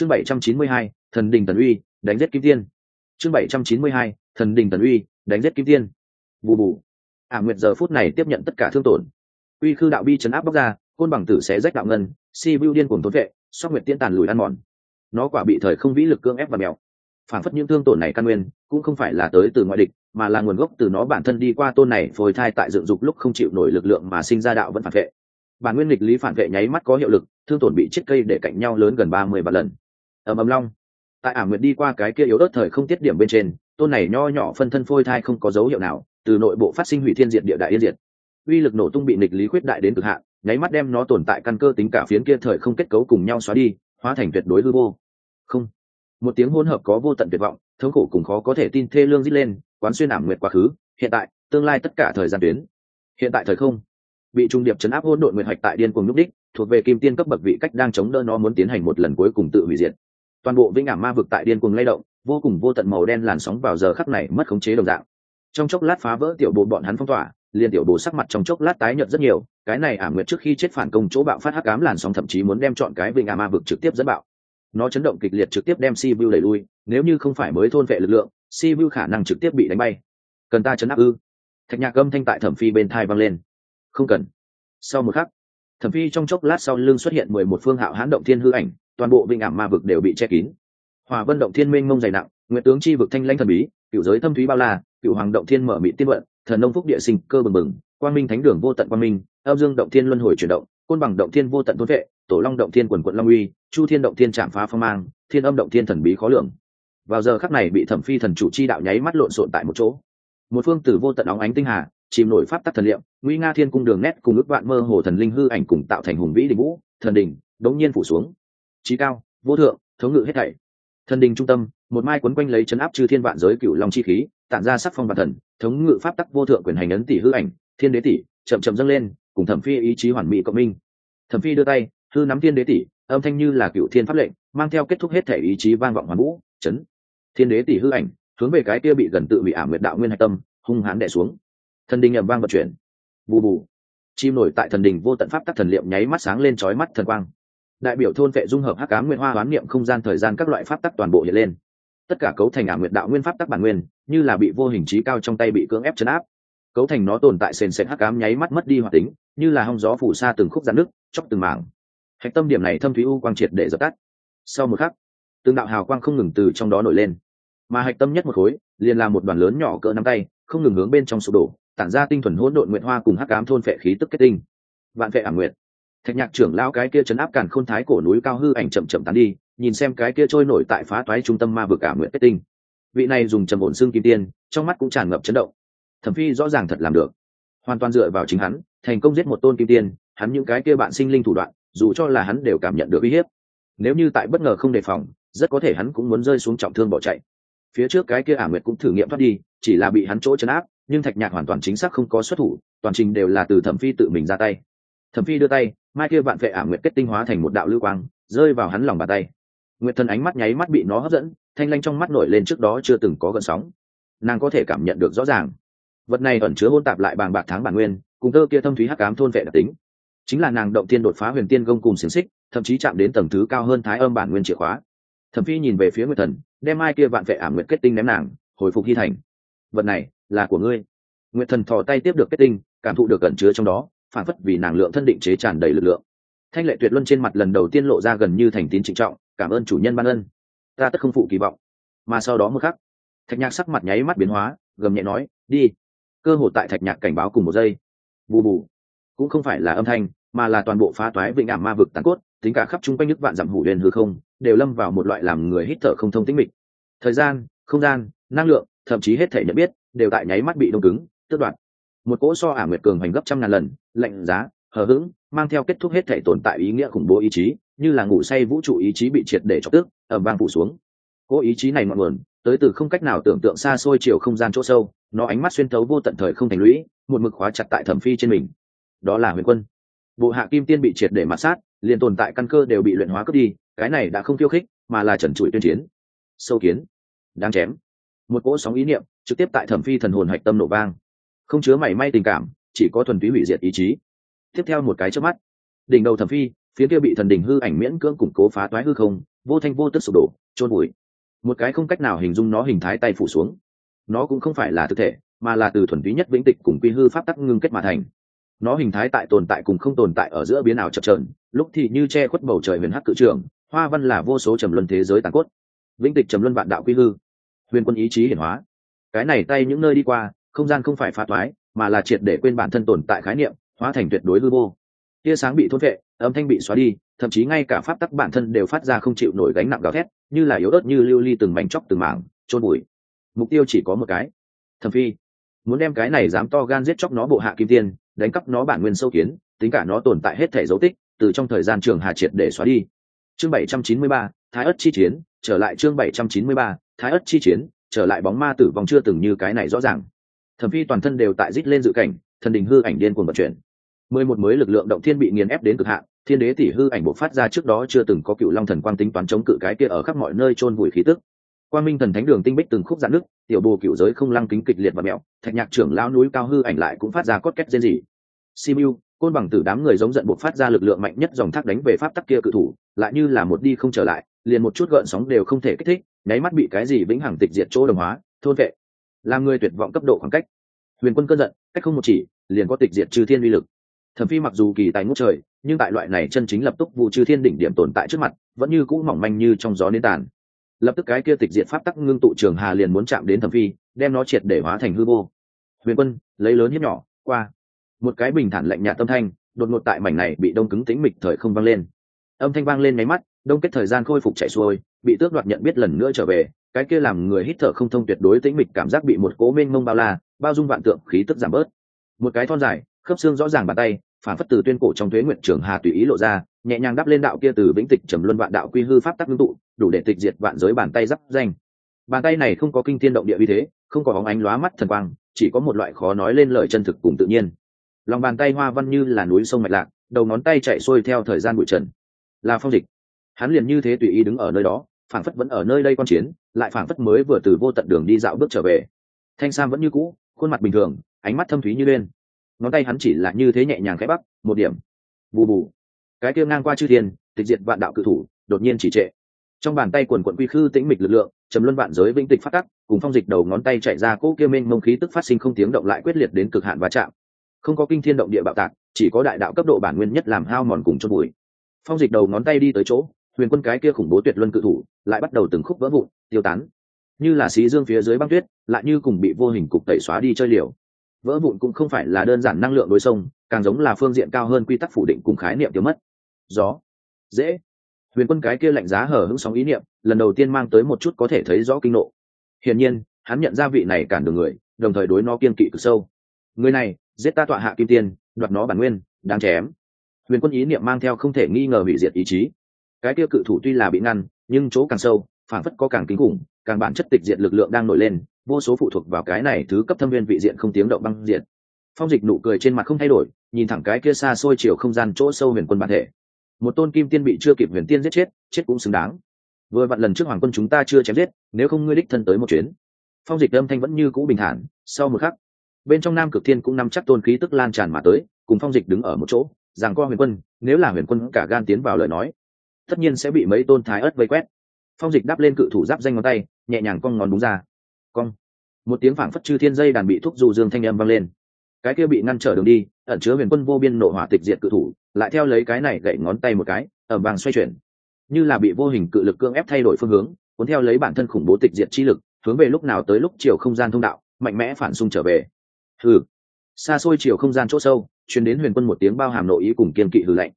chương bảy trăm chín mươi hai, thần đình tần uy, đánh giết kim tiên. Chương bảy trăm chín mươi hai, thần đình tần uy, đánh giết kim tiên. Bù bù. Ả nguyệt giờ phút này tiếp nhận tất cả thương tổn. Uy khư đạo bi chấn áp bóc ra, côn bằng tử sẽ rách đạo ngân, si bưu điên cùng tốn vệ, sóc nguyệt tiên tàn lùi ăn mòn. Nó quả bị thời không vĩ lực cưỡng ép và mèo. Phản phất những thương tổn này căn nguyên, cũng không phải là tới từ ngoại địch, mà là nguồn gốc từ nó bản thân đi qua tôn này phôi thai tại dựng dục lúc không chịu nổi lực lượng mà sinh ra đạo vẫn phản vệ. Bản nguyên lịch lý phản vệ nháy mắt có hiệu lực, thương tổn bị chết cây để cạnh nhau lớn gần ba mươi vạn lần ầm ầm long. Tại ả nguyệt đi qua cái kia yếu ớt thời không tiết điểm bên trên, tôn này nho nhỏ phân thân phôi thai không có dấu hiệu nào, từ nội bộ phát sinh hủy thiên diệt địa đại yên diệt. Uy lực nổ tung bị nịch lý khuyết đại đến cực hạn, nháy mắt đem nó tồn tại căn cơ tính cả phiến kia thời không kết cấu cùng nhau xóa đi, hóa thành tuyệt đối hư vô. Không. Một tiếng hỗn hợp có vô tận tuyệt vọng, thống khổ cùng khó có thể tin thê lương dít lên, quán xuyên ảm nguyệt quá khứ, hiện tại, tương lai tất cả thời gian tuyến. Hiện tại thời không, bị trung điệp chấn áp hỗn độn nguyệt hoạch tại điên cùng nhúc đích, thuộc về kim tiên cấp bậc vị cách đang chống đỡ nó muốn tiến hành một lần cuối cùng tự hủy diệt toàn bộ vĩnh ảm ma vực tại điên cuồng lay động, vô cùng vô tận màu đen làn sóng vào giờ khắc này mất khống chế đồng dạng. Trong chốc lát phá vỡ tiểu bộ bọn hắn phong tỏa, liền tiểu bộ sắc mặt trong chốc lát tái nhợt rất nhiều, cái này ảm nguyệt trước khi chết phản công chỗ bạo phát hắc ám làn sóng thậm chí muốn đem chọn cái vịnh ảm ma vực trực tiếp dẫn bạo. Nó chấn động kịch liệt trực tiếp đem si vu đẩy lui, nếu như không phải mới thôn vệ lực lượng si vu khả năng trực tiếp bị đánh bay. Cần ta chấn áp ư? Thạch nhạc âm thanh tại thẩm phi bên thai vang lên. Không cần. Sau một khắc, thẩm phi trong chốc lát sau lưng xuất hiện mười một phương hạo hãn động thiên hư ảnh toàn bộ vịnh ảm ma vực đều bị che kín. Hòa vân động thiên minh mông dày nặng nguyện tướng chi vực thanh lanh thần bí cựu giới thâm thúy bao la cựu hoàng động thiên mở mị tiên vận, thần nông phúc địa sinh cơ bừng bừng, quang minh thánh đường vô tận quang minh, âm dương động thiên luân hồi chuyển động, côn bằng động thiên vô tận tuấn vệ, tổ long động thiên quần quận long uy, chu thiên động thiên trạm phá phong mang, thiên âm động thiên thần bí khó lường. Vào giờ khắc này bị thẩm phi thần chủ chi đạo nháy mắt lộn xộn tại một chỗ. Một phương tử vô tận óng ánh tinh hà, chìm nổi pháp tắc thần liệu, nguy nga thiên cung đường nét cùng ước vạn mơ hồ thần linh hư ảnh cùng tạo thành hùng vĩ đình vũ thần đình đống nhiên phủ xuống trí cao, vô thượng, thống ngự hết thảy. Thần đình trung tâm, một mai quấn quanh lấy chấn áp chư thiên vạn giới cựu long chi khí, tản ra sắc phong bản thần, thống ngự pháp tắc vô thượng quyền hành ấn tỷ hư ảnh, thiên đế tỷ, chậm chậm dâng lên, cùng thẩm phi ý chí hoàn mỹ cộng minh. Thẩm phi đưa tay, hư nắm thiên đế tỷ, âm thanh như là cựu thiên pháp lệnh, mang theo kết thúc hết thể ý chí vang vọng hoàn vũ, chấn. Thiên đế tỷ hư ảnh, hướng về cái kia bị gần tự bị ảm nguyệt đạo nguyên hạch tâm, hung hãn đè xuống. Thần đình ầm vang vận chuyển. Bù bù. Chim nổi tại thần đình vô tận pháp tắc thần liệm nháy mắt sáng lên chói mắt thần quang đại biểu thôn vệ dung hợp hắc ám nguyên hoa hoán niệm không gian thời gian các loại pháp tắc toàn bộ hiện lên. Tất cả cấu thành ả nguyệt đạo nguyên pháp tắc bản nguyên, như là bị vô hình trí cao trong tay bị cưỡng ép chấn áp. Cấu thành nó tồn tại sền sệt hắc ám nháy mắt mất đi hoạt tính, như là hong gió phủ xa từng khúc giãn nước, chóc từng mảng. Hạch tâm điểm này thâm thúy u quang triệt để dập tắt. Sau một khắc, từng đạo hào quang không ngừng từ trong đó nổi lên. Mà hạch tâm nhất một khối, liền là một đoàn lớn nhỏ cỡ nắm tay, không ngừng hướng bên trong sụp đổ, tản ra tinh thuần hỗn độn nguyện hoa cùng hắc ám thôn phệ khí tức kết tinh. Vạn phệ ả nguyệt thạch nhạc trưởng lao cái kia chấn áp càn khôn thái cổ núi cao hư ảnh chậm chậm tán đi, nhìn xem cái kia trôi nổi tại phá toái trung tâm ma vực cả nguyệt kết tinh. Vị này dùng trầm ổn xương kim tiên, trong mắt cũng tràn ngập chấn động. Thẩm phi rõ ràng thật làm được. Hoàn toàn dựa vào chính hắn, thành công giết một tôn kim tiên, hắn những cái kia bạn sinh linh thủ đoạn, dù cho là hắn đều cảm nhận được uy hiếp. Nếu như tại bất ngờ không đề phòng, rất có thể hắn cũng muốn rơi xuống trọng thương bỏ chạy. Phía trước cái kia ả nguyệt cũng thử nghiệm thoát đi, chỉ là bị hắn chỗ chấn áp, nhưng thạch nhạc hoàn toàn chính xác không có xuất thủ, toàn trình đều là từ thẩm phi tự mình ra tay. Thẩm phi đưa tay mai kia vạn vệ ả nguyệt kết tinh hóa thành một đạo lưu quang, rơi vào hắn lòng bàn tay. Nguyệt thần ánh mắt nháy mắt bị nó hấp dẫn, thanh lanh trong mắt nổi lên trước đó chưa từng có gần sóng. Nàng có thể cảm nhận được rõ ràng. Vật này ẩn chứa hôn tạp lại bàng bạc tháng bản nguyên, cùng tơ kia thâm thúy hắc cám thôn vệ đặc tính. Chính là nàng động tiên đột phá huyền tiên gông cùng xiềng xích, thậm chí chạm đến tầng thứ cao hơn thái âm bản nguyên chìa khóa. Thẩm phi nhìn về phía nguyệt thần, đem ai kia vạn vệ ảm nguyệt kết tinh ném nàng, hồi phục hy thành. Vật này là của ngươi. Nguyệt thần thò tay tiếp được kết tinh, cảm thụ được cẩn chứa trong đó phản phất vì nàng lượng thân định chế tràn đầy lực lượng. Thanh lệ tuyệt luân trên mặt lần đầu tiên lộ ra gần như thành tín trịnh trọng, cảm ơn chủ nhân ban ân. Ta tất không phụ kỳ vọng. Mà sau đó một khắc, thạch nhạc sắc mặt nháy mắt biến hóa, gầm nhẹ nói, đi. Cơ hội tại thạch nhạc cảnh báo cùng một giây. Bù bù. Cũng không phải là âm thanh, mà là toàn bộ phá toái vịnh ảm ma vực tàn cốt, tính cả khắp chung quanh nước vạn dặm hủ đền hư không, đều lâm vào một loại làm người hít thở không thông tĩnh mịch. Thời gian, không gian, năng lượng, thậm chí hết thể nhận biết, đều tại nháy mắt bị đông cứng, tước đoạt một cỗ so ả nguyệt cường hành gấp trăm ngàn lần, lạnh giá, hờ hững, mang theo kết thúc hết thể tồn tại ý nghĩa khủng bố ý chí, như là ngủ say vũ trụ ý chí bị triệt để chọc tức ẩm vang phủ xuống. Cỗ ý chí này ngọn nguồn, tới từ không cách nào tưởng tượng xa xôi chiều không gian chỗ sâu, nó ánh mắt xuyên thấu vô tận thời không thành lũy, một mực khóa chặt tại thẩm phi trên mình. Đó là huyền quân. Bộ hạ kim tiên bị triệt để mặt sát, liền tồn tại căn cơ đều bị luyện hóa cướp đi, cái này đã không khiêu khích, mà là trần trụi tuyên chiến. Sâu kiến. Đáng chém. Một cỗ sóng ý niệm, trực tiếp tại thẩm phi thần hồn hạch tâm nổ vang không chứa mảy may tình cảm, chỉ có thuần túy hủy diệt ý chí. Tiếp theo một cái trước mắt. Đỉnh đầu thẩm phi, phía kia bị thần đỉnh hư ảnh miễn cưỡng củng cố phá toái hư không, vô thanh vô tức sụp đổ trôn bụi một cái không cách nào hình dung nó hình thái tay phủ xuống. Nó cũng không phải là thực thể, mà là từ thuần túy nhất vĩnh tịch cùng quy hư pháp tắc ngưng kết mà thành. Nó hình thái tại tồn tại cùng không tồn tại ở giữa biến ảo chập trờn lúc thì như che khuất bầu trời huyền hắc cự trường, hoa văn là vô số trầm luân thế giới tàn cốt. Vĩnh tịch trầm luân vạn đạo quy hư. Huyền quân ý chí hiển hóa. Cái này tay những nơi đi qua không gian không phải phá toái mà là triệt để quên bản thân tồn tại khái niệm hóa thành tuyệt đối hư vô. Tia sáng bị thôn vệ âm thanh bị xóa đi thậm chí ngay cả pháp tắc bản thân đều phát ra không chịu nổi gánh nặng gào thét như là yếu ớt như lưu ly từng mảnh chóc từng mảng trôn bụi. Mục tiêu chỉ có một cái. Thầm phi muốn đem cái này dám to gan giết chóc nó bộ hạ kim tiên đánh cắp nó bản nguyên sâu kiến tính cả nó tồn tại hết thể dấu tích từ trong thời gian trường hà triệt để xóa đi. Chương 793, thái ất chi chiến trở lại chương 793, thái ất chi chiến trở lại bóng ma tử vong chưa từng như cái này rõ ràng thẩm phi toàn thân đều tại rít lên dự cảnh, thần đình hư ảnh điên cuồng vận chuyển. Mười một mới lực lượng động thiên bị nghiền ép đến cực hạn, thiên đế tỷ hư ảnh bộc phát ra trước đó chưa từng có cựu long thần quang tính toán chống cự cái kia ở khắp mọi nơi chôn vùi khí tức. Quang minh thần thánh đường tinh bích từng khúc dạn nước tiểu bồ cựu giới không lăng kính kịch liệt và mẹo, thạch nhạc trưởng lão núi cao hư ảnh lại cũng phát ra cốt két rên rỉ. Simu, côn bằng tử đám người giống giận bộc phát ra lực lượng mạnh nhất dòng thác đánh về pháp tắc kia cự thủ, lại như là một đi không trở lại, liền một chút gợn sóng đều không thể kích thích, nháy mắt bị cái gì vĩnh hằng tịch diệt chỗ đồng hóa, thôn vệ làm người tuyệt vọng cấp độ khoảng cách. Huyền quân cơn giận, cách không một chỉ, liền có tịch diệt trừ thiên uy lực. Thẩm phi mặc dù kỳ tài ngút trời, nhưng tại loại này chân chính lập tức vụ trừ thiên đỉnh điểm tồn tại trước mặt, vẫn như cũ mỏng manh như trong gió nến tàn. Lập tức cái kia tịch diệt pháp tắc ngưng tụ trường hà liền muốn chạm đến thẩm phi, đem nó triệt để hóa thành hư vô. Huyền quân, lấy lớn hiếp nhỏ, qua. Một cái bình thản lạnh nhạt tâm thanh, đột ngột tại mảnh này bị đông cứng tĩnh mịch thời không vang lên. Âm thanh vang lên máy mắt đông kết thời gian khôi phục chạy xuôi, bị tước đoạt nhận biết lần nữa trở về, cái kia làm người hít thở không thông tuyệt đối tĩnh mịch cảm giác bị một cố mênh mông bao la, bao dung vạn tượng khí tức giảm bớt. Một cái thon dài, khớp xương rõ ràng bàn tay, phản phất từ tuyên cổ trong thuế nguyện trường hà tùy ý lộ ra, nhẹ nhàng đắp lên đạo kia từ vĩnh tịch trầm luân vạn đạo quy hư pháp tắc ngưng tụ, đủ để tịch diệt vạn giới bàn tay giáp danh. Bàn tay này không có kinh thiên động địa uy thế, không có bóng ánh lóa mắt thần quang, chỉ có một loại khó nói lên lời chân thực cùng tự nhiên. Lòng bàn tay hoa văn như là núi sông mạch lạc, đầu ngón tay chạy xuôi theo thời gian bụi trần. Là phong dịch hắn liền như thế tùy ý đứng ở nơi đó, phảng phất vẫn ở nơi đây quan chiến, lại phảng phất mới vừa từ vô tận đường đi dạo bước trở về. Thanh sam vẫn như cũ, khuôn mặt bình thường, ánh mắt thâm thúy như lên ngón tay hắn chỉ là như thế nhẹ nhàng khẽ bắc, một điểm. Bù bù. Cái kia ngang qua chư thiên, tịch diệt vạn đạo cự thủ, đột nhiên chỉ trệ. Trong bàn tay quần quận quy khư tĩnh mịch lực lượng chấm luân vạn giới vĩnh tịch phát tắc, cùng phong dịch đầu ngón tay chạy ra cỗ kia mênh mông khí tức phát sinh không tiếng động lại quyết liệt đến cực hạn va chạm. Không có kinh thiên động địa bạo tạc, chỉ có đại đạo cấp độ bản nguyên nhất làm hao mòn cùng cho bụi phong dịch đầu ngón tay đi tới chỗ huyền quân cái kia khủng bố tuyệt luân cự thủ lại bắt đầu từng khúc vỡ vụn, tiêu tán. Như là xí dương phía dưới băng tuyết, lại như cùng bị vô hình cục tẩy xóa đi chơi liều. Vỡ vụn cũng không phải là đơn giản năng lượng đối sông càng giống là phương diện cao hơn quy tắc phủ định cùng khái niệm tiêu mất. Gió. Dễ. Huyền quân cái kia lạnh giá hở hững sóng ý niệm, lần đầu tiên mang tới một chút có thể thấy rõ kinh nộ. Hiển nhiên, hắn nhận ra vị này cản đường người, đồng thời đối nó kiên kỵ cực sâu. Người này, giết ta tọa hạ kim tiên, đoạt nó bản nguyên, đáng chém. Huyền quân ý niệm mang theo không thể nghi ngờ hủy diệt ý chí cái kia cự thủ tuy là bị ngăn, nhưng chỗ càng sâu phản phất có càng kinh khủng, càng bản chất tịch diện lực lượng đang nổi lên, vô số phụ thuộc vào cái này thứ cấp thâm viên vị diện không tiếng động băng diện phong dịch nụ cười trên mặt không thay đổi, nhìn thẳng cái kia xa xôi chiều không gian chỗ sâu huyền quân bản thể. Một tôn kim tiên bị chưa kịp huyền tiên giết chết chết cũng xứng đáng. Vừa vặn lần trước hoàng quân chúng ta chưa chém giết, nếu không ngươi đích thân tới một chuyến. Phong dịch âm thanh vẫn như cũ bình thản, sau một khắc, bên trong nam cực thiên cũng nắm chắc tôn khí tức lan tràn mà tới, cùng phong dịch đứng ở một chỗ, rằng qua huyền quân, nếu là huyền quân cả gan tiến vào lời nói tất nhiên sẽ bị mấy tôn thái ớt vây quét. Phong dịch đáp lên cự thủ giáp danh ngón tay, nhẹ nhàng cong ngón đúng ra. Cong. Một tiếng phảng phất chư thiên dây đàn bị thúc dù dương thanh âm vang lên. Cái kia bị ngăn trở đường đi, ẩn chứa huyền quân vô biên nổ hỏa tịch diệt cự thủ, lại theo lấy cái này gậy ngón tay một cái ở vàng xoay chuyển. Như là bị vô hình cự lực cưỡng ép thay đổi phương hướng, cuốn theo lấy bản thân khủng bố tịch diệt chi lực, hướng về lúc nào tới lúc chiều không gian thông đạo, mạnh mẽ phản xung trở về. Hừ. Xa xôi chiều không gian chỗ sâu, truyền đến huyền quân một tiếng bao hàm nội ý cùng kiên kỵ hư lạnh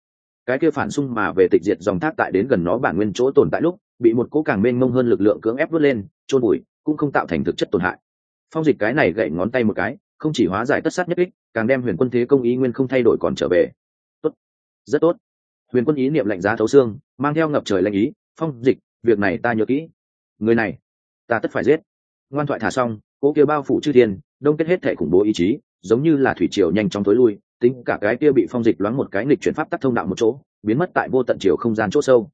cái kia phản xung mà về tịch diệt dòng thác tại đến gần nó bản nguyên chỗ tồn tại lúc, bị một cỗ càng mênh mông hơn lực lượng cưỡng ép vớt lên trôn bụi, cũng không tạo thành thực chất tổn hại. Phong dịch cái này gậy ngón tay một cái, không chỉ hóa giải tất sát nhất ích càng đem huyền quân thế công ý nguyên không thay đổi còn trở về. Tốt. Rất tốt. Huyền quân ý niệm lạnh giá thấu xương, mang theo ngập trời lạnh ý, phong dịch, việc này ta nhớ kỹ. Người này, ta tất phải giết. Ngoan thoại thả xong cỗ kia bao phủ chư thiên, đông kết hết thể khủng bố ý chí, giống như là thủy triều nhanh chóng tối lui tính cả cái kia bị phong dịch loáng một cái nghịch chuyển pháp tắc thông đạo một chỗ, biến mất tại vô tận chiều không gian chỗ sâu.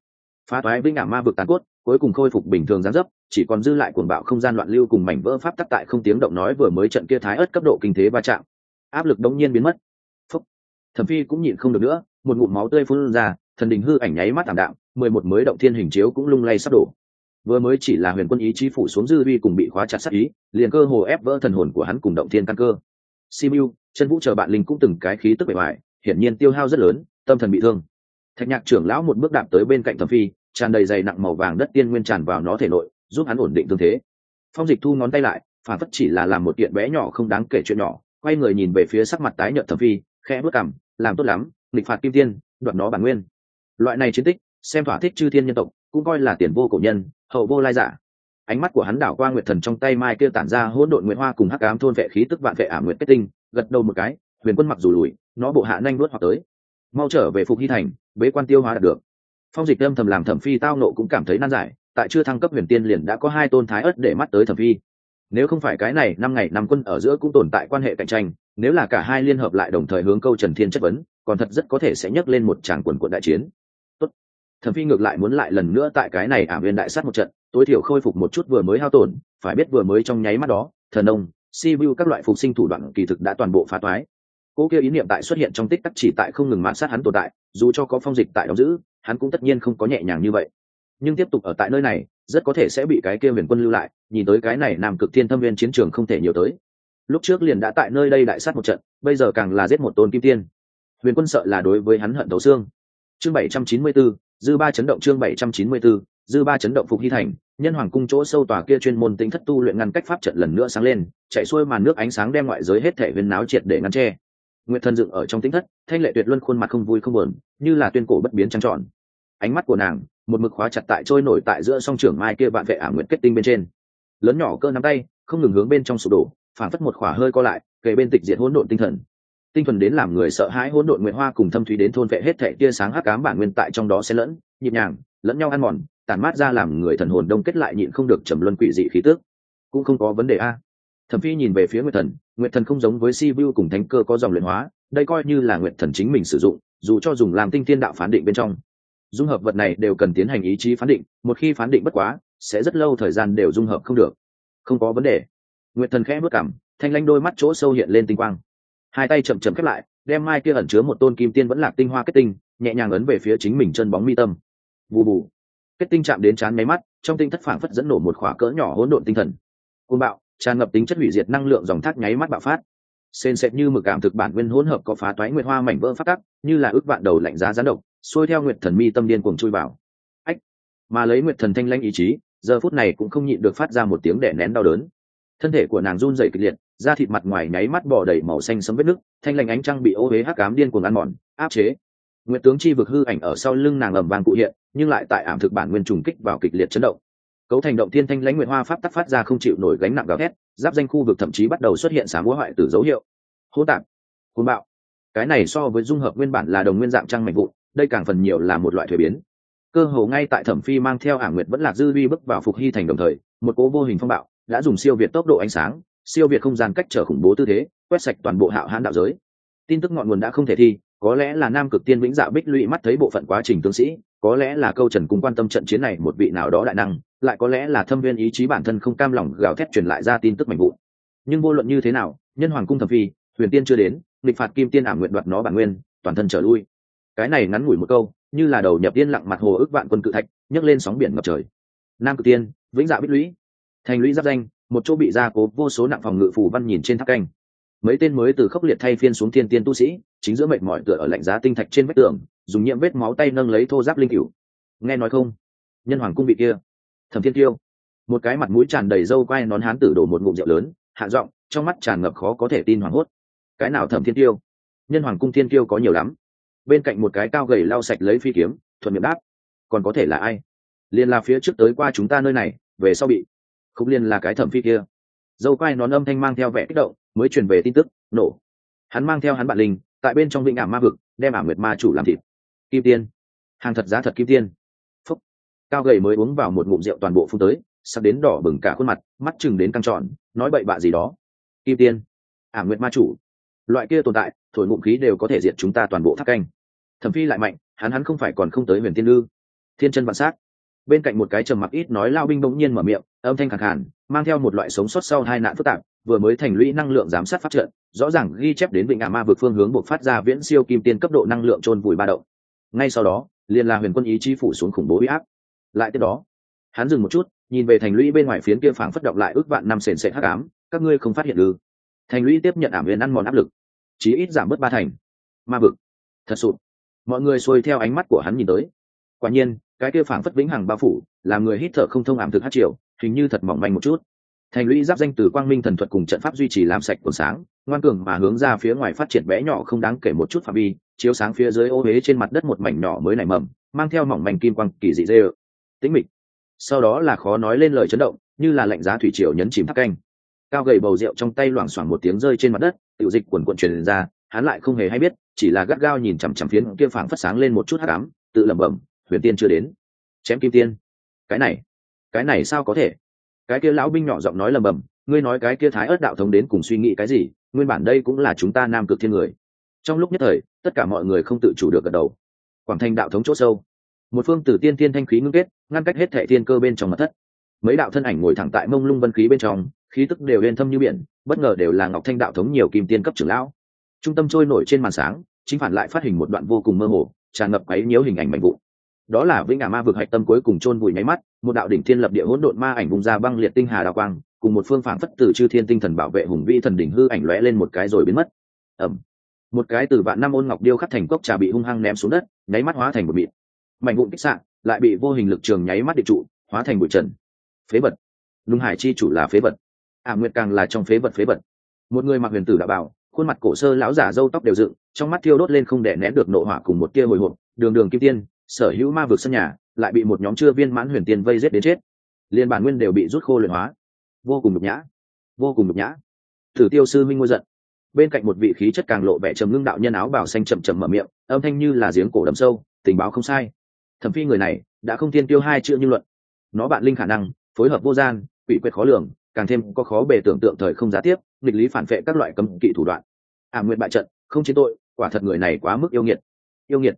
Phá toái vĩnh ảm ma vực tàn cốt, cuối cùng khôi phục bình thường gián dấp, chỉ còn dư lại cuồng bạo không gian loạn lưu cùng mảnh vỡ pháp tắc tại không tiếng động nói vừa mới trận kia thái ớt cấp độ kinh thế va chạm. Áp lực đống nhiên biến mất. Phúc. Thẩm phi cũng nhịn không được nữa, một ngụm máu tươi phun ra, thần đình hư ảnh nháy mắt thảm đạm, mười một mới động thiên hình chiếu cũng lung lay sắp đổ. Vừa mới chỉ là huyền quân ý chí phủ xuống dư vi cùng bị khóa chặt sát ý, liền cơ hồ ép vỡ thần hồn của hắn cùng động thiên căn cơ simu chân vũ chờ bạn linh cũng từng cái khí tức bề ngoài, hiển nhiên tiêu hao rất lớn, tâm thần bị thương. Thạch nhạc trưởng lão một bước đạp tới bên cạnh thẩm phi, tràn đầy dày nặng màu vàng đất tiên nguyên tràn vào nó thể nội, giúp hắn ổn định thương thế. Phong dịch thu ngón tay lại, phản phất chỉ là làm một kiện bé nhỏ không đáng kể chuyện nhỏ, quay người nhìn về phía sắc mặt tái nhợt thẩm phi, khẽ bước cằm, làm tốt lắm, nghịch phạt kim tiên, đoạt nó bản nguyên. Loại này chiến tích, xem thỏa thích chư thiên nhân tộc, cũng coi là tiền vô cổ nhân, hậu vô lai giả ánh mắt của hắn đảo qua nguyệt thần trong tay mai kia tản ra hỗn độn nguyện hoa cùng hắc ám thôn vệ khí tức vạn vệ ả nguyệt kết tinh, gật đầu một cái, huyền quân mặc dù lùi, nó bộ hạ nhanh đuốt hoặc tới. Mau trở về phục hy thành, bế quan tiêu hóa đạt được. Phong dịch âm thầm làm thẩm phi tao nộ cũng cảm thấy nan giải, tại chưa thăng cấp huyền tiên liền đã có hai tôn thái ớt để mắt tới thẩm phi. Nếu không phải cái này, năm ngày năm quân ở giữa cũng tồn tại quan hệ cạnh tranh, nếu là cả hai liên hợp lại đồng thời hướng câu trần thiên chất vấn, còn thật rất có thể sẽ nhấc lên một tràng quần quận đại chiến thẩm phi ngược lại muốn lại lần nữa tại cái này ảm viên đại sát một trận tối thiểu khôi phục một chút vừa mới hao tổn phải biết vừa mới trong nháy mắt đó thần ông si vu các loại phục sinh thủ đoạn kỳ thực đã toàn bộ phá toái. Cô kia ý niệm tại xuất hiện trong tích tắc chỉ tại không ngừng mạn sát hắn tồn tại dù cho có phong dịch tại đóng giữ hắn cũng tất nhiên không có nhẹ nhàng như vậy. Nhưng tiếp tục ở tại nơi này rất có thể sẽ bị cái kia huyền quân lưu lại nhìn tới cái này nam cực thiên thâm viên chiến trường không thể nhiều tới. Lúc trước liền đã tại nơi đây đại sát một trận bây giờ càng là giết một tôn kim tiên. Huyền quân sợ là đối với hắn hận thấu xương. Chương bảy trăm chín mươi 794, dư ba chấn động chương bảy trăm chín mươi 794, dư ba chấn động phục hy thành nhân hoàng cung chỗ sâu tòa kia chuyên môn tính thất tu luyện ngăn cách pháp trận lần nữa sáng lên chạy xuôi màn nước ánh sáng đem ngoại giới hết thể viên náo triệt để ngăn che. nguyệt thần dựng ở trong tính thất thanh lệ tuyệt luân khuôn mặt không vui không buồn như là tuyên cổ bất biến trăng trọn ánh mắt của nàng một mực khóa chặt tại trôi nổi tại giữa song trưởng mai kia vạn vệ ả nguyệt kết tinh bên trên. Lớn nhỏ cơ nắm tay không ngừng hướng bên trong sụp đổ phản phất một khỏa hơi co lại kề bên tịch diệt hỗn độn tinh thần tinh thần đến làm người sợ hãi hỗn độn nguyện hoa cùng thâm thúy đến thôn vệ hết thệ tia sáng hắc ám bản nguyên tại trong đó sẽ lẫn, nhịp nhàng, lẫn nhau ăn mòn, tản mát ra làm người thần hồn đông kết lại nhịn không được trầm luân quỷ dị khí tước cũng không có vấn đề a. Thẩm phi nhìn về phía nguyệt thần nguyệt thần không giống với si vu cùng thánh cơ có dòng luyện hóa, đây coi như là nguyệt thần chính mình sử dụng, dù cho dùng làm tinh thiên đạo phán định bên trong. Dung hợp vật này đều cần tiến hành ý chí phán định, một khi phán định bất quá, sẽ rất lâu thời gian đều dung hợp không được. Không có vấn đề. Nguyệt thần khẽ bước cảm, thanh lanh đôi mắt chỗ sâu hiện lên tinh quang hai tay chậm chậm khép lại, đem mai kia ẩn chứa một tôn kim tiên vẫn lạc tinh hoa kết tinh, nhẹ nhàng ấn về phía chính mình chân bóng mi tâm. Bù bù. Kết tinh chạm đến chán máy mắt, trong tinh thất phảng phất dẫn nổ một khỏa cỡ nhỏ hỗn độn tinh thần. Côn bạo, tràn ngập tính chất hủy diệt năng lượng dòng thác nháy mắt bạo phát. Xen sệt như mực cảm thực bản nguyên hỗn hợp có phá toái nguyệt hoa mảnh vỡ phát tắc, như là ước vạn đầu lạnh giá gián độc, xuôi theo nguyệt thần mi tâm điên cuồng chui vào. Ách. Mà lấy nguyệt thần thanh lanh ý chí, giờ phút này cũng không nhịn được phát ra một tiếng đẻ nén đau đớn. Thân thể của nàng run rẩy kịch liệt da thịt mặt ngoài nháy mắt bỏ đầy màu xanh sấm vết nứt, thanh lành ánh trăng bị ô huế hắc cám điên cuồng ăn mòn, áp chế. Nguyệt tướng chi vực hư ảnh ở sau lưng nàng ầm vàng cụ hiện, nhưng lại tại ảm thực bản nguyên trùng kích vào kịch liệt chấn động. Cấu thành động thiên thanh lãnh nguyệt hoa pháp tắc phát ra không chịu nổi gánh nặng gào thét, giáp danh khu vực thậm chí bắt đầu xuất hiện sáng múa hoại từ dấu hiệu. Hô tạp côn bạo. Cái này so với dung hợp nguyên bản là đồng nguyên dạng trăng mạnh vụn, đây càng phần nhiều là một loại thuế biến. Cơ hồ ngay tại thẩm phi mang theo ả nguyệt vẫn lạc dư vi bước vào phục hy thành đồng thời, một cố vô hình phong bạo đã dùng siêu việt tốc độ ánh sáng siêu việt không gian cách trở khủng bố tư thế, quét sạch toàn bộ hạo hán đạo giới. Tin tức ngọn nguồn đã không thể thi, có lẽ là nam cực tiên vĩnh dạ bích lũy mắt thấy bộ phận quá trình tướng sĩ, có lẽ là câu trần cùng quan tâm trận chiến này một vị nào đó đại năng, lại có lẽ là thâm viên ý chí bản thân không cam lòng gào thét truyền lại ra tin tức mạnh vụn. Nhưng vô luận như thế nào, nhân hoàng cung thẩm phi, huyền tiên chưa đến nghịch phạt kim tiên ảm nguyện đoạt nó bản nguyên, toàn thân trở lui. Cái này ngắn ngủi một câu, như là đầu nhập tiên lặng mặt hồ ước vạn quân cự thạch, nhấc lên sóng biển ngập trời. Nam cực tiên, vĩnh dạ bích lũy. Thành lũy giáp danh một chỗ bị gia cố vô số nặng phòng ngự phủ văn nhìn trên tháp canh. Mấy tên mới từ khốc liệt thay phiên xuống thiên tiên tu sĩ, chính giữa mệt mỏi tựa ở lạnh giá tinh thạch trên vách tường, dùng nhiễm vết máu tay nâng lấy thô giáp linh cửu. Nghe nói không? Nhân hoàng cung vị kia. Thẩm thiên tiêu. Một cái mặt mũi tràn đầy râu quai nón hán tử đổ một ngụm rượu lớn, hạ giọng, trong mắt tràn ngập khó có thể tin hoảng hốt. Cái nào thẩm thiên tiêu? Nhân hoàng cung thiên tiêu có nhiều lắm. Bên cạnh một cái cao gầy lau sạch lấy phi kiếm, thuận miệng đáp. Còn có thể là ai? Liền là phía trước tới qua chúng ta nơi này, về sau bị không liên là cái thẩm phi kia. Dâu quai nón âm thanh mang theo vẻ kích động, mới truyền về tin tức, nổ. Hắn mang theo hắn bạn linh, tại bên trong vĩnh ảm ma vực, đem ả nguyệt ma chủ làm thịt. Kim tiên. Hàng thật giá thật kim tiên. Phúc. Cao gầy mới uống vào một ngụm rượu toàn bộ phun tới sắp đến đỏ bừng cả khuôn mặt, mắt chừng đến căng tròn, nói bậy bạ gì đó. Kim tiên. Ả nguyệt ma chủ. Loại kia tồn tại, thổi ngụm khí đều có thể diệt chúng ta toàn bộ tháp canh. Thẩm phi lại mạnh, hắn hắn không phải còn không tới huyền tiên lư. Thiên chân vạn sát bên cạnh một cái trầm mặc ít nói lao binh bỗng nhiên mở miệng, âm thanh khẳng hẳn mang theo một loại sống sót sau hai nạn phức tạp, vừa mới thành lũy năng lượng giám sát phát trận, rõ ràng ghi chép đến vịnh ả ma vượt phương hướng buộc phát ra viễn siêu kim tiên cấp độ năng lượng trôn vùi ba động. Ngay sau đó, liền là huyền quân ý chí phủ xuống khủng bố huy áp. Lại tiếp đó, hắn dừng một chút, nhìn về thành lũy bên ngoài phiến kia phảng phất động lại ước vạn năm sền sệt hắc ám, các ngươi không phát hiện ư? Thành lũy tiếp nhận ảm huyền ăn mòn áp lực, chí ít giảm bớt ba thành. Ma vực, thật sụt. Mọi người xuôi theo ánh mắt của hắn nhìn tới. Quả nhiên cái kia phảng phất vĩnh hằng bao phủ, làm người hít thở không thông ảm thực hát triều, hình như thật mỏng manh một chút. Thành lũy giáp danh từ quang minh thần thuật cùng trận pháp duy trì làm sạch của sáng, ngoan cường mà hướng ra phía ngoài phát triển bé nhỏ không đáng kể một chút phạm vi, chiếu sáng phía dưới ô huế trên mặt đất một mảnh nhỏ mới nảy mầm, mang theo mỏng mảnh kim quang kỳ dị dê ự tĩnh mịch. Sau đó là khó nói lên lời chấn động, như là lạnh giá thủy triều nhấn chìm thác canh. Cao gầy bầu rượu trong tay loảng xoảng một tiếng rơi trên mặt đất, tiểu dịch quần quận truyền ra, hắn lại không hề hay biết, chỉ là gắt gao nhìn chằm chằm phiến kia phảng phất sáng lên một chút hắc ám, tự lẩm bẩm huyền tiên chưa đến. Chém kim tiên. Cái này cái này sao có thể? Cái kia lão binh nhỏ giọng nói lầm bầm, ngươi nói cái kia thái ớt đạo thống đến cùng suy nghĩ cái gì, nguyên bản đây cũng là chúng ta nam cực thiên người. Trong lúc nhất thời, tất cả mọi người không tự chủ được gật đầu. Quảng thanh đạo thống chỗ sâu. Một phương tử tiên tiên thanh khí ngưng kết, ngăn cách hết thệ thiên cơ bên trong mặt thất. Mấy đạo thân ảnh ngồi thẳng tại mông lung vân khí bên trong, khí tức đều lên thâm như biển, bất ngờ đều là ngọc thanh đạo thống nhiều kim tiên cấp trưởng lão. Trung tâm trôi nổi trên màn sáng, chính phản lại phát hình một đoạn vô cùng mơ hồ, tràn ngập ấy nhiễu hình ảnh mạnh vụ đó là vĩnh ngã ma vực hạch tâm cuối cùng chôn vùi nháy mắt một đạo đỉnh thiên lập địa hỗn độn ma ảnh vùng ra băng liệt tinh hà đào quang cùng một phương phản phất từ chư thiên tinh thần bảo vệ hùng vĩ thần đỉnh hư ảnh lóe lên một cái rồi biến mất. Ẩm một cái từ vạn năm ôn ngọc điêu khắc thành cốc trà bị hung hăng ném xuống đất nháy mắt hóa thành một mịt. Mảnh vụn kích sạn lại bị vô hình lực trường nháy mắt địch trụ hóa thành bụi trần. Phế vật. Lung hải chi chủ là phế vật. Ả à, nguyệt càng là trong phế vật phế vật. Một người mặc huyền tử đã bảo khuôn mặt cổ sơ lão giả râu tóc đều dựng trong mắt thiêu đốt lên không để nén được nộ hỏa cùng một tia hồi hộp đường đường kim tiên sở hữu ma vực sân nhà, lại bị một nhóm chưa viên mãn huyền tiên vây giết đến chết. Liên bản nguyên đều bị rút khô luyện hóa. Vô cùng nhục nhã. Vô cùng nhục nhã. Thử tiêu sư minh ngôi giận. Bên cạnh một vị khí chất càng lộ vẻ trầm ngưng đạo nhân áo bảo xanh chậm chậm mở miệng, âm thanh như là giếng cổ đầm sâu, tình báo không sai. Thẩm phi người này đã không tiên tiêu hai chữ như luận. Nó bạn linh khả năng, phối hợp vô gian, quỷ quyệt khó lường, càng thêm có khó bề tưởng tượng thời không giá tiếp, nghịch lý phản vệ các loại cấm kỵ thủ đoạn. À nguyện bại trận, không chiến tội, quả thật người này quá mức yêu nghiệt. Yêu nghiệt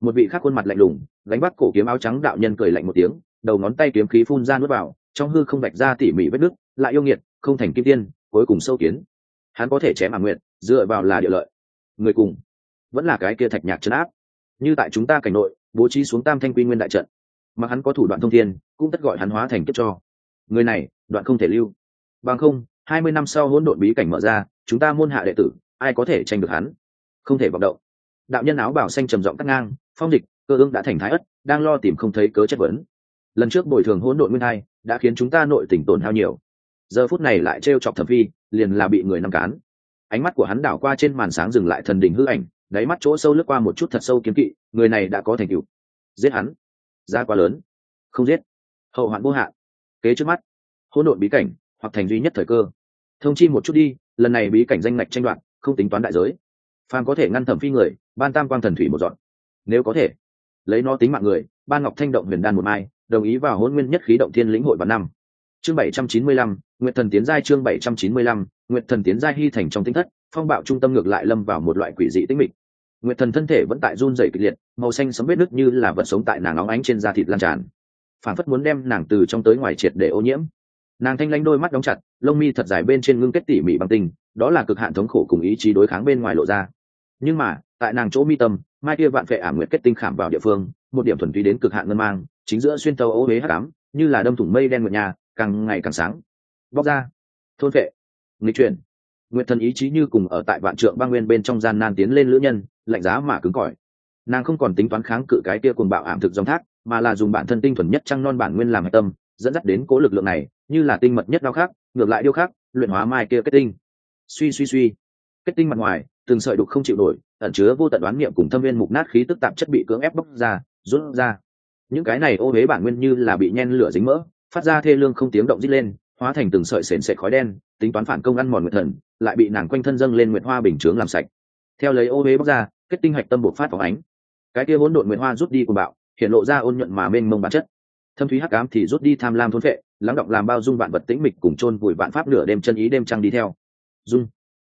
một vị khác khuôn mặt lạnh lùng, gánh bắt cổ kiếm áo trắng đạo nhân cười lạnh một tiếng, đầu ngón tay kiếm khí phun ra nuốt vào, trong hư không vạch ra tỉ mỉ vết nứt, lại yêu nghiệt, không thành kim tiên, cuối cùng sâu kiến. Hắn có thể chém à nguyện dựa vào là địa lợi. Người cùng, vẫn là cái kia thạch nhạc chấn áp. Như tại chúng ta cảnh nội, bố trí xuống tam thanh quy nguyên đại trận. Mà hắn có thủ đoạn thông thiên, cũng tất gọi hắn hóa thành kiếp cho. Người này, đoạn không thể lưu. Bằng không, hai mươi năm sau hỗn độn bí cảnh mở ra, chúng ta môn hạ đệ tử, ai có thể tranh được hắn? Không thể vọng động. Đạo nhân áo bảo xanh trầm giọng cắt ngang phong dịch, cơ ương đã thành thái ất đang lo tìm không thấy cớ chất vấn. Lần trước bồi thường hỗn độn nguyên hai đã khiến chúng ta nội tỉnh tổn hao nhiều. Giờ phút này lại t chọc thẩm phi liền là bị người nằm cán. Ánh mắt của hắn đảo qua trên màn sáng dừng lại thần đình hư ảnh đáy mắt chỗ sâu lướt qua một chút thật sâu kiếm kỵ người này đã có thành tựu. Giết hắn. Ra quá lớn. Không giết. Hậu hoạn vô hạn. Kế trước mắt. Hỗn độn bí cảnh hoặc thành duy nhất thời cơ. Thông chi một chút đi lần này bí cảnh danh ngạch tranh đoạt không tính toán đại giới. Phan có thể ngăn thẩm phi người ban tam quang thần thủy một dọn nếu có thể. Lấy nó tính mạng người ban ngọc thanh động huyền đan một mai, đồng ý vào hôn nguyên nhất khí động thiên lĩnh hội vào năm. Chương bảy trăm chín mươi lăm nguyện thần tiến giai chương bảy trăm chín mươi lăm nguyện thần tiến giai hy thành trong tinh thất, phong bạo trung tâm ngược lại lâm vào một loại quỷ dị tinh mịch. Nguyện thần thân thể vẫn tại run rẩy kịch liệt, màu xanh sấm vết nứt như là vật sống tại nàng óng ánh trên da thịt lan tràn. Phản phất muốn đem nàng từ trong tới ngoài triệt để ô nhiễm. Nàng thanh lanh đôi mắt đóng chặt, lông mi thật dài bên trên ngưng kết tỉ mỉ bằng tinh, đó là cực hạn thống khổ cùng ý chí đối kháng bên ngoài lộ ra nhưng mà, tại nàng chỗ mi tâm, mai kia vạn vệ ảm nguyệt kết tinh khảm vào địa phương, một điểm thuần túy đến cực hạn ngân mang, chính giữa xuyên tàu ô huế hắc ám, như là đâm thủng mây đen nguyệt nhà, càng ngày càng sáng. Bóc ra. Thôn vệ nghịch chuyển. Nguyệt thần ý chí như cùng ở tại vạn trượng ba nguyên bên trong gian nan tiến lên lữ nhân, lạnh giá mà cứng cỏi. Nàng không còn tính toán kháng cự cái kia cuồng bạo ảm thực dòng thác, mà là dùng bản thân tinh thuần nhất trăng non bản nguyên làm hạch tâm, dẫn dắt đến cố lực lượng này, như là tinh mật nhất đau khác, ngược lại điêu khác luyện hóa mai kia kết tinh. Suy suy suy. Kết tinh mặt ngoài từng sợi đục không chịu nổi, ẩn chứa vô tận đoán niệm cùng thâm viên mục nát khí tức tạp chất bị cưỡng ép bóc ra, rút ra. Những cái này ô huế bản nguyên như là bị nhen lửa dính mỡ, phát ra thê lương không tiếng động rít lên, hóa thành từng sợi sền sệt khói đen, tính toán phản công ăn mòn nguyệt thần, lại bị nàng quanh thân dâng lên nguyệt hoa bình chướng làm sạch. Theo lấy ô huế bóc ra, kết tinh hạch tâm bộc phát phóng ánh. Cái kia hỗn độn nguyệt hoa rút đi của bạo, hiện lộ ra ôn nhuận mà mênh mông bản chất. Thâm thúy hắc ám thì rút đi tham lam thôn phệ, lắng động làm bao dung vạn vật tĩnh mịch cùng chôn vùi vạn pháp nửa đêm chân ý đêm trăng đi theo. Dung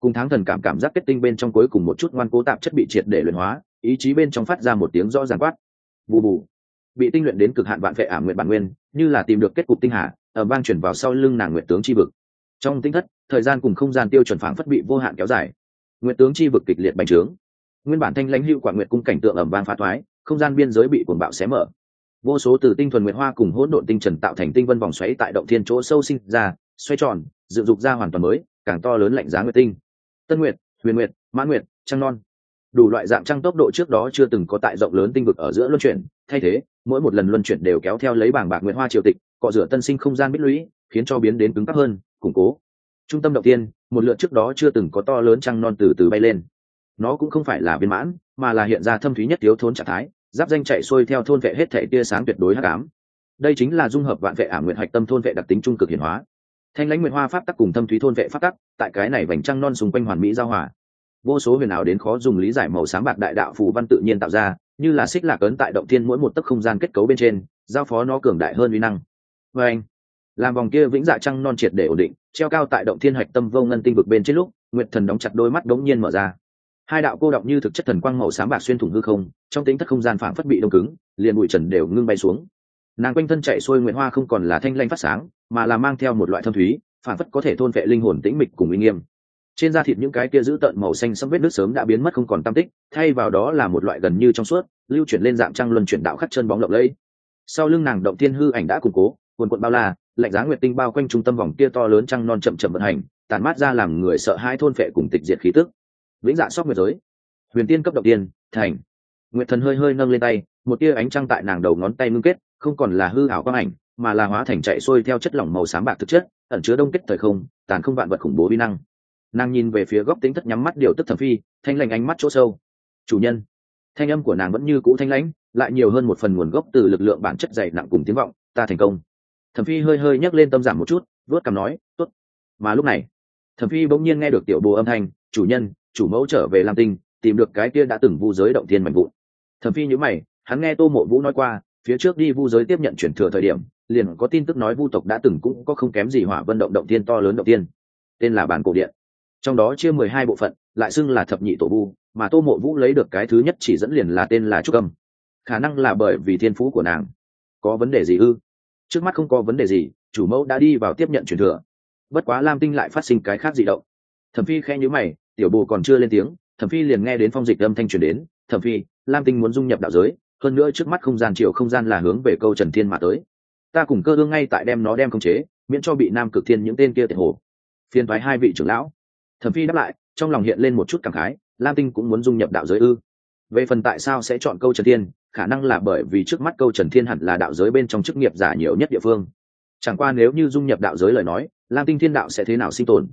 cùng tháng thần cảm cảm giác kết tinh bên trong cuối cùng một chút ngoan cố tạp chất bị triệt để luyện hóa, ý chí bên trong phát ra một tiếng rõ ràng quát. Bù bù. Bị tinh luyện đến cực hạn vạn vệ ả nguyện bản nguyên, như là tìm được kết cục tinh hà, ở vang chuyển vào sau lưng nàng nguyện tướng chi vực. Trong tinh thất, thời gian cùng không gian tiêu chuẩn phảng phất bị vô hạn kéo dài. Nguyện tướng chi vực kịch liệt bành trướng. Nguyên bản thanh lãnh hữu quả nguyện cung cảnh tượng ẩm vang phá thoái, không gian biên giới bị cuồng bạo xé mở. Vô số từ tinh thuần nguyệt hoa cùng hỗn độn tinh trần tạo thành tinh vân vòng xoáy tại động thiên chỗ sâu sinh ra, xoay tròn, dựng dục ra hoàn toàn mới, càng to lớn lạnh giá nguyệt tinh tân nguyệt, huyền nguyệt, mãn nguyệt, trăng non. Đủ loại dạng trăng tốc độ trước đó chưa từng có tại rộng lớn tinh vực ở giữa luân chuyển. Thay thế, mỗi một lần luân chuyển đều kéo theo lấy bảng bạc nguyệt hoa triều tịch, cọ rửa tân sinh không gian bích lũy, khiến cho biến đến cứng cắp hơn, củng cố. Trung tâm đầu tiên, một lượt trước đó chưa từng có to lớn trăng non từ từ bay lên. Nó cũng không phải là viên mãn, mà là hiện ra thâm thúy nhất thiếu thốn trạng thái, giáp danh chạy xuôi theo thôn vệ hết thể tia sáng tuyệt đối hắc ám. Đây chính là dung hợp vạn vệ ả nguyện hạch tâm thôn vệ đặc tính trung cực hiển hóa thanh lãnh nguyện hoa pháp tắc cùng thâm thúy thôn vệ pháp tắc, tại cái này vành trăng non xung quanh hoàn mỹ giao hòa. Vô số huyền ảo đến khó dùng lý giải màu sáng bạc đại đạo phù văn tự nhiên tạo ra, như là xích lạc ấn tại động thiên mỗi một tấc không gian kết cấu bên trên, giao phó nó cường đại hơn uy năng. Và anh, làm vòng kia vĩnh dạ trăng non triệt để ổn định, treo cao tại động thiên hạch tâm vô ngân tinh vực bên trên lúc, nguyệt thần đóng chặt đôi mắt đống nhiên mở ra. Hai đạo cô động như thực chất thần quang màu sáng bạc xuyên thủng hư không, trong tính thất không gian phảng phất bị đông cứng, liền bụi trần đều ngưng bay xuống nàng quanh thân chạy xuôi nguyệt hoa không còn là thanh lanh phát sáng, mà là mang theo một loại thâm thúy, phảng phất có thể thôn vệ linh hồn tĩnh mịch cùng uy nghiêm. Trên da thịt những cái kia giữ tợn màu xanh sẫm vết nước sớm đã biến mất không còn tam tích, thay vào đó là một loại gần như trong suốt, lưu chuyển lên dạng trăng luân chuyển đạo khắc chân bóng lộng lẫy. Sau lưng nàng động thiên hư ảnh đã củng cố, quần quận bao la, lạnh giá nguyệt tinh bao quanh trung tâm vòng kia to lớn trăng non chậm chậm vận hành tàn mát ra làm người sợ hai thôn phệ cùng tịch diệt khí tức. Vĩnh dạ sóc nguyệt giới. Huyền tiên cấp động tiên, thành. Nguyệt thần hơi hơi nâng lên tay, một tia ánh trăng tại nàng đầu ngón tay ngưng kết không còn là hư ảo quang ảnh, mà là hóa thành chạy xuôi theo chất lỏng màu xám bạc thực chất, ẩn chứa đông kết thời không, tàn không vạn vật khủng bố vi năng. Nàng nhìn về phía góc tính thất nhắm mắt điều tức thẩm phi, thanh lành ánh mắt chỗ sâu. Chủ nhân. Thanh âm của nàng vẫn như cũ thanh lãnh, lại nhiều hơn một phần nguồn gốc từ lực lượng bản chất dày nặng cùng tiếng vọng, ta thành công. Thẩm phi hơi hơi nhấc lên tâm giảm một chút vớt cằm nói, tốt. Mà lúc này, thẩm phi bỗng nhiên nghe được tiểu bồ âm thanh, chủ nhân, chủ mẫu trở về lam tinh, tìm được cái kia đã từng vu giới động thiên mạnh vụn. Thẩm phi nhíu mày, hắn nghe tô mộ vũ nói qua phía trước đi vu giới tiếp nhận chuyển thừa thời điểm, liền có tin tức nói vu tộc đã từng cũng có không kém gì hỏa vân động động tiên to lớn động tiên tên là bản cổ điện. Trong đó chia mười hai bộ phận, lại xưng là thập nhị tổ vu, mà tô mộ vũ lấy được cái thứ nhất chỉ dẫn liền là tên là trúc âm. Khả năng là bởi vì thiên phú của nàng. Có vấn đề gì ư? Trước mắt không có vấn đề gì, chủ mẫu đã đi vào tiếp nhận truyền thừa. Bất quá lam tinh lại phát sinh cái khác gì động. Thẩm phi khe nhữ mày, tiểu bồ còn chưa lên tiếng, thẩm phi liền nghe đến phong dịch âm thanh truyền đến, thẩm phi, lam tinh muốn dung nhập đạo giới hơn nữa trước mắt không gian chiều không gian là hướng về câu trần thiên mà tới. Ta cùng cơ hương ngay tại đem nó đem khống chế, miễn cho bị nam cực thiên những tên kia tiện hồ. Phiên thoái hai vị trưởng lão. Thẩm phi đáp lại, trong lòng hiện lên một chút cảm khái, lam tinh cũng muốn dung nhập đạo giới ư. Về phần tại sao sẽ chọn câu trần thiên, khả năng là bởi vì trước mắt câu trần thiên hẳn là đạo giới bên trong chức nghiệp giả nhiều nhất địa phương. Chẳng qua nếu như dung nhập đạo giới lời nói, lam tinh thiên đạo sẽ thế nào sinh tồn?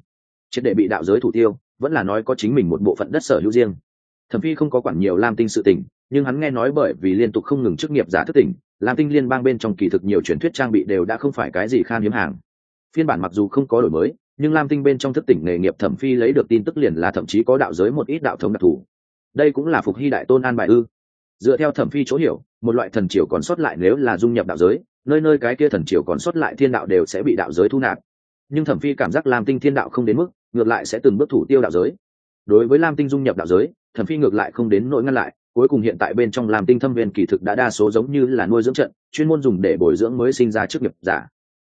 Triệt để bị đạo giới thủ tiêu, vẫn là nói có chính mình một bộ phận đất sở hữu riêng. Thẩm phi không có quản nhiều lam tinh sự tình nhưng hắn nghe nói bởi vì liên tục không ngừng chức nghiệp giả thức tỉnh, lam tinh liên bang bên trong kỳ thực nhiều truyền thuyết trang bị đều đã không phải cái gì khan hiếm hàng. Phiên bản mặc dù không có đổi mới, nhưng lam tinh bên trong thức tỉnh nghề nghiệp thẩm phi lấy được tin tức liền là thậm chí có đạo giới một ít đạo thống đặc thù. Đây cũng là phục hy đại tôn an bài ư. Dựa theo thẩm phi chỗ hiểu, một loại thần triều còn sót lại nếu là dung nhập đạo giới, nơi nơi cái kia thần triều còn sót lại thiên đạo đều sẽ bị đạo giới thu nạp. Nhưng thẩm phi cảm giác lam tinh thiên đạo không đến mức, ngược lại sẽ từng bước thủ tiêu đạo giới. Đối với lam tinh dung nhập đạo giới, thẩm phi ngược lại không đến nỗi ngăn lại cuối cùng hiện tại bên trong lam tinh thâm viên kỳ thực đã đa số giống như là nuôi dưỡng trận, chuyên môn dùng để bồi dưỡng mới sinh ra chức nghiệp giả.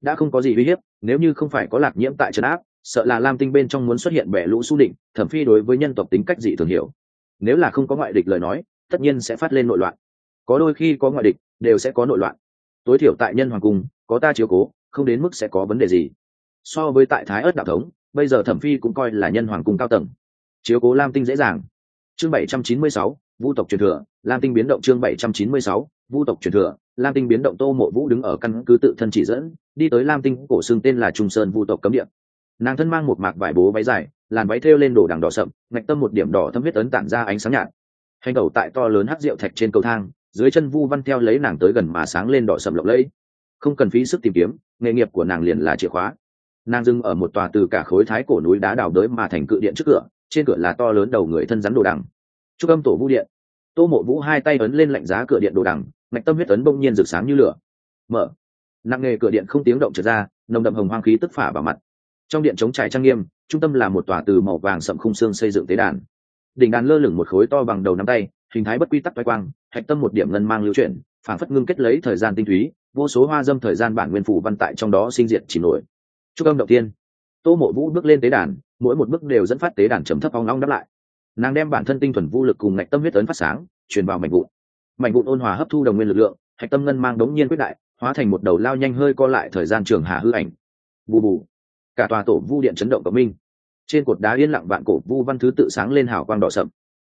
Đã không có gì uy hiếp, nếu như không phải có lạc nhiễm tại trấn áp, sợ là lam tinh bên trong muốn xuất hiện bẻ lũ su định thẩm phi đối với nhân tộc tính cách dị thường hiểu. Nếu là không có ngoại địch lời nói, tất nhiên sẽ phát lên nội loạn. Có đôi khi có ngoại địch, đều sẽ có nội loạn. Tối thiểu tại nhân hoàng cung, có ta chiếu cố, không đến mức sẽ có vấn đề gì. So với tại thái ớt đạo thống, bây giờ thẩm phi cũng coi là nhân hoàng cung cao tầng. Chiếu cố lam tinh dễ dàng. Chương bảy trăm chín mươi sáu vu tộc truyền thừa, lam tinh biến động chương bảy trăm chín mươi sáu, vu tộc truyền thừa, lam tinh biến động tô mộ vũ đứng ở căn cứ tự thân chỉ dẫn, đi tới lam tinh cổ xương tên là trung sơn vu tộc cấm địa. Nàng thân mang một mạc vải bố váy dài, làn váy thêu lên đồ đằng đỏ sậm, ngạch tâm một điểm đỏ thâm huyết ấn tản ra ánh sáng nhạt. Hành đầu tại to lớn hắc rượu thạch trên cầu thang, dưới chân vu văn theo lấy nàng tới gần mà sáng lên đỏ sậm lộng lẫy. Không cần phí sức tìm kiếm, nghề nghiệp của nàng liền là chìa khóa. Nàng dưng ở một tòa từ cả khối thái cổ núi đá đào đới mà thành cự điện trước cửa, trên cửa là to lớn đầu người thân rắn đồ đằng trúc âm tổ vũ điện. Tô mộ vũ hai tay ấn lên lạnh giá cửa điện đồ đằng, ngạch tâm huyết ấn bỗng nhiên rực sáng như lửa. Mở. Nặng nghề cửa điện không tiếng động trượt ra, nồng đậm hồng hoang khí tức phả vào mặt. Trong điện chống trải trang nghiêm, trung tâm là một tòa từ màu vàng sậm khung xương xây dựng tế đàn. Đỉnh đàn lơ lửng một khối to bằng đầu nắm tay, hình thái bất quy tắc toai quang, hạch tâm một điểm ngân mang lưu chuyển phản phất ngưng kết lấy thời gian tinh túy, vô số hoa dâm thời gian bản nguyên phủ văn tại trong đó sinh diện chỉ nổi. Chúc âm đầu tiên tô mộ vũ bước lên tế đàn, mỗi một bước đều dẫn phát tế đàn trầm thấp ong long đáp lại nàng đem bản thân tinh thuần vũ lực cùng ngạch tâm huyết ấn phát sáng, truyền vào mảnh vụn. Mảnh vụn ôn hòa hấp thu đồng nguyên lực lượng, hạch tâm ngân mang đống nhiên quyết đại, hóa thành một đầu lao nhanh hơi co lại thời gian trường hà hư ảnh. Bù bù. Cả tòa tổ vu điện chấn động cộng minh. Trên cột đá yên lặng vạn cổ vu văn thứ tự sáng lên hào quang đỏ sậm.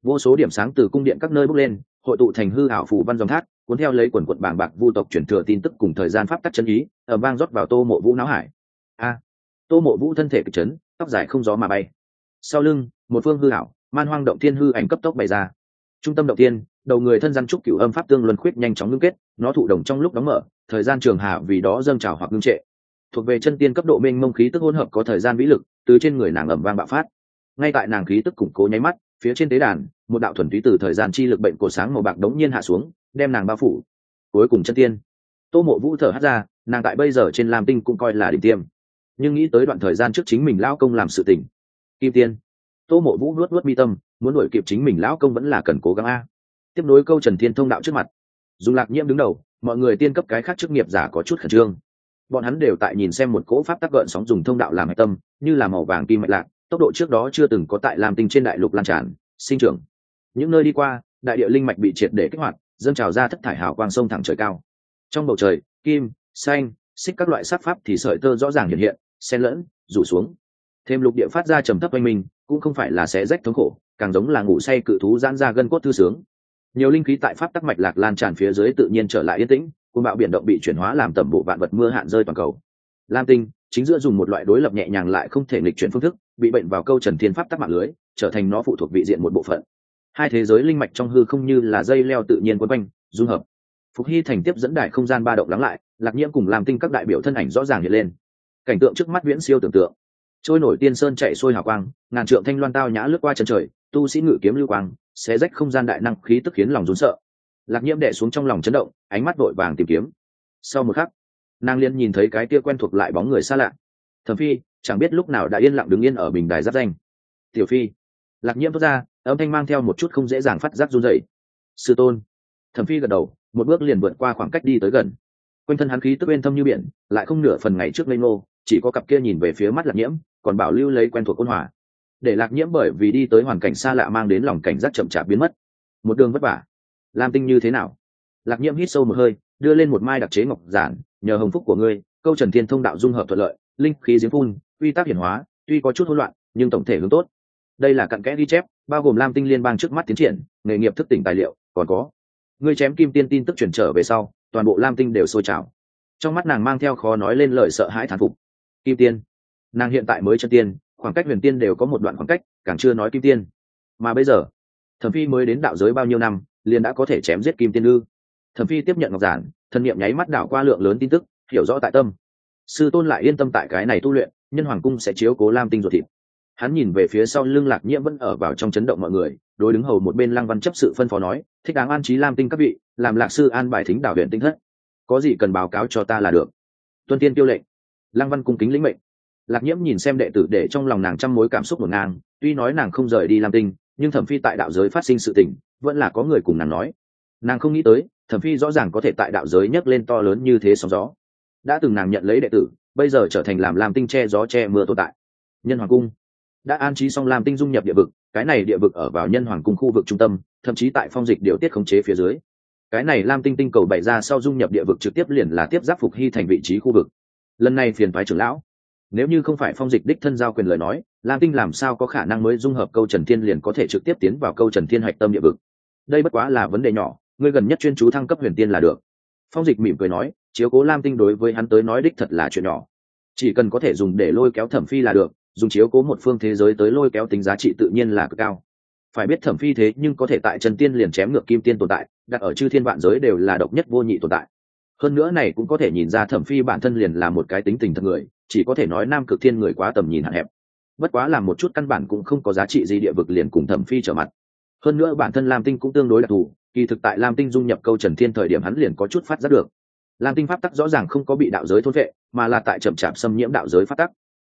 Vô số điểm sáng từ cung điện các nơi bốc lên, hội tụ thành hư hảo phủ văn dòng thác, cuốn theo lấy quần quận bảng bạc vu tộc chuyển thừa tin tức cùng thời gian pháp tắc chân ý ở bang rót vào tô mộ vũ não hải. A. Tô mộ vũ thân thể kịch chấn, tóc dài không gió mà bay. Sau lưng, một phương hư hảo man hoang động thiên hư ảnh cấp tốc bày ra. Trung tâm động thiên, đầu người thân gian trúc cửu âm pháp tương luân khuyết nhanh chóng ngưng kết, nó thụ động trong lúc đóng mở, thời gian trường hạ vì đó dâng trào hoặc ngưng trệ. Thuộc về chân tiên cấp độ mênh mông khí tức hỗn hợp có thời gian vĩ lực, từ trên người nàng ẩm vang bạo phát. Ngay tại nàng khí tức củng cố nháy mắt, phía trên tế đàn, một đạo thuần túy từ thời gian chi lực bệnh cổ sáng màu bạc đống nhiên hạ xuống, đem nàng bao phủ. Cuối cùng chân tiên. Tô mộ vũ thở hát ra, nàng tại bây giờ trên lam tinh cũng coi là đỉnh tiêm. Nhưng nghĩ tới đoạn thời gian trước chính mình lao công làm sự tình. Kim tiên tô mộ vũ nuốt nuốt mi tâm, muốn đuổi kịp chính mình lão công vẫn là cần cố gắng a. Tiếp nối câu trần thiên thông đạo trước mặt. Dùng lạc nhiễm đứng đầu, mọi người tiên cấp cái khác chức nghiệp giả có chút khẩn trương. Bọn hắn đều tại nhìn xem một cỗ pháp tắc gợn sóng dùng thông đạo làm hạch tâm, như là màu vàng kim mạch lạc, tốc độ trước đó chưa từng có tại làm tinh trên đại lục lan tràn, sinh trưởng. Những nơi đi qua, đại địa linh mạch bị triệt để kích hoạt, dâng trào ra thất thải hào quang sông thẳng trời cao. Trong bầu trời, kim, xanh, xích các loại sắc pháp thì sợi tơ rõ ràng hiện hiện, xen lẫn, rủ xuống thêm lục địa phát ra trầm thấp oanh minh, cũng không phải là sẽ rách thống khổ, càng giống là ngủ say cự thú giãn ra gân cốt thư sướng. Nhiều linh khí tại pháp tắc mạch lạc lan tràn phía dưới tự nhiên trở lại yên tĩnh, côn bạo biển động bị chuyển hóa làm tầm bộ vạn vật mưa hạn rơi toàn cầu. Lam tinh, chính giữa dùng một loại đối lập nhẹ nhàng lại không thể nghịch chuyển phương thức, bị bệnh vào câu trần thiên pháp tắc mạng lưới, trở thành nó phụ thuộc vị diện một bộ phận. Hai thế giới linh mạch trong hư không như là dây leo tự nhiên quấn quanh, dung hợp. Phục hy thành tiếp dẫn đại không gian ba động lắng lại, lạc nhiễm cùng làm tinh các đại biểu thân ảnh rõ ràng hiện lên. Cảnh tượng trước mắt viễn siêu tưởng tượng trôi nổi tiên sơn chạy xuôi hào quang, ngàn trượng thanh loan tao nhã lướt qua chân trời, tu sĩ ngự kiếm lưu quang, xé rách không gian đại năng, khí tức khiến lòng rốn sợ. Lạc nhiễm đệ xuống trong lòng chấn động, ánh mắt vội vàng tìm kiếm. Sau một khắc, nàng liên nhìn thấy cái kia quen thuộc lại bóng người xa lạ. Thẩm phi, chẳng biết lúc nào đã yên lặng đứng yên ở bình đài giáp danh. Tiểu phi. Lạc nhiễm thoát ra, âm thanh mang theo một chút không dễ dàng phát giác run dậy sư tôn. Thẩm phi gật đầu, một bước liền vượt qua khoảng cách đi tới gần. Quanh thân hắn khí tức bên thâm như biển, lại không nửa phần ngày trước lây ngô chỉ có cặp kia nhìn về phía mắt lạc nhiễm còn bảo lưu lấy quen thuộc ôn hòa. Để lạc nhiễm bởi vì đi tới hoàn cảnh xa lạ mang đến lòng cảnh giác chậm chạp biến mất. Một đường vất vả. Lam tinh như thế nào? Lạc nhiễm hít sâu một hơi, đưa lên một mai đặc chế ngọc giản, nhờ hồng phúc của ngươi, câu trần thiên thông đạo dung hợp thuận lợi, linh khí giếng phun, quy tắc hiển hóa, tuy có chút hỗn loạn, nhưng tổng thể hướng tốt. Đây là cặn kẽ ghi chép, bao gồm lam tinh liên bang trước mắt tiến triển, nghề nghiệp thức tỉnh tài liệu, còn có. Ngươi chém kim tiên tin tức chuyển trở về sau, toàn bộ lam tinh đều sôi trào. Trong mắt nàng mang theo khó nói lên lời sợ hãi thán phục. Kim tiên nàng hiện tại mới chân tiên, khoảng cách huyền tiên đều có một đoạn khoảng cách, càng chưa nói kim tiên. Mà bây giờ, thẩm phi mới đến đạo giới bao nhiêu năm, liền đã có thể chém giết kim tiên ư? Thẩm phi tiếp nhận ngọc giản thần niệm nháy mắt đảo qua lượng lớn tin tức, hiểu rõ tại tâm. Sư tôn lại yên tâm tại cái này tu luyện, nhân hoàng cung sẽ chiếu cố lam tinh ruột thịt. Hắn nhìn về phía sau lưng lạc nhiễm vẫn ở vào trong chấn động mọi người, đối đứng hầu một bên lăng văn chấp sự phân phó nói, thích đáng an trí lam tinh các vị, làm lạc sư an bài thính đảo huyện tinh thất. Có gì cần báo cáo cho ta là được. Tuân tiên tiêu lệnh. Lăng văn cung kính lĩnh mệnh lạc nhiễm nhìn xem đệ tử để trong lòng nàng trăm mối cảm xúc ngổn ngang, tuy nói nàng không rời đi lam tinh, nhưng thẩm phi tại đạo giới phát sinh sự tình, vẫn là có người cùng nàng nói. Nàng không nghĩ tới, thẩm phi rõ ràng có thể tại đạo giới nhấc lên to lớn như thế sóng gió. Đã từng nàng nhận lấy đệ tử, bây giờ trở thành làm lam tinh che gió che mưa tồn tại. Nhân hoàng cung đã an trí xong lam tinh dung nhập địa vực, cái này địa vực ở vào nhân hoàng cung khu vực trung tâm, thậm chí tại phong dịch điều tiết khống chế phía dưới. Cái này lam tinh tinh cầu bày ra sau dung nhập địa vực trực tiếp liền là tiếp giáp phục hy thành vị trí khu vực. Lần này phiền phái trưởng lão nếu như không phải phong dịch đích thân giao quyền lời nói, lam tinh làm sao có khả năng mới dung hợp câu trần thiên liền có thể trực tiếp tiến vào câu trần thiên hạch tâm địa vực? Đây bất quá là vấn đề nhỏ ngươi gần nhất chuyên chú thăng cấp huyền tiên là được. Phong dịch mỉm cười nói, chiếu cố lam tinh đối với hắn tới nói đích thật là chuyện nhỏ. Chỉ cần có thể dùng để lôi kéo thẩm phi là được, dùng chiếu cố một phương thế giới tới lôi kéo tính giá trị tự nhiên là cực cao. Phải biết thẩm phi thế nhưng có thể tại trần tiên liền chém ngược kim tiên tồn tại, đặt ở chư thiên vạn giới đều là độc nhất vô nhị tồn tại hơn nữa này cũng có thể nhìn ra thẩm phi bản thân liền là một cái tính tình thật người, chỉ có thể nói nam cực thiên người quá tầm nhìn hạn hẹp. Bất quá là một chút căn bản cũng không có giá trị gì địa vực liền cùng thẩm phi trở mặt. Hơn nữa bản thân lam tinh cũng tương đối đặc thù, kỳ thực tại lam tinh dung nhập câu trần thiên thời điểm hắn liền có chút phát giác được. Lam tinh pháp tắc rõ ràng không có bị đạo giới thôn vệ, mà là tại chậm chạp xâm nhiễm đạo giới pháp tắc.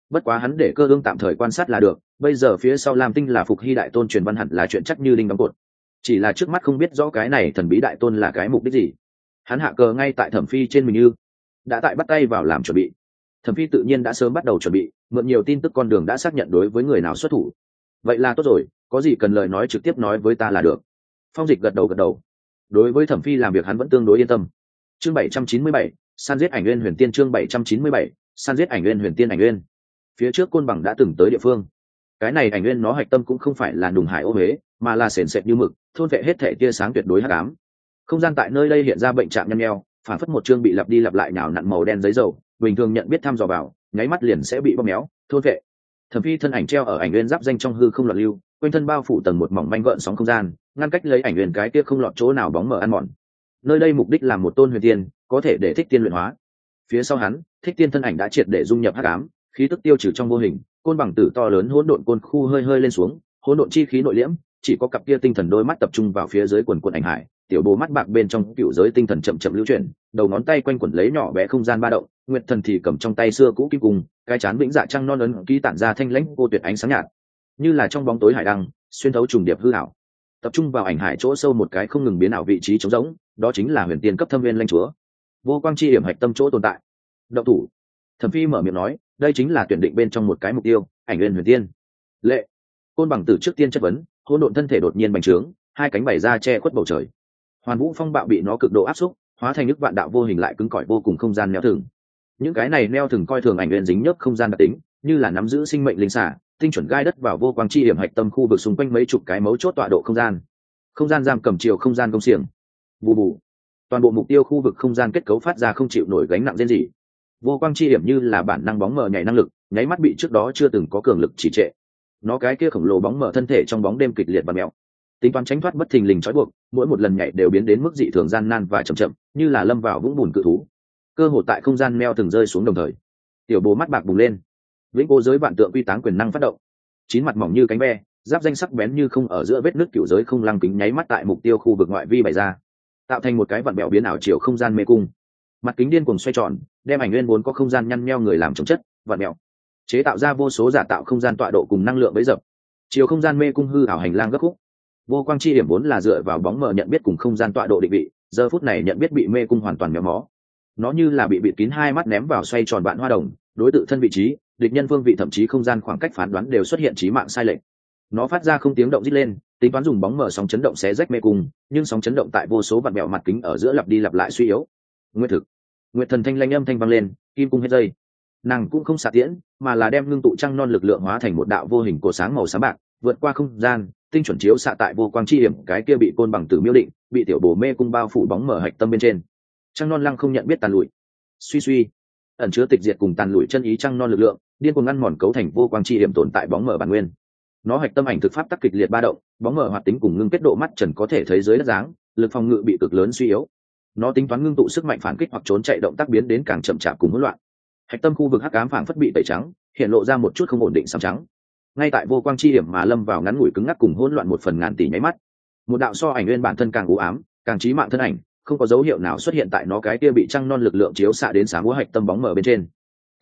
Bất quá hắn để cơ ương tạm thời quan sát là được, bây giờ phía sau lam tinh là phục hy đại tôn truyền văn hẳn là chuyện chắc như linh đóng cột. Chỉ là trước mắt không biết rõ cái này thần bí đại tôn là cái mục đích gì hắn hạ cờ ngay tại thẩm phi trên mình như, đã tại bắt tay vào làm chuẩn bị. Thẩm phi tự nhiên đã sớm bắt đầu chuẩn bị, mượn nhiều tin tức con đường đã xác nhận đối với người nào xuất thủ. Vậy là tốt rồi, có gì cần lời nói trực tiếp nói với ta là được. Phong dịch gật đầu gật đầu. Đối với thẩm phi làm việc hắn vẫn tương đối yên tâm. Chương bảy trăm chín mươi bảy, san giết ảnh nguyên huyền tiên chương bảy trăm chín mươi bảy, san giết ảnh nguyên huyền tiên ảnh nguyên. Phía trước côn bằng đã từng tới địa phương. Cái này ảnh nguyên nó hạch tâm cũng không phải là đùng hải ô huế, mà là sền sệt như mực, thôn vệ hết thể tia sáng tuyệt đối hắc ám không gian tại nơi đây hiện ra bệnh trạng nhăn nheo, phản phất một chương bị lặp đi lặp lại nào nặn màu đen giấy dầu, bình thường nhận biết thăm dò vào, nháy mắt liền sẽ bị bóp méo, thôn vệ thẩm phi thân ảnh treo ở ảnh nguyên giáp danh trong hư không loạn lưu, quanh thân bao phủ tầng một mỏng manh gợn sóng không gian, ngăn cách lấy ảnh nguyên cái kia không lọt chỗ nào bóng mở ăn mòn. Nơi đây mục đích là một tôn huyền tiên, có thể để thích tiên luyện hóa. Phía sau hắn, thích tiên thân ảnh đã triệt để dung nhập hắc ám, khí tức tiêu trừ trong vô hình, côn bằng tử to lớn hỗn độn côn khu hơi hơi lên xuống, hỗn độn chi khí nội liễm chỉ có cặp kia tinh thần đôi mắt tập trung vào phía dưới quần quần ảnh hải, tiểu bố mắt bạc bên trong cựu giới tinh thần chậm chậm lưu chuyển, đầu ngón tay quanh quẩn lấy nhỏ bé không gian ba động, nguyệt thần thì cầm trong tay xưa cũ kim cung cái chán vĩnh dạ trăng non ấn ký tản ra thanh lãnh cô tuyệt ánh sáng nhạt. Như là trong bóng tối hải đăng, xuyên thấu trùng điệp hư ảo. Tập trung vào ảnh hải chỗ sâu một cái không ngừng biến ảo vị trí trống rỗng, đó chính là huyền tiên cấp thâm viên lanh chúa. Vô quang chi điểm hạch tâm chỗ tồn tại. Động thủ. Thẩm phi mở miệng nói, đây chính là tuyển định bên trong một cái mục tiêu, ảnh nguyên huyền tiên. Lệ. Côn bằng tử trước tiên chất vấn hỗn độn thân thể đột nhiên bành trướng, hai cánh bày ra che khuất bầu trời. Hoàn vũ phong bạo bị nó cực độ áp xúc, hóa thành nước vạn đạo vô hình lại cứng cỏi vô cùng không gian neo thừng. Những cái này neo thừng coi thường ảnh luyện dính nhớp không gian đặc tính, như là nắm giữ sinh mệnh linh xả, tinh chuẩn gai đất vào vô quang chi điểm hạch tâm khu vực xung quanh mấy chục cái mấu chốt tọa độ không gian. Không gian giam cầm chiều không gian công xiềng. Bù bù. Toàn bộ mục tiêu khu vực không gian kết cấu phát ra không chịu nổi gánh nặng riêng gì vô quang chi điểm như là bản năng bóng mờ nhảy năng lực, nháy mắt bị trước đó chưa từng có cường lực chỉ trệ nó cái kia khổng lồ bóng mở thân thể trong bóng đêm kịch liệt và mèo tính toán tránh thoát bất thình lình trói buộc, mỗi một lần nhảy đều biến đến mức dị thường gian nan và chậm chậm, như là lâm vào vũng bùn cự thú. Cơ hội tại không gian meo từng rơi xuống đồng thời. Tiểu bố mắt bạc bùng lên. Vĩnh cô giới vạn tượng quy táng quyền năng phát động. Chín mặt mỏng như cánh ve, giáp danh sắc bén như không ở giữa vết nước cựu giới không lăng kính nháy mắt tại mục tiêu khu vực ngoại vi bày ra. Tạo thành một cái vặn bẹo biến ảo chiều không gian mê cung. Mặt kính điên cuồng xoay tròn, đem ảnh nguyên vốn có không gian nhăn nheo người làm chống chất vặn mẹo chế tạo ra vô số giả tạo không gian tọa độ cùng năng lượng bấy dập. Chiều không gian mê cung hư ảo hành lang gấp khúc. Vô quang chi điểm vốn là dựa vào bóng mờ nhận biết cùng không gian tọa độ định vị, giờ phút này nhận biết bị mê cung hoàn toàn méo mó. Nó như là bị bịt kín hai mắt ném vào xoay tròn vạn hoa đồng, đối tượng thân vị trí, địch nhân vương vị thậm chí không gian khoảng cách phán đoán đều xuất hiện trí mạng sai lệch. Nó phát ra không tiếng động rít lên, tính toán dùng bóng mở sóng chấn động xé rách mê cung, nhưng sóng chấn động tại vô số vạt mẹo mặt kính ở giữa lặp đi lặp lại suy yếu. Nguyên thực. Nguyệt thần thanh lanh âm thanh vang lên, kim cung hết dây nàng cũng không xạ tiễn mà là đem ngưng tụ trăng non lực lượng hóa thành một đạo vô hình cổ sáng màu sáng bạc vượt qua không gian tinh chuẩn chiếu xạ tại vô quang chi điểm, cái kia bị côn bằng tử miêu định bị tiểu bồ mê cung bao phủ bóng mở hạch tâm bên trên. Trăng non lăng không nhận biết tàn lụi. Suy suy ẩn chứa tịch diệt cùng tàn lụi chân ý trăng non lực lượng điên cuồng ngăn mòn cấu thành vô quang chi điểm tồn tại bóng mở bản nguyên. Nó hạch tâm ảnh thực pháp tắc kịch liệt ba động bóng mở hoạt tính cùng ngưng kết độ mắt trần có thể thấy dưới đất dáng lực phòng ngự bị cực lớn suy yếu. Nó tính toán ngưng tụ sức mạnh phản kích hoặc trốn chạy động tác biến đến càng chậm chạp cùng hỗn loạn hạch tâm khu vực hắc ám phảng phất bị tẩy trắng, hiện lộ ra một chút không ổn định xám trắng. Ngay tại vô quang chi điểm mà lâm vào ngắn ngủi cứng ngắc cùng hỗn loạn một phần ngàn tỷ nháy mắt. Một đạo so ảnh nguyên bản thân càng u ám, càng trí mạng thân ảnh, không có dấu hiệu nào xuất hiện tại nó cái kia bị trăng non lực lượng chiếu xạ đến sáng múa hạch tâm bóng mở bên trên.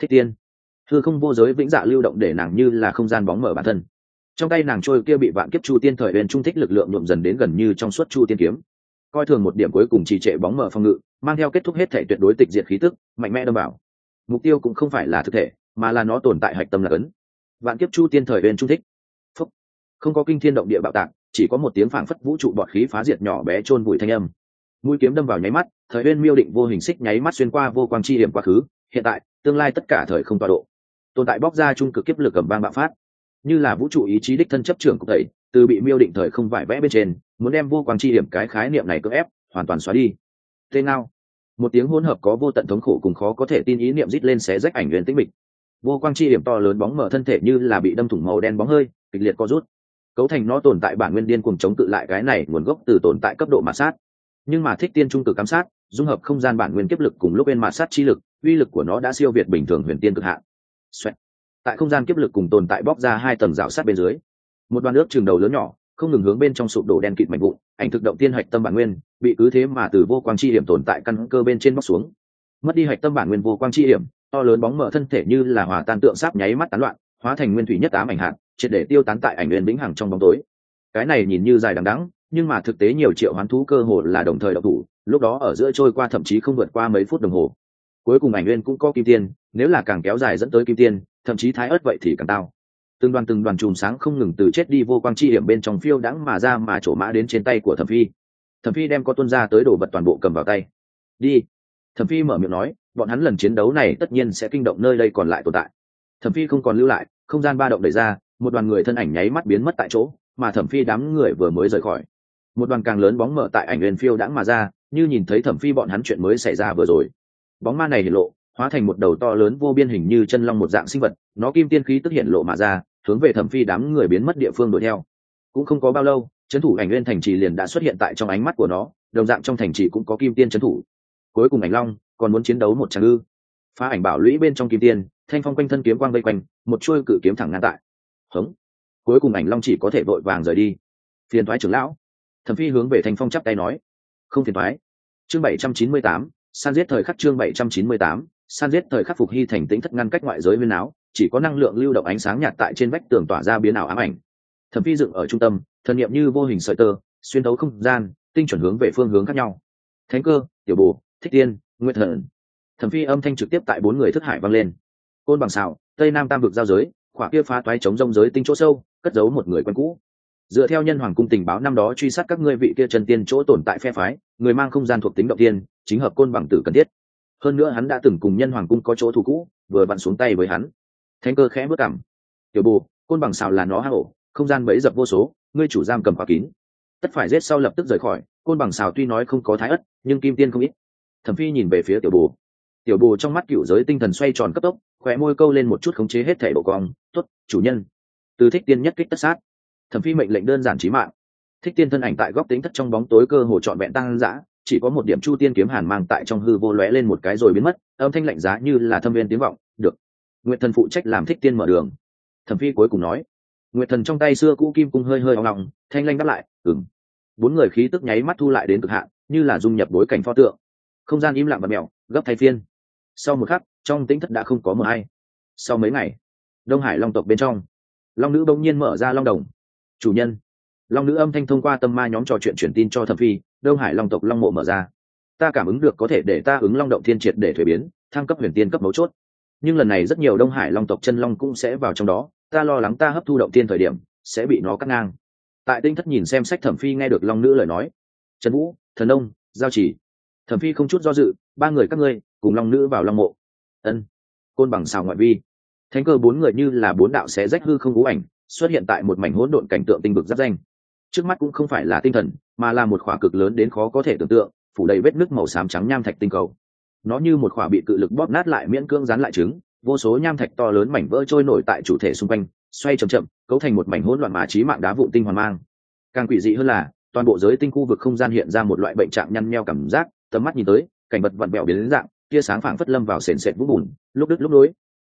Thích tiên thư không vô giới vĩnh dạ lưu động để nàng như là không gian bóng mở bản thân. Trong tay nàng trôi kia bị vạn kiếp chu tiên thời bên trung thích lực lượng nhuộm dần đến gần như trong suốt chu tiên kiếm. Coi thường một điểm cuối cùng trì trệ bóng mở phòng ngự, mang theo kết thúc hết thể tuyệt đối tịch diệt khí tức, mạnh mẽ đâm bảo mục tiêu cũng không phải là thực thể mà là nó tồn tại hạch tâm là ấn. Vạn kiếp chu tiên thời bên trung thích. Phúc. không có kinh thiên động địa bạo tạc chỉ có một tiếng phảng phất vũ trụ bọt khí phá diệt nhỏ bé chôn bụi thanh âm. Mũi kiếm đâm vào nháy mắt thời bên miêu định vô hình xích nháy mắt xuyên qua vô quang chi điểm quá khứ hiện tại tương lai tất cả thời không tọa độ. Tồn tại bóc ra trung cực kiếp lực cầm bang bạo phát. Như là vũ trụ ý chí đích thân chấp trưởng cụ thể, từ bị miêu định thời không vải vẽ bên trên muốn đem vô quang chi điểm cái khái niệm này cưỡng ép hoàn toàn xóa đi. Tên nào? Một tiếng hỗn hợp có vô tận thống khổ cùng khó có thể tin ý niệm rít lên xé rách ảnh huyền tĩnh mịch. Vô quang chi điểm to lớn bóng mở thân thể như là bị đâm thủng màu đen bóng hơi, kịch liệt co rút. Cấu thành nó tồn tại bản nguyên điên cùng chống tự lại cái này nguồn gốc từ tồn tại cấp độ mạt sát. Nhưng mà thích tiên trung cực cám sát, dung hợp không gian bản nguyên kiếp lực cùng lúc bên mạt sát chi lực, uy lực của nó đã siêu việt bình thường huyền tiên cực hạn. Tại không gian kiếp lực cùng tồn tại bóc ra hai tầng rào sát bên dưới, một đoàn nước trường đầu lớn nhỏ không ngừng hướng bên trong sụp đổ đen kịt mạnh vụn, ảnh thực động tiên hạch tâm bản nguyên, bị cứ thế mà từ vô quang chi điểm tồn tại căn cơ bên trên bóc xuống. Mất đi hạch tâm bản nguyên vô quang chi điểm, to lớn bóng mở thân thể như là hòa tan tượng sáp nháy mắt tán loạn, hóa thành nguyên thủy nhất tám ảnh hạt, triệt để tiêu tán tại ảnh nguyên vĩnh hằng trong bóng tối. Cái này nhìn như dài đằng đắng nhưng mà thực tế nhiều triệu hoán thú cơ hồ là đồng thời độc thủ, lúc đó ở giữa trôi qua thậm chí không vượt qua mấy phút đồng hồ. Cuối cùng ảnh nguyên cũng có kim tiên, nếu là càng kéo dài dẫn tới kim tiên, thậm chí thái ớt vậy thì càng tao từng đoàn từng đoàn chùm sáng không ngừng từ chết đi vô quang chi điểm bên trong phiêu đãng mà ra mà trổ mã đến trên tay của thẩm phi. Thẩm phi đem có tuân ra tới đồ vật toàn bộ cầm vào tay. Đi. Thẩm phi mở miệng nói, bọn hắn lần chiến đấu này tất nhiên sẽ kinh động nơi đây còn lại tồn tại. Thẩm phi không còn lưu lại, không gian ba động đẩy ra, một đoàn người thân ảnh nháy mắt biến mất tại chỗ, mà thẩm phi đám người vừa mới rời khỏi. Một đoàn càng lớn bóng mở tại ảnh huyền phiêu đãng mà ra, như nhìn thấy thẩm phi bọn hắn chuyện mới xảy ra vừa rồi. Bóng ma này hiện lộ, hóa thành một đầu to lớn vô biên hình như chân long một dạng sinh vật, nó kim tiên khí tức hiện lộ mà ra hướng về thẩm phi đám người biến mất địa phương đuổi theo. Cũng không có bao lâu, trấn thủ ảnh nguyên thành trì liền đã xuất hiện tại trong ánh mắt của nó, đồng dạng trong thành trì cũng có kim tiên trấn thủ. Cuối cùng ảnh long còn muốn chiến đấu một tràng ư. Phá ảnh bảo lũy bên trong kim tiên, thanh phong quanh thân kiếm quang vây quanh, một chuôi cự kiếm thẳng ngang tại. Hống. Cuối cùng ảnh long chỉ có thể vội vàng rời đi. Phiền thoái trưởng lão. Thẩm phi hướng về thanh phong chắp tay nói. Không phiền thoái chương bảy trăm chín mươi tám, san giết thời khắc chương bảy trăm chín mươi tám, san giết thời khắc phục hy thành tĩnh thất ngăn cách ngoại giới viên áo chỉ có năng lượng lưu động ánh sáng nhạt tại trên vách tường tỏa ra biến ảo ám ảnh. Thẩm phi dựng ở trung tâm thần niệm như vô hình sợi tơ, xuyên thấu không gian, tinh chuẩn hướng về phương hướng khác nhau. Thánh cơ, tiểu bồ, thích tiên nguyện thần. Thẩm phi âm thanh trực tiếp tại bốn người thức hải vang lên. Côn bằng xào tây nam tam vực giao giới, khỏa kia phá toái chống rông giới tinh chỗ sâu, cất giấu một người quen cũ. Dựa theo nhân hoàng cung tình báo năm đó truy sát các ngươi vị kia chân tiên chỗ tồn tại phe phái, người mang không gian thuộc tính động tiên, chính hợp côn bằng tử cần thiết. Hơn nữa hắn đã từng cùng nhân hoàng cung có chỗ thù cũ, vừa vặn xuống tay với hắn thánh cơ khẽ bước cảm. Tiểu bù côn bằng xào là nó hạ hổ, không gian bẫy dập vô số, ngươi chủ giam cầm khóa kín. Tất phải giết sau lập tức rời khỏi, côn bằng xào tuy nói không có thái ất, nhưng kim tiên không ít. Thẩm phi nhìn về phía tiểu bù tiểu bù trong mắt cựu giới tinh thần xoay tròn cấp tốc khỏe môi câu lên một chút khống chế hết thể độ cong tuất chủ nhân. Từ thích tiên nhất kích tất sát. Thẩm phi mệnh lệnh đơn giản trí mạng. Thích tiên thân ảnh tại góc tính thất trong bóng tối cơ hồ trọn vẹn tăng dã, chỉ có một điểm chu tiên kiếm hàn mang tại trong hư vô lóe lên một cái rồi biến mất, âm thanh lạnh giá như là thâm viên tiếng vọng nguyện thần phụ trách làm thích tiên mở đường. Thẩm phi cuối cùng nói nguyện thần trong tay xưa cũ kim cung hơi hơi hoang lòng thanh lanh đáp lại ừng bốn người khí tức nháy mắt thu lại đến cực hạn, như là dung nhập bối cảnh pho tượng. Không gian im lặng và mèo, gấp thay phiên. Sau một khắc, trong tĩnh thất đã không có mờ hay sau mấy ngày, đông hải long tộc bên trong, long nữ bỗng nhiên mở ra long đồng. Chủ nhân. Long nữ âm thanh thông qua tâm ma nhóm trò chuyện truyền tin cho thẩm phi, đông hải long tộc long mộ mở ra. Ta cảm ứng được có thể để ta ứng long động thiên triệt để thuế biến, thăng cấp huyền tiên cấp mấu chốt nhưng lần này rất nhiều đông hải long tộc chân long cũng sẽ vào trong đó, ta lo lắng ta hấp thu động tiên thời điểm, sẽ bị nó cắt ngang. Tại tinh thất nhìn xem sách thẩm phi nghe được long nữ lời nói. Trần vũ, thần ông giao chỉ. Thẩm phi không chút do dự, ba người các ngươi, cùng long nữ vào long mộ. Ân. Côn bằng xào ngoại vi. Thánh cơ bốn người như là bốn đạo xé rách hư không cú ảnh, xuất hiện tại một mảnh hỗn độn cảnh tượng tinh vực giáp danh. Trước mắt cũng không phải là tinh thần, mà là một khỏa cực lớn đến khó có thể tưởng tượng, phủ đầy vết nước màu xám trắng nham thạch tinh cầu nó như một khỏa bị cự lực bóp nát lại miễn cưỡng dán lại trứng, vô số nham thạch to lớn mảnh vỡ trôi nổi tại chủ thể xung quanh, xoay chậm chậm, cấu thành một mảnh hỗn loạn mà trí mạng đá vụ tinh hoàn mang. Càng quỷ dị hơn là, toàn bộ giới tinh khu vực không gian hiện ra một loại bệnh trạng nhăn nheo cảm giác, tầm mắt nhìn tới, cảnh vật vặn vẹo biến đến dạng, tia sáng phảng phất lâm vào sền sệt vũng bùn, lúc đứt lúc nối.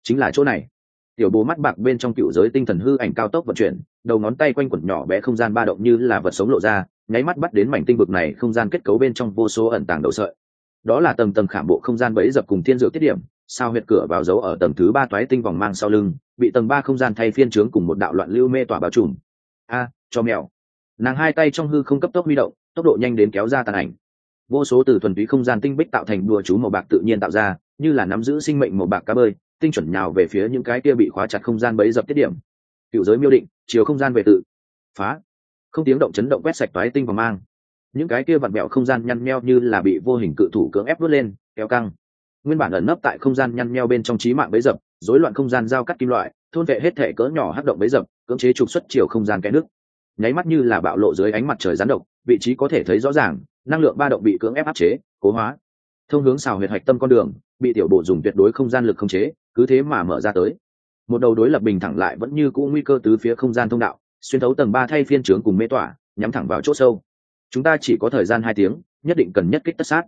Chính là chỗ này. Tiểu bố mắt bạc bên trong cựu giới tinh thần hư ảnh cao tốc vận chuyển, đầu ngón tay quanh quẩn nhỏ bé không gian ba động như là vật sống lộ ra, nháy mắt bắt đến mảnh tinh vực này không gian kết cấu bên trong vô số ẩn tàng đậu sợi đó là tầng tầng khảm bộ không gian bẫy dập cùng thiên dược tiết điểm, sao huyệt cửa vào dấu ở tầng thứ ba toái tinh vòng mang sau lưng, bị tầng ba không gian thay phiên trướng cùng một đạo loạn lưu mê tỏa bao trùm. A, cho mèo nàng hai tay trong hư không cấp tốc huy động, tốc độ nhanh đến kéo ra tàn ảnh. Vô số từ thuần túy không gian tinh bích tạo thành đùa chú màu bạc tự nhiên tạo ra, như là nắm giữ sinh mệnh màu bạc cá bơi, tinh chuẩn nhào về phía những cái kia bị khóa chặt không gian bấy dập tiết điểm. Cựu giới miêu định, chiều không gian về tự. Phá. Không tiếng động chấn động quét sạch toái tinh và mang những cái kia vặn bẹo không gian nhăn nheo như là bị vô hình cự thủ cưỡng ép vớt lên, kéo căng. Nguyên bản ẩn nấp tại không gian nhăn nheo bên trong trí mạng bấy dập, rối loạn không gian giao cắt kim loại, thôn vệ hết thể cỡ nhỏ hắc động bấy dập, cưỡng chế trục xuất chiều không gian cái nước. Nháy mắt như là bạo lộ dưới ánh mặt trời rán độc, vị trí có thể thấy rõ ràng, năng lượng ba động bị cưỡng ép áp chế, cố hóa. Thông hướng xào huyệt hạch tâm con đường, bị tiểu bộ dùng tuyệt đối không gian lực không chế, cứ thế mà mở ra tới. Một đầu đối lập bình thẳng lại vẫn như cũ nguy cơ từ phía không gian thông đạo, xuyên thấu tầng ba thay phiên trướng cùng mê tỏa, nhắm thẳng vào chỗ sâu chúng ta chỉ có thời gian hai tiếng, nhất định cần nhất kích tất sát.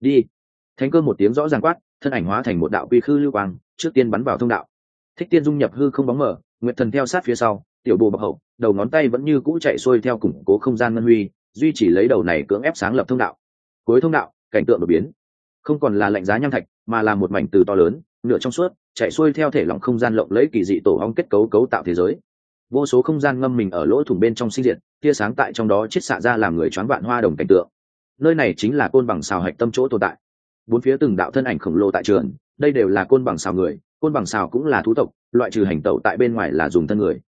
Đi. Thánh cơ một tiếng rõ ràng quát, thân ảnh hóa thành một đạo quy khư lưu quang, trước tiên bắn vào thông đạo. Thích tiên dung nhập hư không bóng mở nguyệt thần theo sát phía sau, tiểu bồ bọc hậu, đầu ngón tay vẫn như cũ chạy xuôi theo củng cố không gian ngân huy, duy chỉ lấy đầu này cưỡng ép sáng lập thông đạo. Cuối thông đạo, cảnh tượng đột biến. Không còn là lạnh giá nham thạch, mà là một mảnh từ to lớn, nửa trong suốt, chạy xuôi theo thể lỏng không gian lộng lẫy kỳ dị tổ hong kết cấu cấu tạo thế giới vô số không gian ngâm mình ở lỗ thủng bên trong sinh diện, tia sáng tại trong đó chết xạ ra làm người choáng vạn hoa đồng cảnh tượng. Nơi này chính là côn bằng xào hạch tâm chỗ tồn tại. Bốn phía từng đạo thân ảnh khổng lồ tại trường đây đều là côn bằng xào người côn bằng xào cũng là thú tộc loại trừ hành tẩu tại bên ngoài là dùng thân người.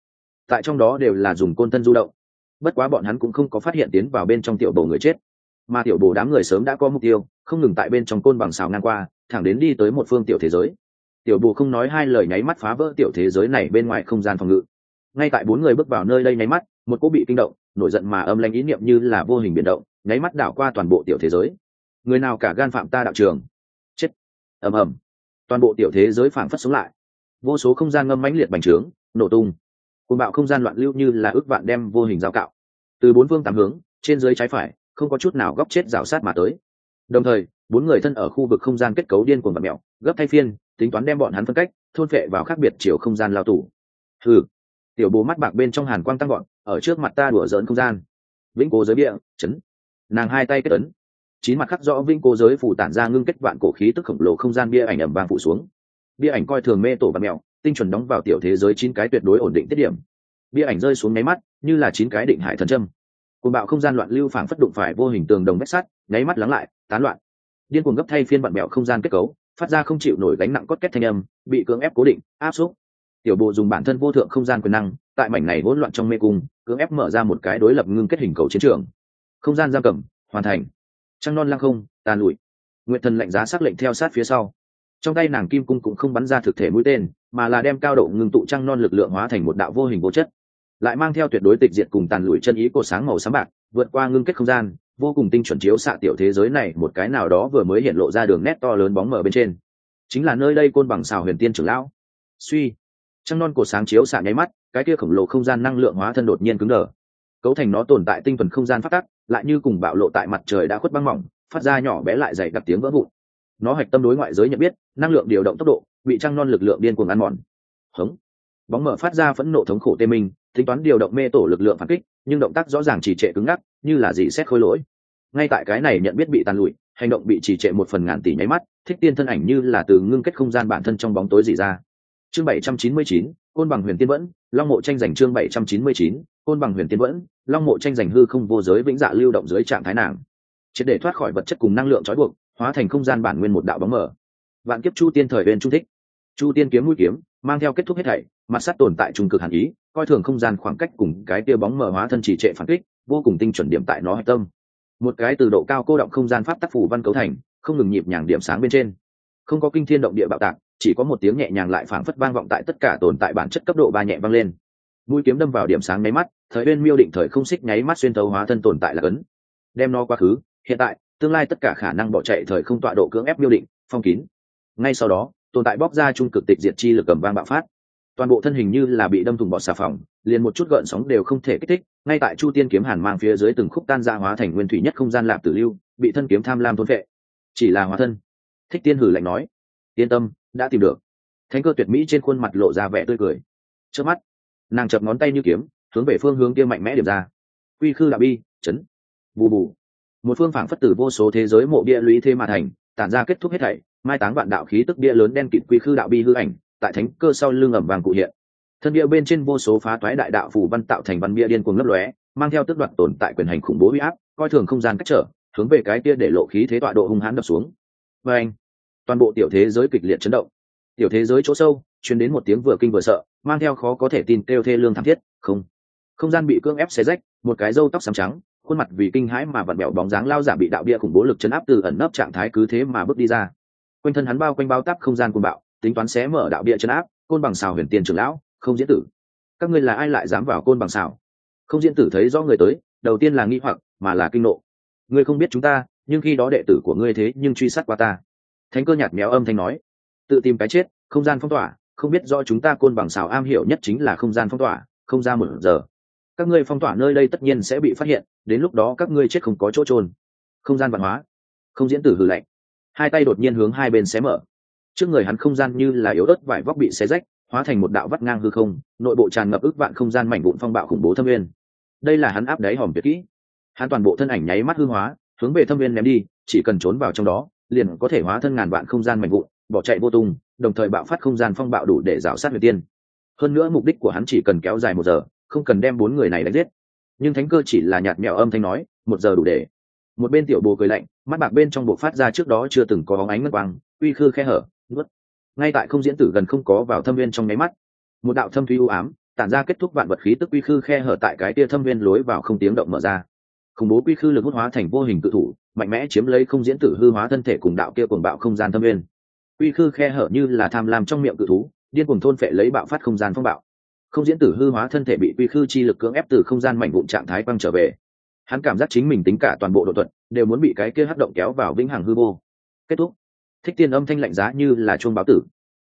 Tại trong đó đều là dùng côn thân du động. Bất quá bọn hắn cũng không có phát hiện tiến vào bên trong tiểu bồ người chết. Mà tiểu bồ đám người sớm đã có mục tiêu không ngừng tại bên trong côn bằng xào ngang qua thẳng đến đi tới một phương tiểu thế giới. Tiểu bồ không nói hai lời nháy mắt phá vỡ tiểu thế giới này bên ngoài không gian phòng ngự ngay tại bốn người bước vào nơi đây nháy mắt, một cô bị kinh động, nổi giận mà âm lanh ý niệm như là vô hình biển động, nháy mắt đảo qua toàn bộ tiểu thế giới. Người nào cả gan phạm ta đạo trường? Chết. Ầm ầm. Toàn bộ tiểu thế giới phảng phất sống lại. Vô số không gian ngâm mãnh liệt bành trướng, nổ tung. Côn bạo không gian loạn lưu như là ước vạn đem vô hình giao cạo. Từ bốn phương tám hướng, trên dưới trái phải, không có chút nào góc chết rào sát mà tới. Đồng thời, bốn người thân ở khu vực không gian kết cấu điên cuồng vật mẹo gấp thay phiên, tính toán đem bọn hắn phân cách, thôn phệ vào khác biệt chiều không gian lao tù. Thử tiểu bố mắt bạc bên trong hàn quang tăng gọn ở trước mặt ta đùa dỡn không gian. Vĩnh cố giới địa, chấn. Nàng hai tay kết ấn. Chín mặt khắc rõ vĩnh cố giới phủ tản ra ngưng kết vạn cổ khí tức khổng lồ không gian bia ảnh ẩm vàng phủ xuống. Bia ảnh coi thường mê tổ và mèo tinh chuẩn đóng vào tiểu thế giới chín cái tuyệt đối ổn định tiết điểm. Bia ảnh rơi xuống nháy mắt, như là chín cái định hải thần trâm Cuồng bạo không gian loạn lưu phảng phất đụng phải vô hình tường đồng vách sắt, nháy mắt lắng lại, tán loạn. Điên cuồng gấp thay phiên bạn mẹo không gian kết cấu, phát ra không chịu nổi gánh nặng cốt kết thanh âm, bị cưỡng ép cố định, áp suất tiểu bộ dùng bản thân vô thượng không gian quyền năng, tại mảnh này hỗn loạn trong mê cung, cưỡng ép mở ra một cái đối lập ngưng kết hình cầu chiến trường. Không gian giam cầm, hoàn thành. Trăng non lăng không, tàn lụi. Nguyện thần lạnh giá xác lệnh theo sát phía sau. Trong tay nàng kim cung cũng không bắn ra thực thể mũi tên, mà là đem cao độ ngưng tụ trăng non lực lượng hóa thành một đạo vô hình vô chất. Lại mang theo tuyệt đối tịch diệt cùng tàn lụi chân ý của sáng màu sáng bạc, vượt qua ngưng kết không gian, vô cùng tinh chuẩn chiếu xạ tiểu thế giới này một cái nào đó vừa mới hiện lộ ra đường nét to lớn bóng mở bên trên. Chính là nơi đây côn bằng xào huyền tiên trưởng lão. Suy trăng non cổ sáng chiếu xạ nháy mắt, cái kia khổng lồ không gian năng lượng hóa thân đột nhiên cứng đờ. Cấu thành nó tồn tại tinh thuần không gian phát tắc, lại như cùng bạo lộ tại mặt trời đã khuất băng mỏng, phát ra nhỏ bé lại dày đặc tiếng vỡ vụn. Nó hạch tâm đối ngoại giới nhận biết, năng lượng điều động tốc độ, bị trăng non lực lượng điên cuồng ăn mòn. Hống. Bóng mở phát ra phẫn nộ thống khổ tê minh, tính toán điều động mê tổ lực lượng phản kích, nhưng động tác rõ ràng trì trệ cứng ngắc, như là gì xét khôi lỗi. Ngay tại cái này nhận biết bị tàn lụi, hành động bị trì trệ một phần ngàn tỷ nháy mắt, thích tiên thân ảnh như là từ ngưng kết không gian bản thân trong bóng tối dị ra chương bảy trăm chín mươi chín, côn bằng huyền tiên vẫn, long mộ tranh giành chương bảy trăm chín mươi chín, côn bằng huyền tiên vẫn, long mộ tranh giành hư không vô giới vĩnh dạ lưu động dưới trạng thái nàng. Triệt để thoát khỏi vật chất cùng năng lượng trói buộc, hóa thành không gian bản nguyên một đạo bóng mở vạn kiếp chu tiên thời bên trung thích. Chu tiên kiếm mũi kiếm, mang theo kết thúc hết thảy, mặt sắt tồn tại trung cực hàn ý, coi thường không gian khoảng cách cùng cái tia bóng mở hóa thân chỉ trệ phản kích, vô cùng tinh chuẩn điểm tại nó hạch tâm. Một cái từ độ cao cô động không gian pháp tác phủ văn cấu thành, không ngừng nhịp nhàng điểm sáng bên trên. Không có kinh thiên động địa bạo tạc chỉ có một tiếng nhẹ nhàng lại phảng phất vang vọng tại tất cả tồn tại bản chất cấp độ ba nhẹ vang lên. Mũi kiếm đâm vào điểm sáng nháy mắt, thời bên miêu định thời không xích nháy mắt xuyên thấu hóa thân tồn tại là cấn đem nó quá khứ, hiện tại, tương lai tất cả khả năng bỏ chạy thời không tọa độ cưỡng ép miêu định, phong kín. Ngay sau đó, tồn tại bóc ra trung cực tịch diệt chi lực cầm vang bạo phát. Toàn bộ thân hình như là bị đâm thùng bọt xà phòng liền một chút gợn sóng đều không thể kích thích, ngay tại chu tiên kiếm hàn mang phía dưới từng khúc tan ra hóa thành nguyên thủy nhất không gian lạp tử lưu, bị thân kiếm tham lam thôn vệ. Chỉ là hóa thân. Thích tiên hử lạnh nói, yên tâm đã tìm được. Thánh cơ tuyệt mỹ trên khuôn mặt lộ ra vẻ tươi cười. Trước mắt, nàng chập ngón tay như kiếm, hướng về phương hướng kia mạnh mẽ điểm ra. Quy khư đạo bi, chấn. Bù bù. Một phương phảng phất tử vô số thế giới mộ bia lũy thế mà thành, tản ra kết thúc hết thảy, mai táng vạn đạo khí tức bia lớn đen kịt quy khư đạo bi hư ảnh, tại thánh cơ sau lưng ẩm vàng cụ hiện. Thân bia bên trên vô số phá toái đại đạo phủ văn tạo thành văn bia điên cuồng lấp lóe, mang theo tức đoạt tồn tại quyền hành khủng bố huy áp, coi thường không gian cách trở, hướng về cái kia để lộ khí thế tọa độ hung hãn đập xuống. Và anh toàn bộ tiểu thế giới kịch liệt chấn động. Tiểu thế giới chỗ sâu, truyền đến một tiếng vừa kinh vừa sợ, mang theo khó có thể tin kêu thê lương thảm thiết. Không. Không gian bị cưỡng ép xé rách, một cái râu tóc xám trắng, khuôn mặt vì kinh hãi mà vặn bẹo bóng dáng lao giả bị đạo bia khủng bố lực chấn áp từ ẩn nấp trạng thái cứ thế mà bước đi ra. Quanh thân hắn bao quanh bao tắp không gian cuồng bạo, tính toán xé mở đạo bia chấn áp, côn bằng xào huyền tiền trưởng lão, không diễn tử. Các ngươi là ai lại dám vào côn bằng xào? Không diễn tử thấy do người tới, đầu tiên là nghi hoặc, mà là kinh nộ. Ngươi không biết chúng ta, nhưng khi đó đệ tử của ngươi thế nhưng truy sát qua ta thánh cơ nhạt méo âm thanh nói, tự tìm cái chết, không gian phong tỏa, không biết do chúng ta côn bằng xào am hiểu nhất chính là không gian phong tỏa, không ra một giờ. Các ngươi phong tỏa nơi đây tất nhiên sẽ bị phát hiện, đến lúc đó các ngươi chết không có chỗ trôn không gian văn hóa, không diễn tử hư lạnh. Hai tay đột nhiên hướng hai bên xé mở. Trước người hắn không gian như là yếu ớt vải vóc bị xé rách, hóa thành một đạo vắt ngang hư không, nội bộ tràn ngập ức vạn không gian mảnh vụn phong bạo khủng bố thâm viên đây là hắn áp đáy hòm tuyệt kỹ. Hắn toàn bộ thân ảnh nháy mắt hư hóa, hướng về thâm viên ném đi, chỉ cần trốn vào trong đó liền có thể hóa thân ngàn vạn không gian mảnh vụn, bỏ chạy vô tung, đồng thời bạo phát không gian phong bạo đủ để rào sát huyền tiên. Hơn nữa mục đích của hắn chỉ cần kéo dài một giờ, không cần đem bốn người này đánh giết. Nhưng thánh cơ chỉ là nhạt mèo âm thanh nói, một giờ đủ để. Một bên tiểu bồ cười lạnh, mắt bạc bên trong bộ phát ra trước đó chưa từng có bóng ánh ngất quang, uy khư khe hở, nuốt. Ngay tại không diễn tử gần không có vào thâm viên trong nháy mắt, một đạo thâm thúy u ám, tản ra kết thúc vạn vật khí tức uy khư khe hở tại cái tia thâm viên lối vào không tiếng động mở ra khủng bố quy khư lực hút hóa thành vô hình tự thủ, mạnh mẽ chiếm lấy không diễn tử hư hóa thân thể cùng đạo kia cuồng bạo không gian thâm nguyên. Quy khư khe hở như là tham lam trong miệng cự thú, điên cuồng thôn phệ lấy bạo phát không gian phong bạo. Không diễn tử hư hóa thân thể bị quy khư chi lực cưỡng ép từ không gian mạnh vụn trạng thái quăng trở về. Hắn cảm giác chính mình tính cả toàn bộ độ thuận, đều muốn bị cái kia hấp động kéo vào vĩnh hằng hư vô. Kết thúc. Thích tiên âm thanh lạnh giá như là chuông báo tử.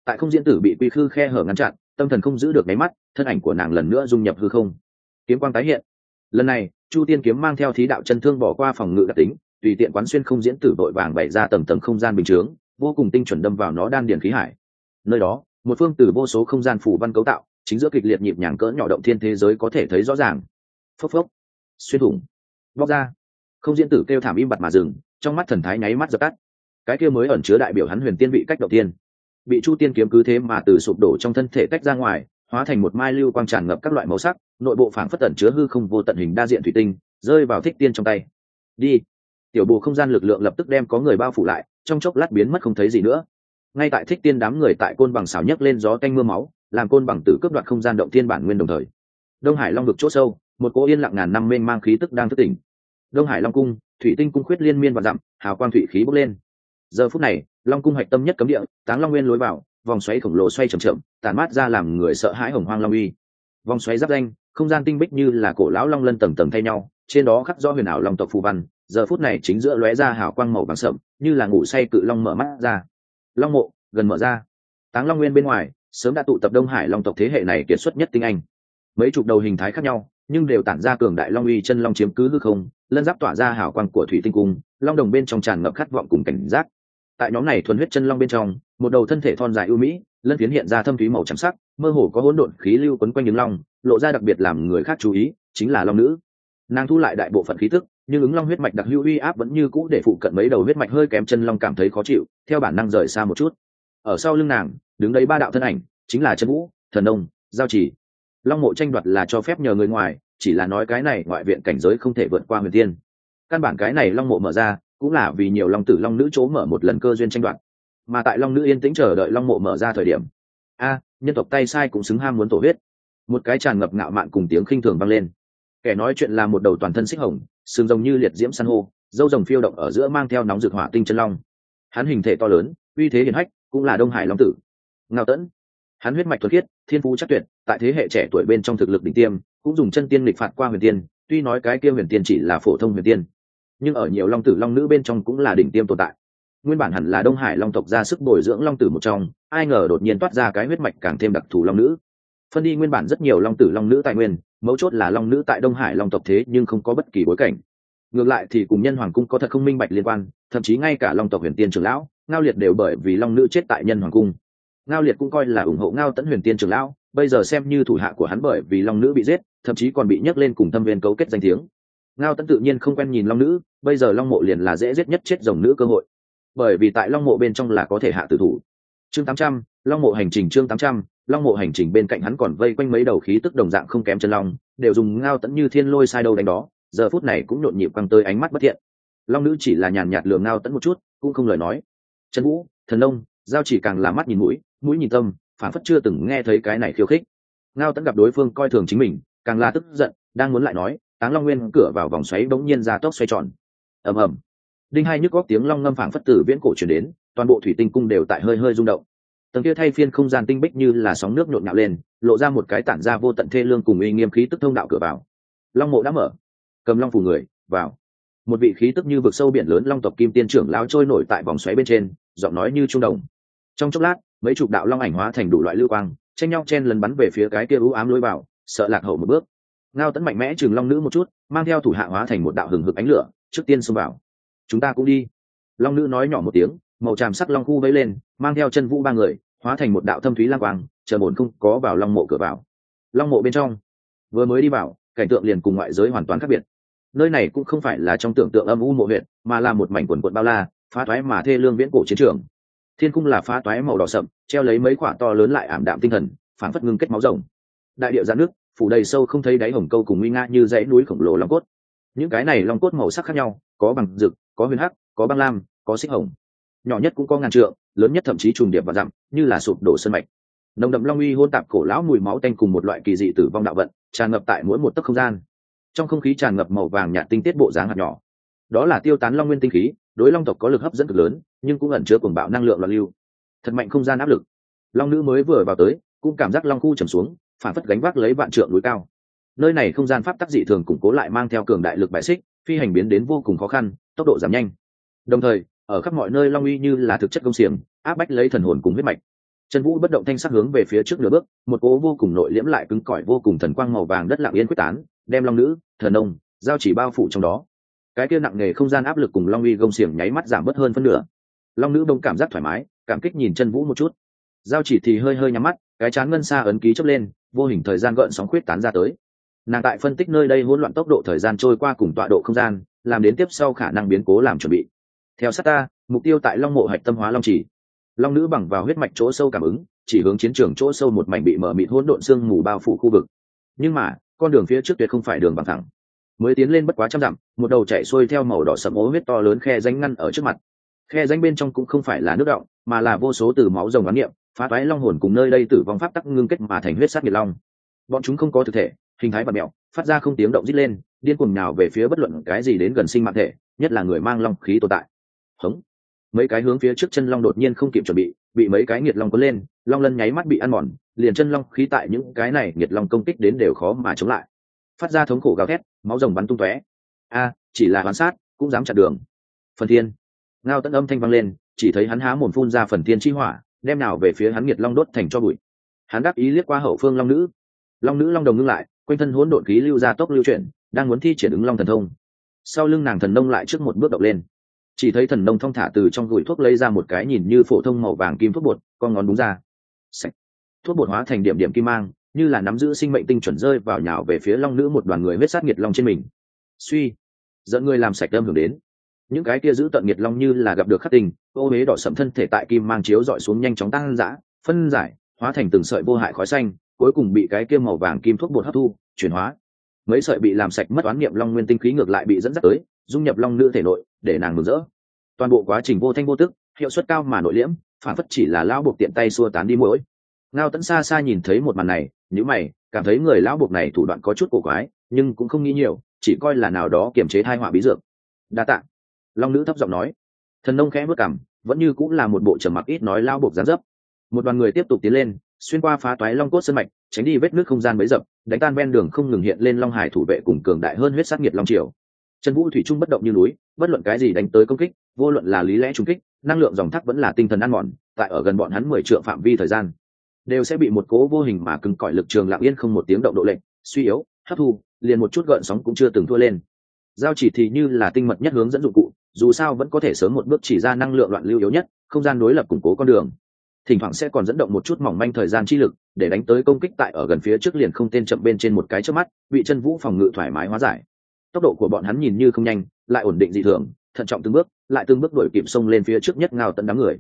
Tại không diễn tử bị quy khư khe hở ngăn chặn, tâm thần không giữ được máy mắt, thân ảnh của nàng lần nữa dung nhập hư không. Kiếm quang tái hiện lần này, chu tiên kiếm mang theo thí đạo chân thương bỏ qua phòng ngự đặc tính, tùy tiện quán xuyên không diễn tử vội vàng bày ra tầng tầng không gian bình chướng, vô cùng tinh chuẩn đâm vào nó đan điền khí hải. Nơi đó, một phương từ vô số không gian phủ văn cấu tạo, chính giữa kịch liệt nhịp nhàng cỡ nhỏ động thiên thế giới có thể thấy rõ ràng. Phốc phốc, xuyên thủng, bóc ra. Không diễn tử kêu thảm im bặt mà dừng, trong mắt thần thái nháy mắt dập tắt. Cái kia mới ẩn chứa đại biểu hắn huyền tiên vị cách đầu tiên. Bị chu tiên kiếm cứ thế mà từ sụp đổ trong thân thể tách ra ngoài, hóa thành một mai lưu quang tràn ngập các loại màu sắc nội bộ phảng phất tẩn chứa hư không vô tận hình đa diện thủy tinh, rơi vào thích tiên trong tay. Đi. Tiểu bộ không gian lực lượng lập tức đem có người bao phủ lại, trong chốc lát biến mất không thấy gì nữa. Ngay tại thích tiên đám người tại côn bằng xào nhấc lên gió canh mưa máu, làm côn bằng tử cướp đoạt không gian động thiên bản nguyên đồng thời. Đông hải long vực c h ỗ sâu, một cỗ yên lặng ngàn năm mênh mang khí tức đang thức tỉnh. Đông hải long cung, thủy tinh cung khuyết liên miên và dặm, hào quang thủy khí bốc lên. Giờ phút này, long cung hạch tâm nhất cấm địa, táng long nguyên lối vào, vòng xoáy khổng lồ xoay trầm trầm tản chậm tàn mát ra làm người sợ hãi hồng hoang long uy. Vòng xoáy giáp danh không gian tinh bích như là cổ lão long lân tầng tầng thay nhau, trên đó khắc do huyền ảo long tộc phù văn, giờ phút này chính giữa lóe ra hào quang màu vàng sậm, như là ngủ say cự long mở mắt ra. Long mộ, gần mở ra. Táng long nguyên bên ngoài, sớm đã tụ tập đông hải long tộc thế hệ này kiệt xuất nhất tinh anh. Mấy chục đầu hình thái khác nhau, nhưng đều tản ra cường đại long uy chân long chiếm cứ hư không, lân giáp tỏa ra hào quang của thủy tinh cung, long đồng bên trong tràn ngập khát vọng cùng cảnh giác tại nhóm này thuần huyết chân long bên trong, một đầu thân thể thon dài ưu mỹ, lân phiến hiện ra thâm thúy màu trắng sắc, mơ hồ có hỗn độn khí lưu quấn quanh những long, lộ ra đặc biệt làm người khác chú ý, chính là long nữ. Nàng thu lại đại bộ phận khí tức, nhưng ứng long huyết mạch đặc hữu uy áp vẫn như cũ để phụ cận mấy đầu huyết mạch hơi kém chân long cảm thấy khó chịu, theo bản năng rời xa một chút. Ở sau lưng nàng, đứng đấy ba đạo thân ảnh, chính là chân vũ, thần đông giao chỉ. Long mộ tranh đoạt là cho phép nhờ người ngoài, chỉ là nói cái này ngoại viện cảnh giới không thể vượt qua huyền tiên. Căn bản cái này long mộ mở ra cũng là vì nhiều long tử long nữ chỗ mở một lần cơ duyên tranh đoạt. Mà tại long nữ yên tĩnh chờ đợi long mộ mở ra thời điểm, a, nhân tộc tay sai cũng xứng ham muốn tổ huyết. Một cái tràn ngập ngạo mạn cùng tiếng khinh thường vang lên. Kẻ nói chuyện là một đầu toàn thân xích hồng sừng rồng như liệt diễm san hô, dâu rồng phiêu động ở giữa mang theo nóng rực hỏa tinh chân long. Hắn hình thể to lớn, uy thế hiển hách, cũng là đông hải long tử. Ngao tẫn hắn huyết mạch thuật khiết, thiên phú chắc tuyệt, tại thế hệ trẻ tuổi bên trong thực lực đỉnh tiêm, cũng dùng chân tiên lịch phạt qua huyền tiên, tuy nói cái kia huyền tiên chỉ là phổ thông huyền tiên nhưng ở nhiều long tử long nữ bên trong cũng là đỉnh tiêm tồn tại. Nguyên bản hẳn là đông hải long tộc ra sức bồi dưỡng long tử một trong, ai ngờ đột nhiên toát ra cái huyết mạch càng thêm đặc thù long nữ. Phân đi nguyên bản rất nhiều long tử long nữ tài nguyên, mấu chốt là long nữ tại đông hải long tộc thế nhưng không có bất kỳ bối cảnh. Ngược lại thì cùng nhân hoàng cung có thật không minh bạch liên quan, thậm chí ngay cả long tộc huyền tiên trưởng lão, ngao liệt đều bởi vì long nữ chết tại nhân hoàng cung. Ngao liệt cũng coi là ủng hộ ngao tẫn huyền tiên trưởng lão, bây giờ xem như thủ hạ của hắn bởi vì long nữ bị giết, thậm chí còn bị nhấc lên cùng thâm viên cấu kết danh tiếng. Ngao tẫn tự nhiên không quen nhìn long nữ bây giờ long mộ liền là dễ giết nhất chết rồng nữ cơ hội. Bởi vì tại long mộ bên trong là có thể hạ tử thủ. Chương tám trăm, long mộ hành trình chương tám trăm, long mộ hành trình bên cạnh hắn còn vây quanh mấy đầu khí tức đồng dạng không kém chân long, đều dùng ngao tẫn như thiên lôi sai đâu đánh đó, giờ phút này cũng nhộn nhịp quăng tới ánh mắt bất thiện. Long nữ chỉ là nhàn nhạt lường ngao tẫn một chút, cũng không lời nói. Trần vũ, thần nông, giao chỉ càng là mắt nhìn mũi mũi nhìn tâm phản phất chưa từng nghe thấy cái này khiêu khích. Ngao tẫn gặp đối phương coi thường chính mình, càng là tức giận, đang muốn lại nói, táng long nguyên cửa vào vòng xoáy bỗng nhiên ra tốc xoay tròn ầm ầm. Đinh hai nhức góc tiếng long ngâm phảng phất tử viễn cổ truyền đến, toàn bộ thủy tinh cung đều tại hơi hơi rung động. Tầng kia thay phiên không gian tinh bích như là sóng nước nhộn nhạo lên, lộ ra một cái tản ra vô tận thê lương cùng uy nghiêm khí tức thông đạo cửa vào. Long mộ đã mở. Cầm long phủ người, vào. Một vị khí tức như vực sâu biển lớn long tộc kim tiên trưởng lao trôi nổi tại vòng xoáy bên trên, giọng nói như trung đồng trong chốc lát, mấy chục đạo long ảnh hóa thành đủ loại lưu quang, tranh nhau chen lần bắn về phía cái kia ưu ám lối vào, sợ lạc hậu một bước. Ngao tấn mạnh mẽ chừng long nữ một chút, mang theo thủ hạ hóa thành một đạo hừng hực ánh lửa trước tiên xông vào. Chúng ta cũng đi. Long nữ nói nhỏ một tiếng, màu tràm sắc long khu vẫy lên, mang theo chân vũ ba người, hóa thành một đạo thâm thúy lang quang, chờ bổn không có vào long mộ cửa vào. Long mộ bên trong, vừa mới đi vào, cảnh tượng liền cùng ngoại giới hoàn toàn khác biệt. Nơi này cũng không phải là trong tưởng tượng âm u mộ huyện mà là một mảnh quần quận bao la, phá toái mà thê lương viễn cổ chiến trường. Thiên cung là phá toái màu đỏ sậm, treo lấy mấy quả to lớn lại ảm đạm tinh thần phản phất ngưng kết máu rồng. Đại điệu ra nước, phủ đầy sâu không thấy đáy hồng câu cùng nguy nga như dãy núi khổng lồ long cốt những cái này long cốt màu sắc khác nhau, có bằng rực, có huyền hắc, có băng lam, có xích hồng. Nhỏ nhất cũng có ngàn trượng, lớn nhất thậm chí trùng điệp và dặm, như là sụp đổ sân mạch. Nồng đậm long uy hôn tạp cổ lão mùi máu tanh cùng một loại kỳ dị tử vong đạo vận, tràn ngập tại mỗi một tấc không gian. Trong không khí tràn ngập màu vàng nhạt tinh tiết bộ dáng hạt nhỏ. Đó là tiêu tán long nguyên tinh khí, đối long tộc có lực hấp dẫn cực lớn, nhưng cũng ẩn chứa cuồng bạo năng lượng loạn lưu. Thật mạnh không gian áp lực. Long nữ mới vừa vào tới, cũng cảm giác long khu trầm xuống, phản phất gánh vác lấy vạn trượng núi cao nơi này không gian pháp tắc dị thường củng cố lại mang theo cường đại lực bài xích, phi hành biến đến vô cùng khó khăn, tốc độ giảm nhanh. Đồng thời, ở khắp mọi nơi long uy như là thực chất công xiềng, áp bách lấy thần hồn cùng huyết mạch. Trần vũ bất động thanh sắc hướng về phía trước nửa bước, một cố vô cùng nội liễm lại cứng cỏi vô cùng thần quang màu vàng đất lặng yên quyết tán, đem long nữ, thần ông giao chỉ bao phủ trong đó. Cái kia nặng nề không gian áp lực cùng long uy gông xiềng nháy mắt giảm bớt hơn phân nửa. Long nữ đông cảm giác thoải mái, cảm kích nhìn chân vũ một chút. Giao chỉ thì hơi hơi nhắm mắt, cái chán ngân xa ấn ký chớp lên, vô hình thời gian gợn sóng khuyết tán ra tới nàng tại phân tích nơi đây hỗn loạn tốc độ thời gian trôi qua cùng tọa độ không gian, làm đến tiếp sau khả năng biến cố làm chuẩn bị. Theo sát ta, mục tiêu tại long mộ hạch tâm hóa long chỉ long nữ bằng vào huyết mạch chỗ sâu cảm ứng, chỉ hướng chiến trường chỗ sâu một mảnh bị mở mịt hỗn độn xương mù bao phủ khu vực. Nhưng mà, con đường phía trước tuyệt không phải đường bằng thẳng. Mới tiến lên bất quá trăm dặm, một đầu chạy xuôi theo màu đỏ sậm ố huyết to lớn khe danh ngăn ở trước mặt. Khe danh bên trong cũng không phải là nước động, mà là vô số từ máu rồng bán niệm phá toái long hồn cùng nơi đây tử vong pháp tắc ngưng kết mà thành huyết sát nhiệt long bọn chúng không có thực thể, hình thái và mẹo phát ra không tiếng động rít lên, điên cuồng nào về phía bất luận cái gì đến gần sinh mạng thể, nhất là người mang long khí tồn tại. Hống. Mấy cái hướng phía trước chân long đột nhiên không kịp chuẩn bị bị mấy cái nhiệt long cuốn lên, long lân nháy mắt bị ăn mòn, liền chân long khí tại những cái này nhiệt long công kích đến đều khó mà chống lại. Phát ra thống khổ gào thét, máu rồng bắn tung tóe. A, chỉ là hoán sát, cũng dám chặn đường. Phần thiên. Ngao tận âm thanh vang lên, chỉ thấy hắn há mồm phun ra phần thiên chi hỏa, đem nào về phía hắn nhiệt long đốt thành cho bụi. Hắn đáp ý liếc qua hậu phương long nữ long nữ long đồng ngưng lại, quanh thân hỗn độn khí lưu ra tốc lưu chuyển, đang muốn thi triển ứng long thần thông. Sau lưng nàng thần nông lại trước một bước động lên. Chỉ thấy thần nông thong thả từ trong gửi thuốc lấy ra một cái nhìn như phổ thông màu vàng kim thuốc bột, con ngón đúng ra. Sạch. thuốc bột hóa thành điểm điểm kim mang, như là nắm giữ sinh mệnh tinh chuẩn rơi vào nhào về phía long nữ một đoàn người huyết sát nghiệt long trên mình. Suy. Dẫn người làm sạch đâm hưởng đến. Những cái kia giữ tận nghiệt long như là gặp được khắc tình ô huế đỏ sậm thân thể tại kim mang chiếu dọi xuống nhanh chóng tăng dã, phân giải, hóa thành từng sợi vô hại khói xanh cuối cùng bị cái kia màu vàng kim thuốc bột hấp thu, chuyển hóa. Mấy sợi bị làm sạch mất oán niệm long nguyên tinh khí ngược lại bị dẫn dắt tới, dung nhập long nữ thể nội, để nàng mừng rỡ. Toàn bộ quá trình vô thanh vô tức, hiệu suất cao mà nội liễm, phản phất chỉ là lão buộc tiện tay xua tán đi mỗi ngao tẫn xa xa nhìn thấy một màn này nhữ mày, cảm thấy người lão buộc này thủ đoạn có chút cổ quái, nhưng cũng không nghĩ nhiều, chỉ coi là nào đó kiềm chế thai họa bí dược. Đa t ạ long nữ thấp giọng nói. Thần nông khẽ bước cảm vẫn như cũng là một bộ trầm mặc ít nói lao buộc gián dấp. Một đoàn người tiếp tục tiến lên xuyên qua phá toái long cốt sân mạch, tránh đi vết nước không gian mấy dập, đánh tan ven đường không ngừng hiện lên long hải thủ vệ cùng cường đại hơn huyết sát nhiệt long triều. Trần vũ thủy trung bất động như núi, bất luận cái gì đánh tới công kích, vô luận là lý lẽ trung kích, năng lượng dòng thác vẫn là tinh thần ăn mòn, tại ở gần bọn hắn mười triệu phạm vi thời gian, đều sẽ bị một cố vô hình mà cứng cỏi lực trường lặng yên không một tiếng động độ lệnh suy yếu, hấp thu, liền một chút gợn sóng cũng chưa từng thua lên. Giao chỉ thì như là tinh mật nhất hướng dẫn dụng cụ, dù sao vẫn có thể sớm một bước chỉ ra năng lượng loạn lưu yếu nhất, không gian đối lập củng cố con đường thỉnh thoảng sẽ còn dẫn động một chút mỏng manh thời gian chi lực để đánh tới công kích tại ở gần phía trước liền không tên chậm bên trên một cái trước mắt bị chân vũ phòng ngự thoải mái hóa giải. Tốc độ của bọn hắn nhìn như không nhanh, lại ổn định dị thường, thận trọng từng bước, lại từng bước đuổi kịp sông lên phía trước nhất ngao tận đám người.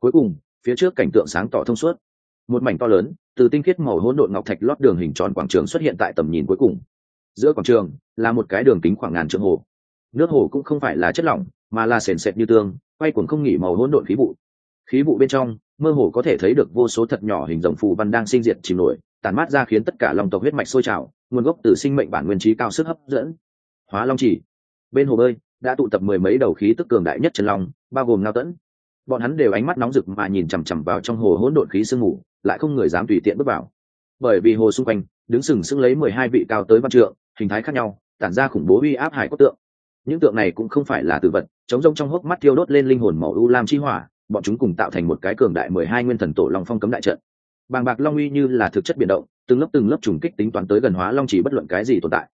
Cuối cùng, phía trước cảnh tượng sáng tỏ thông suốt. Một mảnh to lớn, từ tinh khiết màu hỗn độn ngọc thạch lót đường hình tròn quảng trường xuất hiện tại tầm nhìn cuối cùng. Giữa quảng trường, là một cái đường kính khoảng ngàn trượng hồ. Nước hồ cũng không phải là chất lỏng, mà là sền sệt như tương, quay cuồng không nghỉ màu hỗn độn khí vụ. Khí vụ bên trong mơ hồ có thể thấy được vô số thật nhỏ hình rồng phù văn đang sinh diệt chìm nổi, tàn mát ra khiến tất cả lòng tộc huyết mạch sôi trào, nguồn gốc từ sinh mệnh bản nguyên trí cao sức hấp dẫn. Hóa long chỉ. Bên hồ bơi, đã tụ tập mười mấy đầu khí tức cường đại nhất trần long, bao gồm ngao tẫn. Bọn hắn đều ánh mắt nóng rực mà nhìn chằm chằm vào trong hồ hỗn độn khí sương mù, lại không người dám tùy tiện bước vào. Bởi vì hồ xung quanh, đứng sừng sững lấy mười hai vị cao tới văn trượng, hình thái khác nhau, tản ra khủng bố uy áp hải cốt tượng. Những tượng này cũng không phải là tử vật chống rông trong hốc mắt thiêu đốt lên linh hồn màu u lam chi hỏa bọn chúng cùng tạo thành một cái cường đại mười hai nguyên thần tổ long phong cấm đại trận. Bàng bạc long uy như là thực chất biển động, từng lớp từng lớp trùng kích tính toán tới gần hóa long chỉ bất luận cái gì tồn tại.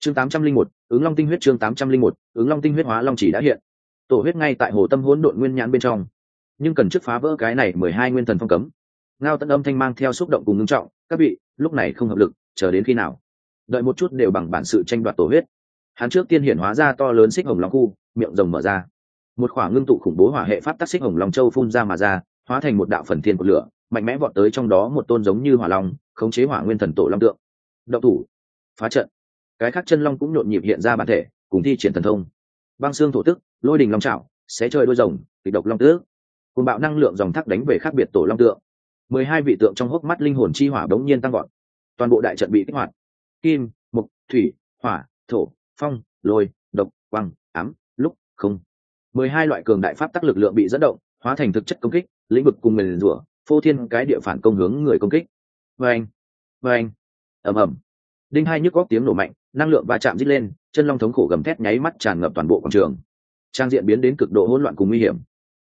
Chương tám trăm linh một, ứng long tinh huyết chương tám trăm linh một, ứng long tinh huyết hóa long chỉ đã hiện. Tổ huyết ngay tại hồ tâm hỗn độn nguyên nhãn bên trong. Nhưng cần trước phá vỡ cái này mười hai nguyên thần phong cấm. Ngao tận âm thanh mang theo xúc động cùng ngưng trọng, các vị, lúc này không hợp lực, chờ đến khi nào? Đợi một chút đều bằng bản sự tranh đoạt tổ huyết. Hắn trước tiên hiển hóa ra to lớn xích hồng long khu, miệng rồng mở ra một khoảng ngưng tụ khủng bố hỏa hệ pháp tác xích hồng long châu phun ra mà ra, hóa thành một đạo phần thiên của lửa, mạnh mẽ vọt tới trong đó một tôn giống như hỏa long, khống chế hỏa nguyên thần tổ long tượng. Động thủ. Phá trận. Cái khác chân long cũng nhộn nhịp hiện ra bản thể, cùng thi triển thần thông. Băng xương thổ tức, lôi đình long trảo, xé trời đôi rồng, kịch độc long tước. Cùng bạo năng lượng dòng thác đánh về khác biệt tổ long tượng. Mười hai vị tượng trong hốc mắt linh hồn chi hỏa đống nhiên tăng gọn toàn bộ đại trận bị kích hoạt. Kim, mục, thủy, hỏa, thổ, phong, lôi, độc quăng ám, lúc, không mười hai loại cường đại pháp tắc lực lượng bị dẫn động, hóa thành thực chất công kích, lĩnh vực cùng nguyền rủa, phô thiên cái địa phản công hướng người công kích. Vê anh vê anh ầm ầm. Đinh hai nhức góc tiếng nổ mạnh, năng lượng va chạm dít lên, chân long thống khổ gầm thét nháy mắt tràn ngập toàn bộ quảng trường. Trang diện biến đến cực độ hỗn loạn cùng nguy hiểm.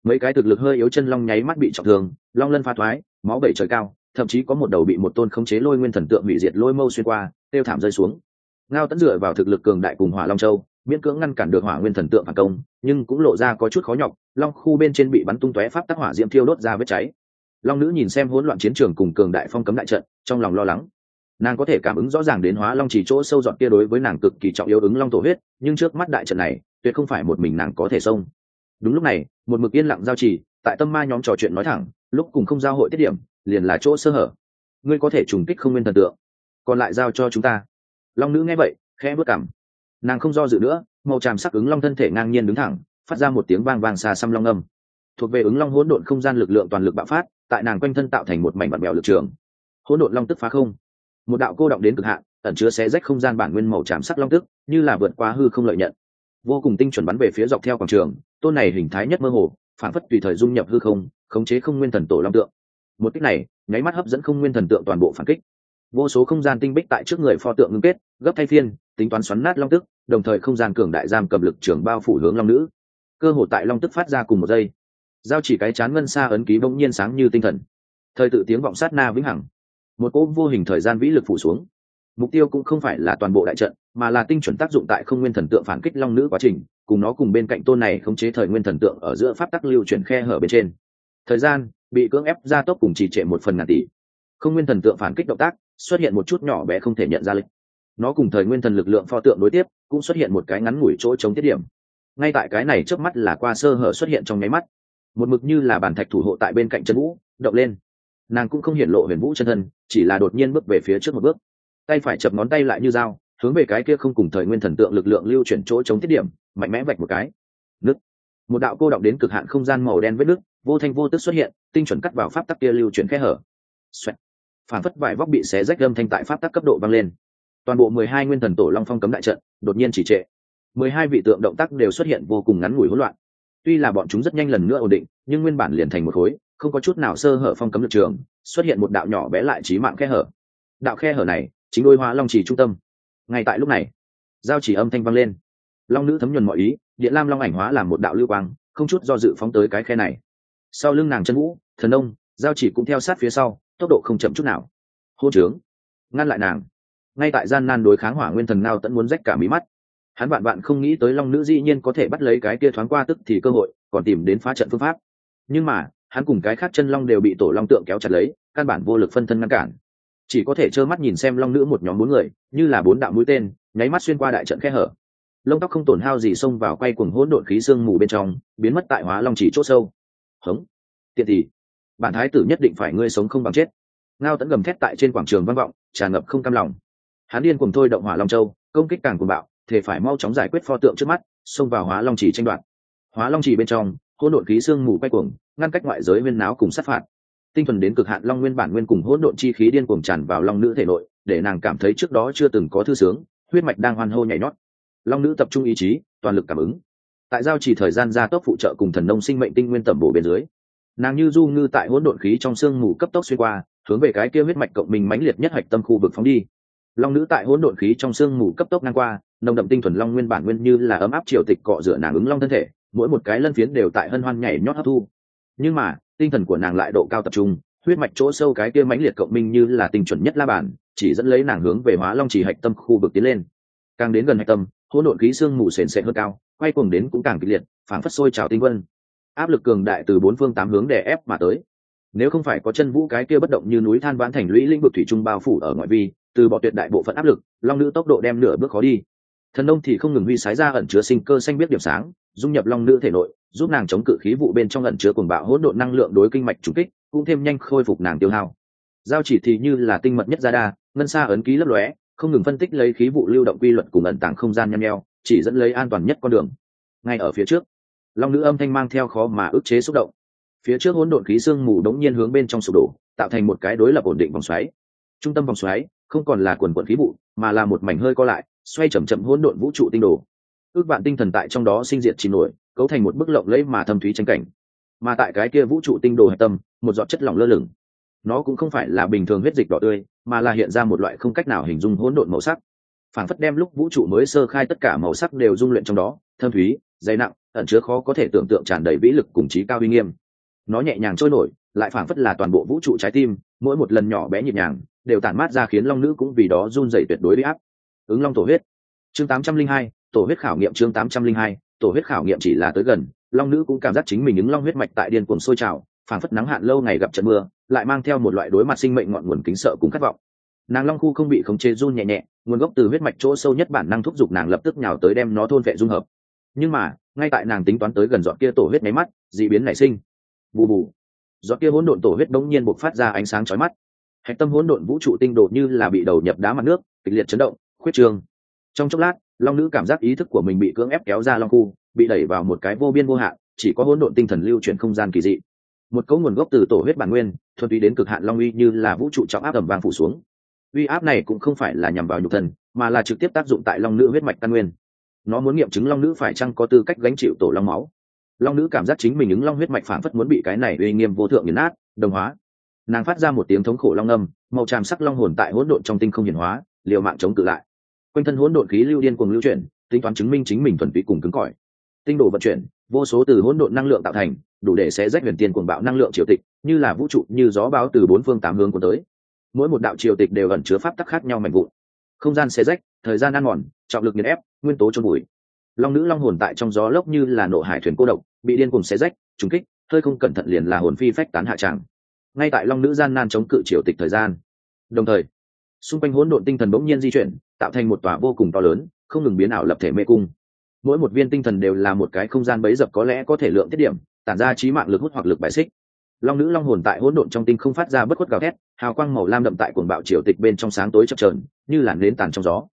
Mấy cái thực lực hơi yếu chân long nháy mắt bị trọng thương, long lân pha thoái, máu bẩy trời cao, thậm chí có một đầu bị một tôn khống chế lôi nguyên thần tượng bị diệt lôi mâu xuyên qua, tiêu thảm rơi xuống. Ngao tẫn dựa vào thực lực cường đại cùng hỏa long châu miễn cưỡng ngăn cản được hỏa nguyên thần tượng phản công, nhưng cũng lộ ra có chút khó nhọc, long khu bên trên bị bắn tung tóe pháp tác hỏa diễm thiêu đốt ra vết cháy. Long nữ nhìn xem hỗn loạn chiến trường cùng cường đại phong cấm đại trận, trong lòng lo lắng. Nàng có thể cảm ứng rõ ràng đến hóa long chỉ chỗ sâu dọn kia đối với nàng cực kỳ trọng yếu ứng long tổ huyết, nhưng trước mắt đại trận này, tuyệt không phải một mình nàng có thể xông. Đúng lúc này, một mực yên lặng giao trì, tại tâm ma nhóm trò chuyện nói thẳng, lúc cùng không giao hội tiết điểm, liền là chỗ sơ hở. Ngươi có thể trùng kích không nguyên thần tượng, còn lại giao cho chúng ta. Long nữ nghe vậy, khẽ bước cảm nàng không do dự nữa, màu tràm sắc ứng long thân thể ngang nhiên đứng thẳng, phát ra một tiếng vang vang xa xăm long âm. Thuộc về ứng long hỗn độn không gian lực lượng toàn lực bạo phát, tại nàng quanh thân tạo thành một mảnh bạt mèo lực trường. Hỗn độn long tức phá không. Một đạo cô động đến cực hạn, ẩn chứa xé rách không gian bản nguyên màu tràm sắc long tức, như là vượt qua hư không lợi nhận. Vô cùng tinh chuẩn bắn về phía dọc theo quảng trường, tôn này hình thái nhất mơ hồ, phản phất tùy thời dung nhập hư không, khống chế không nguyên thần tổ long tượng. Một cách này, nháy mắt hấp dẫn không nguyên thần tượng toàn bộ phản kích. Vô số không gian tinh bích tại trước người pho tượng ngưng kết, gấp thay phiên tính toán xoắn nát long tức, đồng thời không gian cường đại giam cầm lực trưởng bao phủ hướng long nữ. Cơ hội tại long tức phát ra cùng một giây. Giao chỉ cái chán ngân xa ấn ký bỗng nhiên sáng như tinh thần. Thời tự tiếng vọng sát na vĩnh hằng. Một cỗ vô hình thời gian vĩ lực phủ xuống. Mục tiêu cũng không phải là toàn bộ đại trận, mà là tinh chuẩn tác dụng tại không nguyên thần tượng phản kích long nữ quá trình, cùng nó cùng bên cạnh tôn này khống chế thời nguyên thần tượng ở giữa pháp tắc lưu chuyển khe hở bên trên. Thời gian bị cưỡng ép ra tốc cùng trì trệ một phần ngàn tỷ. Không nguyên thần tượng phản kích động tác xuất hiện một chút nhỏ bé không thể nhận ra lịch nó cùng thời nguyên thần lực lượng pho tượng đối tiếp, cũng xuất hiện một cái ngắn ngủi chỗ chống tiết điểm. Ngay tại cái này trước mắt là qua sơ hở xuất hiện trong nháy mắt. Một mực như là bàn thạch thủ hộ tại bên cạnh chân vũ, động lên. Nàng cũng không hiện lộ huyền vũ chân thân, chỉ là đột nhiên bước về phía trước một bước. Tay phải chập ngón tay lại như dao, hướng về cái kia không cùng thời nguyên thần tượng lực lượng lưu chuyển chỗ chống tiết điểm, mạnh mẽ vạch một cái. Nứt. Một đạo cô động đến cực hạn không gian màu đen vết nước vô thanh vô tức xuất hiện, tinh chuẩn cắt vào pháp tắc kia lưu chuyển khe hở. Xoẹt. phản phất vải vóc bị xé rách âm thanh tại pháp tắc cấp độ vang lên toàn bộ mười hai nguyên thần tổ long phong cấm đại trận, đột nhiên chỉ trệ. Mười hai vị tượng động tác đều xuất hiện vô cùng ngắn ngủi hỗn loạn. Tuy là bọn chúng rất nhanh lần nữa ổn định, nhưng nguyên bản liền thành một khối, không có chút nào sơ hở phong cấm lực trường, xuất hiện một đạo nhỏ bé lại trí mạng khe hở. Đạo khe hở này chính đôi hóa long chỉ trung tâm. Ngay tại lúc này, giao chỉ âm thanh vang lên. Long nữ thấm nhuần mọi ý, điện lam long ảnh hóa làm một đạo lưu quang, không chút do dự phóng tới cái khe này. Sau lưng nàng chân vũ, thần ông, giao chỉ cũng theo sát phía sau, tốc độ không chậm chút nào. Hô trướng ngăn lại nàng ngay tại gian nan đối kháng hỏa nguyên thần ngao tẫn muốn rách cả mí mắt. Hắn bạn bạn không nghĩ tới long nữ dĩ nhiên có thể bắt lấy cái kia thoáng qua tức thì cơ hội, còn tìm đến phá trận phương pháp. Nhưng mà, hắn cùng cái khác chân long đều bị tổ long tượng kéo chặt lấy, căn bản vô lực phân thân ngăn cản. Chỉ có thể trơ mắt nhìn xem long nữ một nhóm bốn người, như là bốn đạo mũi tên, nháy mắt xuyên qua đại trận khe hở. Lông tóc không tổn hao gì xông vào quay cuồng hỗn độn khí sương mù bên trong, biến mất tại hóa long chỉ chỗ sâu. Hống. Tiện thì bản thái tử nhất định phải ngươi sống không bằng chết. Ngao tẫn gầm thét tại trên quảng trường văn vọng, tràn ngập không cam lòng hắn điên cùng thôi động hỏa long châu, công kích càng cuồng bạo thể phải mau chóng giải quyết pho tượng trước mắt, xông vào hóa long chỉ tranh đoạt. Hóa long chỉ bên trong, hỗn độn khí xương mù quay cuồng, ngăn cách ngoại giới nguyên náo cùng sát phạt. Tinh thuần đến cực hạn long nguyên bản nguyên cùng hỗn độn chi khí điên cuồng tràn vào long nữ thể nội, để nàng cảm thấy trước đó chưa từng có thư sướng, huyết mạch đang hoan hô nhảy nhót. Long nữ tập trung ý chí, toàn lực cảm ứng. Tại giao chỉ thời gian gia tốc phụ trợ cùng thần nông sinh mệnh tinh nguyên tẩm bổ bên dưới, nàng như du ngư tại hỗn độn khí trong sương mù cấp tốc xuyên qua, hướng về cái kia huyết mạch cộng mình mãnh liệt nhất hạch tâm khu vực phóng đi long nữ tại hỗn độn khí trong sương mù cấp tốc ngang qua, nồng đậm tinh thuần long nguyên bản nguyên như là ấm áp triều tịch cọ rửa nàng ứng long thân thể, mỗi một cái lân phiến đều tại hân hoan nhảy nhót hấp thu. Nhưng mà, tinh thần của nàng lại độ cao tập trung, huyết mạch chỗ sâu cái kia mãnh liệt cộng minh như là tinh chuẩn nhất la bản chỉ dẫn lấy nàng hướng về hóa long chỉ hạch tâm khu vực tiến lên. Càng đến gần hạch tâm, hỗn độn khí sương mù sền sệt hơn cao, quay cuồng đến cũng càng kịch liệt, phảng phất sôi trào tinh vân. Áp lực cường đại từ bốn phương tám hướng đè ép mà tới. Nếu không phải có chân vũ cái kia bất động như núi than vãn thành lũy lĩnh vực thủy trung bao phủ ở ngoại vi từ bỏ tuyệt đại bộ phận áp lực, long nữ tốc độ đem nửa bước khó đi. Thần nông thì không ngừng huy sái ra ẩn chứa sinh cơ xanh biết điểm sáng, dung nhập long nữ thể nội, giúp nàng chống cự khí vụ bên trong ẩn chứa cuồng bạo hỗn độn năng lượng đối kinh mạch trùng kích, cũng thêm nhanh khôi phục nàng tiêu hao. Giao chỉ thì như là tinh mật nhất gia đa, ngân xa ấn ký lấp lóe, không ngừng phân tích lấy khí vụ lưu động quy luật cùng ẩn tàng không gian nhăm nheo, chỉ dẫn lấy an toàn nhất con đường. Ngay ở phía trước, long nữ âm thanh mang theo khó mà ức chế xúc động. Phía trước hỗn độn khí sương mù đống nhiên hướng bên trong sụp đổ, tạo thành một cái đối lập ổn định vòng xoáy. Trung tâm vòng xoáy không còn là quần quận khí vụ, mà là một mảnh hơi co lại, xoay chậm chậm hỗn độn vũ trụ tinh đồ. Ước vạn tinh thần tại trong đó sinh diệt chìm nổi, cấu thành một bức lộng lẫy mà thâm thúy tranh cảnh. Mà tại cái kia vũ trụ tinh đồ hạch tâm, một giọt chất lỏng lơ lửng. Nó cũng không phải là bình thường huyết dịch đỏ tươi, mà là hiện ra một loại không cách nào hình dung hỗn độn màu sắc. Phản phất đem lúc vũ trụ mới sơ khai tất cả màu sắc đều dung luyện trong đó, thâm thúy, dày nặng, ẩn chứa khó có thể tưởng tượng tràn đầy vĩ lực cùng trí cao uy nghiêm. Nó nhẹ nhàng trôi nổi, lại phản phất là toàn bộ vũ trụ trái tim, mỗi một lần nhỏ bé nhịp nhàng đều tản mát ra khiến long nữ cũng vì đó run dậy tuyệt đối bị áp. Ứng long tổ huyết. Chương 802, tổ huyết khảo nghiệm chương 802, tổ huyết khảo nghiệm chỉ là tới gần long nữ cũng cảm giác chính mình ứng long huyết mạch tại điên cuồng sôi trào phảng phất nắng hạn lâu ngày gặp trận mưa lại mang theo một loại đối mặt sinh mệnh ngọn nguồn kính sợ cùng khát vọng. Nàng long khu không bị khống chế run nhẹ nhẹ nguồn gốc từ huyết mạch chỗ sâu nhất bản năng thúc giục nàng lập tức nhào tới đem nó thôn vệ dung hợp. Nhưng mà ngay tại nàng tính toán tới gần giọt kia tổ huyết máy mắt d ị biến nảy sinh. Bù bù. Giọt kia hỗn độn tổ huyết đống nhiên buộc phát ra ánh sáng chói mắt hạch tâm hỗn độn vũ trụ tinh đột như là bị đầu nhập đá mặt nước, kịch liệt chấn động, khuyết trường trong chốc lát, long nữ cảm giác ý thức của mình bị cưỡng ép kéo ra long khu, bị đẩy vào một cái vô biên vô hạn, chỉ có hỗn độn tinh thần lưu chuyển không gian kỳ dị. Một cấu nguồn gốc từ tổ huyết bản nguyên, thuần túy đến cực hạn long uy như là vũ trụ trọng áp tầm vàng phủ xuống. Uy áp này cũng không phải là nhằm vào nhục thần, mà là trực tiếp tác dụng tại long nữ huyết mạch căn nguyên. Nó muốn nghiệm chứng long nữ phải chăng có tư cách gánh chịu tổ long máu. Long nữ cảm giác chính mình ứng long huyết mạch phản phất muốn bị cái này uy nghiêm vô thượng nghiền nát, đồng hóa nàng phát ra một tiếng thống khổ long âm, màu tràm sắc long hồn tại hỗn độn trong tinh không hiển hóa, liều mạng chống cự lại. Quanh thân hỗn độn khí lưu điên cuồng lưu chuyển, tính toán chứng minh chính mình thuần túy cùng cứng cỏi. Tinh đồ vận chuyển, vô số từ hỗn độn năng lượng tạo thành, đủ để xé rách huyền tiền cuồng bạo năng lượng triều tịch, như là vũ trụ, như gió báo từ bốn phương tám hướng của tới. Mỗi một đạo triều tịch đều ẩn chứa pháp tắc khác nhau mạnh vụn. Không gian xé rách, thời gian ăn mòn, trọng lực nghiền ép, nguyên tố trôn bụi long nữ long hồn tại trong gió lốc như là nộ hải thuyền cô độc, bị điên cùng xé rách trúng kích, hơi không cẩn thận liền là hồn phi phách tán hạ tràng ngay tại long nữ gian nan chống cự triều tịch thời gian. Đồng thời, xung quanh hỗn độn tinh thần bỗng nhiên di chuyển, tạo thành một tòa vô cùng to lớn, không ngừng biến ảo lập thể mê cung. Mỗi một viên tinh thần đều là một cái không gian bấy dập có lẽ có thể lượng tiết điểm, tản ra trí mạng lực hút hoặc lực bài xích. Long nữ long hồn tại hỗn độn trong tinh không phát ra bất khuất gào thét, hào quang màu lam đậm tại cuồng bạo triều tịch bên trong sáng tối chập trờn như làn nến tàn trong gió.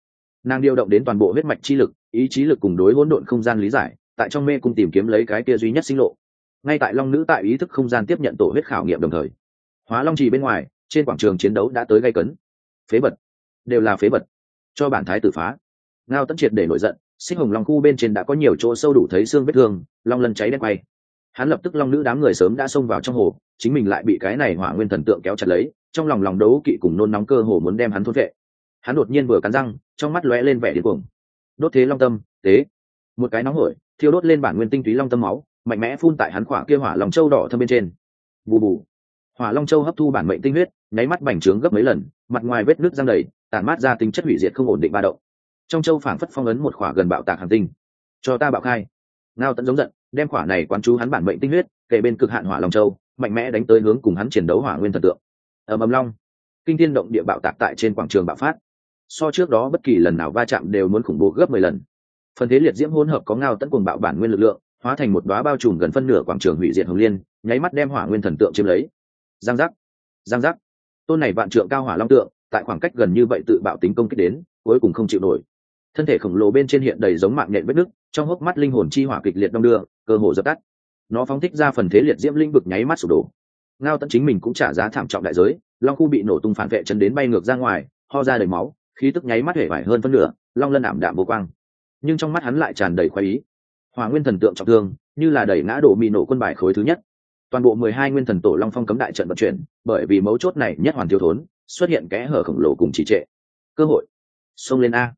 Nàng điều động đến toàn bộ huyết mạch chi lực, ý chí lực cùng đối hỗn độn không gian lý giải, tại trong mê cung tìm kiếm lấy cái kia duy nhất sinh lộ. Ngay tại long nữ tại ý thức không gian tiếp nhận tổ huyết khảo nghiệm đồng thời hóa long trì bên ngoài, trên quảng trường chiến đấu đã tới gây cấn. Phế vật. Đều là phế vật. Cho bản thái tử phá. Ngao tấn triệt để nổi giận sinh hồng long khu bên trên đã có nhiều chỗ sâu đủ thấy xương vết thương, long lân cháy đen quay. Hắn lập tức long nữ đám người sớm đã xông vào trong hồ, chính mình lại bị cái này hỏa nguyên thần tượng kéo chặt lấy, trong lòng lòng đấu kỵ cùng nôn nóng cơ hồ muốn đem hắn thốt vệ. Hắn đột nhiên vừa cắn răng, trong mắt lóe lên vẻ điên cuồng. Đốt thế long tâm, tế. Một cái nóng hổi, thiêu đốt lên bản nguyên tinh túy long tâm máu, mạnh mẽ phun tại hắn khỏa kia hỏa lòng châu đỏ thâm bên trên. Bù bù hỏa long châu hấp thu bản mệnh tinh huyết, nháy mắt bành trướng gấp mấy lần, mặt ngoài vết nước răng đầy, tản mát ra tính chất hủy diệt không ổn định ba động. Trong châu phảng phất phong ấn một khỏa gần bạo tạc hàng tinh. Cho ta bạo khai. Ngao tận giống giận, đem khỏa này quán chú hắn bản mệnh tinh huyết kể bên cực hạn hỏa long châu, mạnh mẽ đánh tới hướng cùng hắn chiến đấu hỏa nguyên thần tượng. Ầm ầm long. Kinh thiên động địa bạo tạc tại trên quảng trường bạo phát. So trước đó bất kỳ lần nào va chạm đều muốn khủng bố gấp mười lần. Phần thế liệt diễm hỗn hợp có ngao tận cuồng bạo bản nguyên lực lượng, hóa thành một đóa bao trùm gần phân nửa quảng trường hủy diệt hồng liên, nháy mắt đem hỏa nguyên thần tượng chiếm lấy giang giác. Giang giác. Tôn này vạn trượng cao hỏa long tượng, tại khoảng cách gần như vậy tự bạo tính công kích đến, cuối cùng không chịu nổi. Thân thể khổng lồ bên trên hiện đầy giống mạng nhện vết nứt, trong hốc mắt linh hồn chi hỏa kịch liệt đông đưa, cơ hồ dập tắt. Nó phóng thích ra phần thế liệt diễm linh vực nháy mắt sụp đổ. Ngao tận chính mình cũng trả giá thảm trọng đại giới, long khu bị nổ tung phản vệ chấn đến bay ngược ra ngoài, ho ra đầy máu, khí tức nháy mắt hể vải hơn phân nửa, long lân ảm đạm vô quang. Nhưng trong mắt hắn lại tràn đầy khoái ý. Hòa nguyên thần tượng trọng thương, như là đẩy ngã đổ mì nổ quân bài khối thứ nhất toàn bộ mười hai nguyên thần tổ long phong cấm đại trận vận chuyển, bởi vì mấu chốt này nhất hoàn thiếu thốn, xuất hiện kẽ hở khổng lồ cùng trì trệ. Cơ hội. Xông lên a.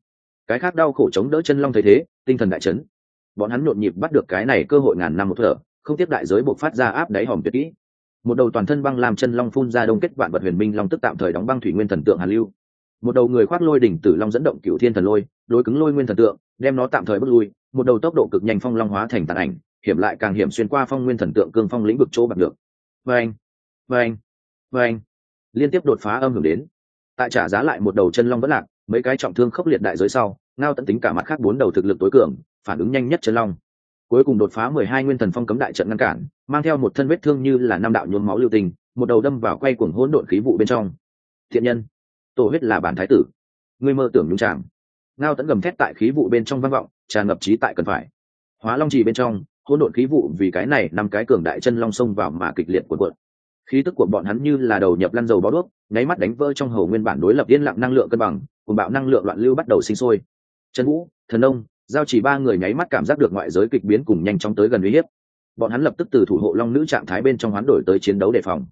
Cái khác đau khổ chống đỡ chân long thấy thế, tinh thần đại chấn. Bọn hắn nhộn nhịp bắt được cái này cơ hội ngàn năm một thở, không tiếp đại giới buộc phát ra áp đáy hòm tuyệt kỹ. Một đầu toàn thân băng làm chân long phun ra đông kết vạn vật huyền minh long tức tạm thời đóng băng thủy nguyên thần tượng hàn lưu. Một đầu người khoác lôi đỉnh tử long dẫn động cựu thiên thần lôi, đối cứng lôi nguyên thần tượng, đem nó tạm thời bước lui, một đầu tốc độ cực nhanh phong long hóa thành tàn ảnh hiểm lại càng hiểm xuyên qua phong nguyên thần tượng cương phong lĩnh vực chỗ bạc được. Vâng vâng vâng liên tiếp đột phá âm hưởng đến. Tại trả giá lại một đầu chân long vẫn lạc, mấy cái trọng thương khốc liệt đại giới sau, ngao tận tính cả mặt khác bốn đầu thực lực tối cường, phản ứng nhanh nhất chân long. Cuối cùng đột phá mười hai nguyên thần phong cấm đại trận ngăn cản, mang theo một thân vết thương như là năm đạo nhuốm máu lưu tình, một đầu đâm vào quay cuồng hỗn độn khí vụ bên trong. Thiện nhân, tổ huyết là bản thái tử. Ngươi mơ tưởng nhung tràng ngao tẫn gầm thét tại khí vụ bên trong vang vọng, tràn ngập trí tại cần phải. Hóa long trì bên trong hỗn độn khí vụ vì cái này năm cái cường đại chân long sông vào mà kịch liệt của cuộn. Khí tức của bọn hắn như là đầu nhập lăn dầu bó đuốc, nháy mắt đánh vỡ trong hầu nguyên bản đối lập yên lặng năng lượng cân bằng, cùng bạo năng lượng loạn lưu bắt đầu sinh sôi. Trần vũ, thần ông giao chỉ ba người nháy mắt cảm giác được ngoại giới kịch biến cùng nhanh chóng tới gần uy hiếp. Bọn hắn lập tức từ thủ hộ long nữ trạng thái bên trong hoán đổi tới chiến đấu đề phòng.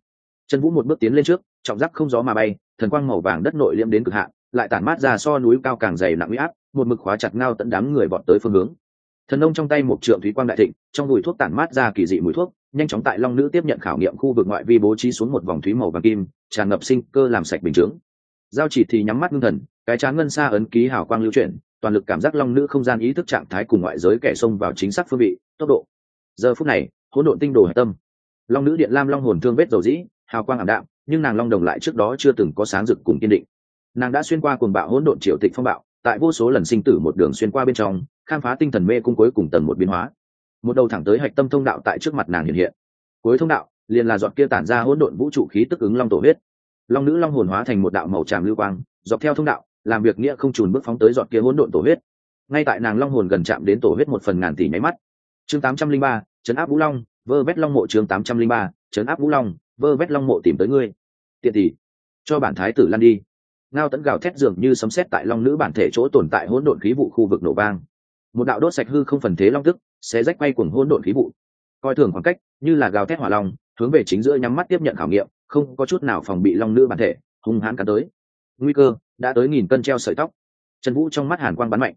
Trần vũ một bước tiến lên trước, trọng giác không gió mà bay, thần quang màu vàng đất nội liễm đến cực hạn, lại tản mát ra so núi cao càng dày nặng uy áp, một mực khóa chặt ngao tận đám người bọn tới phương hướng thần nông trong tay một trượng thúy quang đại thịnh, trong mùi thuốc tản mát ra kỳ dị mùi thuốc, nhanh chóng tại long nữ tiếp nhận khảo nghiệm khu vực ngoại vi bố trí xuống một vòng thúy màu vàng kim, tràn ngập sinh cơ làm sạch bình chướng. Giao chỉ thì nhắm mắt ngưng thần, cái chán ngân xa ấn ký hào quang lưu chuyển, toàn lực cảm giác long nữ không gian ý thức trạng thái cùng ngoại giới kẻ xông vào chính xác phương vị, tốc độ. Giờ phút này, hỗn độn tinh đồ hạch tâm. Long nữ điện lam long hồn thương vết dầu dĩ, hào quang ảm đạm, nhưng nàng long đồng lại trước đó chưa từng có sáng rực cùng kiên định. Nàng đã xuyên qua cuồng bạo hỗn độn triệu tịch phong bạo, tại vô số lần sinh tử một đường xuyên qua bên trong khám phá tinh thần mê cung cuối cùng tầng một biến hóa. Một đầu thẳng tới hạch tâm thông đạo tại trước mặt nàng hiện hiện. Cuối thông đạo, liền là dọn kia tản ra hỗn độn vũ trụ khí tức ứng long tổ huyết. Long nữ long hồn hóa thành một đạo màu tràm lưu quang, dọc theo thông đạo, làm việc nghĩa không trùn bước phóng tới dọn kia hỗn độn tổ huyết. Ngay tại nàng long hồn gần chạm đến tổ huyết một phần ngàn tỷ nháy mắt. Chương tám trăm linh ba chấn áp vũ long, vơ vét long mộ chương tám trăm linh ba chấn áp vũ long, vơ vét long mộ tìm tới ngươi. Tiện tỷ, cho bản thái tử lăn đi. Ngao tẫn gào thét dường như sấm sét tại long nữ bản thể chỗ tồn tại hỗn độn khí vụ khu vực nổ vang một đạo đốt sạch hư không phần thế long tức sẽ rách quay cuồng hỗn độn khí vụ. Coi thường khoảng cách, như là gào thét hỏa long, hướng về chính giữa nhắm mắt tiếp nhận khảo nghiệm, không có chút nào phòng bị long nữ bản thể, hung hãn cắn tới. Nguy cơ đã tới nghìn cân treo sợi tóc. Trần vũ trong mắt hàn quang bắn mạnh.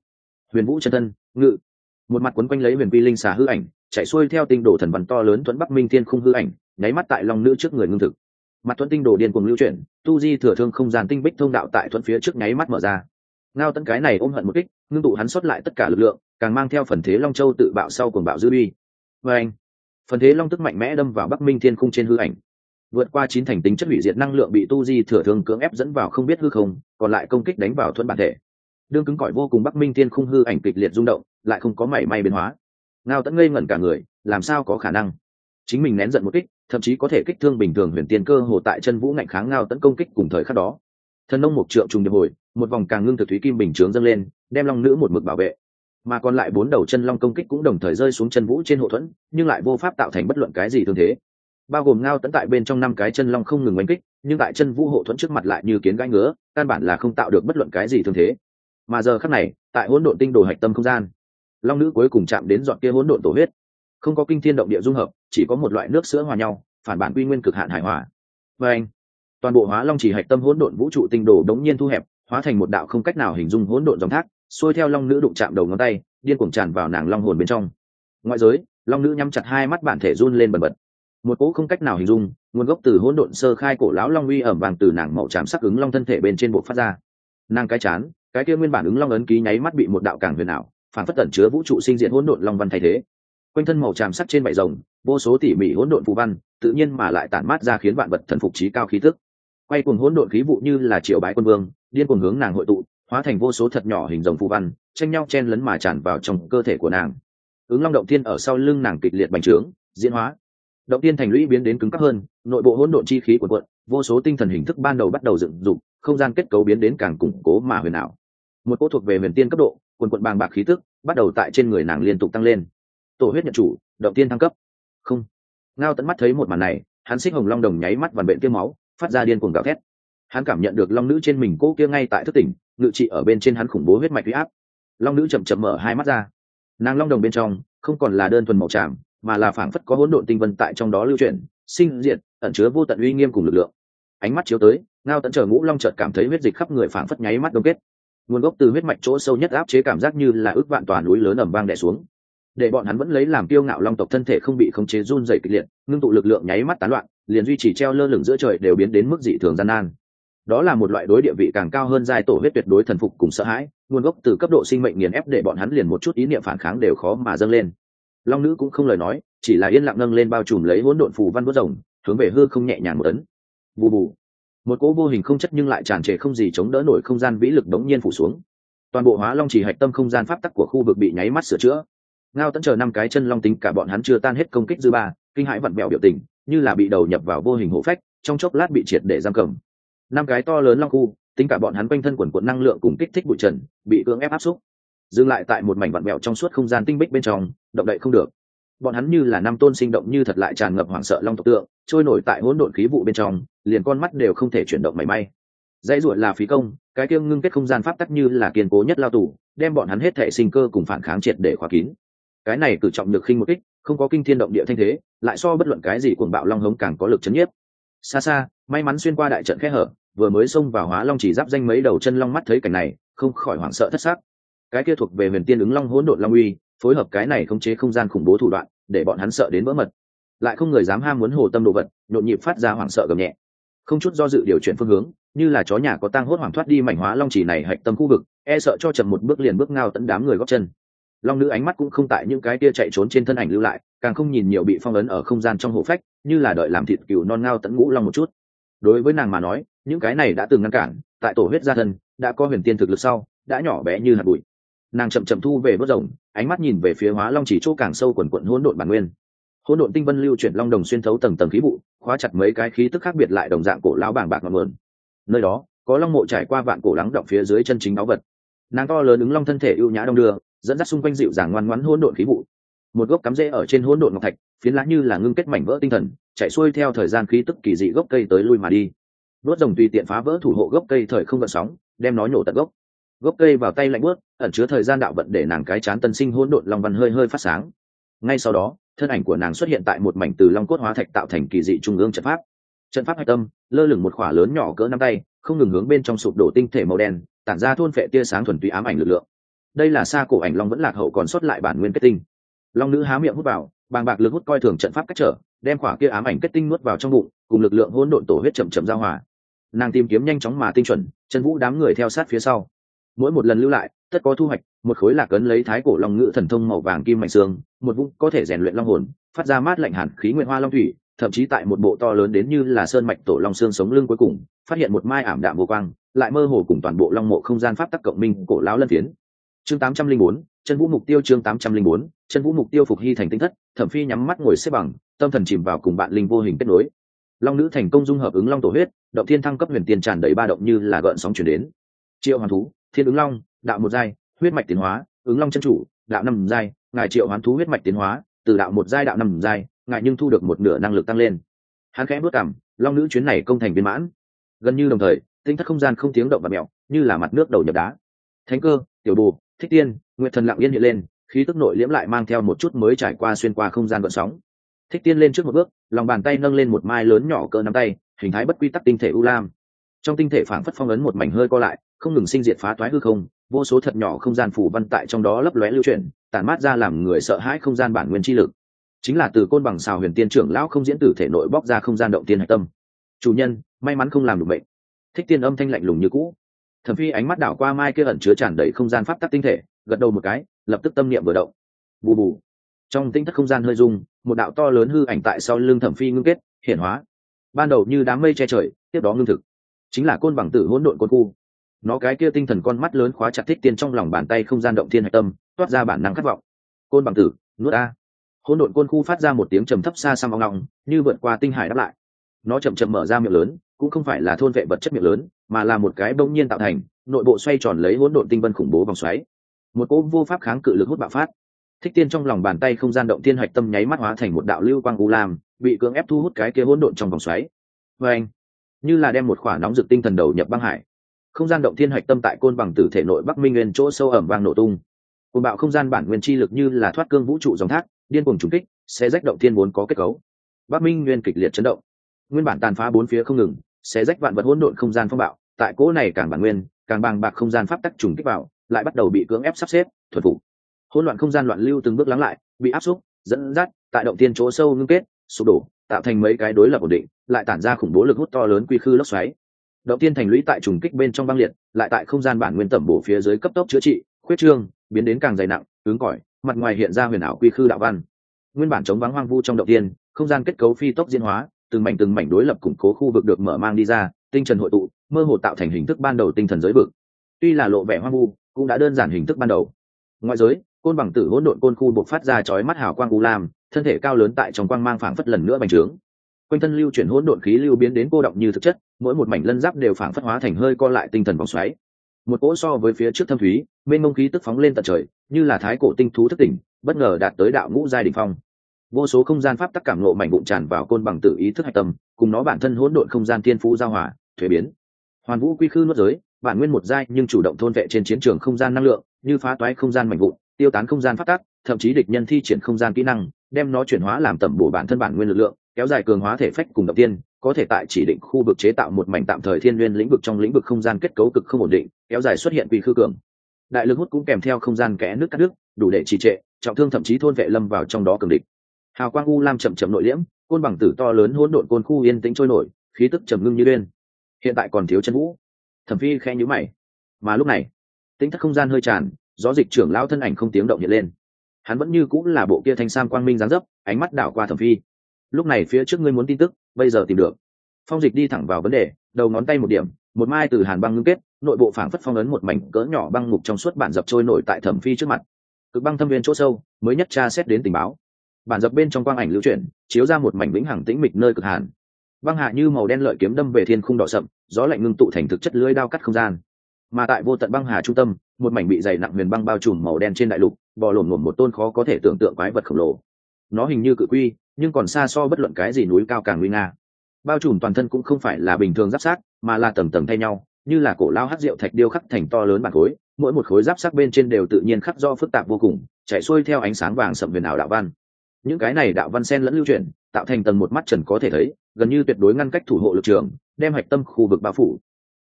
Huyền vũ chân thân, ngự. Một mặt quấn quanh lấy huyền vi linh xà hư ảnh, chạy xuôi theo tinh đồ thần văn to lớn thuẫn bắc minh thiên khung hư ảnh, nháy mắt tại long nữ trước người ngưng thực. Mặt thuẫn tinh đồ điên cuồng lưu chuyển, tu di thừa thương không gian tinh bích thông đạo tại thuẫn phía trước nháy mắt mở ra ngao tấn cái này ôm hận một kích, ngưng tụ hắn xuất lại tất cả lực lượng, càng mang theo phần thế long châu tự bạo sau cuồng bạo dư uy. Vê anh, phần thế long tức mạnh mẽ đâm vào bắc minh thiên khung trên hư ảnh. Vượt qua chín thành tính chất hủy diệt năng lượng bị tu di thừa thương cưỡng ép dẫn vào không biết hư không, còn lại công kích đánh vào thuẫn bản thể. Đương cứng cỏi vô cùng bắc minh thiên khung hư ảnh kịch liệt rung động, lại không có mảy may biến hóa. Ngao tẫn ngây ngẩn cả người, làm sao có khả năng? Chính mình nén giận một kích, thậm chí có thể kích thương bình thường huyền tiên cơ hồ tại chân vũ ngạnh kháng ngao tấn công kích cùng thời khắc đó thần nông một trượng trùng điệp hồi, một vòng càng ngưng thực thúy kim bình chướng dâng lên, đem long nữ một mực bảo vệ. Mà còn lại bốn đầu chân long công kích cũng đồng thời rơi xuống chân vũ trên hộ thuẫn, nhưng lại vô pháp tạo thành bất luận cái gì thương thế. Bao gồm ngao tấn tại bên trong năm cái chân long không ngừng oanh kích, nhưng tại chân vũ hộ thuẫn trước mặt lại như kiến gãi ngứa, căn bản là không tạo được bất luận cái gì thương thế. Mà giờ khắc này, tại hỗn độn tinh đồ hạch tâm không gian, long nữ cuối cùng chạm đến dọn kia hỗn độn tổ huyết. Không có kinh thiên động địa dung hợp, chỉ có một loại nước sữa hòa nhau, phản bản quy nguyên cực hạn hài hòa. Và anh toàn bộ hóa long chỉ hạch tâm hỗn độn vũ trụ tinh đồ đống nhiên thu hẹp, hóa thành một đạo không cách nào hình dung hỗn độn dòng thác, xuôi theo long nữ đụng chạm đầu ngón tay, điên cuồng tràn vào nàng long hồn bên trong. Ngoại giới, long nữ nhắm chặt hai mắt bản thể run lên bần bật. Một cỗ không cách nào hình dung, nguồn gốc từ hỗn độn sơ khai cổ lão long uy ẩm vàng từ nàng màu tràm sắc ứng long thân thể bên trên bộ phát ra. Nàng cái chán, cái kia nguyên bản ứng long ấn ký nháy mắt bị một đạo càng huyền ảo, phản phất tẩn chứa vũ trụ sinh diện hỗn độn long văn thay thế. Quanh thân màu tràm sắc trên bảy rồng, vô số tỉ mỉ hỗn độn phù văn, tự nhiên mà lại tản mát ra khiến vạn vật thần phục trí cao khí tức quay cuồng hỗn độn khí vụ như là triệu bái quân vương, điên cuồng hướng nàng hội tụ, hóa thành vô số thật nhỏ hình rồng phù văn, tranh nhau chen lấn mà tràn vào trong cơ thể của nàng. Ứng long động tiên ở sau lưng nàng kịch liệt bành trướng, diễn hóa. Động tiên thành lũy biến đến cứng cáp hơn, nội bộ hỗn độn chi khí của quận vô số tinh thần hình thức ban đầu bắt đầu dựng dụng không gian kết cấu biến đến càng củng cố mà huyền ảo. Một cỗ thuộc về huyền tiên cấp độ quần quận bàng bạc khí tức, bắt đầu tại trên người nàng liên tục tăng lên. Tổ huyết nhận chủ, động tiên thăng cấp. Không. Ngao tận mắt thấy một màn này, hắn xích hồng long đồng nháy mắt vằn bệnh tiêm máu phát ra điên cuồng gào thét. Hắn cảm nhận được long nữ trên mình cô kia ngay tại thức tỉnh ngự trị ở bên trên hắn khủng bố huyết mạch huy áp. Long nữ chậm chậm mở hai mắt ra. Nàng long đồng bên trong không còn là đơn thuần màu tràm mà là phảng phất có hỗn độn tinh vân tại trong đó lưu chuyển sinh diệt, ẩn chứa vô tận uy nghiêm cùng lực lượng. Ánh mắt chiếu tới ngao tận chờ ngũ long chợt cảm thấy huyết dịch khắp người phảng phất nháy mắt đông kết. Nguồn gốc từ huyết mạch chỗ sâu nhất áp chế cảm giác như là ước vạn tòa núi lớn ẩm vang đè xuống để bọn hắn vẫn lấy làm kiêu ngạo long tộc thân thể không bị khống chế run dày kịch liệt, ngưng tụ lực lượng nháy mắt tán loạn, liền duy trì treo lơ lửng giữa trời đều biến đến mức dị thường gian nan. Đó là một loại đối địa vị càng cao hơn giai tổ huyết tuyệt đối thần phục cùng sợ hãi, nguồn gốc từ cấp độ sinh mệnh nghiền ép để bọn hắn liền một chút ý niệm phản kháng đều khó mà dâng lên. Long nữ cũng không lời nói, chỉ là yên lặng nâng lên bao trùm lấy hỗn độn phù văn vớt rồng, hướng về hư không nhẹ nhàng một ấn. Bù bù. Một cỗ vô hình không chất nhưng lại tràn trề không gì chống đỡ nổi không gian vĩ lực đống nhiên phủ xuống. Toàn bộ hóa long chỉ hạch tâm không gian pháp tắc của khu vực bị nháy mắt sửa chữa ngao tẫn chờ năm cái chân long tính cả bọn hắn chưa tan hết công kích dư ba, kinh hãi vặn mẹo biểu tình, như là bị đầu nhập vào vô hình hộ phách, trong chốc lát bị triệt để giam cầm. Năm cái to lớn long khu, tính cả bọn hắn quanh thân quần quận năng lượng cùng kích thích bụi trần, bị cưỡng ép áp xúc. Dừng lại tại một mảnh vặn mẹo trong suốt không gian tinh bích bên trong, động đậy không được. Bọn hắn như là năm tôn sinh động như thật lại tràn ngập hoảng sợ long tộc tượng, trôi nổi tại hỗn độn khí vụ bên trong, liền con mắt đều không thể chuyển động mảy may. Dãy ruột là phí công, cái kiêng ngưng kết không gian pháp tắc như là kiên cố nhất lao tù, đem bọn hắn hết thể sinh cơ cùng phản kháng triệt để khóa kín cái này cử trọng được khinh một kích, không có kinh thiên động địa thanh thế, lại so bất luận cái gì cuồng bạo long hống càng có lực chấn nhiếp. Xa xa, may mắn xuyên qua đại trận khe hở, vừa mới xông vào hóa long chỉ giáp danh mấy đầu chân long mắt thấy cảnh này, không khỏi hoảng sợ thất sắc. cái kia thuộc về huyền tiên ứng long hỗn độn long uy, phối hợp cái này khống chế không gian khủng bố thủ đoạn, để bọn hắn sợ đến vỡ mật. Lại không người dám ham muốn hồ tâm đồ vật, nhộn nhịp phát ra hoảng sợ gầm nhẹ. Không chút do dự điều chuyển phương hướng, như là chó nhà có tang hốt hoảng thoát đi mảnh hóa long chỉ này hạch tâm khu vực e sợ cho chậm một bước liền bước ngao tận đám người góp chân long nữ ánh mắt cũng không tại những cái kia chạy trốn trên thân ảnh lưu lại, càng không nhìn nhiều bị phong ấn ở không gian trong hộ phách, như là đợi làm thịt cừu non ngao tận ngũ long một chút. Đối với nàng mà nói, những cái này đã từng ngăn cản, tại tổ huyết gia thân, đã có huyền tiên thực lực sau, đã nhỏ bé như hạt bụi. Nàng chậm chậm thu về vớt rồng, ánh mắt nhìn về phía hóa long chỉ chỗ càng sâu quần quận hỗn độn bản nguyên. Hỗn độn tinh vân lưu chuyển long đồng xuyên thấu tầng tầng khí vụ, khóa chặt mấy cái khí tức khác biệt lại đồng dạng cổ lão bảng bạc ngọn nguồn. Nơi đó, có long mộ trải qua vạn cổ lắng động phía dưới chân chính báu vật. Nàng to lớn ứng long thân thể ưu nhã đông đưa dẫn dắt xung quanh dịu dàng ngoan ngoãn hỗn độn khí vụ. Một gốc cắm rễ ở trên hỗn độn ngọc thạch, phiến lá như là ngưng kết mảnh vỡ tinh thần, chạy xuôi theo thời gian khí tức kỳ dị gốc cây tới lui mà đi. Đốt rồng tùy tiện phá vỡ thủ hộ gốc cây thời không vận sóng, đem nó nhổ tận gốc. Gốc cây vào tay lạnh bớt ẩn chứa thời gian đạo vận để nàng cái chán tân sinh hỗn độn long văn hơi hơi phát sáng. Ngay sau đó, thân ảnh của nàng xuất hiện tại một mảnh từ long cốt hóa thạch tạo thành kỳ dị trung ương trận pháp. Trận pháp hạch tâm, lơ lửng một khỏa lớn nhỏ cỡ năm tay, không ngừng hướng bên trong sụp đổ tinh thể màu đen, tản ra thôn phệ tia sáng thuần túy ám ảnh lực lượng đây là xa cổ ảnh long vẫn lạc hậu còn xuất lại bản nguyên kết tinh. Long nữ há miệng hút vào, bàng bạc lực hút coi thường trận pháp cách trở, đem khỏa kia ám ảnh kết tinh nuốt vào trong bụng, cùng lực lượng hỗn độn tổ huyết chậm chậm giao hòa. Nàng tìm kiếm nhanh chóng mà tinh chuẩn, chân vũ đám người theo sát phía sau. Mỗi một lần lưu lại, tất có thu hoạch, một khối lạc ấn lấy thái cổ long ngữ thần thông màu vàng kim mạnh xương, một vũng có thể rèn luyện long hồn, phát ra mát lạnh hẳn khí nguyện hoa long thủy, thậm chí tại một bộ to lớn đến như là sơn mạch tổ long xương sống lưng cuối cùng, phát hiện một mai ảm đạm vô quang, lại mơ hồ cùng toàn bộ long mộ không gian pháp tắc cộng minh cổ lão lân phiến chương tám trăm linh bốn, chân vũ mục tiêu chương tám trăm linh bốn, chân vũ mục tiêu phục hy thành tinh thất, thẩm phi nhắm mắt ngồi xếp bằng, tâm thần chìm vào cùng bạn linh vô hình kết nối. Long nữ thành công dung hợp ứng long tổ huyết, động thiên thăng cấp huyền tiền tràn đầy ba động như là gợn sóng chuyển đến. Triệu hoàn thú, thiên ứng long, đạo một giai, huyết mạch tiến hóa, ứng long chân chủ, đạo năm giai, ngài triệu hoán thú huyết mạch tiến hóa, từ đạo một giai đạo năm giai, ngài nhưng thu được một nửa năng lực tăng lên. Hắn khẽ bước cảm long nữ chuyến này công thành viên mãn. Gần như đồng thời, tinh thất không gian không tiếng động và mèo như là mặt nước đầu nhập đá. Thánh cơ, tiểu bù thích tiên, nguyệt thần lặng yên hiện lên, khí tức nội liễm lại mang theo một chút mới trải qua xuyên qua không gian gợn sóng. Thích tiên lên trước một bước, lòng bàn tay nâng lên một mai lớn nhỏ cỡ nắm tay, hình thái bất quy tắc tinh thể u lam. Trong tinh thể phảng phất phong ấn một mảnh hơi co lại, không ngừng sinh diệt phá toái hư không, vô số thật nhỏ không gian phủ văn tại trong đó lấp lóe lưu chuyển, tản mát ra làm người sợ hãi không gian bản nguyên chi lực. Chính là từ côn bằng xào huyền tiên trưởng lão không diễn tử thể nội bóc ra không gian động tiên hạch tâm. Chủ nhân, may mắn không làm được bệnh. Thích tiên âm thanh lạnh lùng như cũ thẩm phi ánh mắt đảo qua mai kia ẩn chứa tràn đầy không gian pháp tắc tinh thể, gật đầu một cái, lập tức tâm niệm vừa động. Bù bù. Trong tinh thất không gian hơi rung, một đạo to lớn hư ảnh tại sau lưng thẩm phi ngưng kết hiển hóa. Ban đầu như đám mây che trời, tiếp đó ngưng thực. Chính là côn bằng tử hỗn độn côn khu. Nó cái kia tinh thần con mắt lớn khóa chặt thích tiên trong lòng bàn tay không gian động thiên hạch tâm, toát ra bản năng khát vọng. Côn bằng tử, nuốt a hỗn độn côn khu phát ra một tiếng trầm thấp xa xăm ong ong, như vượt qua tinh hải đáp lại. Nó chậm chậm mở ra miệng lớn, cũng không phải là thôn vệ vật chất miệng lớn mà là một cái bỗng nhiên tạo thành, nội bộ xoay tròn lấy hỗn độn tinh vân khủng bố vòng xoáy. Một cỗ vô pháp kháng cự lực hút bạo phát. Thích tiên trong lòng bàn tay không gian động tiên hoạch tâm nháy mắt hóa thành một đạo lưu quang u lam, bị cưỡng ép thu hút cái kia hỗn độn trong vòng xoáy. Vê anh như là đem một khỏa nóng rực tinh thần đầu nhập băng hải. Không gian động thiên hoạch tâm tại côn bằng tử thể nội bắc minh nguyên chỗ sâu ẩm vang nổ tung. Côn bạo không gian bản nguyên chi lực như là thoát cương vũ trụ dòng thác, điên cuồng trùng kích sẽ rách động thiên vốn có kết cấu. Bắc minh nguyên kịch liệt chấn động. Nguyên bản tàn phá bốn phía không ngừng sẽ rách vạn vật hỗn độn không gian phong bạo, tại cỗ này càng bản nguyên, càng bàng bạc không gian pháp tắc trùng kích vào, lại bắt đầu bị cưỡng ép sắp xếp thuật phục. Hỗn loạn không gian loạn lưu từng bước lắng lại, bị áp xúc, dẫn dắt, tại động tiên chỗ sâu ngưng kết, sụp đổ, tạo thành mấy cái đối lập ổn định, lại tản ra khủng bố lực hút to lớn quy khư lốc xoáy. Động tiên thành lũy tại trùng kích bên trong băng liệt, lại tại không gian bản nguyên tẩm bổ phía dưới cấp tốc chữa trị, khuyết trương, biến đến càng dày nặng, cứng cỏi, mặt ngoài hiện ra huyền ảo quy khư đạo văn. Nguyên bản chống vắng hoang vu trong động tiên không gian kết cấu phi tốc diễn hóa từng mảnh từng mảnh đối lập củng cố khu vực được mở mang đi ra, tinh trần hội tụ, mơ hồ tạo thành hình thức ban đầu tinh thần giới vực. Tuy là lộ vẻ hoang vu, cũng đã đơn giản hình thức ban đầu. Ngoại giới, côn bằng tử hỗn độn côn khu buộc phát ra chói mắt hào quang u lam, thân thể cao lớn tại trong quang mang phảng phất lần nữa bành trướng. Quanh thân lưu chuyển hỗn độn khí lưu biến đến cô động như thực chất, mỗi một mảnh lân giáp đều phảng phất hóa thành hơi co lại tinh thần vòng xoáy. Một cỗ so với phía trước thâm thúy bên mông khí tức phóng lên tận trời, như là thái cổ tinh thú thức tỉnh, bất ngờ đạt tới đạo ngũ giai đỉnh phong vô số không gian pháp tắc cảm ngộ mảnh vụn tràn vào côn bằng tự ý thức hạch tâm, cùng nó bản thân hỗn độn không gian thiên phú giao hòa, thuế biến. Hoàn vũ quy khư nuốt giới, bản nguyên một giai nhưng chủ động thôn vệ trên chiến trường không gian năng lượng, như phá toái không gian mạnh vụn, tiêu tán không gian phát tác thậm chí địch nhân thi triển không gian kỹ năng, đem nó chuyển hóa làm tẩm bổ bản thân bản nguyên lực lượng, kéo dài cường hóa thể phách cùng động tiên, có thể tại chỉ định khu vực chế tạo một mảnh tạm thời thiên nguyên lĩnh vực trong lĩnh vực không gian kết cấu cực không ổn định, kéo dài xuất hiện quy khư cường. Đại lực hút cũng kèm theo không gian kẽ nước cắt nước đủ để trì trệ, trọng thương thậm chí thôn vệ lâm vào trong đó cường địch hào quang u lam chậm chậm nội liễm, côn bằng tử to lớn hỗn độn côn khu yên tĩnh trôi nổi, khí tức trầm ngưng như đen. Hiện tại còn thiếu chân vũ. Thẩm phi khe nhữ mày. Mà lúc này, tính thất không gian hơi tràn, gió dịch trưởng lao thân ảnh không tiếng động hiện lên. Hắn vẫn như cũng là bộ kia thanh sam quang minh dáng dấp, ánh mắt đảo qua thẩm phi. Lúc này phía trước ngươi muốn tin tức, bây giờ tìm được. Phong dịch đi thẳng vào vấn đề, đầu ngón tay một điểm, một mai từ hàn băng ngưng kết, nội bộ phảng phất phong ấn một mảnh cỡ nhỏ băng ngục trong suốt bản dập trôi nổi tại thẩm phi trước mặt. Cực băng thâm viên chỗ sâu, mới nhất tra xét đến tình báo bản dập bên trong quang ảnh lưu chuyển, chiếu ra một mảnh vĩnh hằng tĩnh mịch nơi cực hàn. Băng hạ như màu đen lợi kiếm đâm về thiên khung đỏ sậm, gió lạnh ngưng tụ thành thực chất lưới đao cắt không gian. Mà tại vô tận băng hà trung tâm, một mảnh bị dày nặng huyền băng bao trùm màu đen trên đại lục, bò lổm ngổm một tôn khó có thể tưởng tượng quái vật khổng lồ. Nó hình như cự quy, nhưng còn xa so bất luận cái gì núi cao càng nguy nga. Bao trùm toàn thân cũng không phải là bình thường giáp sát, mà là tầng tầng thay nhau, như là cổ lao hát rượu thạch điêu khắc thành to lớn bản khối, mỗi một khối giáp sát bên trên đều tự nhiên khắc do phức tạp vô cùng chạy xuôi theo ánh sáng vàng sậm huyền ảo đạo văn những cái này đạo văn sen lẫn lưu chuyển tạo thành tầng một mắt trần có thể thấy, gần như tuyệt đối ngăn cách thủ hộ lực trường, đem hạch tâm khu vực bao phủ.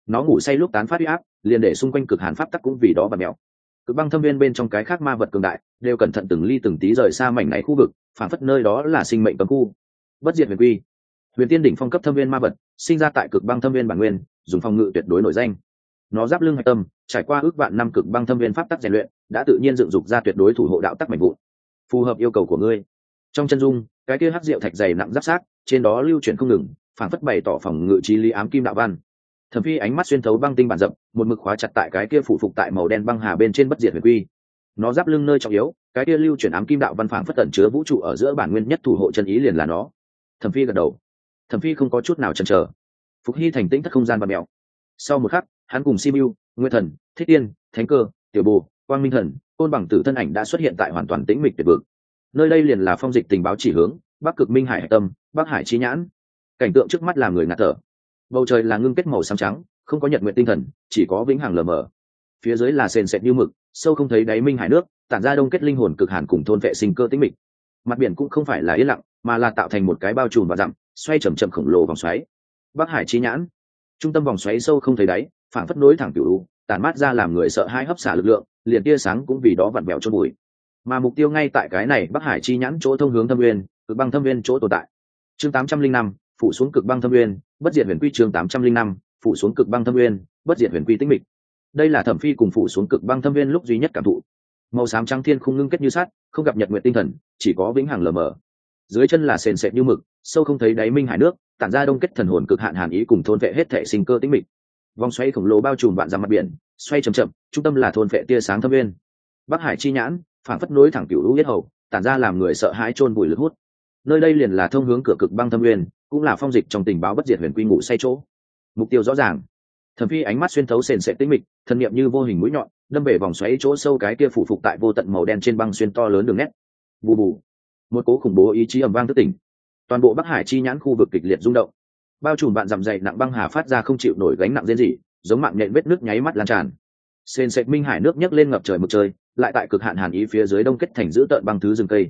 Nó ngủ say lúc tán phát huy áp, liền để xung quanh cực hàn pháp tắc cũng vì đó và mèo. Cực băng thâm viên bên trong cái khác ma vật cường đại, đều cẩn thận từng ly từng tí rời xa mảnh này khu vực, phản phất nơi đó là sinh mệnh cấm khu. Bất diệt huyền quy. Huyền tiên đỉnh phong cấp thâm viên ma vật, sinh ra tại cực băng thâm viên bản nguyên, dùng phòng ngự tuyệt đối nổi danh. Nó giáp lưng hạch tâm, trải qua ước vạn năm cực băng thâm viên pháp tắc rèn luyện, đã tự nhiên dựng dục ra tuyệt đối thủ hộ đạo tắc mạnh vụ phù hợp yêu cầu của ngươi trong chân dung, cái kia hắc rượu thạch dày nặng giáp sát, trên đó lưu chuyển không ngừng phản phất bày tỏ phòng ngự trí lý ám kim đạo văn. Thẩm phi ánh mắt xuyên thấu băng tinh bản rậm một mực khóa chặt tại cái kia phủ phục tại màu đen băng hà bên trên bất diệt huyền quy. Nó giáp lưng nơi trọng yếu, cái kia lưu chuyển ám kim đạo văn phản phất tẩn chứa vũ trụ ở giữa bản nguyên nhất thủ hộ chân ý liền là nó. Thẩm phi gật đầu. Thẩm phi không có chút nào chần chờ. Phục hy thành tĩnh thất không gian và mèo. Sau một khắc, hắn cùng simu nguyên thần, thích tiên, thánh cơ, tiểu bồ, quang minh thần, côn bằng tử thân ảnh đã xuất hiện tại hoàn toàn tĩnh mịch tuyệt vực nơi đây liền là phong dịch tình báo chỉ hướng, bắc cực minh hải tâm, bắc hải trí nhãn. Cảnh tượng trước mắt làm người ngạt thở. Bầu trời là ngưng kết màu xám trắng, không có nhật nguyện tinh thần, chỉ có vĩnh hằng lờ mờ. Phía dưới là sền sệt như mực, sâu không thấy đáy minh hải nước, tản ra đông kết linh hồn cực hàn cùng thôn vệ sinh cơ tĩnh mịch. Mặt biển cũng không phải là yên lặng, mà là tạo thành một cái bao trùm và dặm, xoay chầm chậm khổng lồ vòng xoáy. Bắc hải trí nhãn. Trung tâm vòng xoáy sâu không thấy đáy phản phất nối thẳng cựu tản mát ra làm người sợ hai hấp xả lực lượng, liền tia sáng cũng vì đó vặn vẹo cho bụi mà mục tiêu ngay tại cái này bắc hải chi nhãn chỗ thông hướng thâm nguyên cực băng thâm nguyên chỗ tồn tại. Chương tám trăm linh năm phụ xuống cực băng thâm nguyên bất diệt huyền quy chương tám trăm linh năm phụ xuống cực băng thâm nguyên bất diệt huyền quy tĩnh mịch. Đây là thẩm phi cùng phụ xuống cực băng thâm viên lúc duy nhất cảm thụ. Màu xám trắng thiên không ngưng kết như sát không gặp nhật nguyện tinh thần, chỉ có vĩnh hằng lờ mờ. Dưới chân là sền sệt như mực, sâu không thấy đáy minh hải nước, tản ra đông kết thần hồn cực hạn hàn ý cùng thôn vệ hết thể sinh cơ tĩnh mịch. Vòng xoay khổng lồ bao trùm vạn ra mặt biển, xoay chậm chậm, trung tâm là thôn vệ tia sáng thâm viên bắc hải chi nhãn phản phất nối thẳng cửu lũ yết hầu, tản ra làm người sợ hãi chôn bụi lực hút. Nơi đây liền là thông hướng cửa cực băng thâm nguyên, cũng là phong dịch trong tình báo bất diệt huyền quy ngủ say chỗ. Mục tiêu rõ ràng. Thẩm phi ánh mắt xuyên thấu sền sệt tĩnh mịch thần niệm như vô hình mũi nhọn, đâm về vòng xoáy chỗ sâu cái kia phủ phục tại vô tận màu đen trên băng xuyên to lớn đường nét. Bù bù. Một cố khủng bố ý chí ầm vang thức tỉnh. Toàn bộ bắc hải chi nhãn khu vực kịch liệt rung động. Bao trùm bạn dặm dày nặng băng hà phát ra không chịu nổi gánh nặng riêng gì giống mạng nhện vết nước nháy mắt lan tràn sền sệt minh hải nước nhấc lên ngập trời mực trời, lại tại cực hạn hàn ý phía dưới đông kết thành giữ tợn băng thứ rừng cây.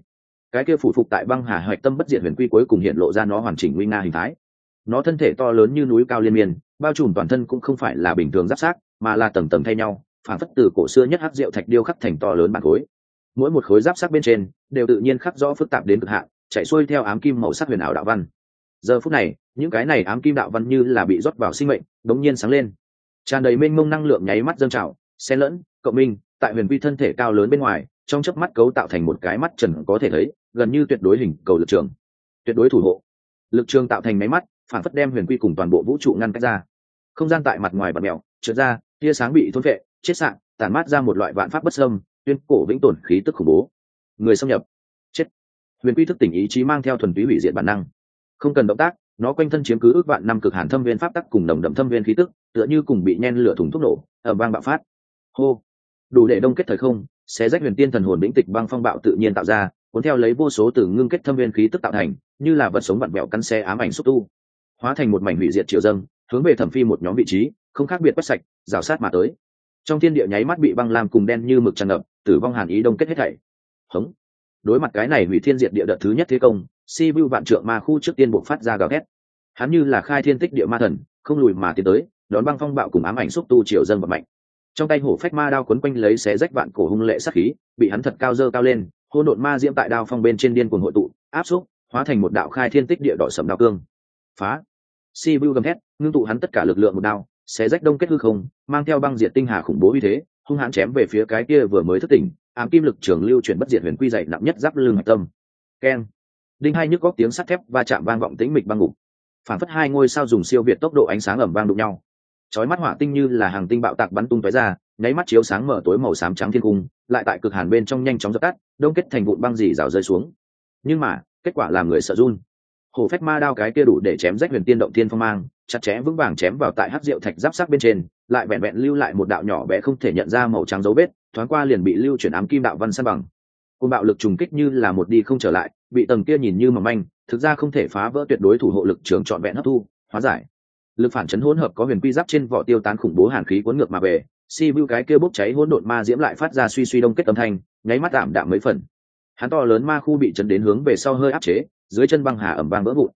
Cái kia phủ phục tại băng hà hoạch tâm bất diệt huyền quy cuối cùng hiện lộ ra nó hoàn chỉnh nguy nga hình thái. Nó thân thể to lớn như núi cao liên miên, bao trùm toàn thân cũng không phải là bình thường giáp sát mà là tầng tầng thay nhau phản phất từ cổ xưa nhất hắc rượu thạch điêu khắc thành to lớn bản khối. Mỗi một khối giáp sắc bên trên, đều tự nhiên khắc rõ phức tạp đến cực hạn, chạy xuôi theo ám kim màu sắc huyền ảo đạo văn. Giờ phút này, những cái này ám kim đạo văn như là bị rót vào sinh mệnh, đống nhiên sáng lên. Tràn đầy mênh mông năng lượng nháy mắt dâng trào xen lẫn, cộng minh, tại huyền vi thân thể cao lớn bên ngoài, trong chớp mắt cấu tạo thành một cái mắt trần có thể thấy, gần như tuyệt đối hình cầu lực trường. Tuyệt đối thủ hộ. Lực trường tạo thành máy mắt, phản phất đem huyền quy cùng toàn bộ vũ trụ ngăn cách ra. Không gian tại mặt ngoài bật mèo, trượt ra, tia sáng bị thôn vệ chết sạn tản mát ra một loại vạn pháp bất sâm tuyên cổ vĩnh tồn khí tức khủng bố. Người xâm nhập. Chết. Huyền quy thức tỉnh ý chí mang theo thuần túy hủy diệt bản năng. Không cần động tác, nó quanh thân chiếm cứ ước vạn năm cực hàn thâm viên pháp tắc cùng đồng đậm thâm viên khí tức, tựa như cùng bị nhen lửa thùng thuốc nổ ở bang bạo phát hô. Đủ để đông kết thời không, xé rách huyền tiên thần hồn lĩnh tịch băng phong bạo tự nhiên tạo ra, cuốn theo lấy vô số từ ngưng kết thâm viên khí tức tạo thành, như là vật sống vặn vẹo căn xe ám ảnh xúc tu. Hóa thành một mảnh hủy diệt triều dâng, hướng về thẩm phi một nhóm vị trí, không khác biệt quét sạch, rào sát mà tới. Trong thiên địa nháy mắt bị băng lam cùng đen như mực tràn ngập, tử vong hàn ý đông kết hết thảy. Hống. Đối mặt cái này hủy thiên diệt địa đợt thứ nhất thế công, si vu vạn trượng ma khu trước tiên buộc phát ra gào thét. Hắn như là khai thiên tích địa ma thần, không lùi mà tiến tới, đón băng phong bạo cùng ám ảnh xúc tu triều dân và mạnh trong tay hổ phách ma đao quấn quanh lấy xé rách vạn cổ hung lệ sắc khí, bị hắn thật cao dơ cao lên hôn đột ma diễm tại đao phong bên trên điên cuồng hội tụ, áp xúc, hóa thành một đạo khai thiên tích địa đỏ sầm đao cương. Phá. Si vu gầm thét, ngưng tụ hắn tất cả lực lượng một đao, xé rách đông kết hư không, mang theo băng diệt tinh hà khủng bố như thế, hung hãn chém về phía cái kia vừa mới thất tỉnh, ám kim lực trường lưu chuyển bất diệt huyền quy dày nặng nhất giáp lưng hạch tâm. Keng. Đinh hai nhức góc tiếng sắt thép va chạm vang vọng tĩnh mịch băng ngục. Phản phất hai ngôi sao dùng siêu việt tốc độ ánh sáng ẩm vang đụng nhau chói mắt hỏa tinh như là hàng tinh bạo tạc bắn tung tóe ra, nháy mắt chiếu sáng mở tối màu xám trắng thiên cung, lại tại cực hàn bên trong nhanh chóng dập tắt, đông kết thành vụn băng dì rào rơi xuống. Nhưng mà, kết quả làm người sợ run. Hổ phách ma đao cái kia đủ để chém rách huyền tiên động thiên phong mang, chặt chẽ vững vàng chém vào tại hắc rượu thạch giáp sắc bên trên, lại vẹn vẹn lưu lại một đạo nhỏ bé không thể nhận ra màu trắng dấu vết, thoáng qua liền bị lưu chuyển ám kim đạo văn san bằng. Cơn bạo lực trùng kích như là một đi không trở lại, bị tầng kia nhìn như mỏng manh, thực ra không thể phá vỡ tuyệt đối thủ hộ lực trường trọn vẹn hấp thu, hóa giải lực phản chấn hỗn hợp có huyền quy giáp trên vỏ tiêu tán khủng bố hàn khí cuốn ngược mà về, si vu cái kia bốc cháy hỗn độn ma diễm lại phát ra suy suy đông kết âm thanh, nháy mắt tạm đạm mấy phần. Hắn to lớn ma khu bị chấn đến hướng về sau hơi áp chế, dưới chân băng hà ẩm vang vỡ vụn.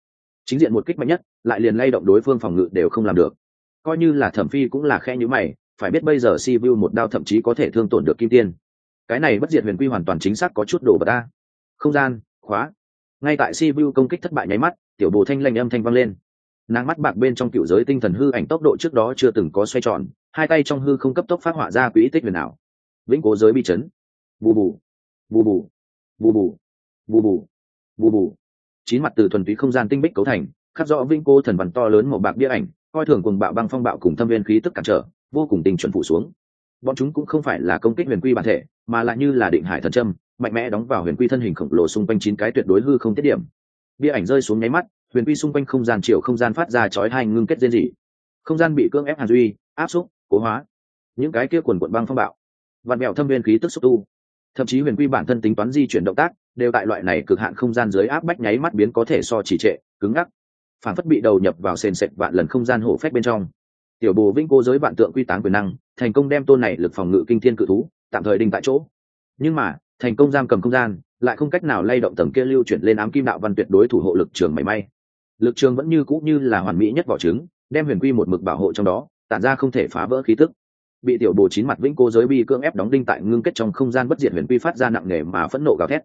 Chính diện một kích mạnh nhất, lại liền lay động đối phương phòng ngự đều không làm được. Coi như là thẩm phi cũng là khe như mày, phải biết bây giờ si vu một đao thậm chí có thể thương tổn được kim tiên. Cái này bất diệt huyền quy hoàn toàn chính xác có chút đổ bật ta. Không gian, khóa. Ngay tại si vu công kích thất bại nháy mắt, tiểu bồ thanh lanh âm thanh vang lên nàng mắt bạc bên trong cựu giới tinh thần hư ảnh tốc độ trước đó chưa từng có xoay tròn, hai tay trong hư không cấp tốc phát họa ra quỹ tích huyền ảo. Vĩnh cố giới bi chấn. Bù bù. Bù bù. Bù bù. Bù bù. Bù bù. Chín mặt từ thuần túy không gian tinh bích cấu thành, khắc rõ vĩnh cố thần văn to lớn màu bạc bia ảnh, coi thường cùng bạo băng phong bạo cùng thâm viên khí tức cản trở, vô cùng tình chuẩn phủ xuống. Bọn chúng cũng không phải là công kích huyền quy bản thể, mà lại như là định hải thần trâm mạnh mẽ đóng vào huyền quy thân hình khổng lồ xung quanh chín cái tuyệt đối hư không tiết điểm. Bia ảnh rơi xuống nháy mắt huyền quy xung quanh không gian chiều không gian phát ra chói hai ngưng kết rên rỉ. Không gian bị cưỡng ép hàn duy, áp xúc, cố hóa. Những cái kia quần quận băng phong bạo vạt mẹo thâm viên khí tức xúc tu. Thậm chí huyền quy bản thân tính toán di chuyển động tác, đều tại loại này cực hạn không gian dưới áp bách nháy mắt biến có thể so chỉ trệ, cứng ngắc. Phản phất bị đầu nhập vào sền sệt vạn lần không gian hổ phách bên trong. Tiểu bồ vĩnh cô giới vạn tượng quy tán quyền năng, thành công đem tôn này lực phòng ngự kinh thiên cự thú, tạm thời đình tại chỗ. Nhưng mà, thành công giam cầm không gian, lại không cách nào lay động tầng kia lưu chuyển lên ám kim đạo văn tuyệt đối thủ hộ lực trường mảy may lực trường vẫn như cũ như là hoàn mỹ nhất vỏ trứng, đem huyền quy một mực bảo hộ trong đó, tản ra không thể phá vỡ khí tức. Bị tiểu bồ chín mặt vĩnh cô giới bi cưỡng ép đóng đinh tại ngưng kết trong không gian bất diệt huyền quy phát ra nặng nề mà phẫn nộ gào thét.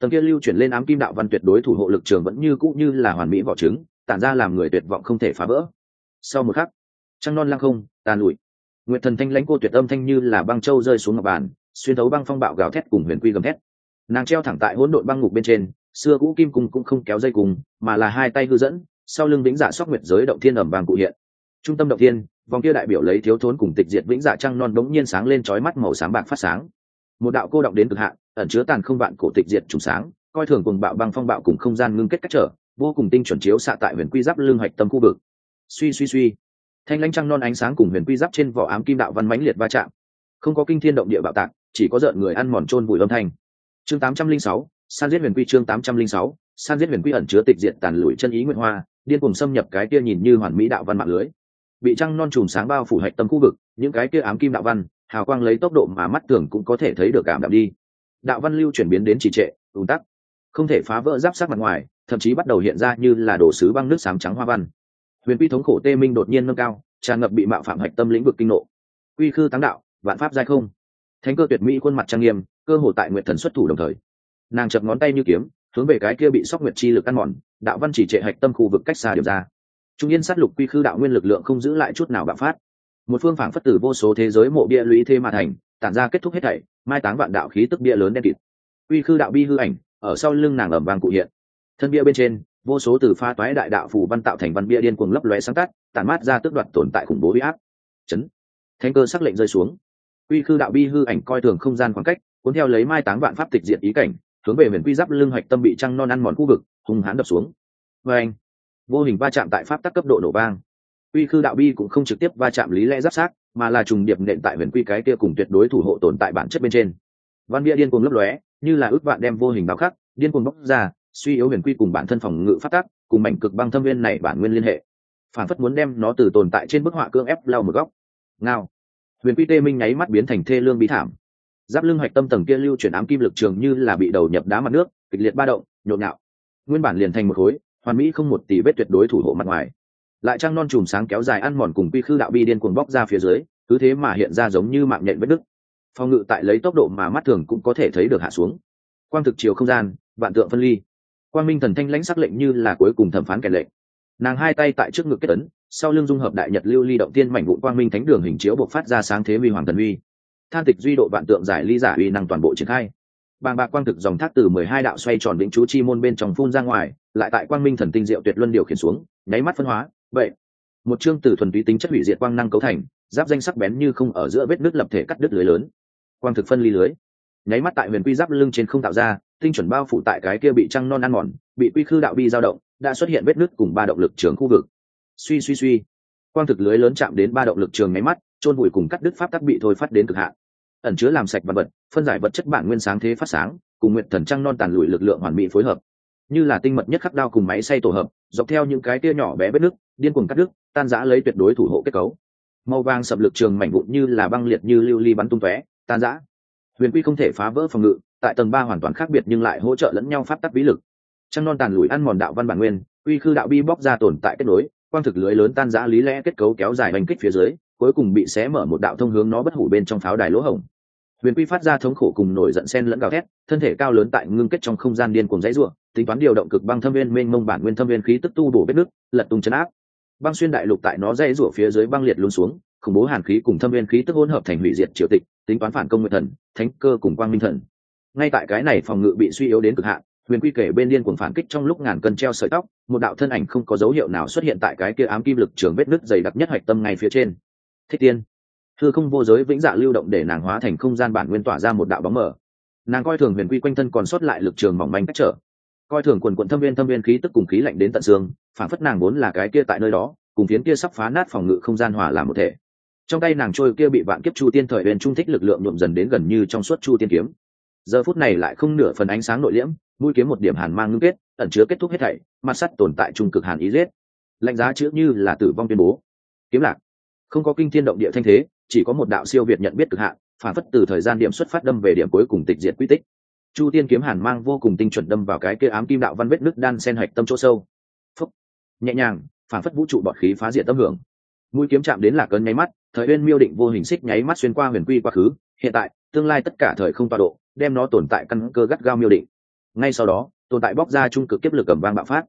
Tầng kia lưu chuyển lên ám kim đạo văn tuyệt đối thủ hộ lực trường vẫn như cũ như là hoàn mỹ vỏ trứng, tản ra làm người tuyệt vọng không thể phá vỡ. Sau một khắc, trăng non lăng không, tàn lụi. Nguyệt thần thanh lãnh cô tuyệt âm thanh như là băng châu rơi xuống ngọc bàn, xuyên thấu băng phong bạo gào thét cùng huyền quy gầm thét. Nàng treo thẳng tại hỗn độn băng ngục bên trên xưa cũ kim cung cũng không kéo dây cùng, mà là hai tay hư dẫn, sau lưng vĩnh dạ sóc nguyệt giới động thiên ẩm vàng cụ hiện. Trung tâm động thiên, vòng kia đại biểu lấy thiếu thốn cùng tịch diệt vĩnh dạ trăng non đống nhiên sáng lên trói mắt màu sáng bạc phát sáng. Một đạo cô động đến cực hạn, ẩn chứa tàn không vạn cổ tịch diệt trùng sáng, coi thường cùng bạo băng phong bạo cùng không gian ngưng kết cách trở, vô cùng tinh chuẩn chiếu xạ tại huyền quy giáp lưng hoạch tâm khu vực. Suy suy suy. Thanh lãnh trăng non ánh sáng cùng huyền quy giáp trên vỏ ám kim đạo văn mãnh liệt va chạm. Không có kinh thiên động địa bạo tạc, chỉ có rợn người ăn mòn trôn vùi âm thanh. Chương tám trăm linh sáu san giết huyền quy chương tám trăm linh sáu, san giết huyền quy ẩn chứa tịch diện tàn lụi chân ý nguyện hoa, điên cùng xâm nhập cái kia nhìn như hoàn mỹ đạo văn mạng lưới. Bị trăng non chùm sáng bao phủ hạch tâm khu vực, những cái kia ám kim đạo văn, hào quang lấy tốc độ mà mắt thường cũng có thể thấy được cảm đạm đi. Đạo văn lưu chuyển biến đến trì trệ, ùn tắc, không thể phá vỡ giáp sát mặt ngoài, thậm chí bắt đầu hiện ra như là đổ sứ băng nước sám trắng hoa văn. Huyền quy thống khổ tê minh đột nhiên nâng cao, tràn ngập bị mạo phạm hạch tâm lĩnh vực kinh nộ. Quy khư táng đạo, vạn pháp giai không. Thánh cơ tuyệt mỹ khuôn mặt trang nghiêm, cơ hồ tại nguyện thần xuất thủ đồng thời nàng chập ngón tay như kiếm, hướng về cái kia bị sóc nguyệt chi lực ăn mòn, đạo văn chỉ trệ hạch tâm khu vực cách xa điểm ra. Trung yên sát lục quy khư đạo nguyên lực lượng không giữ lại chút nào bạo phát. Một phương phảng phất tử vô số thế giới mộ bia lũy thế mà thành, tản ra kết thúc hết thảy, mai táng vạn đạo khí tức bia lớn đen kịt. Quy khư đạo bi hư ảnh, ở sau lưng nàng ẩm vàng cụ hiện. Thân bia bên trên, vô số từ pha toái đại đạo phù văn tạo thành văn bia điên cuồng lấp lóe sáng tắt, tản mát ra tước đoạt tồn tại khủng bố huy áp. Chấn. Thanh cơ sắc lệnh rơi xuống. Quy khư đạo bi hư ảnh coi thường không gian khoảng cách, cuốn theo lấy mai táng vạn pháp tịch diệt ý cảnh hướng về miền quy giáp lưng hoạch tâm bị trăng non ăn mòn khu vực, hung hãn đập xuống. Vê anh, vô hình va chạm tại pháp tắc cấp độ nổ vang. Quy khư đạo bi cũng không trực tiếp va chạm lý lẽ giáp sát, mà là trùng điệp nện tại huyền quy cái kia cùng tuyệt đối thủ hộ tồn tại bản chất bên trên. Văn bia điên cuồng lấp lóe, như là ước vạn đem vô hình báo khắc, điên cuồng bóc ra, suy yếu huyền quy cùng bản thân phòng ngự phát tác cùng mảnh cực băng thâm viên này bản nguyên liên hệ. Phản phất muốn đem nó từ tồn tại trên bức họa cương ép lau một góc. Ngao. Huyền quy tê minh nháy mắt biến thành thê lương bí thảm giáp lưng hoạch tâm tầng kia lưu chuyển ám kim lực trường như là bị đầu nhập đá mặt nước, kịch liệt ba động, nhộn nhạo. Nguyên bản liền thành một khối, hoàn mỹ không một tỷ vết tuyệt đối thủ hộ mặt ngoài. Lại trăng non chùm sáng kéo dài ăn mòn cùng quy khư đạo bi điên cuồng bóc ra phía dưới, cứ thế mà hiện ra giống như mạng nhện vết đứt phòng ngự tại lấy tốc độ mà mắt thường cũng có thể thấy được hạ xuống. Quang thực chiều không gian, vạn tượng phân ly. Quang minh thần thanh lãnh sắc lệnh như là cuối cùng thẩm phán kẻ lệnh. Nàng hai tay tại trước ngực kết ấn, sau lưng dung hợp đại nhật lưu ly động tiên mảnh vụ quang minh thánh đường hình chiếu bộc phát ra sáng thế huy hoàng thần uy than tịch duy độ vạn tượng giải ly giả uy năng toàn bộ triển khai. Bàng bạc quang thực dòng thác từ mười hai đạo xoay tròn vĩnh chú chi môn bên trong phun ra ngoài, lại tại quang minh thần tinh diệu tuyệt luân điều khiển xuống, nháy mắt phân hóa, vậy. Một chương từ thuần túy tính chất hủy diệt quang năng cấu thành, giáp danh sắc bén như không ở giữa vết nước lập thể cắt đứt lưới lớn. Quang thực phân ly lưới. Nháy mắt tại huyền quy giáp lưng trên không tạo ra, tinh chuẩn bao phủ tại cái kia bị trăng non ăn mòn, bị quy khư đạo bi dao động, đã xuất hiện vết nứt cùng ba động lực trường khu vực. Suy suy suy. Quang thực lưới lớn chạm đến ba động lực trường nháy mắt trôn bụi cùng cắt đứt pháp tắc bị thôi phát đến cực hạn. Ẩn chứa làm sạch vật vật, phân giải vật chất bản nguyên sáng thế phát sáng, cùng nguyện thần trăng non tàn lụi lực lượng hoàn mỹ phối hợp. Như là tinh mật nhất khắc đao cùng máy xay tổ hợp, dọc theo những cái tia nhỏ bé vết nước điên cuồng cắt đứt, tan giã lấy tuyệt đối thủ hộ kết cấu. Màu vàng sập lực trường mảnh vụn như là băng liệt như lưu ly bắn tung tóe, tan giã huyền quy không thể phá vỡ phòng ngự, tại tầng ba hoàn toàn khác biệt nhưng lại hỗ trợ lẫn nhau pháp tắc bí lực. Trăng non tàn lùi ăn mòn đạo văn bản nguyên uy khư đạo bi bóc ra tồn tại kết nối, quang thực lưới lớn tan giã lý lẽ kết cấu kéo dài hành kích phía dưới cuối cùng bị xé mở một đạo thông hướng nó bất hủ bên trong pháo đài lỗ hổng. Huyền quy phát ra thống khổ cùng nổi giận sen lẫn gào thét, thân thể cao lớn tại ngưng kết trong không gian điên cùng dãy ruộng tính toán điều động cực băng thâm viên mênh mông bản nguyên thâm viên khí tức tu bổ vết nước, lật tung chấn áp. Băng xuyên đại lục tại nó dãy ruộng phía dưới băng liệt luôn xuống, khủng bố hàn khí cùng thâm viên khí tức hỗn hợp thành hủy diệt triều tịch, tính toán phản công nguyện thần, thánh cơ cùng quang minh thần. Ngay tại cái này phòng ngự bị suy yếu đến cực hạn, huyền quy kể bên điên cuồng phản kích trong lúc ngàn cân treo sợi tóc, một đạo thân ảnh không có dấu hiệu nào xuất hiện tại cái kia ám kim lực trường vết nứt dày đặc nhất hoạch tâm ngay phía trên thích tiên. Thư không vô giới vĩnh dạ lưu động để nàng hóa thành không gian bản nguyên tỏa ra một đạo bóng mờ. Nàng coi thường huyền quy quanh thân còn sót lại lực trường mỏng manh cách trở. Coi thường quần quận thâm viên thâm viên khí tức cùng khí lạnh đến tận xương, phản phất nàng vốn là cái kia tại nơi đó, cùng phiến kia sắp phá nát phòng ngự không gian hòa làm một thể. Trong tay nàng trôi kia bị vạn kiếp chu tiên thời huyền trung thích lực lượng nhuộm dần đến gần như trong suốt chu tiên kiếm. Giờ phút này lại không nửa phần ánh sáng nội liễm, mũi kiếm một điểm hàn mang ngưng kết, ẩn chứa kết thúc hết thảy mặt sắt tồn tại trung cực hàn ý giết. Lạnh giá chữ như là tử vong tuyên bố. Kiếm lạc không có kinh thiên động địa thanh thế, chỉ có một đạo siêu việt nhận biết cực hạn, phản phất từ thời gian điểm xuất phát đâm về điểm cuối cùng tịch diệt quy tích. Chu tiên kiếm hàn mang vô cùng tinh chuẩn đâm vào cái kia ám kim đạo văn vết nước đan sen hạch tâm chỗ sâu. Phúc! Nhẹ nhàng, phản phất vũ trụ bọt khí phá diệt tâm hưởng. Mũi kiếm chạm đến là cơn nháy mắt, thời uyên miêu định vô hình xích nháy mắt xuyên qua huyền quy quá khứ, hiện tại, tương lai tất cả thời không tọa độ, đem nó tồn tại căn cơ gắt gao miêu định. Ngay sau đó, tồn tại bóc ra trung cực kiếp lực cầm vang bạo phát.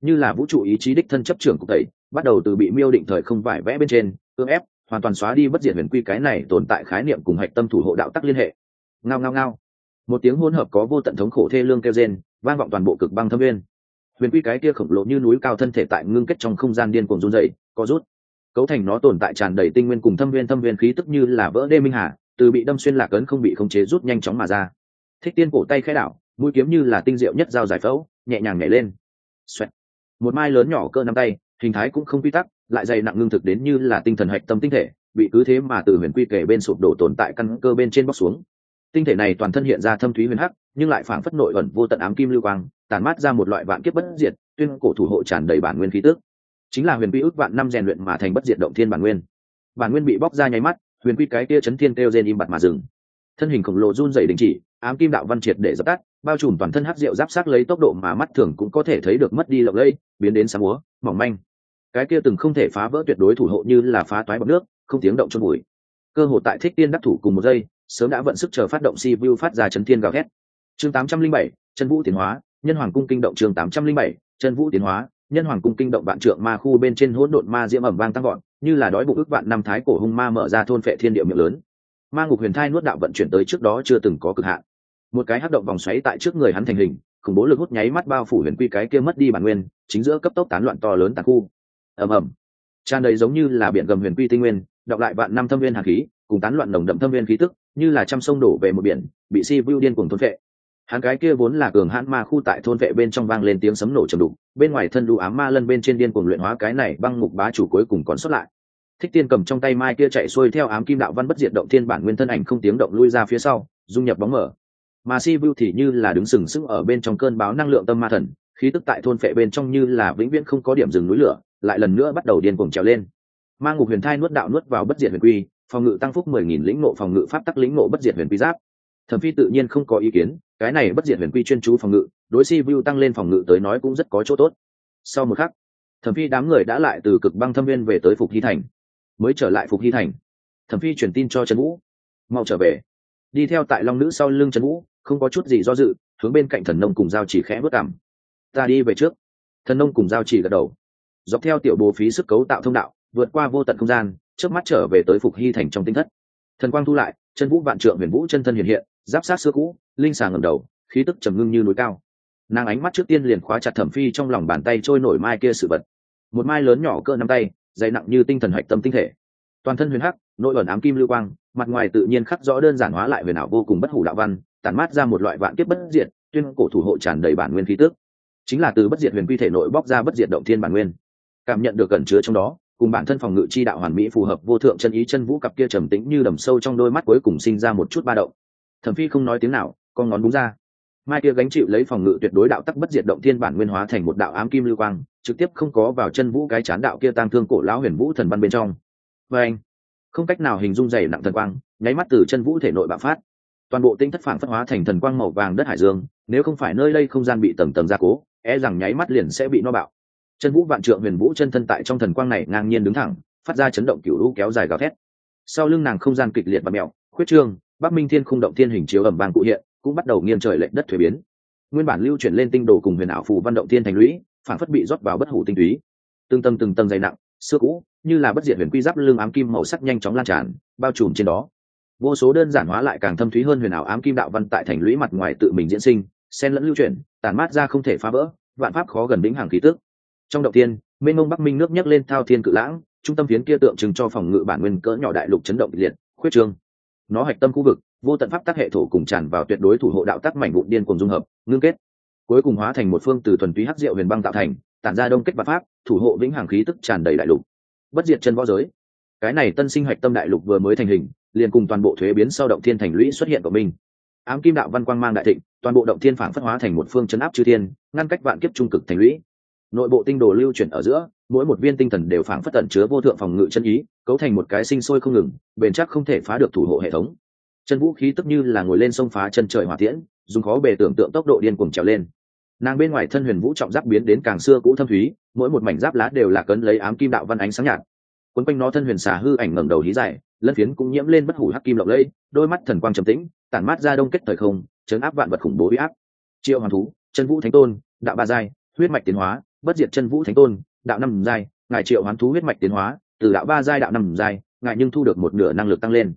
Như là vũ trụ ý chí đích thân chấp trưởng cục tẩy bắt đầu từ bị miêu định thời không vải vẽ bên trên cưỡng ép, hoàn toàn xóa đi bất diệt huyền quy cái này tồn tại khái niệm cùng hạch tâm thủ hộ đạo tắc liên hệ. Ngao ngao ngao. Một tiếng hỗn hợp có vô tận thống khổ thê lương kêu rên, vang vọng toàn bộ cực băng thâm viên huyền quy cái kia khổng lồ như núi cao thân thể tại ngưng kết trong không gian điên cuồng run dậy có rút. Cấu thành nó tồn tại tràn đầy tinh nguyên cùng thâm viên thâm viên khí tức như là vỡ đê minh hà, từ bị đâm xuyên lạc ấn không bị khống chế rút nhanh chóng mà ra. Thích tiên cổ tay khai đảo, mũi kiếm như là tinh diệu nhất dao giải phẫu, nhẹ nhàng nhảy lên. Xoẹt. một mai lớn nhỏ cơ năm tay, hình thái cũng không quy tắc lại dày nặng ngưng thực đến như là tinh thần hạch tâm tinh thể, bị cứ thế mà từ huyền quy kể bên sụp đổ tồn tại căn cơ bên trên bóc xuống. Tinh thể này toàn thân hiện ra thâm thúy huyền hắc, nhưng lại phảng phất nội ẩn vô tận ám kim lưu quang tàn mát ra một loại vạn kiếp bất diệt, tuyên cổ thủ hộ tràn đầy bản nguyên khí tước chính là huyền quy ước vạn năm rèn luyện mà thành bất diệt động thiên bản nguyên. Bản nguyên bị bóc ra nháy mắt, huyền quy cái kia chấn thiên kêu rên im bặt mà dừng. Thân hình khổng lồ run dày đình chỉ, ám kim đạo văn triệt để dập tắt, bao trùm toàn thân hắc rượu giáp sát lấy tốc độ mà mắt thường cũng có thể thấy được mất đi lộng lây biến đến sáng múa, mỏng manh cái kia từng không thể phá vỡ tuyệt đối thủ hộ như là phá toái bọc nước không tiếng động trong bụi. Cơ hội tại thích tiên đắc thủ cùng một giây sớm đã vận sức chờ phát động si vu phát ra chấn thiên gào thét. Chương 807, chân vũ tiến hóa nhân hoàng cung kinh động chương 807, chân vũ tiến hóa nhân hoàng cung kinh động vạn trượng ma khu bên trên hỗn độn ma diễm ẩm vang tăng gọn như là đói bụng ước vạn năm thái cổ hung ma mở ra thôn phệ thiên địa miệng lớn. Ma ngục huyền thai nuốt đạo vận chuyển tới trước đó chưa từng có cực hạn. Một cái hắc động vòng xoáy tại trước người hắn thành hình khủng bố lực hút nháy mắt bao phủ huyền quy cái kia mất đi bản nguyên chính giữa cấp tốc tán loạn to lớn tàn khu ầm ầm. Tràn đầy giống như là biển gầm huyền quy tinh nguyên, đọc lại vạn năm thâm viên hạt khí, cùng tán loạn nồng đậm thâm viên khí tức, như là trăm sông đổ về một biển, bị si vu điên cùng thôn vệ hắn cái kia vốn là cường hãn ma khu tại thôn vệ bên trong vang lên tiếng sấm nổ trầm đục, bên ngoài thân đu ám ma lân bên trên điên cuồng luyện hóa cái này băng mục bá chủ cuối cùng còn xuất lại. Thích tiên cầm trong tay mai kia chạy xuôi theo ám kim đạo văn bất diệt động thiên bản nguyên thân ảnh không tiếng động lui ra phía sau, dung nhập bóng mở mà si vu thì như là đứng sừng sững ở bên trong cơn báo năng lượng tâm ma thần, khí tức tại thôn phệ bên trong như là vĩnh viễn không có điểm dừng núi lửa lại lần nữa bắt đầu điên cuồng trèo lên. Mang ngục huyền thai nuốt đạo nuốt vào bất diệt huyền quy, phòng ngự tăng phúc mười nghìn lĩnh nộ phòng ngự pháp tắc lĩnh nộ bất diệt huyền quy giáp. Thẩm phi tự nhiên không có ý kiến, cái này bất diệt huyền quy chuyên chú phòng ngự, đối si vu tăng lên phòng ngự tới nói cũng rất có chỗ tốt. Sau một khắc, thẩm phi đám người đã lại từ cực băng thâm viên về tới phục hy thành. Mới trở lại phục hy thành, thẩm phi truyền tin cho trần vũ. Mau trở về. Đi theo tại long nữ sau lưng trần vũ, không có chút gì do dự, hướng bên cạnh thần nông cùng giao chỉ khẽ bước cảm. Ta đi về trước. Thần nông cùng giao chỉ gật đầu dọc theo tiểu bố phí sức cấu tạo thông đạo, vượt qua vô tận không gian trước mắt trở về tới phục hy thành trong tinh thất. Thần quang thu lại, chân vũ vạn trượng huyền vũ chân thân hiện hiện, giáp sát xưa cũ, linh xà ngầm đầu, khí tức trầm ngưng như núi cao. Nàng ánh mắt trước tiên liền khóa chặt thẩm phi trong lòng bàn tay trôi nổi mai kia sự vật. Một mai lớn nhỏ cỡ năm tay, dày nặng như tinh thần hạch tâm tinh thể. Toàn thân huyền hắc, nội ẩn ám kim lưu quang, mặt ngoài tự nhiên khắc rõ đơn giản hóa lại về nào vô cùng bất hủ đạo văn, tản mát ra một loại vạn kiếp bất diệt, tuyên cổ thủ hộ tràn đầy bản nguyên khí tức. Chính là từ bất diệt huyền quy thể nội bóc ra bất diệt động thiên bản nguyên cảm nhận được cẩn chứa trong đó, cùng bản thân phòng ngự chi đạo hoàn mỹ phù hợp vô thượng chân ý chân vũ cặp kia trầm tĩnh như đầm sâu trong đôi mắt cuối cùng sinh ra một chút ba động. Thẩm phi không nói tiếng nào, con ngón búng ra. Mai kia gánh chịu lấy phòng ngự tuyệt đối đạo tắc bất diệt động thiên bản nguyên hóa thành một đạo ám kim lưu quang, trực tiếp không có vào chân vũ cái chán đạo kia tăng thương cổ lão huyền vũ thần văn bên trong. Và anh, không cách nào hình dung dày nặng thần quang, nháy mắt từ chân vũ thể nội bạo phát. Toàn bộ tinh thất phản phất hóa thành thần quang màu vàng đất hải dương, nếu không phải nơi đây không gian bị tầng tầng gia cố e rằng nháy mắt liền sẽ bị no bạo chân vũ vạn trượng huyền vũ chân thân tại trong thần quang này ngang nhiên đứng thẳng, phát ra chấn động cựu lũ kéo dài gào thét. Sau lưng nàng không gian kịch liệt và mẹo, khuyết trương, bắc minh thiên khung động thiên hình chiếu ẩm vàng cụ hiện, cũng bắt đầu nghiêng trời lệnh đất thuế biến. Nguyên bản lưu chuyển lên tinh đồ cùng huyền ảo phù văn động thiên thành lũy, phản phất bị rót vào bất hủ tinh túy. Từng tầng từng tầng dày nặng, xưa cũ, như là bất diệt huyền quy giáp lưng ám kim màu sắc nhanh chóng lan tràn, bao trùm trên đó. Vô số đơn giản hóa lại càng thâm thúy hơn huyền ảo ám kim đạo văn tại thành lũy mặt ngoài tự mình diễn sinh, xen lẫn lưu chuyển tàn mát ra không thể phá vỡ, vạn pháp khó gần đỉnh hàng khí tức trong động tiên mênh mông bắc minh nước nhấc lên thao thiên cự lãng, trung tâm phiến kia tượng trưng cho phòng ngự bản nguyên cỡ nhỏ đại lục chấn động liệt, khuyết trương. Nó hạch tâm khu vực, vô tận pháp tác hệ thổ cùng tràn vào tuyệt đối thủ hộ đạo tác mảnh vụn điên cùng dung hợp, ngưng kết. Cuối cùng hóa thành một phương từ thuần túy hắc diệu huyền băng tạo thành, tản ra đông kết và pháp, thủ hộ vĩnh hằng khí tức tràn đầy đại lục. Bất diệt chân võ giới. Cái này tân sinh hạch tâm đại lục vừa mới thành hình, liền cùng toàn bộ thuế biến sau động thiên thành lũy xuất hiện của mình. Ám kim đạo văn quang mang đại thịnh, toàn bộ động thiên phản phất hóa thành một phương chấn áp chư thiên, ngăn cách vạn kiếp trung cực thành lũy nội bộ tinh đồ lưu chuyển ở giữa, mỗi một viên tinh thần đều phản phất tẩn chứa vô thượng phòng ngự chân ý, cấu thành một cái sinh sôi không ngừng, bền chắc không thể phá được thủ hộ hệ thống. Chân vũ khí tức như là ngồi lên sông phá chân trời hỏa tiễn, dùng khó bề tưởng tượng tốc độ điên cuồng trèo lên. Nàng bên ngoài thân huyền vũ trọng giáp biến đến càng xưa cũ thâm thúy, mỗi một mảnh giáp lá đều là cấn lấy ám kim đạo văn ánh sáng nhạt. Quấn quanh nó thân huyền xà hư ảnh ngẩng đầu hí dài, lân phiến cũng nhiễm lên bất hủ hắc kim lộng lẫy, đôi mắt thần quang trầm tĩnh, tản mát ra đông kết thời không, chấn áp vạn vật khủng bố huy áp. Triệu hoàng thú, chân vũ thánh tôn, đạo ba giai, huyết mạch tiến hóa bất diệt chân vũ thánh tôn, đạo năm giai, ngài triệu hoán thú huyết mạch tiến hóa, từ đạo ba giai đạo năm giai, ngài nhưng thu được một nửa năng lực tăng lên.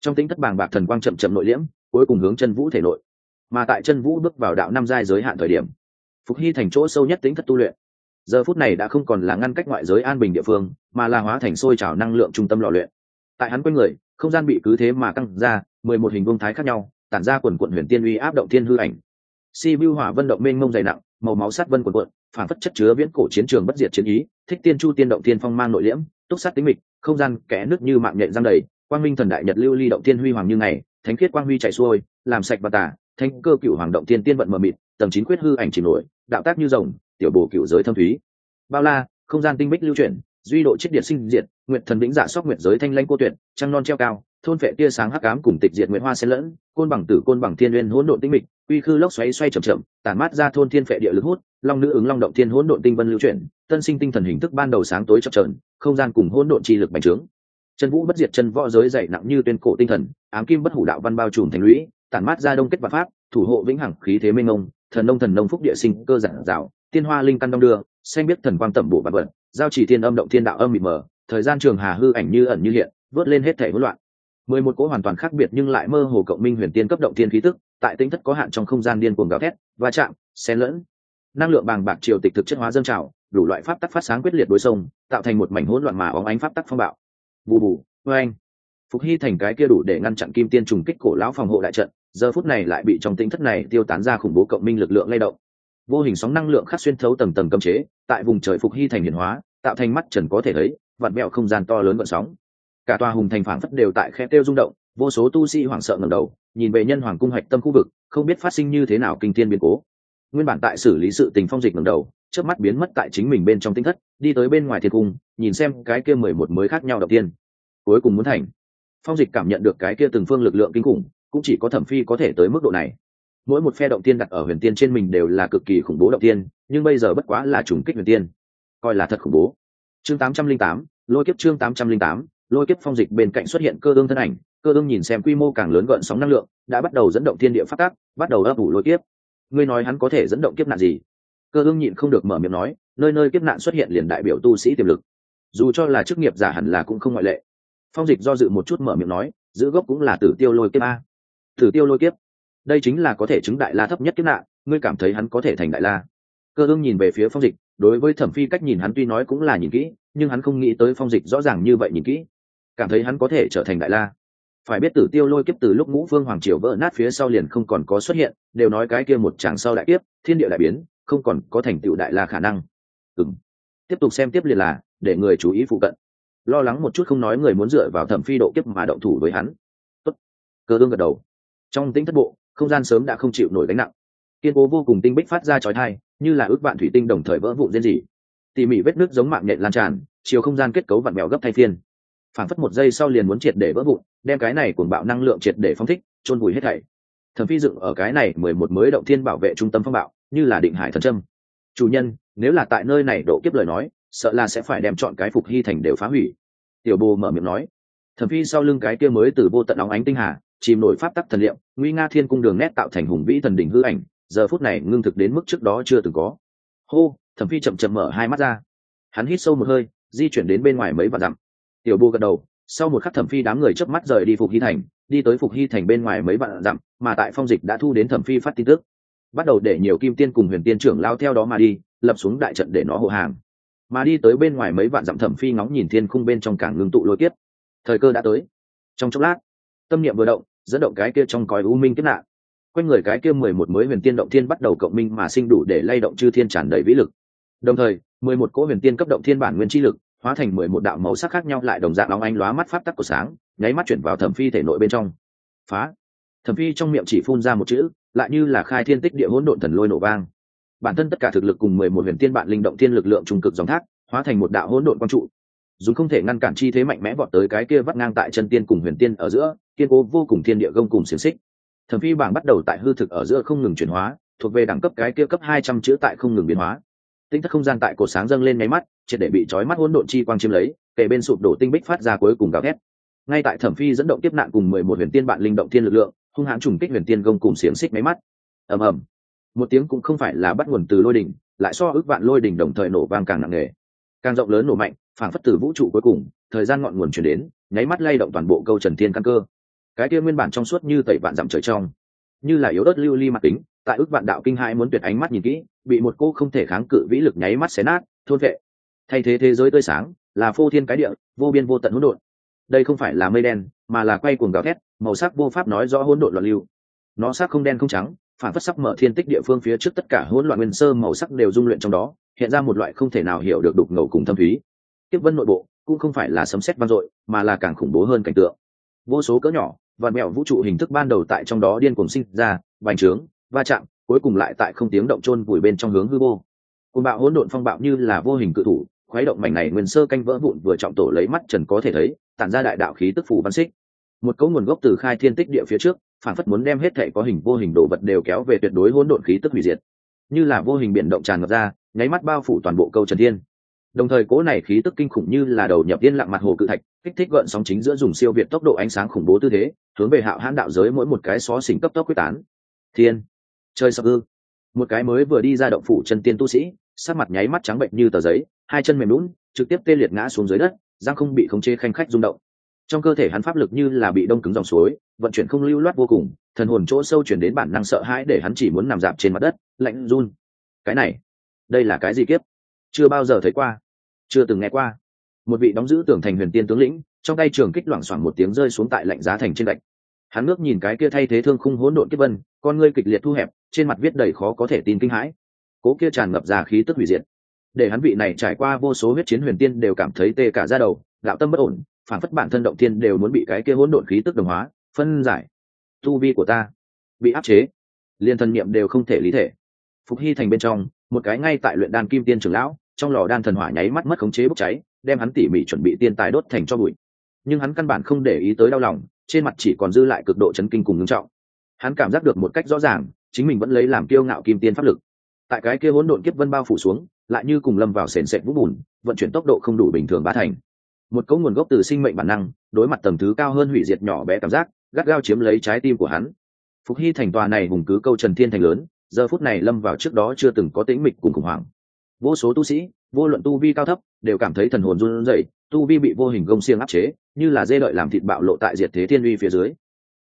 Trong tính thất bàng bạc thần quang chậm chậm nội liễm, cuối cùng hướng chân vũ thể nội. Mà tại chân vũ bước vào đạo năm giai giới hạn thời điểm, phục hy thành chỗ sâu nhất tính thất tu luyện. Giờ phút này đã không còn là ngăn cách ngoại giới an bình địa phương, mà là hóa thành sôi trào năng lượng trung tâm lò luyện. Tại hắn quanh người, không gian bị cứ thế mà căng ra, mười một hình vương thái khác nhau, tản ra quần quận huyền tiên uy áp động thiên hư ảnh. Si vu hỏa vân động mênh mông dày nặng, màu máu sắt vân quần quận phản phất chất chứa viễn cổ chiến trường bất diệt chiến ý, thích tiên chu tiên động tiên phong mang nội liễm, túc sát tính mịch, không gian kẽ nước như mạng nhện răng đầy, quang minh thần đại nhật lưu ly động tiên huy hoàng như ngày, thánh khiết quang huy chạy xuôi, làm sạch và tả thanh cơ cựu hoàng động tiên tiên vận mờ mịt, tầng chín quyết hư ảnh chìm nổi, đạo tác như rồng, tiểu bồ cựu giới thâm thúy. Bao la, không gian tinh bích lưu chuyển, duy độ chết điện sinh diệt nguyện thần vĩnh dạ sóc nguyệt giới thanh lanh cô tuyệt, trăng non treo cao thôn vệ tia sáng hắc ám cùng tịch diệt nguyệt hoa xen lẫn, côn bằng tử, côn bằng thiên nguyên hỗn độn tinh mịch uy khư lốc xoáy xoay chậm chậm, tản mát ra thôn thiên phệ địa lực hút, long nữ ứng long động thiên hỗn độn tinh vân lưu chuyển, tân sinh tinh thần hình thức ban đầu sáng tối chập trờn không gian cùng hỗn độn chi lực bành trướng. Chân vũ bất diệt chân võ giới dày nặng như tuyên cổ tinh thần, ám kim bất hủ đạo văn bao trùm thành lũy, tản mát ra đông kết và pháp, thủ hộ vĩnh hằng khí thế minh ông thần nông thần nông phúc địa sinh cơ giản dạo, tiên hoa linh căn đông đưa, xanh biết thần quang tẩm bổ bản vật, giao chỉ thiên âm động thiên đạo âm mịt mờ, thời gian trường hà hư ảnh như ẩn như hiện, vớt lên hết thể hỗn loạn mười một cỗ hoàn toàn khác biệt nhưng lại mơ hồ cộng minh huyền tiên cấp động thiên khí tức, tại tính thất có hạn trong không gian điên cuồng gào thét và chạm, xen lẫn. Năng lượng bàng bạc triều tịch thực chất hóa dâng trào, đủ loại pháp tắc phát sáng quyết liệt đối sông, tạo thành một mảnh hỗn loạn mà óng ánh pháp tắc phong bạo. Bù bù vê anh phục hy thành cái kia đủ để ngăn chặn kim tiên trùng kích cổ lão phòng hộ đại trận, giờ phút này lại bị trong tính thất này tiêu tán ra khủng bố cộng minh lực lượng lay động. Vô hình sóng năng lượng khắc xuyên thấu tầng tầng cấm chế, tại vùng trời phục hy thành hiển hóa, tạo thành mắt trần có thể thấy, vặn mẹo không gian to lớn vận sóng cả tòa hùng thành phảng phất đều tại khe tiêu rung động, vô số tu sĩ hoảng sợ ngầm đầu, nhìn về nhân hoàng cung hạch tâm khu vực, không biết phát sinh như thế nào kinh thiên biến cố. Nguyên bản tại xử lý sự tình phong dịch ngầm đầu trước mắt biến mất tại chính mình bên trong tinh thất, đi tới bên ngoài thiên cung, nhìn xem cái kia mười một mới khác nhau đầu tiên. Cuối cùng muốn thành. Phong dịch cảm nhận được cái kia từng phương lực lượng kinh khủng, cũng chỉ có thẩm phi có thể tới mức độ này. Mỗi một phe động tiên đặt ở huyền tiên trên mình đều là cực kỳ khủng bố động tiên, nhưng bây giờ bất quá là trùng kích huyền tiên. Coi là thật khủng bố. Chương tám trăm linh tám, lôi kiếp chương tám trăm linh tám lôi kiếp phong dịch bên cạnh xuất hiện cơ ương thân ảnh, cơ ương nhìn xem quy mô càng lớn gợn sóng năng lượng, đã bắt đầu dẫn động thiên địa phát tác, bắt đầu ấp ủ lôi kiếp. Ngươi nói hắn có thể dẫn động kiếp nạn gì? Cơ ương nhịn không được mở miệng nói, nơi nơi kiếp nạn xuất hiện liền đại biểu tu sĩ tiềm lực. Dù cho là chức nghiệp giả hẳn là cũng không ngoại lệ. Phong dịch do dự một chút mở miệng nói, giữ gốc cũng là tử tiêu lôi kiếp a. Tử tiêu lôi kiếp? Đây chính là có thể chứng đại la thấp nhất kiếp nạn, ngươi cảm thấy hắn có thể thành đại la? Cơ ương nhìn về phía phong dịch, đối với thẩm phi cách nhìn hắn tuy nói cũng là nhìn kỹ, nhưng hắn không nghĩ tới phong dịch rõ ràng như vậy nhìn kỹ cảm thấy hắn có thể trở thành đại la. Phải biết tử tiêu lôi kiếp từ lúc ngũ vương hoàng triều vỡ nát phía sau liền không còn có xuất hiện, đều nói cái kia một tràng sau đại kiếp, thiên địa đại biến, không còn có thành tựu đại la khả năng. Ừng tiếp tục xem tiếp liền là, để người chú ý phụ cận. Lo lắng một chút không nói người muốn dựa vào thẩm phi độ kiếp mà động thủ với hắn. Tốt. cơ ương gật đầu. Trong tính thất bộ, không gian sớm đã không chịu nổi gánh nặng. Kiên cố vô cùng tinh bích phát ra chói thai như là ước vạn thủy tinh đồng thời vỡ vụn riêng gì tỉ mỉ vết nước giống mạng nhện lan tràn, chiều không gian kết cấu vặn mèo gấp thay phiên phản phất một giây sau liền muốn triệt để vỡ vụn, đem cái này cuồng bạo năng lượng triệt để phong thích, chôn vùi hết thảy. Thẩm phi dựng ở cái này mười một mới động thiên bảo vệ trung tâm phong bạo, như là định hải thần trâm chủ nhân, nếu là tại nơi này độ kiếp lời nói, sợ là sẽ phải đem chọn cái phục hy thành đều phá hủy. Tiểu bồ mở miệng nói. Thẩm phi sau lưng cái kia mới từ vô tận óng ánh tinh hà, chìm nổi pháp tắc thần liệu nguy nga thiên cung đường nét tạo thành hùng vĩ thần đỉnh hư ảnh, giờ phút này ngưng thực đến mức trước đó chưa từng có. Hô thẩm phi chậm chậm mở hai mắt ra. Hắn hít sâu một hơi, di chuyển đến bên ngoài mấy vạn dặm tiểu bồ gật đầu, sau một khắc thẩm phi đám người chớp mắt rời đi phục hy thành, đi tới phục hy thành bên ngoài mấy vạn dặm, mà tại phong dịch đã thu đến thẩm phi phát tin tức. Bắt đầu để nhiều kim tiên cùng huyền tiên trưởng lao theo đó mà đi, lập xuống đại trận để nó hộ hàng. Mà đi tới bên ngoài mấy vạn dặm thẩm phi ngóng nhìn thiên khung bên trong cảng ngưng tụ lôi kiếp. Thời cơ đã tới. Trong chốc lát, tâm niệm vừa động, dẫn động cái kia trong cõi u minh kiếp nạn. Quanh người cái kia mười một mới huyền tiên động thiên bắt đầu cộng minh mà sinh đủ để lay động chư thiên tràn đầy vĩ lực. Đồng thời, mười một cỗ huyền tiên cấp động thiên bản nguyên chi lực hóa thành mười một đạo màu sắc khác nhau lại đồng dạng óng ánh lóa mắt pháp tắc của sáng, nháy mắt chuyển vào thẩm phi thể nội bên trong. Phá! Thẩm phi trong miệng chỉ phun ra một chữ, lại như là khai thiên tích địa hỗn độn thần lôi nổ vang. Bản thân tất cả thực lực cùng mười một huyền tiên bạn linh động thiên lực lượng trung cực dòng thác, hóa thành một đạo hỗn độn quang trụ. Dù không thể ngăn cản chi thế mạnh mẽ vọt tới cái kia vắt ngang tại chân tiên cùng huyền tiên ở giữa, kiên cố vô cùng thiên địa gông cùng xiềng xích. Thẩm phi bảng bắt đầu tại hư thực ở giữa không ngừng chuyển hóa, thuộc về đẳng cấp cái kia cấp hai trăm chữ tại không ngừng biến hóa tinh thất không gian tại cổ sáng dâng lên nháy mắt, triệt để bị trói mắt hỗn độn chi quang chiếm lấy kể bên sụp đổ tinh bích phát ra cuối cùng gào thét. Ngay tại thẩm phi dẫn động tiếp nạn cùng mười một huyền tiên bạn linh động thiên lực lượng, hung hãn trùng kích huyền tiên gông cùng xiềng xích máy mắt. Ầm ầm. Một tiếng cũng không phải là bắt nguồn từ lôi đỉnh, lại so ước vạn lôi đỉnh đồng thời nổ vang càng nặng nề. Càng rộng lớn nổ mạnh phản phất từ vũ trụ cuối cùng, thời gian ngọn nguồn chuyển đến, nháy mắt lay động toàn bộ câu trần thiên căn cơ. Cái kia nguyên bản trong suốt như tẩy vạn dặm trời trong, như là yếu đất lưu ly mặt tính tại ước vạn đạo kinh hai muốn tuyệt ánh mắt nhìn kỹ, bị một cô không thể kháng cự vĩ lực nháy mắt xé nát, thôn vệ. Thay thế thế giới tươi sáng, là phô thiên cái địa, vô biên vô tận hỗn độn. Đây không phải là mây đen, mà là quay cuồng gào thét, màu sắc vô pháp nói rõ hỗn độn loạn lưu. Nó sắc không đen không trắng, phản phất sắc mở thiên tích địa phương phía trước tất cả hỗn loạn nguyên sơ màu sắc đều dung luyện trong đó, hiện ra một loại không thể nào hiểu được đục ngầu cùng thâm thúy. Tiếp vân nội bộ, cũng không phải là sấm sét vang dội, mà là càng khủng bố hơn cảnh tượng. Vô số cỡ nhỏ và mẹo vũ trụ hình thức ban đầu tại trong đó điên cuồng sinh ra, bành trướng va chạm, cuối cùng lại tại không tiếng động chôn vùi bên trong hướng hư vô. Côn bạo hỗn độn phong bạo như là vô hình cự thủ, khuấy động mảnh này nguyên sơ canh vỡ vụn vừa trọng tổ lấy mắt trần có thể thấy, tản ra đại đạo khí tức phủ văn xích. Một cấu nguồn gốc từ khai thiên tích địa phía trước, phản phất muốn đem hết thể có hình vô hình đồ vật đều kéo về tuyệt đối hỗn độn khí tức hủy diệt. Như là vô hình biển động tràn ngập ra, nháy mắt bao phủ toàn bộ câu trần thiên. Đồng thời cố này khí tức kinh khủng như là đầu nhập tiên lặng mặt hồ cự thạch, kích thích gợn sóng chính giữa dùng siêu việt tốc độ ánh sáng khủng bố tư thế, hướng về hạo hãn đạo giới mỗi một cái xó xỉnh cấp tốc quyết tán. Thiên! Chơi sập ư. Một cái mới vừa đi ra động phủ chân tiên tu sĩ sát mặt nháy mắt trắng bệnh như tờ giấy, hai chân mềm lún trực tiếp tê liệt ngã xuống dưới đất giang không bị khống chế khanh khách rung động. Trong cơ thể hắn pháp lực như là bị đông cứng dòng suối, vận chuyển không lưu loát vô cùng, thần hồn chỗ sâu chuyển đến bản năng sợ hãi để hắn chỉ muốn nằm dạp trên mặt đất, lạnh run. Cái này, đây là cái gì kiếp? Chưa bao giờ thấy qua, chưa từng nghe qua. Một vị đóng giữ tưởng thành huyền tiên tướng lĩnh, trong tay trường kích loảng xoảng một tiếng rơi xuống tại lạnh giá thành trên lạnh hắn ngước nhìn cái kia thay thế thương khung hỗn độn kiếp vân, con ngươi kịch liệt thu hẹp trên mặt viết đầy khó có thể tin kinh hãi. Cố kia tràn ngập ra khí tức hủy diệt. Để hắn vị này trải qua vô số huyết chiến huyền tiên đều cảm thấy tê cả ra đầu đạo tâm bất ổn, phản phất bản thân động tiên đều muốn bị cái kia hỗn độn khí tức đồng hóa, phân giải. Tu vi của ta bị áp chế. Liên thân niệm đều không thể lý thể. Phục hy thành bên trong, một cái ngay tại luyện đan kim tiên trưởng lão, trong lò đan thần hỏa nháy mắt mất khống chế bốc cháy, đem hắn tỉ mỉ chuẩn bị tiên tài đốt thành cho bụi. Nhưng hắn căn bản không để ý tới đau lòng, trên mặt chỉ còn dư lại cực độ chấn kinh cùng ngưng trọng. Hắn cảm giác được một cách rõ ràng chính mình vẫn lấy làm kiêu ngạo kim tiên pháp lực. Tại cái kia hỗn độn kiếp vân bao phủ xuống, lại như cùng lâm vào sền sệt vũ bùn, vận chuyển tốc độ không đủ bình thường bá thành. Một cấu nguồn gốc từ sinh mệnh bản năng, đối mặt tầm thứ cao hơn hủy diệt nhỏ bé cảm giác, gắt gao chiếm lấy trái tim của hắn. Phục hy thành tòa này hùng cứ câu trần thiên thành lớn, giờ phút này lâm vào trước đó chưa từng có tĩnh mịch cùng khủng hoảng. Vô số tu sĩ, vô luận tu vi cao thấp, đều cảm thấy thần hồn run rẩy, tu vi bị vô hình gông xiềng áp chế, như là dê đợi làm thịt bạo lộ tại diệt thế thiên uy phía dưới.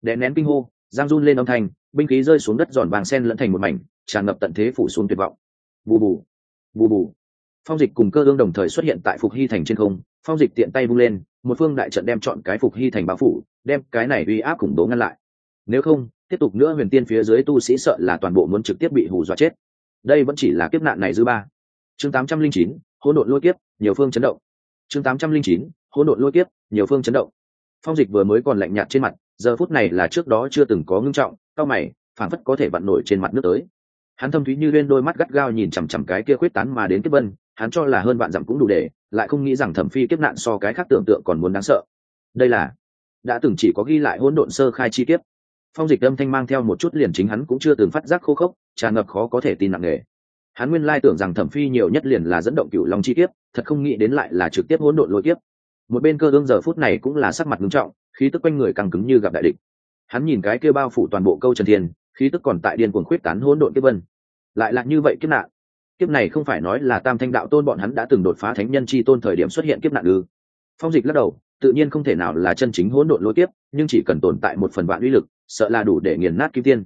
Đè nén kinh hô, giang run lên âm thanh binh khí rơi xuống đất giòn vàng sen lẫn thành một mảnh, tràn ngập tận thế phủ xuống tuyệt vọng. Bù bù bù bù. Phong dịch cùng cơ ương đồng thời xuất hiện tại phục hy thành trên không, phong dịch tiện tay vung lên, một phương đại trận đem chọn cái phục hy thành bao phủ, đem cái này uy áp khủng bố ngăn lại. Nếu không, tiếp tục nữa huyền tiên phía dưới tu sĩ sợ là toàn bộ muốn trực tiếp bị hù dọa chết. Đây vẫn chỉ là kiếp nạn này dư ba. Chương tám trăm linh chín, hỗn độn lôi kiếp, nhiều phương chấn động. Chương tám trăm linh chín, hỗn độn lôi kiếp, nhiều phương chấn động. Phong dịch vừa mới còn lạnh nhạt trên mặt, giờ phút này là trước đó chưa từng có ngưng trọng cao mày phản phất có thể vặn nổi trên mặt nước tới. Hắn thâm thúy như lên đôi mắt gắt gao nhìn chằm chằm cái kia khuyết tán mà đến kiếp vân, hắn cho là hơn vạn dặm cũng đủ để, lại không nghĩ rằng thẩm phi kiếp nạn so cái khác tưởng tượng còn muốn đáng sợ. Đây là, đã từng chỉ có ghi lại hỗn độn sơ khai chi tiết phong dịch âm thanh mang theo một chút liền chính hắn cũng chưa từng phát giác khô khốc, tràn ngập khó có thể tin nặng nề. Hắn nguyên lai tưởng rằng thẩm phi nhiều nhất liền là dẫn động cựu long chi tiết thật không nghĩ đến lại là trực tiếp hỗn độn lôi kiếp. Một bên cơ ương giờ phút này cũng là sắc mặt nghiêm trọng, khí tức quanh người càng cứng như gặp đại địch hắn nhìn cái kia bao phủ toàn bộ câu trần thiên, khí tức còn tại điên cuồng khuyết tán hỗn độn kiếp vân. Lại là như vậy kiếp nạn. Kiếp này không phải nói là tam thanh đạo tôn bọn hắn đã từng đột phá thánh nhân chi tôn thời điểm xuất hiện kiếp nạn ư? Phong dịch lắc đầu, tự nhiên không thể nào là chân chính hỗn độn lôi tiếp nhưng chỉ cần tồn tại một phần vạn uy lực, sợ là đủ để nghiền nát kim tiên.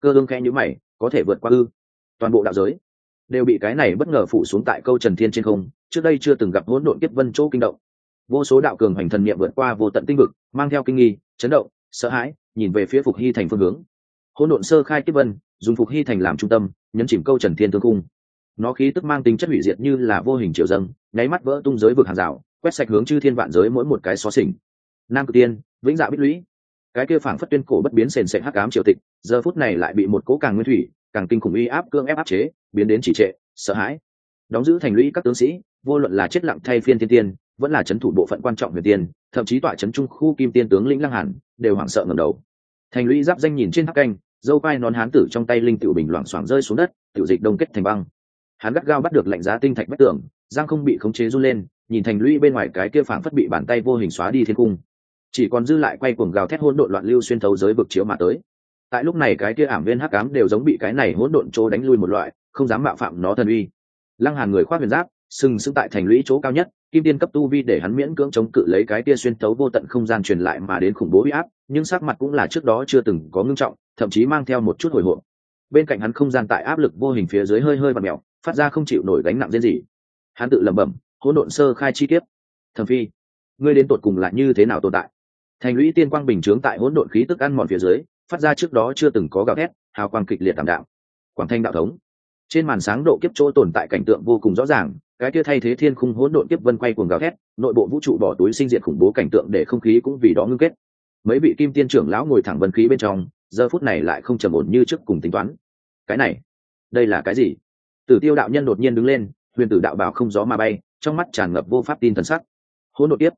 Cơ ương khẽ nhữ mày, có thể vượt qua ư? Toàn bộ đạo giới đều bị cái này bất ngờ phủ xuống tại câu trần thiên trên không, trước đây chưa từng gặp hỗn độn kiếp vân chỗ kinh động. Vô số đạo cường hoành thần niệm vượt qua vô tận tinh vực, mang theo kinh nghi, chấn động, sợ hãi nhìn về phía phục hy thành phương hướng. Hỗn độn sơ khai tiếp vân, dùng phục hy thành làm trung tâm, nhấn chìm câu trần thiên thương cung. Nó khí tức mang tính chất hủy diệt như là vô hình triệu dâng, nháy mắt vỡ tung giới vực hàng rào, quét sạch hướng chư thiên vạn giới mỗi một cái xó xỉnh. Nam cực tiên, vĩnh dạ bích lũy. Cái kia phảng phất tuyên cổ bất biến sền sệt hắc ám triều tịch, giờ phút này lại bị một cố càng nguyên thủy, càng kinh khủng uy áp cương ép áp chế, biến đến chỉ trệ, sợ hãi. Đóng giữ thành lũy các tướng sĩ, vô luận là chết lặng thay phiên thiên tiên vẫn là chấn thủ bộ phận quan trọng huyền tiên, thậm chí tọa chấn trung khu kim tiên tướng lĩnh lăng hàn, đều hoảng sợ ngẩng đầu. Thành lũy giáp danh nhìn trên tháp canh, dâu vai nón hán tử trong tay linh tiểu bình loảng xoảng rơi xuống đất, tiểu dịch đông kết thành băng. Hắn gắt gao bắt được lạnh giá tinh thạch bất tưởng giang không bị khống chế run lên, nhìn thành lũy bên ngoài cái kia phảng phất bị bàn tay vô hình xóa đi thiên cung. Chỉ còn dư lại quay cuồng gào thét hỗn độn loạn lưu xuyên thấu giới vực chiếu mà tới. Tại lúc này cái kia ảm viên hắc ám đều giống bị cái này hỗn độn chỗ đánh lui một loại, không dám mạo phạm nó thần uy. Lăng hàn người khoác huyền giáp, sừng sững tại thành lũy chỗ cao nhất kim tiên cấp tu vi để hắn miễn cưỡng chống cự lấy cái tia xuyên tấu vô tận không gian truyền lại mà đến khủng bố huy áp, nhưng sắc mặt cũng là trước đó chưa từng có ngưng trọng, thậm chí mang theo một chút hồi hộp. Bên cạnh hắn không gian tại áp lực vô hình phía dưới hơi hơi và mèo, phát ra không chịu nổi gánh nặng riêng gì hắn tự lẩm bẩm, hỗn độn sơ khai chi tiết thẩm phi, ngươi đến tột cùng là như thế nào tồn tại? Thành lũy tiên quang bình chướng tại hỗn độn khí tức ăn mòn phía dưới, phát ra trước đó chưa từng có gào thét, hào quang kịch liệt tảm đạo quảng thanh đạo thống. Trên màn sáng độ kiếp chỗ tồn tại cảnh tượng vô cùng rõ ràng cái kia thay thế thiên khung hỗn độn tiếp vân quay cuồng gào thét, nội bộ vũ trụ bỏ túi sinh diệt khủng bố cảnh tượng để không khí cũng vì đó ngưng kết. Mấy vị kim tiên trưởng lão ngồi thẳng vân khí bên trong, giờ phút này lại không trầm ổn như trước cùng tính toán. Cái này, đây là cái gì? Tử tiêu đạo nhân đột nhiên đứng lên, huyền tử đạo bào không gió mà bay, trong mắt tràn ngập vô pháp tin thần sắc. Hỗn độn tiếp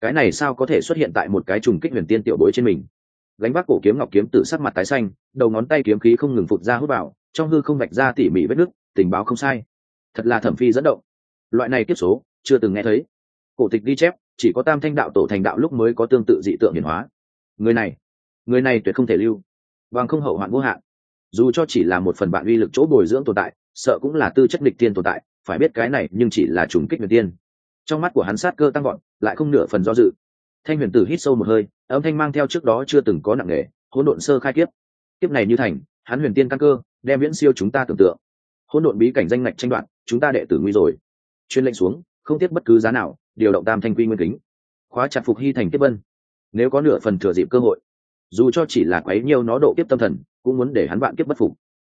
cái này sao có thể xuất hiện tại một cái trùng kích huyền tiên tiểu bối trên mình? Gánh vác cổ kiếm ngọc kiếm tự sắc mặt tái xanh, đầu ngón tay kiếm khí không ngừng phụt ra hút vào, trong hư không vạch ra tỉ mỉ vết nước tình báo không sai. Thật là thẩm phi dẫn động loại này kiếp số, chưa từng nghe thấy. Cổ tịch ghi chép, chỉ có tam thanh đạo tổ thành đạo lúc mới có tương tự dị tượng hiển hóa. Người này người này tuyệt không thể lưu. Bằng không hậu hoạn vô hạn. Dù cho chỉ là một phần bạn uy lực chỗ bồi dưỡng tồn tại, sợ cũng là tư chất địch tiên tồn tại, phải biết cái này nhưng chỉ là trùng kích huyền tiên. Trong mắt của hắn sát cơ tăng gọn lại không nửa phần do dự. Thanh huyền tử hít sâu một hơi, âm thanh mang theo trước đó chưa từng có nặng nề, hỗn độn sơ khai kiếp. Kiếp này như thành, hắn huyền tiên căn cơ, đem viễn siêu chúng ta tưởng tượng. Hỗn độn bí cảnh danh ngạch tranh đoạn chúng ta đệ tử nguy rồi chuyên lệnh xuống, không tiếc bất cứ giá nào, điều động tam thanh quy nguyên kính, khóa chặt phục hy thành tiếp vân. Nếu có nửa phần thừa dịp cơ hội, dù cho chỉ là quấy nhiều nó độ kiếp tâm thần, cũng muốn để hắn vạn kiếp bất phục.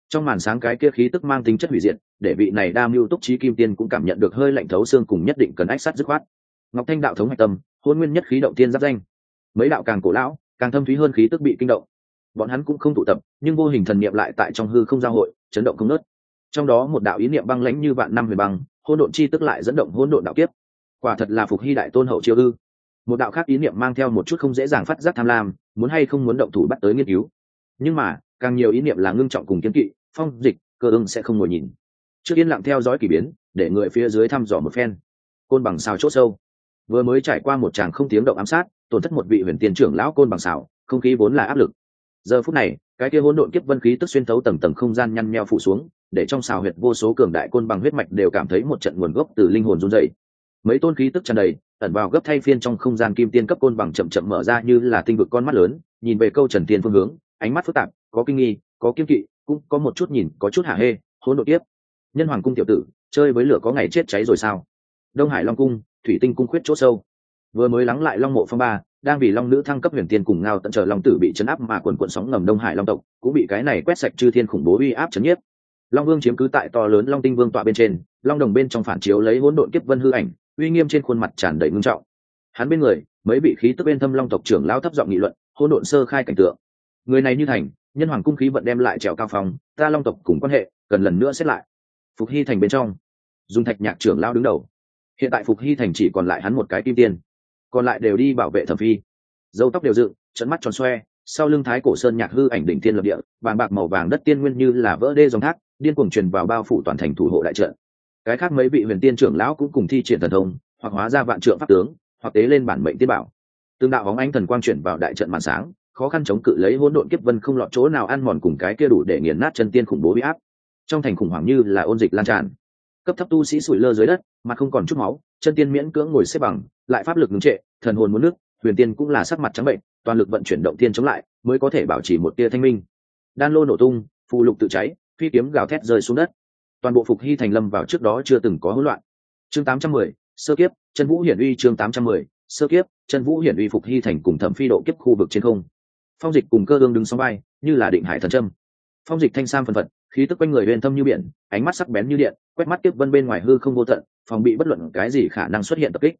Trong màn sáng cái kia khí tức mang tính chất hủy diệt, để vị này đa mưu túc trí kim tiên cũng cảm nhận được hơi lạnh thấu xương cùng nhất định cần ách sát dứt khoát. Ngọc thanh đạo thống hạch tâm, hôn nguyên nhất khí động tiên giáp danh. Mấy đạo càng cổ lão, càng thâm thúy hơn khí tức bị kinh động. Bọn hắn cũng không tụ tập, nhưng vô hình thần niệm lại tại trong hư không giao hội, chấn động không nớt trong đó một đạo ý niệm băng lãnh như vạn năm về băng hôn độn chi tức lại dẫn động hôn độn đạo kiếp. Quả thật là phục hy đại tôn hậu chiêu ư. Một đạo khác ý niệm mang theo một chút không dễ dàng phát giác tham lam, muốn hay không muốn động thủ bắt tới nghiên cứu. Nhưng mà, càng nhiều ý niệm là ngưng trọng cùng kiến kỵ, phong, dịch, cơ ưng sẽ không ngồi nhìn. Trước yên lặng theo dõi k ỳ biến, để người phía dưới thăm dò một phen. Côn bằng xào chốt sâu. Vừa mới trải qua một tràng không tiếng động ám sát, tổn thất một vị huyền tiền trưởng lão côn bằng xào, không khí vốn là áp lực. Giờ phút này, cái kia hỗn độn kiếp vân khí tức xuyên thấu tầng tầng không gian nhăn nheo phụ xuống để trong xào huyệt vô số cường đại côn bằng huyết mạch đều cảm thấy một trận nguồn gốc từ linh hồn run dày mấy tôn khí tức tràn đầy, ẩn vào gấp thay phiên trong không gian kim tiên cấp côn bằng chậm chậm mở ra như là tinh vực con mắt lớn, nhìn về câu trần tiên phương hướng, ánh mắt phức tạp, có kinh nghi, có kiên kỵ, cũng có một chút nhìn, có chút hạ hê, hỗn độn tiếp nhân hoàng cung tiểu tử, chơi với lửa có ngày chết cháy rồi sao? Đông hải long cung, thủy tinh cung khuyết chỗ sâu. Vừa mới lắng lại long mộ phong ba, đang vì long nữ thăng cấp huyền tiên cùng ngao tận chờ long tử bị chấn áp mà quần quận sóng ngầm đông hải long tộc, cũng bị cái này quét sạch chư thiên khủng bố uy áp chấn nhiếp long vương chiếm cứ tại to lớn long tinh vương tọa bên trên, long đồng bên trong phản chiếu lấy hỗn độn kiếp vân hư ảnh, uy nghiêm trên khuôn mặt tràn đầy ngưng trọng. Hắn bên người, mấy vị khí tức bên thâm long tộc trưởng lao thấp giọng nghị luận, hỗn độn sơ khai cảnh tượng. Người này như thành, nhân hoàng cung khí vận đem lại trèo cao phòng, ta long tộc cùng quan hệ, cần lần nữa xét lại. Phục hy thành bên trong dùng thạch nhạc trưởng lao đứng đầu. Hiện tại phục hy thành chỉ còn lại hắn một cái kim tiên, còn lại đều đi bảo vệ thẩm phi. Dâu tóc đều dựng, trận mắt tròn xoe sau lưng thái cổ sơn nhạc hư ảnh đỉnh thiên lập địa bàn bạc màu vàng đất tiên nguyên như là vỡ đê dòng thác, điên cuồng truyền vào bao phủ toàn thành thủ hộ đại trận. Cái khác mấy vị huyền tiên trưởng lão cũng cùng thi triển thần thông, hoặc hóa ra vạn trượng pháp tướng, hoặc tế lên bản mệnh tiên bảo. Tương đạo bóng ánh thần quang chuyển vào đại trận màn sáng, khó khăn chống cự lấy hỗn độn kiếp vân không lọt chỗ nào ăn mòn cùng cái kia đủ để nghiền nát chân tiên khủng bố bị áp. Trong thành khủng hoảng như là ôn dịch lan tràn. Cấp thấp tu sĩ sủi lơ dưới đất mà không còn chút máu, chân tiên miễn cưỡng ngồi xếp bằng, lại pháp lực ngưng trệ, thần hồn muốn nước huyền tiên cũng là sắc mặt trắng bệnh toàn lực vận chuyển động tiên chống lại mới có thể bảo trì một tia thanh minh. Đan lô nổ tung phù lục tự cháy phi kiếm gào thét rơi xuống đất. Toàn bộ phục hy thành lâm vào trước đó chưa từng có hỗn loạn. Chương 810, sơ kiếp chân vũ hiển uy chương 810, sơ kiếp chân vũ hiển uy phục hy thành cùng thẩm phi độ kiếp khu vực trên không. Phong dịch cùng cơ hương đứng song bay như là định hải thần trâm phong dịch thanh sam phân phật khí tức quanh người huyền thâm như biển ánh mắt sắc bén như điện quét mắt tiếp vân bên ngoài hư không vô tận phòng bị bất luận cái gì khả năng xuất hiện tập kích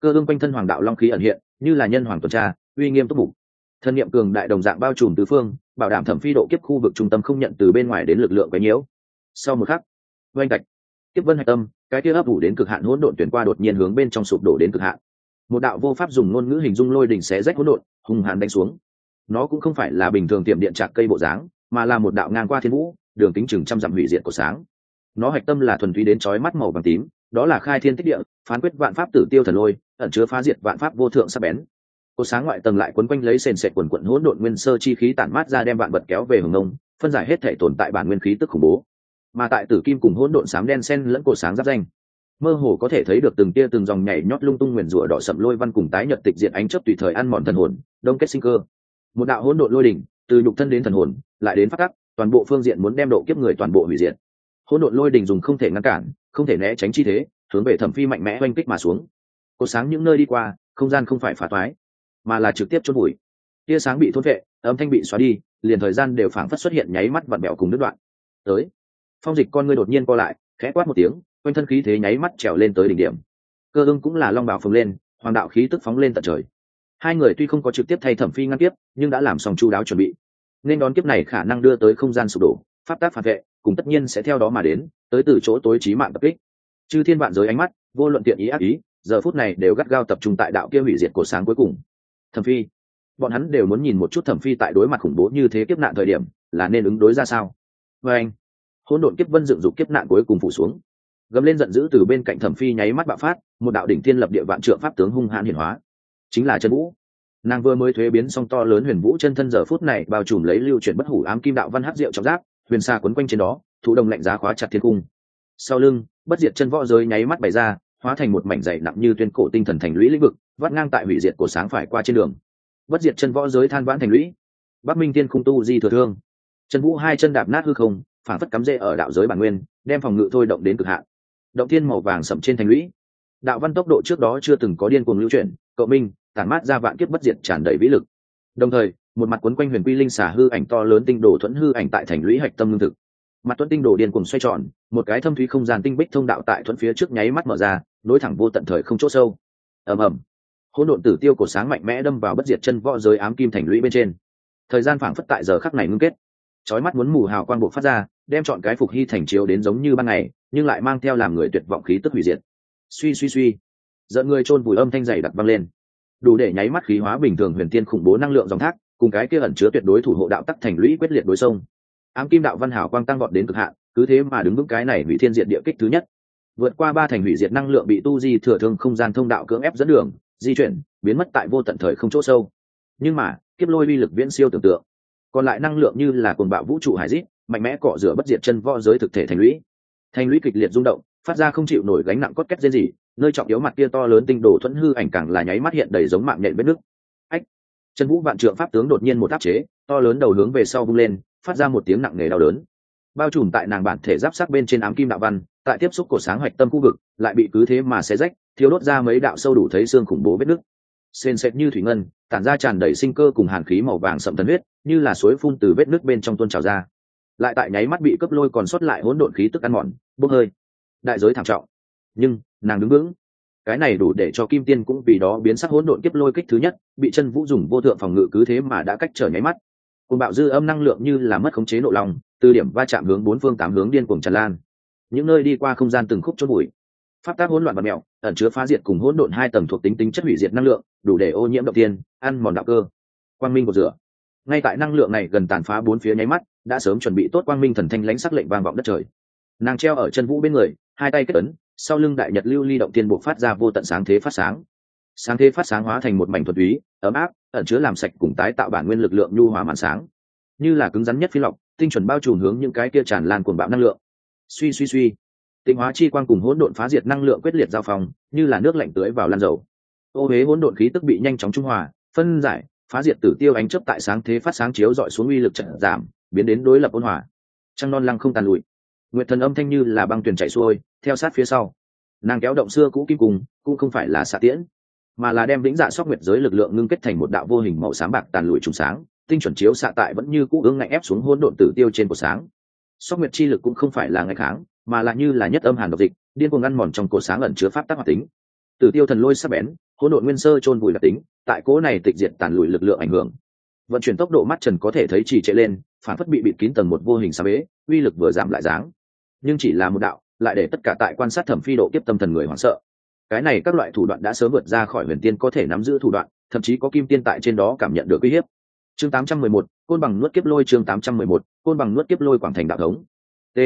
cơ ương quanh thân hoàng đạo long khí ẩn hiện, như là nhân hoàng tuần tra, uy nghiêm túc mục. Thân nhiệm cường đại đồng dạng bao trùm tứ phương, bảo đảm thẩm phi độ kiếp khu vực trung tâm không nhận từ bên ngoài đến lực lượng quấy nhiễu. Sau một khắc, oanh tạch, kiếp vân hạch tâm, cái kia ấp ủ đến cực hạn hỗn độn tuyển qua đột nhiên hướng bên trong sụp đổ đến cực hạn. Một đạo vô pháp dùng ngôn ngữ hình dung lôi đỉnh xé rách hỗn độn hùng hàn đánh xuống. Nó cũng không phải là bình thường tiệm điện trạc cây bộ dáng, mà là một đạo ngang qua thiên vũ, đường kính chừng trăm dặm hủy diệt của sáng. Nó hạch tâm là thuần túy đến chói mắt màu vàng tím đó là khai thiên tích địa phán quyết vạn pháp tử tiêu thần lôi ẩn chứa phá diệt vạn pháp vô thượng sắc bén. Cô sáng ngoại tầng lại quấn quanh lấy sền sệt quần quận hỗn độn nguyên sơ chi khí tản mát ra đem vạn vật kéo về hồng ngông, phân giải hết thể tồn tại bản nguyên khí tức khủng bố. Mà tại tử kim cùng hỗn độn sáng đen sen lẫn cổ sáng giáp danh mơ hồ có thể thấy được từng tia từng dòng nhảy nhót lung tung nguyền rủa đỏ sậm lôi văn cùng tái nhật tịch diện ánh chấp tùy thời ăn mòn thần hồn đông kết sinh cơ. Một đạo hỗn độn lôi đỉnh từ nhục thân đến thần hồn lại đến phát tắc toàn bộ phương diện muốn đem độ kiếp người toàn bộ hủy diệt. Hỗn độn lôi đỉnh dùng không thể ngăn cản không thể né tránh chi thế, hướng về thẩm phi mạnh mẽ oanh kích mà xuống. Có sáng những nơi đi qua, không gian không phải phá toái, mà là trực tiếp chôn bụi tia sáng bị thôn vệ, âm thanh bị xóa đi, liền thời gian đều phảng phất xuất hiện nháy mắt vặn bẹo cùng đứt đoạn. Tới, phong dịch con ngươi đột nhiên co lại, khẽ quát một tiếng, quanh thân khí thế nháy mắt trèo lên tới đỉnh điểm. Cơ ưng cũng là long bảo phồng lên, hoàng đạo khí tức phóng lên tận trời. Hai người tuy không có trực tiếp thay thẩm phi ngăn tiếp nhưng đã làm xong chu đáo chuẩn bị. Nên đón kiếp này khả năng đưa tới không gian sụp đổ, pháp tác phản vệ cùng tất nhiên sẽ theo đó mà đến, tới từ chỗ tối trí mạng tập kích. Chư thiên vạn giới ánh mắt, vô luận tiện ý ác ý, giờ phút này đều gắt gao tập trung tại đạo kia hủy diệt cổ sáng cuối cùng. Thẩm phi, bọn hắn đều muốn nhìn một chút thẩm phi tại đối mặt khủng bố như thế kiếp nạn thời điểm, là nên ứng đối ra sao? Vê anh, hỗn độn kiếp vân dựng dục kiếp nạn cuối cùng phủ xuống. Gầm lên giận dữ từ bên cạnh thẩm phi nháy mắt bạo phát, một đạo đỉnh thiên lập địa vạn trượng pháp tướng hung hãn hiển hóa. Chính là chân vũ. Nàng vừa mới thuế biến song to lớn huyền vũ chân thân giờ phút này bao trùm lấy lưu chuyển bất hủ ám kim đạo văn hát diệu trong giáp huyền xa quấn quanh trên đó, thụ đồng lạnh giá khóa chặt thiên cung. Sau lưng, bất diệt chân võ giới nháy mắt bày ra, hóa thành một mảnh dày nặng như tuyên cổ tinh thần thành lũy lĩnh vực, vắt ngang tại hủy diệt của sáng phải qua trên đường. Bất diệt chân võ giới than vãn thành lũy. Bắc minh tiên khung tu di thừa thương. Chân vũ hai chân đạp nát hư không, phản phất cắm rễ ở đạo giới bản nguyên, đem phòng ngự thôi động đến cực hạn. Động thiên màu vàng sậm trên thành lũy. Đạo văn tốc độ trước đó chưa từng có điên cuồng lưu chuyển cậu minh, tản mát ra vạn kiếp bất diệt tràn đầy vĩ lực. Đồng thời một mặt quấn quanh huyền quy linh xả hư ảnh to lớn tinh đồ thuẫn hư ảnh tại thành lũy hạch tâm lương thực. Mặt tuấn tinh đồ điên cuồng xoay tròn, một cái thâm thúy không gian tinh bích thông đạo tại thuẫn phía trước nháy mắt mở ra, nối thẳng vô tận thời không chỗ sâu. Ầm ầm. Hỗn độn tử tiêu của sáng mạnh mẽ đâm vào bất diệt chân võ giới ám kim thành lũy bên trên. Thời gian phảng phất tại giờ khắc này ngưng kết. Chói mắt muốn mù hào quang bộ phát ra, đem chọn cái phục hy thành chiếu đến giống như ban ngày, nhưng lại mang theo làm người tuyệt vọng khí tức hủy diệt. Suy suy suy. Giận người chôn vùi âm thanh dày đặc văng lên. Đủ để nháy mắt khí hóa bình thường huyền tiên khủng bố năng lượng dòng thác cùng cái kia ẩn chứa tuyệt đối thủ hộ đạo tắc thành lũy quyết liệt đối sông. Ám kim đạo văn hảo quang tăng vọt đến cực hạn, cứ thế mà đứng vững cái này hủy thiên diện địa kích thứ nhất. Vượt qua ba thành hủy diệt năng lượng bị tu di thừa thương không gian thông đạo cưỡng ép dẫn đường, di chuyển, biến mất tại vô tận thời không chỗ sâu. Nhưng mà, kiếp lôi uy lực viễn siêu tưởng tượng. Còn lại năng lượng như là cồn bạo vũ trụ hải dít mạnh mẽ cọ rửa bất diệt chân võ giới thực thể thành lũy. Thành lũy kịch liệt rung động, phát ra không chịu nổi gánh nặng cốt két dên gì nơi trọng yếu mặt kia to lớn tinh đồ thuẫn hư ảnh càng là nháy mắt hiện đầy giống mạng nhện vết nước trần chân vũ vạn trượng pháp tướng đột nhiên một áp chế, to lớn đầu hướng về sau vung lên, phát ra một tiếng nặng nề đau đớn. Bao trùm tại nàng bản thể giáp sắc bên trên ám kim đạo văn, tại tiếp xúc cổ sáng hoạch tâm khu vực, lại bị cứ thế mà xé rách thiếu đốt ra mấy đạo sâu đủ thấy xương khủng bố vết nứt. Sền sệt như thủy ngân, tản ra tràn đầy sinh cơ cùng hàn khí màu vàng sậm tần huyết, như là suối phun từ vết nứt bên trong tuôn trào ra. Lại tại nháy mắt bị cấp lôi còn sót lại hỗn độn khí tức ăn mòn, bốc hơi. Đại giới thảm trọng. Nhưng, nàng đứng vững cái này đủ để cho kim tiên cũng vì đó biến sắc hỗn độn kiếp lôi kích thứ nhất, bị chân vũ dùng vô thượng phòng ngự cứ thế mà đã cách trở nháy mắt. Cùng bạo dư âm năng lượng như là mất khống chế nộ lòng, từ điểm va chạm hướng bốn phương tám hướng điên cuồng tràn lan. Những nơi đi qua không gian từng khúc chốt bụi. Pháp tác hỗn loạn và mẹo, ẩn chứa phá diệt cùng hỗn độn hai tầng thuộc tính tính chất hủy diệt năng lượng, đủ để ô nhiễm động tiên, ăn mòn đạo cơ. Quang minh của rửa. Ngay tại năng lượng này gần tàn phá bốn phía nháy mắt, đã sớm chuẩn bị tốt quang minh thần thanh lãnh sắc lệnh vang vọng đất trời. Nàng treo ở chân vũ bên người hai tay kết ấn, sau lưng đại nhật lưu ly động tiên buộc phát ra vô tận sáng thế phát sáng. Sáng thế phát sáng hóa thành một mảnh thuật túy, ấm áp, ẩn chứa làm sạch cùng tái tạo bản nguyên lực lượng nhu hòa màn sáng. Như là cứng rắn nhất phi lọc, tinh chuẩn bao trùm hướng những cái kia tràn lan cuồng bạo năng lượng. Suy suy suy. Tịnh hóa chi quang cùng hỗn độn phá diệt năng lượng quyết liệt giao phong, như là nước lạnh tưới vào lan dầu. Ô huế hỗn độn khí tức bị nhanh chóng trung hòa, phân giải, phá diệt tử tiêu ánh chấp tại sáng thế phát sáng chiếu dọi xuống uy lực trận giảm, biến đến đối lập ôn hòa. Trăng non lăng không tàn lụi nguyệt thần âm thanh như là băng tuyền chạy xuôi, theo sát phía sau. Nàng kéo động xưa cũ kim cùng, cũng không phải là xạ tiễn, mà là đem vĩnh dạ sóc nguyệt giới lực lượng ngưng kết thành một đạo vô hình màu sáng bạc tàn lụi trùng sáng, tinh chuẩn chiếu xạ tại vẫn như cũ ương ngạnh ép xuống hỗn độn tử tiêu trên cổ sáng. Sóc nguyệt chi lực cũng không phải là ngày kháng, mà là như là nhất âm hàn độc dịch, điên cuồng ngăn mòn trong cổ sáng ẩn chứa pháp tác hoạt tính. Tử tiêu thần lôi sắc bén, hỗn độn nguyên sơ chôn vùi đặc tính, tại cố này tịch diệt tàn lùi lực lượng ảnh hưởng. Vận chuyển tốc độ mắt trần có thể thấy trì trệ lên, phản phất bị bịt kín tầng một vô hình xa bế, uy lực vừa giảm lại dáng nhưng chỉ là một đạo lại để tất cả tại quan sát thẩm phi độ kiếp tâm thần người hoảng sợ. Cái này các loại thủ đoạn đã sớm vượt ra khỏi huyền tiên có thể nắm giữ thủ đoạn thậm chí có kim tiên tại trên đó cảm nhận được uy hiếp. Chương 811, côn bằng nuốt kiếp lôi chương 811, côn bằng nuốt kiếp lôi quảng thành đạo thống. T.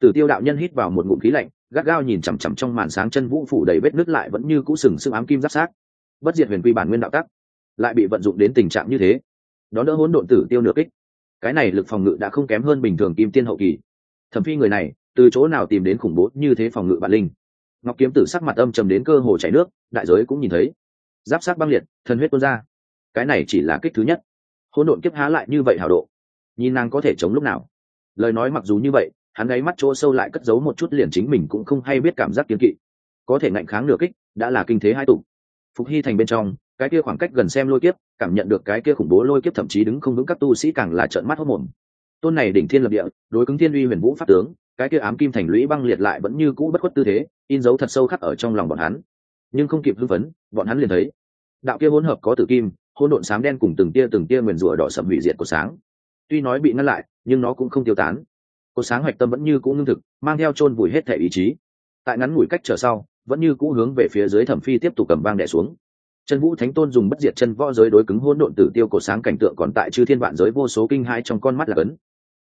Tử tiêu đạo nhân hít vào một ngụm khí lạnh gắt gao nhìn chằm chằm trong màn sáng chân vũ phủ đầy vết nứt lại vẫn như cũ sừng sững ám kim giáp sát. Bất diệt huyền quy bản nguyên đạo tắc lại bị vận dụng đến tình trạng như thế. Đó đỡ hỗn độn tử tiêu nửa kích. Cái này lực phòng ngự đã không kém hơn bình thường kim tiên hậu kỳ thẩm phi người này, từ chỗ nào tìm đến khủng bố như thế phòng ngự bản linh? Ngọc kiếm tử sắc mặt âm trầm đến cơ hồ chảy nước, đại giới cũng nhìn thấy. Giáp sắc băng liệt, thần huyết tuôn ra. Cái này chỉ là kích thứ nhất. Hỗn độn kiếp há lại như vậy hảo độ? Nhìn nàng có thể chống lúc nào? Lời nói mặc dù như vậy, hắn gáy mắt chỗ sâu lại cất giấu một chút liền chính mình cũng không hay biết cảm giác kiên kỵ. Có thể ngạnh kháng nửa kích, đã là kinh thế hai tụ. Phục hy thành bên trong, cái kia khoảng cách gần xem lôi kiếp, cảm nhận được cái kia khủng bố lôi kiếp thậm chí đứng không vững các tu sĩ càng là trợn mắt hốt mồm tôn này đỉnh thiên lập địa, đối cứng thiên uy huyền vũ pháp tướng, cái kia ám kim thành lũy băng liệt lại vẫn như cũ bất khuất tư thế, in dấu thật sâu khắc ở trong lòng bọn hắn. Nhưng không kịp hưng phấn, bọn hắn liền thấy, đạo kia hỗn hợp có tử kim, hỗn độn sáng đen cùng từng tia từng tia nguyền rủa đỏ sậm hủy diệt của sáng. Tuy nói bị ngăn lại, nhưng nó cũng không tiêu tán. Cột sáng hoạch tâm vẫn như cũ ngưng thực, mang theo chôn vùi hết thể ý chí. Tại ngắn ngủi cách trở sau, vẫn như cũ hướng về phía dưới thẩm phi tiếp tục cầm vang đẻ xuống. Chân vũ thánh tôn dùng bất diệt chân võ giới đối cứng hỗn độn tử tiêu cột sáng cảnh tượng còn tại chư thiên vạn giới vô số kinh hãi trong con mắt là cấn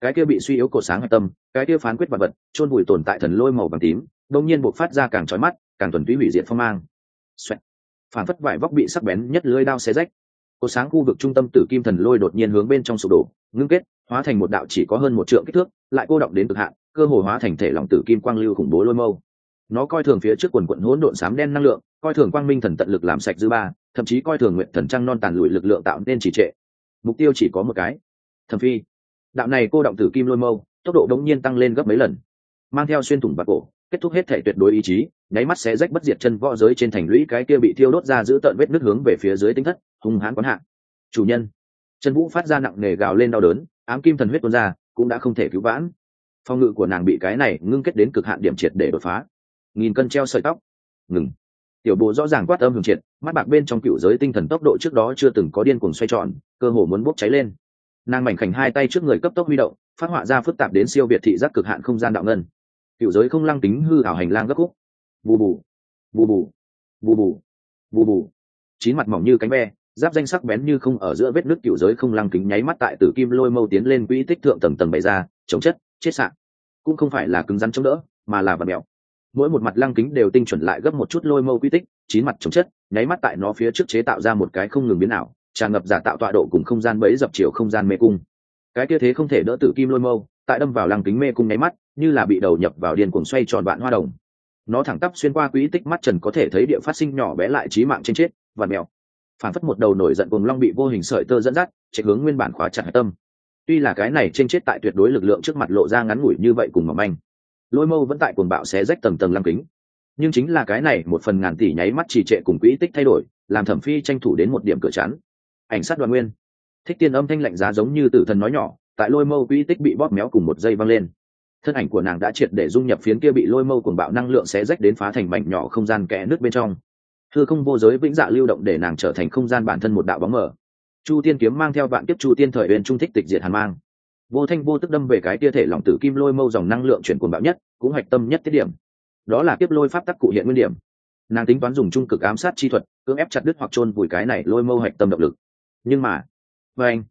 cái kia bị suy yếu cột sáng hạch tâm, cái kia phán quyết vật vật, chôn vùi tồn tại thần lôi màu vàng tím đông nhiên buộc phát ra càng trói mắt, càng tuần túy hủy diệt phong mang. Xoẹt. phản phất vải vóc bị sắc bén nhất lưới đao xé rách. Cột sáng khu vực trung tâm tử kim thần lôi đột nhiên hướng bên trong sụp đổ, ngưng kết, hóa thành một đạo chỉ có hơn một trượng kích thước, lại cô động đến cực hạn, cơ hồ hóa thành thể lòng tử kim quang lưu khủng bố lôi mâu. Nó coi thường phía trước quần quận hỗn độn xám đen năng lượng, coi thường quang minh thần tận lực làm sạch dư ba, thậm chí coi thường nguyện thần trăng non tàn lùi lực lượng tạo nên chỉ trệ. Mục tiêu chỉ có một cái. Thẩm phi đạo này cô động tử kim lôi mâu, tốc độ đống nhiên tăng lên gấp mấy lần. Mang theo xuyên thủng bạc cổ, kết thúc hết thể tuyệt đối ý chí, nháy mắt sẽ rách bất diệt chân võ giới trên thành lũy cái kia bị thiêu đốt ra giữ tợn vết nước hướng về phía dưới tính thất, hung hãn quán hạ. Chủ nhân chân vũ phát ra nặng nề gào lên đau đớn, ám kim thần huyết tuôn ra, cũng đã không thể cứu vãn. Phong ngự của nàng bị cái này ngưng kết đến cực hạn điểm triệt để đột phá. Nghìn cân treo sợi tóc. Ngừng. Tiểu bộ rõ ràng quát âm hưởng triệt, mắt bạc bên trong cựu giới tinh thần tốc độ trước đó chưa từng có điên cuồng xoay tròn, cơ hồ muốn bốc cháy lên nàng mảnh khảnh hai tay trước người cấp tốc huy động, phát họa ra phức tạp đến siêu việt thị giác cực hạn không gian đạo ngân. Cựu giới không lăng tính hư ảo hành lang gấp khúc. Bù bù bù bù bù bù bù bù. Chín mặt mỏng như cánh ve giáp danh sắc bén như không ở giữa vết nước cựu giới không lăng kính nháy mắt tại tử kim lôi mâu tiến lên quỹ tích thượng tầng tầng bày ra, chống chất, chết sạn cũng không phải là cứng rắn chống đỡ, mà là vật mèo mỗi một mặt lăng kính đều tinh chuẩn lại gấp một chút lôi mâu quy tích, chín mặt chống chất, nháy mắt tại nó phía trước chế tạo ra một cái không ngừng biến ảo tràn ngập giả tạo tọa độ cùng không gian bẫy dập chiều không gian mê cung. Cái kia thế không thể đỡ tử kim lôi mâu, tại đâm vào lăng kính mê cung nháy mắt, như là bị đầu nhập vào điền cuồng xoay tròn vạn hoa đồng. Nó thẳng tắp xuyên qua quỹ tích mắt trần có thể thấy địa phát sinh nhỏ bé lại trí mạng trên chết và mèo. Phản phất một đầu nổi giận cùng long bị vô hình sợi tơ dẫn dắt, chạy hướng nguyên bản khóa chặt tâm. Tuy là cái này trên chết tại tuyệt đối lực lượng trước mặt lộ ra ngắn ngủi như vậy cùng mỏng manh, lôi mâu vẫn tại cuồng bạo xé rách tầng tầng lăng kính. Nhưng chính là cái này một phần ngàn tỷ nháy mắt trì trệ cùng quỹ tích thay đổi, làm thẩm phi tranh thủ đến một điểm cửa chắn ảnh sát đoàn nguyên. Thích tiên âm thanh lạnh giá giống như tử thần nói nhỏ, tại lôi mâu quỹ tích bị bóp méo cùng một dây văng lên. Thân ảnh của nàng đã triệt để dung nhập phiến kia bị lôi mâu cuồng bạo năng lượng xé rách đến phá thành mảnh nhỏ không gian kẽ nước bên trong. Thư không vô giới vĩnh dạ lưu động để nàng trở thành không gian bản thân một đạo bóng mở chu tiên kiếm mang theo vạn kiếp chu tiên thời bên trung thích tịch diệt hàn mang. Vô thanh vô tức đâm về cái tia thể lòng tử kim lôi mâu dòng năng lượng chuyển cuồng bạo nhất, cũng hoạch tâm nhất tiết điểm. Đó là kiếp lôi pháp tắc cụ hiện nguyên điểm. Nàng tính toán dùng trung cực ám sát chi thuật, cưỡng ép chặt đứt hoặc chôn vùi cái này lôi mâu hạch tâm động lực nhưng mà và anh.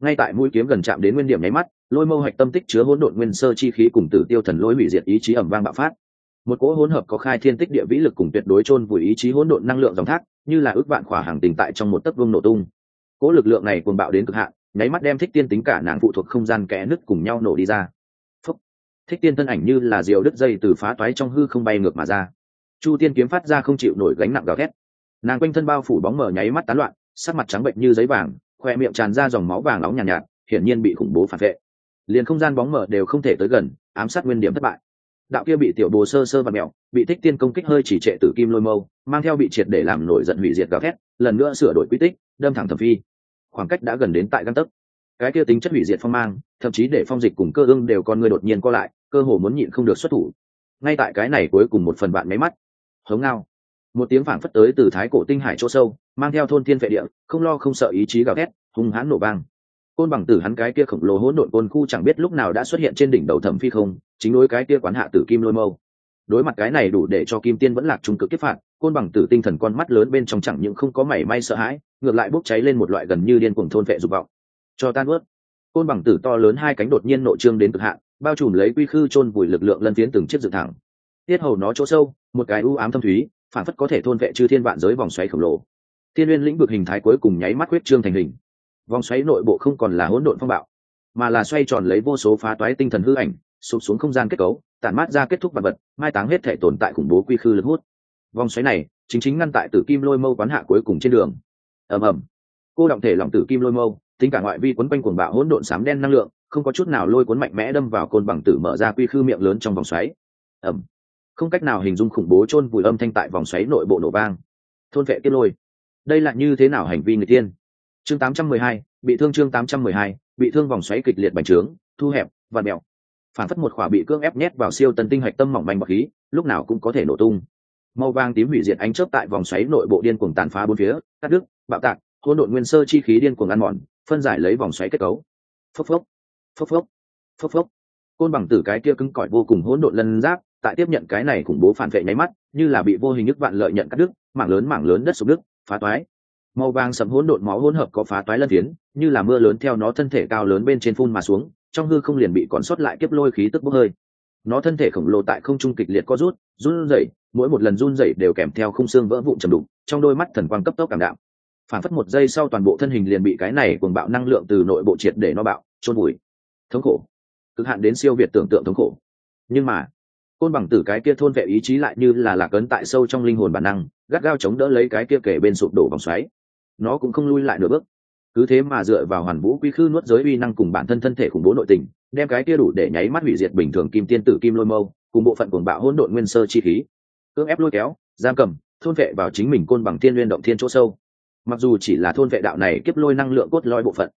Ngay tại mũi kiếm gần chạm đến nguyên điểm nháy mắt, lôi mâu hạch tâm tích chứa hỗn độn nguyên sơ chi khí cùng tử tiêu thần lôi hủy diệt ý chí ẩm vang bạo phát. Một cỗ hỗn hợp có khai thiên tích địa vĩ lực cùng tuyệt đối chôn vùi ý chí hỗn độn năng lượng dòng thác, như là ước vạn khỏa hàng tình tại trong một tấc vương nổ tung. Cỗ lực lượng này cuồng bạo đến cực hạn, nháy mắt đem thích tiên tính cả nàng phụ thuộc không gian kẽ nứt cùng nhau nổ đi ra. Phúc. thích tiên thân ảnh như là diều đứt dây từ phá toái trong hư không bay ngược mà ra. Chu tiên kiếm phát ra không chịu nổi gánh nặng gào ghét nàng quanh thân bao phủ bóng mở nháy mắt tán loạn sắc mặt trắng bệnh như giấy vàng khoe miệng tràn ra dòng máu vàng nóng nhàn nhạt, nhạt hiển nhiên bị khủng bố phản vệ. Liền không gian bóng mở đều không thể tới gần ám sát nguyên điểm thất bại. Đạo kia bị tiểu bồ sơ sơ và mẹo bị thích tiên công kích hơi chỉ trệ tử kim lôi mâu mang theo bị triệt để làm nổi giận hủy diệt gào thét lần nữa sửa đổi quy tích đâm thẳng thẩm phi. Khoảng cách đã gần đến tại găng tấc. Cái kia tính chất hủy diệt phong mang thậm chí để phong dịch cùng cơ ương đều con người đột nhiên co lại cơ hồ muốn nhịn không được xuất thủ. Ngay tại cái này cuối cùng một phần bạn máy mắt. Hống ngao một tiếng phảng phất tới từ thái cổ tinh hải chỗ sâu, mang theo thôn thiên vệ địa, không lo không sợ ý chí gào thét, hung hãn nổ vang. Côn bằng tử hắn cái kia khổng lồ hỗn độn côn khu chẳng biết lúc nào đã xuất hiện trên đỉnh đầu thẩm phi không, chính đối cái kia quán hạ tử kim lôi mâu. Đối mặt cái này đủ để cho kim tiên vẫn lạc trung cực kiếp phạt, côn bằng tử tinh thần con mắt lớn bên trong chẳng những không có mảy may sợ hãi, ngược lại bốc cháy lên một loại gần như điên cuồng thôn vệ dục vọng. Cho tan ướt côn bằng tử to lớn hai cánh đột nhiên nội trương đến cực hạn, bao trùm lấy quy khư chôn vùi lực lượng lân tiến từng chiếc dựng thẳng. Tiết hầu nó chỗ sâu, một cái u ám thâm thúy phản phất có thể thôn vệ chư thiên vạn giới vòng xoáy khổng lồ. Thiên liên lĩnh vực hình thái cuối cùng nháy mắt huyết trương thành hình. Vòng xoáy nội bộ không còn là hỗn độn phong bạo, mà là xoay tròn lấy vô số phá toái tinh thần hư ảnh, sụp xuống không gian kết cấu, tản mát ra kết thúc vật vật, mai táng hết thể tồn tại khủng bố quy khư lực hút. Vòng xoáy này, chính chính ngăn tại tử kim lôi mâu quán hạ cuối cùng trên đường. Ầm ầm. Cô động thể lòng tử kim lôi mâu, tính cả ngoại vi quấn quanh cuồng bạo hỗn độn sám đen năng lượng, không có chút nào lôi cuốn mạnh mẽ đâm vào côn bằng tử mở ra quy khư miệng lớn trong vòng xoáy. Ầm không cách nào hình dung khủng bố chôn vùi âm thanh tại vòng xoáy nội bộ nổ vang. Thôn vệ kết lôi. Đây là như thế nào hành vi người tiên? Chương 812, bị thương chương 812, bị thương vòng xoáy kịch liệt bành trướng thu hẹp và mèo. Phản phất một khỏa bị cưỡng ép nhét vào siêu tân tinh hạch tâm mỏng manh bọc khí lúc nào cũng có thể nổ tung. Màu vàng tím hủy diệt ánh chớp tại vòng xoáy nội bộ điên cuồng tàn phá bốn phía cắt đứt bạo tạc hỗn độn nguyên sơ chi khí điên cuồng ăn mòn phân giải lấy vòng xoáy kết cấu. Phốc phốc phốc phốc phốc phốc. Côn bằng tử cái kia cứng cỏi vô cùng hỗn độn lân giáp tại tiếp nhận cái này khủng bố phản vệ nháy mắt, như là bị vô hình nhức vạn lợi nhận cắt đứt, mảng lớn mảng lớn đất sụp đứt, phá toái. Màu vàng sầm hỗn độn máu hỗn hợp có phá toái lân tiến như là mưa lớn theo nó thân thể cao lớn bên trên phun mà xuống, trong hư không liền bị còn sót lại kiếp lôi khí tức bốc hơi. Nó thân thể khổng lồ tại không trung kịch liệt có rút, run rẩy, mỗi một lần run rẩy đều kèm theo khung xương vỡ vụn trầm đục, trong đôi mắt thần quang cấp tốc cảm đạm. Phản phất một giây sau toàn bộ thân hình liền bị cái này cuồng bạo năng lượng từ nội bộ triệt để nó bạo trôn bụi thống khổ. Cực hạn đến siêu việt tưởng tượng thống khổ. Nhưng mà côn bằng tử cái kia thôn vệ ý chí lại như là lạc ấn tại sâu trong linh hồn bản năng, gắt gao chống đỡ lấy cái kia kể bên sụp đổ vòng xoáy. Nó cũng không lui lại nửa bước. Cứ thế mà dựa vào hoàn vũ quy khư nuốt giới uy năng cùng bản thân thân thể khủng bố nội tình, đem cái kia đủ để nháy mắt hủy diệt bình thường kim tiên tử kim lôi mâu, cùng bộ phận cuồng bạo hỗn độn nguyên sơ chi khí. Cưỡng ép lôi kéo, giam cầm, thôn vệ vào chính mình côn bằng thiên nguyên động thiên chỗ sâu. Mặc dù chỉ là thôn vệ đạo này kiếp lôi năng lượng cốt lõi bộ phận,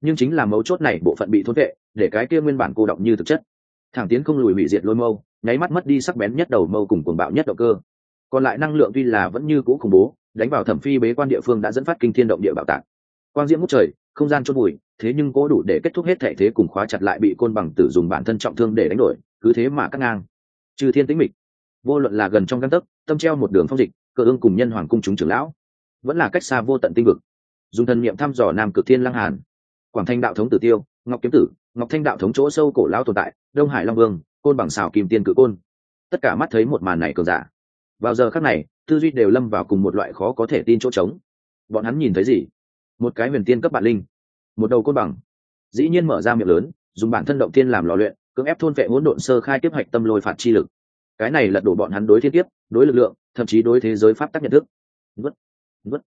nhưng chính là mấu chốt này bộ phận bị thôn vệ, để cái kia nguyên bản cô động như thực chất. Thẳng tiến không lùi hủy diệt lôi mâu nháy mắt mất đi sắc bén nhất đầu mâu cùng cuồng bạo nhất động cơ. Còn lại năng lượng tuy là vẫn như cũ khủng bố, đánh vào thẩm phi bế quan địa phương đã dẫn phát kinh thiên động địa bạo tạc. Quang diễm ngút trời, không gian chôn bụi, thế nhưng cố đủ để kết thúc hết thể thế cùng khóa chặt lại bị côn bằng tử dùng bản thân trọng thương để đánh đổi, cứ thế mà cắt ngang. Trừ thiên tĩnh mịch. Vô luận là gần trong căn tấc, tâm treo một đường phong dịch, cơ ương cùng nhân hoàng cung chúng trưởng lão, vẫn là cách xa vô tận tinh vực. Dùng thần niệm thăm dò nam cực thiên lăng hàn. Quảng thanh đạo thống tử tiêu, ngọc kiếm tử, ngọc thanh đạo thống chỗ sâu cổ lão tồn tại, đông hải long vương côn bằng xào kim tiên cự côn. Tất cả mắt thấy một màn này cường giả. Vào giờ khắc này tư duy đều lâm vào cùng một loại khó có thể tin chỗ trống. Bọn hắn nhìn thấy gì? Một cái huyền tiên cấp bản linh. Một đầu côn bằng. Dĩ nhiên mở ra miệng lớn dùng bản thân động tiên làm lò luyện cưỡng ép thôn vệ hỗn độn sơ khai tiếp hạch tâm lôi phạt chi lực. Cái này lật đổ bọn hắn đối thiên tiếp đối lực lượng thậm chí đối thế giới pháp tắc nhận thức. Vứt, vứt.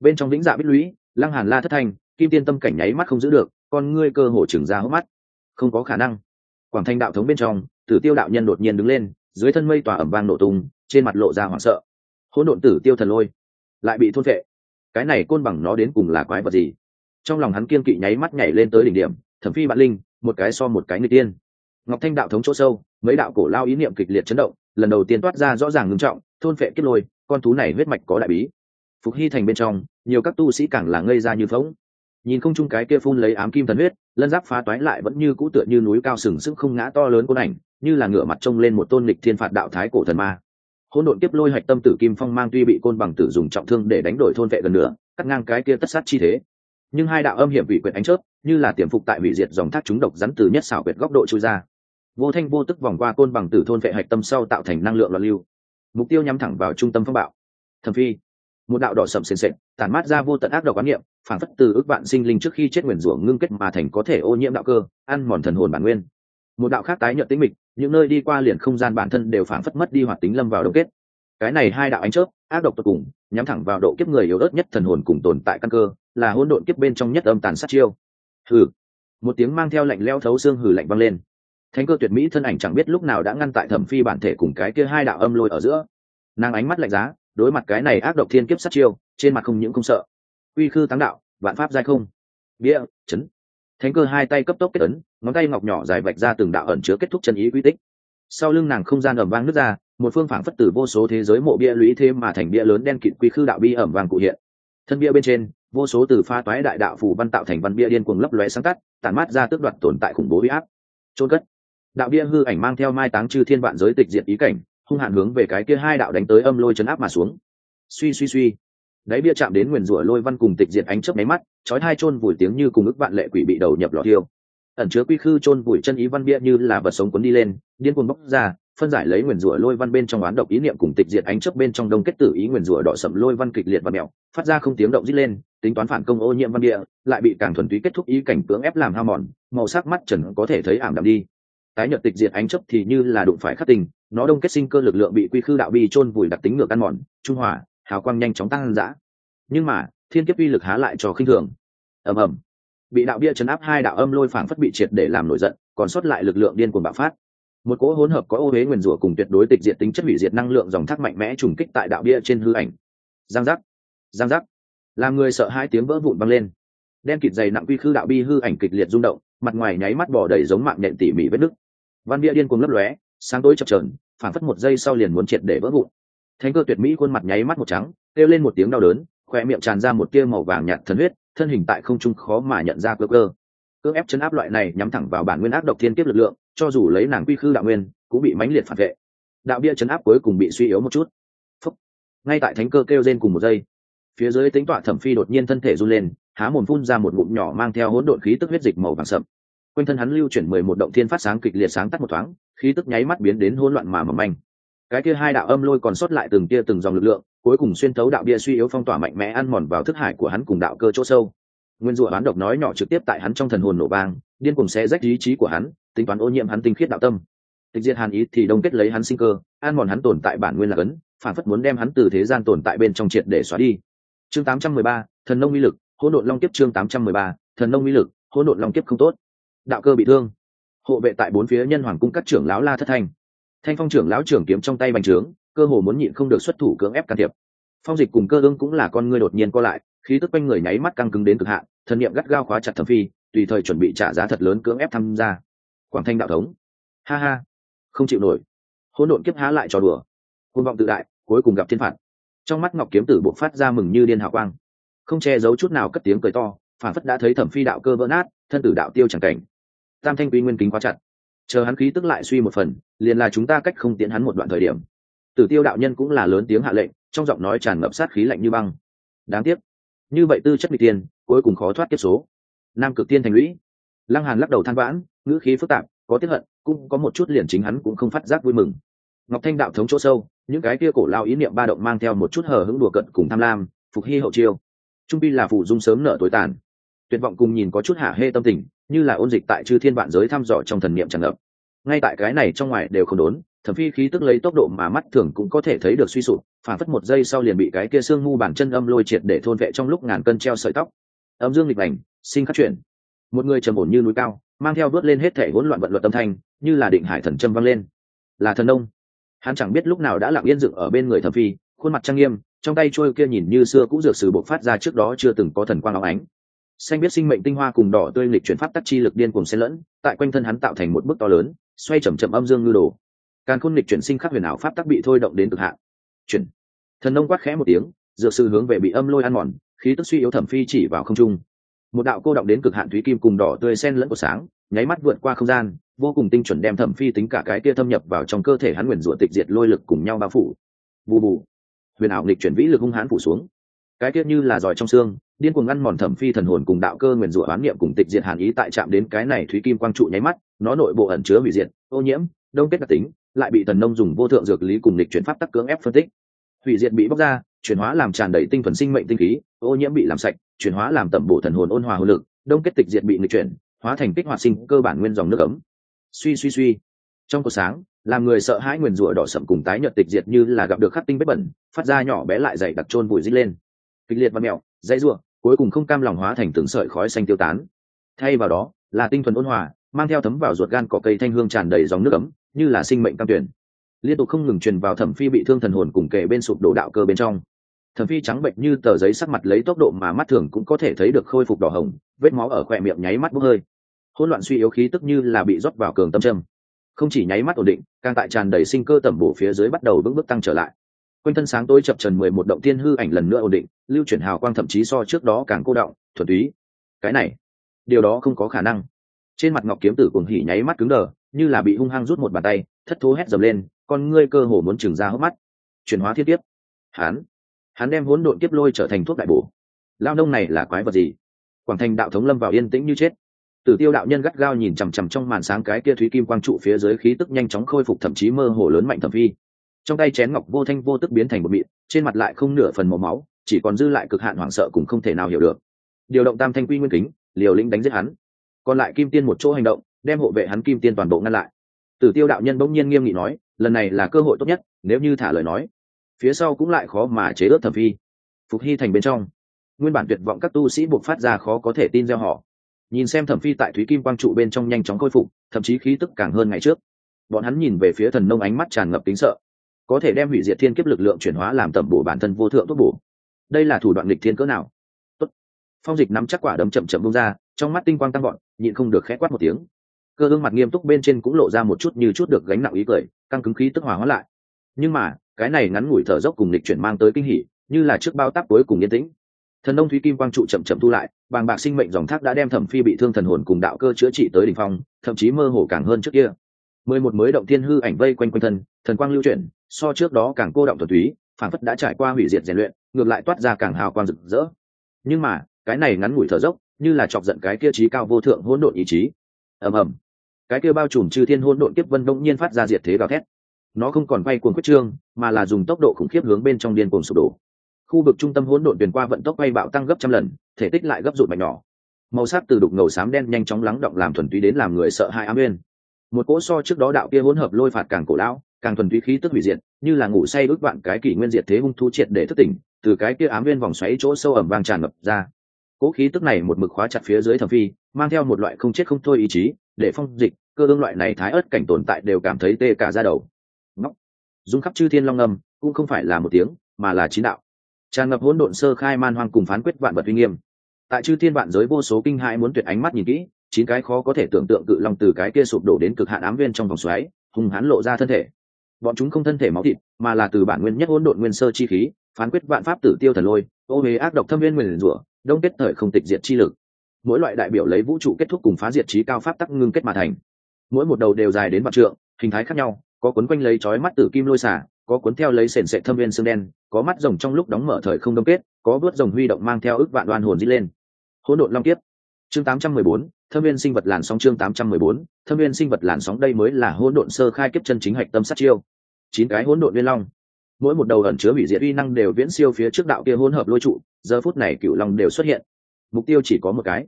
bên trong lĩnh dạ bích lũy lăng hàn la thất thành kim tiên tâm cảnh nháy mắt không giữ được con ngươi cơ hồ chừng ra hốc mắt. Không có khả năng. Quảng thanh đạo thống bên trong tử tiêu đạo nhân đột nhiên đứng lên, dưới thân mây tỏa ẩm vang nổ tung, trên mặt lộ ra hoảng sợ. Hỗn độn tử tiêu thần lôi, lại bị thôn vệ cái này côn bằng nó đến cùng là quái vật gì? Trong lòng hắn kiên kỵ nháy mắt nhảy lên tới đỉnh điểm, thẩm phi bạn linh, một cái so một cái người tiên. Ngọc thanh đạo thống chỗ sâu, mấy đạo cổ lao ý niệm kịch liệt chấn động, lần đầu tiên toát ra rõ ràng ngưng trọng, thôn phệ kết lôi, con thú này huyết mạch có đại bí. Phục hy thành bên trong, nhiều các tu sĩ càng là ngây ra như phóng nhìn không chung cái kia phun lấy ám kim thần huyết, lân giáp phá toái lại vẫn như cũ tựa như núi cao sừng sững không ngã to lớn côn ảnh, như là ngựa mặt trông lên một tôn lịch thiên phạt đạo thái cổ thần ma. Hỗn độn tiếp lôi hạch tâm tử kim phong mang tuy bị côn bằng tử dùng trọng thương để đánh đổi thôn vệ gần nữa cắt ngang cái kia tất sát chi thế. Nhưng hai đạo âm hiểm vị quyệt ánh chớp, như là tiềm phục tại vị diệt dòng thác chúng độc rắn từ nhất xảo quyệt góc độ trôi ra. Vô thanh vô tức vòng qua côn bằng tử thôn vệ hạch tâm sau tạo thành năng lượng loạn lưu. Mục tiêu nhắm thẳng vào trung tâm phong bạo. Thẩm phi một đạo đỏ sậm sền sệt, tản mát ra vô tận ác độc quán niệm phản phất từ ước vạn sinh linh trước khi chết nguyền rủa ngưng kết mà thành có thể ô nhiễm đạo cơ, ăn mòn thần hồn bản nguyên. Một đạo khác tái nhợt tính mịch, những nơi đi qua liền không gian bản thân đều phản phất mất đi hoạt tính lâm vào đông kết. Cái này hai đạo ánh chớp, ác độc tột cùng, nhắm thẳng vào độ kiếp người yếu ớt nhất thần hồn cùng tồn tại căn cơ, là hỗn độn kiếp bên trong nhất âm tàn sát chiêu. Hừ. Một tiếng mang theo lạnh leo thấu xương hừ lạnh vang lên. Thánh cơ tuyệt mỹ thân ảnh chẳng biết lúc nào đã ngăn tại thẩm phi bản thể cùng cái kia hai đạo âm lôi ở giữa. Nàng ánh mắt lạnh giá đối mặt cái này ác độc thiên kiếp sát chiêu, trên mặt không những không sợ. Uy khư táng đạo, vạn pháp giai không. Bia, chấn. Thánh cơ hai tay cấp tốc kết ấn, ngón tay ngọc nhỏ dài vạch ra từng đạo ẩn chứa kết thúc chân ý quy tích. Sau lưng nàng không gian ẩm vang nước ra, một phương phảng phất tử vô số thế giới mộ bia lũy thêm mà thành bia lớn đen kịt quy khư đạo bi ẩm vàng cụ hiện. Thân bia bên trên, vô số từ pha toái đại đạo phù văn tạo thành văn bia điên cuồng lấp lóe sáng tắt, tản mát ra tước đoạt tồn tại khủng bố huy áp. Trôn cất. Đạo bia hư ảnh mang theo mai táng chư thiên vạn giới tịch diệt ý cảnh hung hạn hướng về cái kia hai đạo đánh tới âm lôi chấn áp mà xuống. Suy suy suy. Đáy bia chạm đến nguyền rủa lôi văn cùng tịch diệt ánh chớp máy mắt, chói hai chôn vùi tiếng như cùng ức vạn lệ quỷ bị đầu nhập lò thiêu. Ẩn chứa quy khư chôn vùi chân ý văn bia như là vật sống cuốn đi lên, điên cuồng bốc ra, phân giải lấy nguyền rủa lôi văn bên trong oán độc ý niệm cùng tịch diệt ánh chớp bên trong đông kết tử ý nguyền rủa đỏ sậm lôi văn kịch liệt và mèo phát ra không tiếng động rít lên, tính toán phản công ô nhiễm văn địa lại bị càng thuần túy kết thúc ý cảnh cưỡng ép làm hao mòn, màu sắc mắt trần có thể thấy ảm đạm đi tái nhật tịch diệt ánh chớp thì như là đụng phải khắc tình, nó đông kết sinh cơ lực lượng bị quy khư đạo bi chôn vùi đặc tính ngược ăn mòn, trung hòa, hào quang nhanh chóng tăng dã. Nhưng mà, thiên kiếp uy lực há lại cho khinh thường. Ầm ầm. Bị đạo bia chấn áp hai đạo âm lôi phảng phất bị triệt để làm nổi giận, còn sót lại lực lượng điên cuồng bạo phát. Một cỗ hỗn hợp có ô huế nguyền rủa cùng tuyệt đối tịch diệt tính chất hủy diệt năng lượng dòng thác mạnh mẽ trùng kích tại đạo bia trên hư ảnh. Giang giác. Giang giác. Làm người sợ hai tiếng vỡ vụn băng lên. Đen kịt dày nặng quy khư đạo bi hư ảnh kịch liệt rung động, mặt ngoài nháy mắt bỏ đầy giống mạng nhện tỉ mỉ vết nứt văn bia điên cuồng lấp lóe, sáng tối chập trờn phản phất một giây sau liền muốn triệt để vỡ vụn. Thánh cơ tuyệt mỹ khuôn mặt nháy mắt một trắng, kêu lên một tiếng đau đớn khoe miệng tràn ra một tia màu vàng nhạt thần huyết, thân hình tại không trung khó mà nhận ra cơ cơ. Cưỡng ép chấn áp loại này nhắm thẳng vào bản nguyên ác độc thiên kiếp lực lượng, cho dù lấy nàng quy khư đạo nguyên, cũng bị mãnh liệt phản vệ. Đạo bia chấn áp cuối cùng bị suy yếu một chút. Phúc. ngay tại thánh cơ kêu lên cùng một giây, phía dưới tính tọa thẩm phi đột nhiên thân thể run lên, há mồm phun ra một ngụm nhỏ mang theo hỗn độn khí tức huyết dịch màu vàng sậm quanh thân hắn lưu chuyển mười một động thiên phát sáng kịch liệt sáng tắt một thoáng khí tức nháy mắt biến đến hỗn loạn mà mầm manh. Cái kia hai đạo âm lôi còn sót lại từng kia từng dòng lực lượng cuối cùng xuyên thấu đạo bia suy yếu phong tỏa mạnh mẽ ăn mòn vào thức hải của hắn cùng đạo cơ chỗ sâu. Nguyên rủa bán độc nói nhỏ trực tiếp tại hắn trong thần hồn nổ vang điên cùng sẽ rách ý chí của hắn tính toán ô nhiễm hắn tinh khiết đạo tâm. Tịch diệt hàn ý thì đông kết lấy hắn sinh cơ ăn mòn hắn tồn tại bản nguyên là ấn phản phất muốn đem hắn từ thế gian tồn tại bên trong triệt để xóa đi. Chương 813, thần nông uy lực hỗn độn long kiếp chương 813, thần nông uy lực hỗn độn long kiếp không tốt đạo cơ bị thương. Hộ vệ tại bốn phía nhân hoàng cung các trưởng lão la thất thanh. Thanh phong trưởng lão trưởng kiếm trong tay bành trướng, cơ hồ muốn nhịn không được xuất thủ cưỡng ép can thiệp. Phong dịch cùng cơ ương cũng là con ngươi đột nhiên co lại, khí tức quanh người nháy mắt căng cứng đến cực hạn, thần niệm gắt gao khóa chặt thẩm phi, tùy thời chuẩn bị trả giá thật lớn cưỡng ép tham gia. Quảng thanh đạo thống. Ha ha. Không chịu nổi. Hỗn độn kiếp há lại trò đùa. Hôn vọng tự đại, cuối cùng gặp thiên phạt. Trong mắt ngọc kiếm tử buộc phát ra mừng như điên hào quang. Không che giấu chút nào cất tiếng cười to, phản phất đã thấy thẩm phi đạo cơ vỡ nát, thân tử đạo tiêu chẳng cảnh tam thanh quy nguyên kính quá chặt. Chờ hắn khí tức lại suy một phần liền là chúng ta cách không tiến hắn một đoạn thời điểm. Tử tiêu đạo nhân cũng là lớn tiếng hạ lệnh trong giọng nói tràn ngập sát khí lạnh như băng. Đáng tiếc. Như vậy tư chất bị tiền, cuối cùng khó thoát kiếp số. Nam cực tiên thành lũy. Lăng hàn lắc đầu than vãn ngữ khí phức tạp có tiếc hận cũng có một chút liền chính hắn cũng không phát giác vui mừng. Ngọc thanh đạo thống chỗ sâu những cái kia cổ lao ý niệm ba động mang theo một chút hờ hững đùa cận cùng tham lam phục hy hậu chiêu. Trung pi là phụ dung sớm nợ tối tàn. Tuyệt vọng cùng nhìn có chút hạ hê tâm tình như là ôn dịch tại chư thiên vạn giới thăm dò trong thần niệm tràn ngập. Ngay tại cái này trong ngoài đều không đốn, thẩm phi khí tức lấy tốc độ mà mắt thường cũng có thể thấy được suy sụp, phản phất một giây sau liền bị cái kia xương ngu bàn chân âm lôi triệt để thôn vệ trong lúc ngàn cân treo sợi tóc. Âm dương lịch lành sinh khắc chuyển. Một người trầm ổn như núi cao, mang theo vớt lên hết thể hỗn loạn vận luật tâm thanh, như là định hải thần châm vang lên. Là thần nông. Hắn chẳng biết lúc nào đã lặng yên dựng ở bên người thẩm phi, khuôn mặt trang nghiêm, trong tay trôi kia nhìn như xưa cũ dược sử bộc phát ra trước đó chưa từng có thần quang áo ánh xanh biết sinh mệnh tinh hoa cùng đỏ tươi lịch chuyển pháp tắc chi lực điên cùng xen lẫn, tại quanh thân hắn tạo thành một bức to lớn, xoay chậm chậm âm dương ngư đồ. Càng khôn lịch chuyển sinh khắc huyền ảo pháp tắc bị thôi động đến cực hạn. Chuyển. Thần nông quát khẽ một tiếng dược sư hướng về bị âm lôi ăn mòn, khí tức suy yếu thẩm phi chỉ vào không trung. Một đạo cô động đến cực hạn thúy kim cùng đỏ tươi xen lẫn của sáng, nháy mắt vượt qua không gian, vô cùng tinh chuẩn đem thẩm phi tính cả cái kia thâm nhập vào trong cơ thể hắn nguyền rủa tịch diệt lôi lực cùng nhau bao phủ. Bù bù. Huyền ảo nghịch chuyển vĩ lực hung hãn phủ xuống cái kia như là giỏi trong xương, điên cuồng ngăn mòn thẩm phi thần hồn cùng đạo cơ nguyền rủa oán niệm cùng tịch diệt hàn ý tại chạm đến cái này thúy kim quang trụ nháy mắt, nó nội bộ ẩn chứa hủy diệt, ô nhiễm, đông kết đặc tính, lại bị thần nông dùng vô thượng dược lý cùng lịch chuyển pháp tắc cưỡng ép phân tích. Hủy diệt bị bóc ra, chuyển hóa làm tràn đầy tinh thuần sinh mệnh tinh khí, ô nhiễm bị làm sạch, chuyển hóa làm tẩm bổ thần hồn ôn hòa hồn lực, đông kết tịch diệt bị nghịch chuyển, hóa thành kích hoạt sinh cơ bản nguyên dòng nước ấm. Suy suy suy. Trong cuộc sáng, làm người sợ hãi nguyền rủa đỏ sậm cùng tái nhợt tịch diệt như là gặp được khắc tinh bếp bẩn, phát ra nhỏ bé lại dày đặc trôn bụi dít lên kịch liệt và mẹo, dãy rủa, cuối cùng không cam lòng hóa thành từng sợi khói xanh tiêu tán. Thay vào đó, là tinh thuần ôn hòa, mang theo thấm vào ruột gan cỏ cây thanh hương tràn đầy dòng nước ấm, như là sinh mệnh cam tuyển. Liên tục không ngừng truyền vào thẩm phi bị thương thần hồn cùng kề bên sụp đổ đạo cơ bên trong. Thẩm phi trắng bệnh như tờ giấy sắc mặt lấy tốc độ mà mắt thường cũng có thể thấy được khôi phục đỏ hồng, vết máu ở khỏe miệng nháy mắt bốc hơi. Hỗn loạn suy yếu khí tức như là bị rót vào cường tâm trâm. Không chỉ nháy mắt ổn định, càng tại tràn đầy sinh cơ tẩm bổ phía dưới bắt đầu bước bước tăng trở lại quanh thân sáng tối chập trần mười một động tiên hư ảnh lần nữa ổn định, lưu chuyển hào quang thậm chí so trước đó càng cô động thuần túy. Cái này, điều đó không có khả năng. Trên mặt ngọc kiếm tử cuồng hỉ nháy mắt cứng đờ, như là bị hung hăng rút một bàn tay, thất thố hét dầm lên, con ngươi cơ hồ muốn trừng ra hốc mắt. Chuyển hóa thiết tiếp hán. Hắn đem hỗn độn kiếp lôi trở thành thuốc đại bổ. Lao nông này là quái vật gì? Quảng thành đạo thống lâm vào yên tĩnh như chết. Tử tiêu đạo nhân gắt gao nhìn chằm chằm trong màn sáng cái kia thúy kim quang trụ phía dưới khí tức nhanh chóng khôi phục thậm chí mơ hồ lớn mạnh thẩm phi trong tay chén ngọc vô thanh vô tức biến thành một mịn, trên mặt lại không nửa phần màu máu, chỉ còn dư lại cực hạn hoảng sợ cũng không thể nào hiểu được. Điều động tam thanh quy nguyên kính, liều lĩnh đánh giết hắn. Còn lại kim tiên một chỗ hành động, đem hộ vệ hắn kim tiên toàn bộ ngăn lại. Tử tiêu đạo nhân bỗng nhiên nghiêm nghị nói, lần này là cơ hội tốt nhất, nếu như thả lời nói. Phía sau cũng lại khó mà chế ướt thẩm phi. Phục hy thành bên trong. Nguyên bản tuyệt vọng các tu sĩ buộc phát ra khó có thể tin gieo họ. Nhìn xem thẩm phi tại thúy kim quang trụ bên trong nhanh chóng khôi phục, thậm chí khí tức càng hơn ngày trước. Bọn hắn nhìn về phía thần nông ánh mắt tràn ngập kính sợ có thể đem hủy diệt thiên kiếp lực lượng chuyển hóa làm tẩm bổ bản thân vô thượng thuốc bổ. Đây là thủ đoạn lịch thiên cỡ nào? Tốt. phong dịch nắm chắc quả đấm chậm chậm bông ra, trong mắt tinh quang tăng gọn nhịn không được khẽ quát một tiếng. Cơ gương mặt nghiêm túc bên trên cũng lộ ra một chút như chút được gánh nặng ý cười, căng cứng khí tức hòa hóa lại. Nhưng mà, cái này ngắn ngủi thở dốc cùng lịch chuyển mang tới kinh hỉ, như là trước bao tác cuối cùng yên tĩnh. Thần đông thúy kim quang trụ chậm chậm thu lại, bàng bạc sinh mệnh dòng thác đã đem thẩm phi bị thương thần hồn cùng đạo cơ chữa trị tới đỉnh phong, thậm chí mơ hồ càng hơn trước kia. Mười một mới động thiên hư ảnh vây quanh quanh thân, thần quang lưu chuyển so trước đó càng cô động thuần túy phản phất đã trải qua hủy diệt rèn luyện, ngược lại toát ra càng hào quang rực rỡ. Nhưng mà, cái này ngắn ngủi thở dốc, như là chọc giận cái kia trí cao vô thượng hỗn độn ý chí. Ầm ầm. Cái kia bao trùm chư thiên hỗn độn kiếp vân đông nhiên phát ra diệt thế gào thét. Nó không còn bay cuồng quyết trương, mà là dùng tốc độ khủng khiếp hướng bên trong điên cuồng sụp đổ. Khu vực trung tâm hỗn độn tuyển qua vận tốc bay bạo tăng gấp trăm lần, thể tích lại gấp rụt mạnh nhỏ. Màu sắc từ đục ngầu xám đen nhanh chóng lắng động làm thuần túy đến làm người sợ hãi ám nguyên một cỗ so trước đó đạo kia hỗn hợp lôi phạt càng cổ lão càng thuần túy khí tức hủy diệt, như là ngủ say ước vạn cái kỷ nguyên diệt thế hung thu triệt để thức tỉnh, từ cái kia ám viên vòng xoáy chỗ sâu ẩm vang tràn ngập ra. Cố khí tức này một mực khóa chặt phía dưới thẩm phi, mang theo một loại không chết không thôi ý chí, để phong dịch, cơ ương loại này thái ớt cảnh tồn tại đều cảm thấy tê cả ra đầu. Ngóc. Dung khắp chư thiên long âm, cũng không phải là một tiếng, mà là chín đạo. Tràn ngập hỗn độn sơ khai man hoang cùng phán quyết vạn vật uy nghiêm. Tại chư thiên vạn giới vô số kinh hãi muốn tuyệt ánh mắt nhìn kỹ, chín cái khó có thể tưởng tượng cự long từ cái kia sụp đổ đến cực hạn ám viên trong vòng xoáy hùng hán lộ ra thân thể bọn chúng không thân thể máu thịt mà là từ bản nguyên nhất hỗn độn nguyên sơ chi khí phán quyết vạn pháp tử tiêu thần lôi ô huế ác độc thâm viên nguyền rủa đông kết thời không tịch diệt chi lực. Mỗi loại đại biểu lấy vũ trụ kết thúc cùng phá diệt trí cao pháp tắc ngưng kết mà thành. Mỗi một đầu đều dài đến vạn trượng hình thái khác nhau có cuốn quanh lấy chói mắt tử kim lôi xả có cuốn theo lấy sền sệt thâm viên xương đen có mắt rồng trong lúc đóng mở thời không đông kết có vớt rồng huy động mang theo ức vạn đoan hồn dít lên. Hỗn độn long kiếp. Chương 814, thâm viên sinh vật làn sóng chương 814, thâm viên sinh vật làn sóng đây mới là hỗn độn sơ khai kiếp chân chính hạch tâm sát chiêu. Chín cái hỗn độn liên long. Mỗi một đầu ẩn chứa hủy diệt uy năng đều viễn siêu phía trước đạo kia hỗn hợp lôi trụ giờ phút này cựu long đều xuất hiện. Mục tiêu chỉ có một cái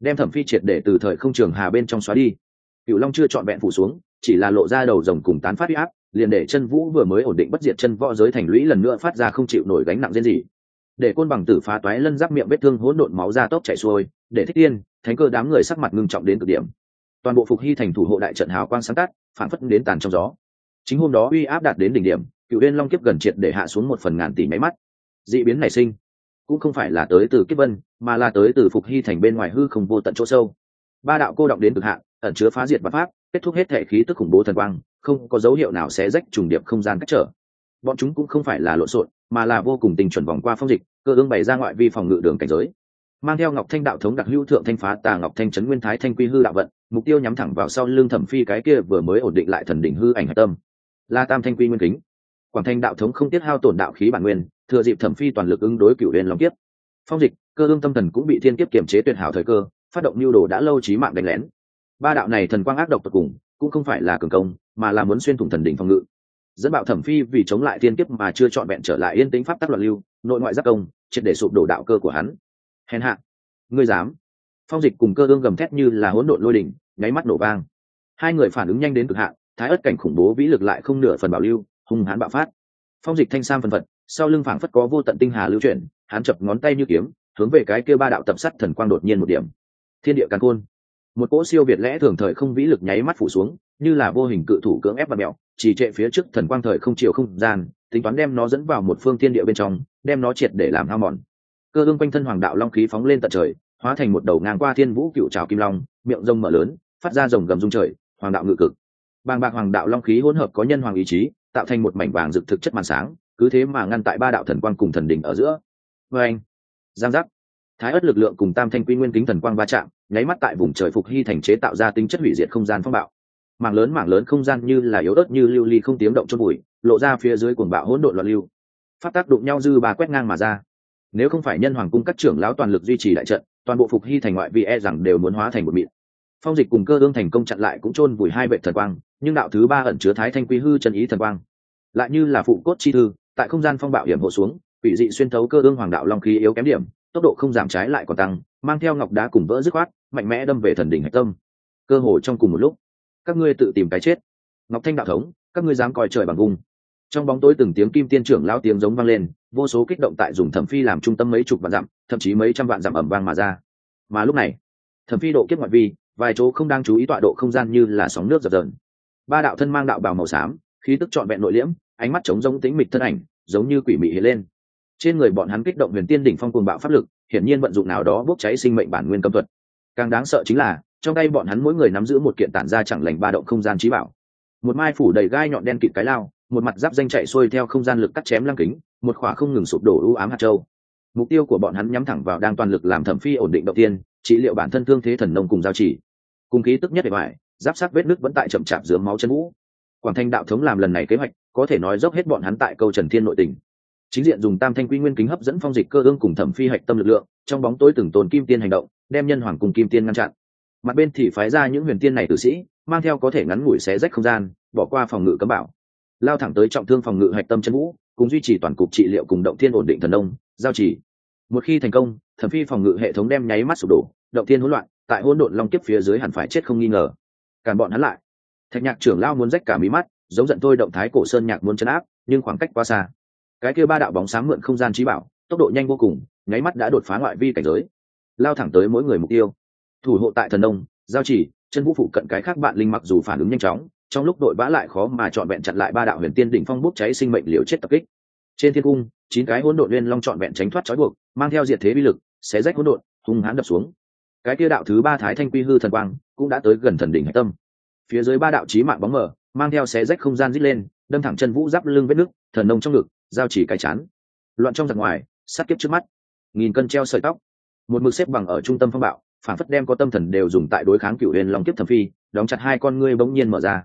đem thẩm phi triệt để từ thời không trường hà bên trong xóa đi. Cựu long chưa trọn vẹn phủ xuống chỉ là lộ ra đầu rồng cùng tán phát huy áp liền để chân vũ vừa mới ổn định bất diệt chân võ giới thành lũy lần nữa phát ra không chịu nổi gánh nặng riêng gì. Để côn bằng tử phá toái lân giáp miệng vết thương hỗn độn máu ra tốc chảy xuôi để thích tiên thánh cơ đám người sắc mặt ngưng trọng đến cực điểm. Toàn bộ phục hy thành thủ hộ đại trận hào quang sáng tát phản phất đến tàn trong gió. Chính hôm đó uy áp đạt đến đỉnh điểm, cựu viên long kiếp gần triệt để hạ xuống một phần ngàn tỷ máy mắt. Dị biến nảy sinh. Cũng không phải là tới từ kiếp vân, mà là tới từ phục hy thành bên ngoài hư không vô tận chỗ sâu. Ba đạo cô động đến cực hạn, ẩn chứa phá diệt và pháp, kết thúc hết thể khí tức khủng bố thần quang, không có dấu hiệu nào sẽ rách trùng điệp không gian cách trở. Bọn chúng cũng không phải là lộn xộn, mà là vô cùng tình chuẩn vòng qua phong dịch, cơ ương bày ra ngoại vi phòng ngự đường cảnh giới mang theo ngọc thanh đạo thống đặc hữu thượng thanh phá tà ngọc thanh trấn nguyên thái thanh quy hư đạo vận, mục tiêu nhắm thẳng vào sau lưng thẩm phi cái kia vừa mới ổn định lại thần đỉnh hư ảnh hạch tâm. La tam thanh quy nguyên kính. Quảng thanh đạo thống không tiết hao tổn đạo khí bản nguyên, thừa dịp thẩm phi toàn lực ứng đối cựu huyền long kiếp. Phong dịch, cơ ương tâm thần cũng bị thiên kiếp kiềm chế tuyệt hảo thời cơ, phát động mưu đồ đã lâu trí mạng đánh lén. Ba đạo này thần quang ác độc tột cùng, cũng không phải là cường công, mà là muốn xuyên thủng thần đỉnh phòng ngự. Dẫn bạo thẩm phi vì chống lại thiên kiếp mà chưa chọn vẹn trở lại yên tĩnh pháp tắc loạn lưu, nội ngoại giác công, triệt để sụp đổ đạo cơ của hắn hèn hạ. Ngươi dám. Phong dịch cùng cơ ương gầm thét như là hỗn độn lôi đỉnh, nháy mắt nổ vang. Hai người phản ứng nhanh đến cực hạn, thái ất cảnh khủng bố vĩ lực lại không nửa phần bảo lưu, hung hãn bạo phát. Phong dịch thanh sam phần phật, sau lưng phảng phất có vô tận tinh hà lưu chuyển, hắn chập ngón tay như kiếm, hướng về cái kia ba đạo tập sắt thần quang đột nhiên một điểm. Thiên địa càn côn một cỗ siêu việt lẽ thường thời không vĩ lực nháy mắt phủ xuống, như là vô hình cự thủ cưỡng ép và mẹo, chỉ trệ phía trước thần quang thời không chiều không gian, tính toán đem nó dẫn vào một phương thiên địa bên trong, đem nó triệt để làm hao mòn cơ ương quanh thân hoàng đạo long khí phóng lên tận trời, hóa thành một đầu ngang qua thiên vũ cựu trào kim long, miệng rông mở lớn, phát ra rồng gầm rung trời, hoàng đạo ngự cực. Bàng bạc hoàng đạo long khí hỗn hợp có nhân hoàng ý chí, tạo thành một mảnh vàng rực thực chất màn sáng, cứ thế mà ngăn tại ba đạo thần quang cùng thần đỉnh ở giữa. Vê anh, giang giác. Thái ất lực lượng cùng tam thanh quy nguyên kính thần quang va chạm, nháy mắt tại vùng trời phục hy thành chế tạo ra tính chất hủy diệt không gian phong bạo. Mảng lớn mảng lớn không gian như là yếu ớt như lưu ly không tiếng động chôn bụi, lộ ra phía dưới cuồng bạo hỗn độn loạn lưu. Phát tác đụng nhau dư bà quét ngang mà ra nếu không phải nhân hoàng cung các trưởng lão toàn lực duy trì đại trận, toàn bộ phục hy thành ngoại vì e rằng đều muốn hóa thành một mịn. Phong dịch cùng cơ ương thành công chặn lại cũng chôn vùi hai vệ thần quang, nhưng đạo thứ ba ẩn chứa thái thanh quy hư chân ý thần quang. Lại như là phụ cốt chi thư, tại không gian phong bạo hiểm hộ xuống vị dị xuyên thấu cơ ương hoàng đạo long khí yếu kém điểm, tốc độ không giảm trái lại còn tăng, mang theo ngọc đá cùng vỡ dứt khoát, mạnh mẽ đâm về thần đỉnh hạch tâm. Cơ hồ trong cùng một lúc, các ngươi tự tìm cái chết. Ngọc thanh đạo thống, các ngươi dám coi trời bằng vùng. Trong bóng tối từng tiếng kim tiên trưởng lao tiếng giống vang lên vô số kích động tại dùng thẩm phi làm trung tâm mấy chục vạn dặm, thậm chí mấy trăm vạn dặm ẩm vang mà ra. Mà lúc này, thẩm phi độ kiếp ngoại vi, vài chỗ không đang chú ý tọa độ không gian như là sóng nước dập dờn. Ba đạo thân mang đạo bào màu xám, khí tức trọn vẹn nội liễm, ánh mắt trống giống tính mịch thân ảnh, giống như quỷ mị hiện lên. Trên người bọn hắn kích động huyền tiên đỉnh phong cuồng bạo pháp lực, hiển nhiên vận dụng nào đó bốc cháy sinh mệnh bản nguyên cấm thuật. Càng đáng sợ chính là, trong tay bọn hắn mỗi người nắm giữ một kiện tản ra chẳng lành ba động không gian trí bảo. Một mai phủ đầy gai nhọn đen kịt cái lao một mặt giáp danh chạy xuôi theo không gian lực cắt chém lăng kính, một khỏa không ngừng sụp đổ ưu ám hạt châu. Mục tiêu của bọn hắn nhắm thẳng vào đang toàn lực làm thẩm phi ổn định đầu tiên, trị liệu bản thân thương thế thần nông cùng giao chỉ cùng khí tức nhất để bại giáp sát vết nước vẫn tại chậm chạp dưới máu chân vũ. Quảng thanh đạo thống làm lần này kế hoạch, có thể nói dốc hết bọn hắn tại câu trần thiên nội tình. Chính diện dùng tam thanh quy nguyên kính hấp dẫn phong dịch cơ ương cùng thẩm phi hạch tâm lực lượng, trong bóng tối từng tồn kim tiên hành động, đem nhân hoàng cùng kim tiên ngăn chặn. Mặt bên thì phái ra những huyền tiên này tử sĩ, mang theo có thể ngắn ngủi xé rách không gian, bỏ qua phòng ngự cấm bảo lao thẳng tới trọng thương phòng ngự hạch tâm chân vũ, cùng duy trì toàn cục trị liệu cùng động thiên ổn định thần đông giao chỉ một khi thành công, thẩm phi phòng ngự hệ thống đem nháy mắt sụp đổ, động thiên hỗn loạn, tại hỗn độn long kiếp phía dưới hẳn phải chết không nghi ngờ. Cản bọn hắn lại. Thạch nhạc trưởng lao muốn rách cả mí mắt, giống giận tôi động thái cổ sơn nhạc muốn chấn áp, nhưng khoảng cách quá xa. Cái kia ba đạo bóng sáng mượn không gian trí bảo, tốc độ nhanh vô cùng, nháy mắt đã đột phá ngoại vi cảnh giới. Lao thẳng tới mỗi người mục tiêu. Thủ hộ tại thần đông giao chỉ chân vũ phụ cận cái khác bạn linh mặc dù phản ứng nhanh chóng trong lúc đội vã lại khó mà chọn vẹn chặn lại ba đạo huyền tiên đỉnh phong bốc cháy sinh mệnh liều chết tập kích. Trên thiên cung, chín cái hỗn độn liên long chọn vẹn tránh thoát trói buộc, mang theo diệt thế bi lực, xé rách hỗn độn, hung hãn đập xuống. Cái kia đạo thứ ba thái thanh quy hư thần quang cũng đã tới gần thần đỉnh hạch tâm. Phía dưới ba đạo chí mạng bóng mở mang theo xé rách không gian dít lên, đâm thẳng chân vũ giáp lưng vết nước, thần nông trong ngực, giao chỉ cái chán. Loạn trong giặc ngoài, sát kiếp trước mắt, nghìn cân treo sợi tóc. Một mực xếp bằng ở trung tâm phong bạo, phản phất đem có tâm thần đều dùng tại đối kháng cựu huyền long kiếp thẩm phi, đóng chặt hai con ngươi bỗng nhiên mở ra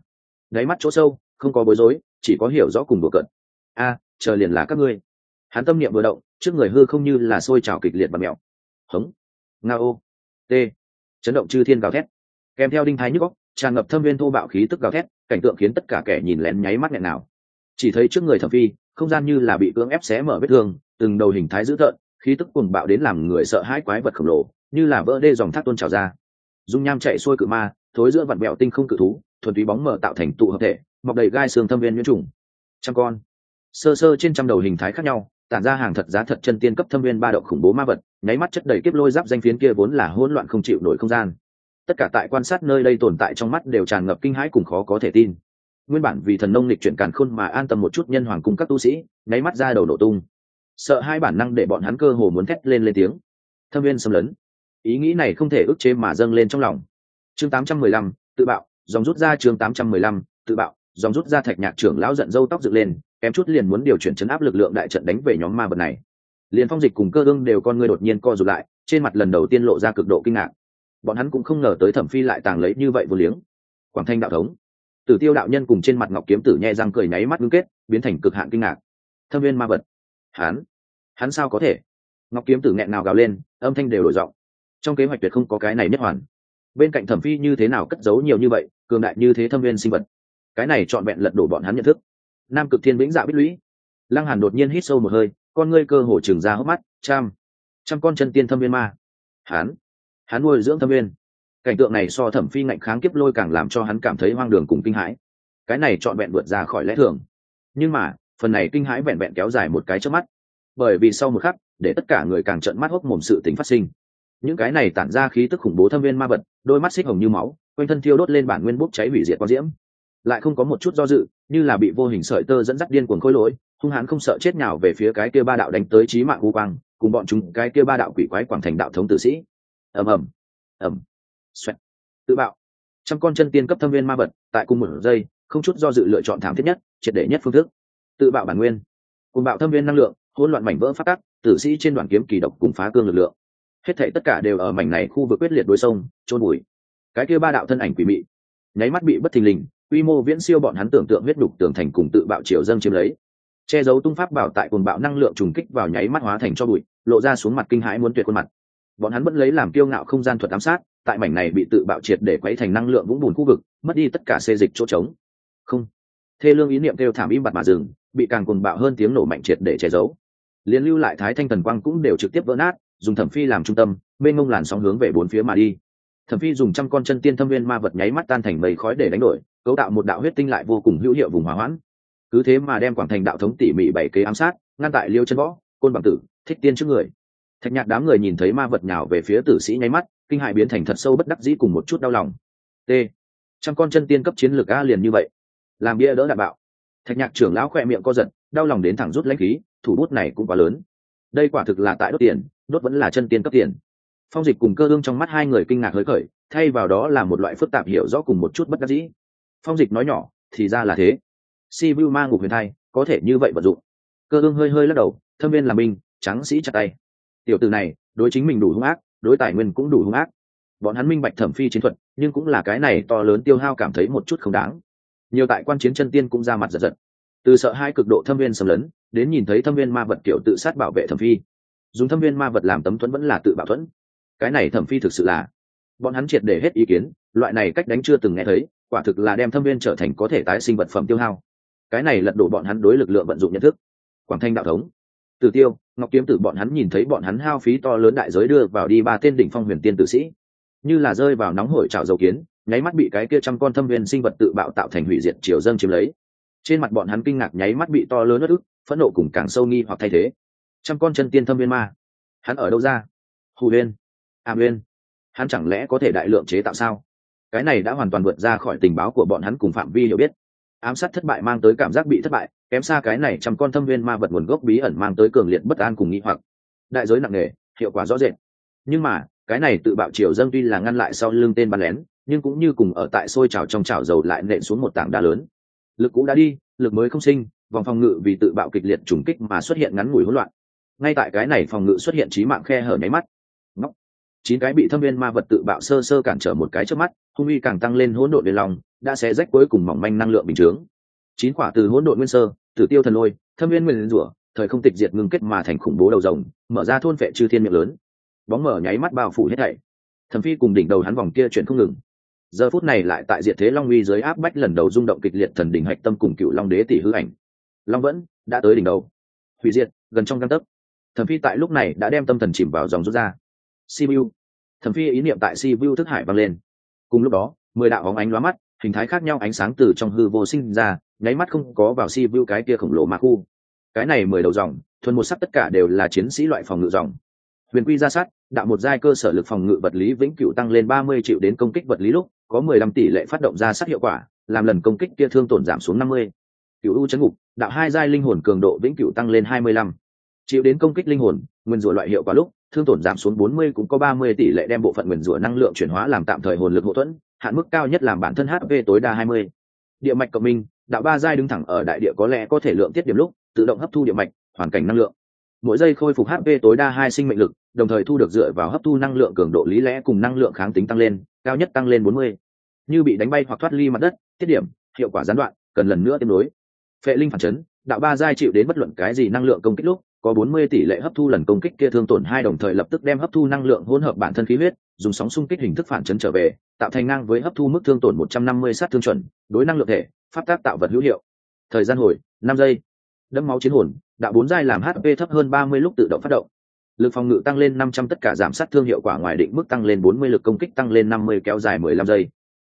đáy mắt chỗ sâu, không có bối rối, chỉ có hiểu rõ cùng bừa cận a, chờ liền là các ngươi. Hắn tâm niệm vừa động, trước người hư không như là sôi trào kịch liệt và mèo. Hống. Nga ô. T. Chấn động chư thiên gào thét. Kèm theo đinh thái nhức góc tràn ngập thâm viên thô bạo khí tức gào thét, cảnh tượng khiến tất cả kẻ nhìn lén nháy mắt nghẹn nào. Chỉ thấy trước người thẩm phi, không gian như là bị cưỡng ép xé mở vết thương, từng đầu hình thái dữ tợn, khí tức cuồng bạo đến làm người sợ hãi quái vật khổng lồ, như là vỡ đê dòng thác tôn trào ra. Dung nham chạy xuôi cự ma, thối giữa vặn bẹo tinh không cự thú thuần túy bóng mở tạo thành tụ hợp thể mọc đầy gai xương thâm viên nhuyễn trùng. Trăm con. Sơ sơ trên trăm đầu hình thái khác nhau tản ra hàng thật giá thật chân tiên cấp thâm viên ba động khủng bố ma vật nháy mắt chất đầy kiếp lôi giáp danh phiến kia vốn là hỗn loạn không chịu nổi không gian. Tất cả tại quan sát nơi đây tồn tại trong mắt đều tràn ngập kinh hãi cùng khó có thể tin. Nguyên bản vì thần nông lịch chuyển càn khôn mà an tâm một chút nhân hoàng cung các tu sĩ nháy mắt ra đầu nổ tung. Sợ hai bản năng để bọn hắn cơ hồ muốn thét lên lên tiếng. Thâm viên xâm lấn. Ý nghĩ này không thể ức chế mà dâng lên trong lòng. Chương 815, tự bạo dòng rút ra chương 815, tự bạo dòng rút ra thạch nhạc trưởng lão giận dâu tóc dựng lên kém chút liền muốn điều chuyển chấn áp lực lượng đại trận đánh về nhóm ma vật này. Liền phong dịch cùng cơ ương đều con người đột nhiên co rụt lại trên mặt lần đầu tiên lộ ra cực độ kinh ngạc. Bọn hắn cũng không ngờ tới thẩm phi lại tàng lấy như vậy vô liếng. Quảng thanh đạo thống. Tử tiêu đạo nhân cùng trên mặt ngọc kiếm tử nhẹ răng cười nháy mắt ngưng kết biến thành cực hạn kinh ngạc. Thâm viên ma vật. Hắn? Hắn sao có thể? Ngọc kiếm tử nghẹn nào gào lên âm thanh đều đổi giọng. Trong kế hoạch tuyệt không có cái này nhất hoàn bên cạnh thẩm phi như thế nào cất giấu nhiều như vậy, cường đại như thế thâm viên sinh vật. Cái này trọn vẹn lật đổ bọn hắn nhận thức. Nam cực thiên vĩnh dạ bích lũy. Lăng hàn đột nhiên hít sâu một hơi, con ngươi cơ hồ trừng ra hốc mắt, trăm trăm con chân tiên thâm viên ma. Hắn hắn nuôi dưỡng thâm viên. Cảnh tượng này so thẩm phi ngạnh kháng kiếp lôi càng làm cho hắn cảm thấy hoang đường cùng kinh hãi. Cái này trọn vẹn vượt ra khỏi lẽ thường. Nhưng mà, phần này kinh hãi vẹn vẹn kéo dài một cái trước mắt. Bởi vì sau một khắc, để tất cả người càng trợn mắt hốc mồm sự tính phát sinh. Những cái này tản ra khí tức khủng bố thâm viên ma vật đôi mắt xích hồng như máu, quanh thân thiêu đốt lên bản nguyên bốc cháy hủy diệt quang diễm. Lại không có một chút do dự, như là bị vô hình sợi tơ dẫn dắt điên cuồng khôi lỗi, hung hãn không sợ chết nào về phía cái kia ba đạo đánh tới trí mạng u quang, cùng bọn chúng cái kia ba đạo quỷ quái quảng thành đạo thống tử sĩ. Ầm ầm ầm, xoẹt. Tự bạo. Trăm con chân tiên cấp thâm viên ma vật, tại cùng một giây, không chút do dự lựa chọn thảm thiết nhất, triệt để nhất phương thức. Tự bạo bản nguyên. Cùng bạo thâm viên năng lượng, hỗn loạn mảnh vỡ phát tắc, tử sĩ trên đoàn kiếm kỳ độc cùng phá cương lực lượng hết thảy tất cả đều ở mảnh này khu vực quyết liệt đối sông trôn bụi cái kia ba đạo thân ảnh quỷ mị, nháy mắt bị bất thình lình, quy mô viễn siêu bọn hắn tưởng tượng huyết đục tường thành cùng tự bạo triều dâng chiếm lấy. Che giấu tung pháp bảo tại cuồng bạo năng lượng trùng kích vào nháy mắt hóa thành cho bụi, lộ ra xuống mặt kinh hãi muốn tuyệt khuôn mặt. Bọn hắn vẫn lấy làm kiêu ngạo không gian thuật ám sát, tại mảnh này bị tự bạo triệt để quấy thành năng lượng vũng bùn khu vực, mất đi tất cả xê dịch chỗ trống. Không. Thê lương ý niệm kêu thảm im bặt mà dừng, bị càng cuồng bạo hơn tiếng nổ mạnh triệt để che giấu. Liên lưu lại thái thanh thần quang cũng đều trực tiếp vỡ nát dùng thẩm phi làm trung tâm, bên mông làn sóng hướng về bốn phía mà đi. Thẩm phi dùng trăm con chân tiên thâm viên ma vật nháy mắt tan thành mây khói để đánh đổi, cấu tạo một đạo huyết tinh lại vô cùng hữu hiệu vùng hỏa hoãn. Cứ thế mà đem quảng thành đạo thống tỉ mỉ bảy kế ám sát, ngăn tại liêu chân võ, côn bằng tử, thích tiên trước người. Thạch nhạc đám người nhìn thấy ma vật nhào về phía tử sĩ nháy mắt, kinh hại biến thành thật sâu bất đắc dĩ cùng một chút đau lòng. T. Trăm con chân tiên cấp chiến lược a liền như vậy. Làm bia đỡ đạn bạo. Thạch nhạc trưởng lão khoe miệng co giật, đau lòng đến thẳng rút lãnh khí, thủ bút này cũng quá lớn đây quả thực là tại đốt tiền, đốt vẫn là chân tiên cấp tiền. Phong dịch cùng cơ ương trong mắt hai người kinh ngạc hới khởi, thay vào đó là một loại phức tạp hiểu rõ cùng một chút bất đắc dĩ. Phong dịch nói nhỏ, thì ra là thế. Si vu ma ngục huyền thai, có thể như vậy vận dụng. Cơ ương hơi hơi lắc đầu, thâm viên làm binh, trắng sĩ chặt tay. Tiểu từ này, đối chính mình đủ hung ác, đối tài nguyên cũng đủ hung ác. Bọn hắn minh bạch thẩm phi chiến thuật, nhưng cũng là cái này to lớn tiêu hao cảm thấy một chút không đáng. Nhiều tại quan chiến chân tiên cũng ra mặt giật giật từ sợ hai cực độ thâm viên xâm lấn, đến nhìn thấy thâm viên ma vật kiểu tự sát bảo vệ thẩm phi. Dùng thâm viên ma vật làm tấm thuẫn vẫn là tự bảo thuẫn. Cái này thẩm phi thực sự là bọn hắn triệt để hết ý kiến, loại này cách đánh chưa từng nghe thấy, quả thực là đem thâm viên trở thành có thể tái sinh vật phẩm tiêu hao. Cái này lật đổ bọn hắn đối lực lượng vận dụng nhận thức. Quảng thanh đạo thống. Từ tiêu, ngọc kiếm tử bọn hắn nhìn thấy bọn hắn hao phí to lớn đại giới đưa vào đi ba tên đỉnh phong huyền tiên tử sĩ. Như là rơi vào nóng hổi trào dầu kiến, nháy mắt bị cái kia trăm con thâm viên sinh vật tự bạo tạo thành hủy diệt triều dâng chiếm lấy trên mặt bọn hắn kinh ngạc nháy mắt bị to lớn ớt ức phẫn nộ cùng càng sâu nghi hoặc thay thế. Trăm con chân tiên thâm viên ma. Hắn ở đâu ra? Hù huyên. À huyên. Hắn chẳng lẽ có thể đại lượng chế tạo sao? Cái này đã hoàn toàn vượt ra khỏi tình báo của bọn hắn cùng phạm vi hiểu biết. Ám sát thất bại mang tới cảm giác bị thất bại, kém xa cái này trăm con thâm viên ma vật nguồn gốc bí ẩn mang tới cường liệt bất an cùng nghi hoặc. Đại giới nặng nề, hiệu quả rõ rệt. Nhưng mà, cái này tự bạo triều dâng tuy là ngăn lại sau lưng tên bắn lén, nhưng cũng như cùng ở tại xôi trào trong trào dầu lại nện xuống một tảng đá lớn lực cũ đã đi, lực mới không sinh, vòng phòng ngự vì tự bạo kịch liệt trùng kích mà xuất hiện ngắn ngủi hỗn loạn. Ngay tại cái này phòng ngự xuất hiện trí mạng khe hở nháy mắt. Ngóc chín cái bị thâm viên ma vật tự bạo sơ sơ cản trở một cái trước mắt, hung uy càng tăng lên hỗn độn lên lòng, đã xé rách cuối cùng mỏng manh năng lượng bình chướng. Chín quả từ hỗn độn nguyên sơ, tử tiêu thần lôi, thâm viên nguyên rủa, thời không tịch diệt ngưng kết mà thành khủng bố đầu rồng, mở ra thôn vệ chư thiên miệng lớn. Bóng mở nháy mắt bao phủ hết thảy. Thẩm phi cùng đỉnh đầu hắn vòng kia chuyển không ngừng giờ phút này lại tại diệt thế long uy dưới áp bách lần đầu rung động kịch liệt thần đỉnh hạch tâm cùng cựu long đế tỷ hư ảnh. Long vẫn đã tới đỉnh đầu. Hủy diệt, gần trong găng tấc. Thẩm phi tại lúc này đã đem tâm thần chìm vào dòng rút ra. Sibiu. Thẩm phi ý niệm tại sibiu thức hải vang lên. Cùng lúc đó, mười đạo bóng ánh lóa mắt, hình thái khác nhau ánh sáng từ trong hư vô sinh ra, nháy mắt không có vào sibiu cái kia khổng lồ ma khu. Cái này mười đầu dòng, thuần một sắc tất cả đều là chiến sĩ loại phòng ngự dòng. Huyền quy ra sát, đạo một giai cơ sở lực phòng ngự vật lý vĩnh cửu tăng lên ba mươi triệu đến công kích vật lý lúc có mười lăm tỷ lệ phát động ra sát hiệu quả, làm lần công kích kia thương tổn giảm xuống năm mươi. U chấn ngục, đạo hai giai linh hồn cường độ vĩnh cửu tăng lên hai mươi lăm. Chịu đến công kích linh hồn, nguyên rủa loại hiệu quả lúc, thương tổn giảm xuống bốn mươi cũng có ba mươi tỷ lệ đem bộ phận nguyên rủa năng lượng chuyển hóa làm tạm thời hồn lực hộ thuẫn, hạn mức cao nhất làm bản thân hp tối đa hai mươi. Địa mạch cộng minh, đạo ba giai đứng thẳng ở đại địa có lẽ có thể lượng tiết điểm lúc, tự động hấp thu địa mạch, hoàn cảnh năng lượng. Mỗi giây khôi phục hp tối đa hai sinh mệnh lực, đồng thời thu được dựa vào hấp thu năng lượng cường độ lý lẽ cùng năng lượng kháng tính tăng lên, cao nhất tăng lên bốn mươi như bị đánh bay hoặc thoát ly mặt đất, tiết điểm, hiệu quả gián đoạn, cần lần nữa tiếp nối. Phệ linh phản chấn, đạo ba giai chịu đến bất luận cái gì năng lượng công kích lúc, có bốn mươi tỷ lệ hấp thu lần công kích kia thương tổn hai đồng thời lập tức đem hấp thu năng lượng hỗn hợp bản thân khí huyết, dùng sóng xung kích hình thức phản chấn trở về, tạo thành ngang với hấp thu mức thương tổn một trăm năm mươi sát thương chuẩn, đối năng lượng thể, pháp tác tạo vật hữu hiệu. Thời gian hồi, năm giây. Đâm máu chiến hồn, đạo bốn giai làm hp thấp hơn ba mươi lúc tự động phát động. Lực phòng ngự tăng lên năm trăm tất cả giảm sát thương hiệu quả ngoài định mức tăng lên bốn mươi, lực công kích tăng lên năm mươi, kéo dài mười lăm giây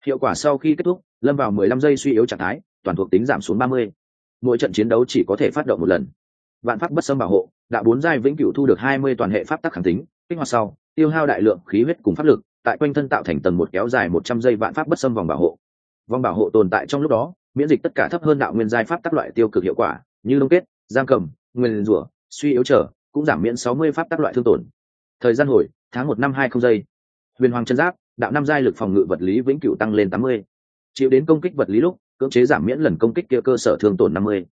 hiệu quả sau khi kết thúc, lâm vào mười lăm giây suy yếu trạng thái, toàn thuộc tính giảm xuống ba mươi. Mỗi trận chiến đấu chỉ có thể phát động một lần. Vạn pháp bất xâm bảo hộ đạo bốn giai vĩnh cửu thu được hai mươi toàn hệ pháp tắc khẳng tính, kích hoạt sau, tiêu hao đại lượng khí huyết cùng pháp lực, tại quanh thân tạo thành tầng một kéo dài một trăm giây vạn pháp bất xâm vòng bảo hộ. Vòng bảo hộ tồn tại trong lúc đó, miễn dịch tất cả thấp hơn đạo nguyên giai pháp tắc loại tiêu cực hiệu quả, như đông kết, giam cầm, nguyên rủa, suy yếu trở, cũng giảm miễn sáu mươi pháp tắc loại thương tổn. Thời gian hồi, tháng một năm hai không giây. Huyền hoàng chân giáp đạo năm giai lực phòng ngự vật lý vĩnh cửu tăng lên tám mươi. Chịu đến công kích vật lý lúc, cưỡng chế giảm miễn lần công kích kia cơ sở thương tổn năm mươi.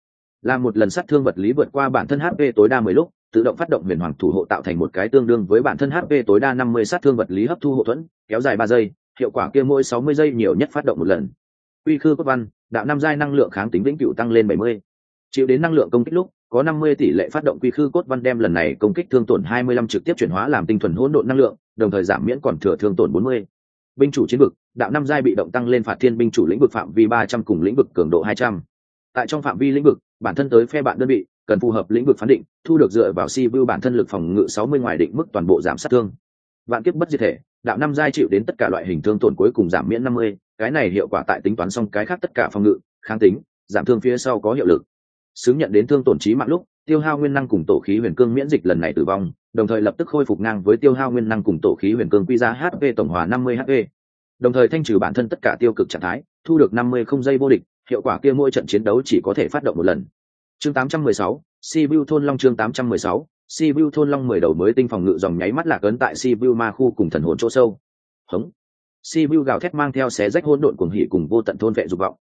Là một lần sát thương vật lý vượt qua bản thân hp tối đa mười lúc, tự động phát động huyền hoàng thủ hộ tạo thành một cái tương đương với bản thân hp tối đa năm mươi sát thương vật lý hấp thu hộ thuẫn, kéo dài ba giây, hiệu quả kia mỗi sáu mươi giây nhiều nhất phát động một lần. Quy khư cốt văn, đạo năm giai năng lượng kháng tính vĩnh cửu tăng lên bảy mươi. Chịu đến năng lượng công kích lúc có năm mươi tỷ lệ phát động quy khư cốt văn đem lần này công kích thương tổn hai mươi lăm trực tiếp chuyển hóa làm tinh thuần hỗn độn năng lượng, đồng thời giảm miễn còn thừa thương tổn bốn mươi. Binh chủ chiến vực, đạo năm giai bị động tăng lên phạt thiên binh chủ lĩnh vực phạm vi ba trăm cùng lĩnh vực cường độ hai trăm. Tại trong phạm vi lĩnh vực, bản thân tới phe bạn đơn vị, cần phù hợp lĩnh vực phán định, thu được dựa vào si vu bản thân lực phòng ngự sáu mươi ngoài định mức toàn bộ giảm sát thương. Vạn kiếp bất diệt thể, đạo năm giai chịu đến tất cả loại hình thương tổn cuối cùng giảm miễn năm mươi, cái này hiệu quả tại tính toán xong cái khác tất cả phòng ngự, kháng tính, giảm thương phía sau có hiệu lực xứng nhận đến thương tổn trí mạng lúc tiêu hao nguyên năng cùng tổ khí huyền cương miễn dịch lần này tử vong đồng thời lập tức khôi phục ngang với tiêu hao nguyên năng cùng tổ khí huyền cương quy ra hp tổng hòa năm mươi hp đồng thời thanh trừ bản thân tất cả tiêu cực trạng thái thu được năm mươi không giây vô địch hiệu quả kia mỗi trận chiến đấu chỉ có thể phát động một lần chương 816, Sibiu thôn long chương 816, Sibiu thôn long mười đầu mới tinh phòng ngự dòng nháy mắt lạc ấn tại Sibiu ma khu cùng thần hồn chỗ sâu. Hống. Sibiu gào thét mang theo xé rách hỗn độn cuồng hỉ cùng vô tận thôn vệ dục vọng.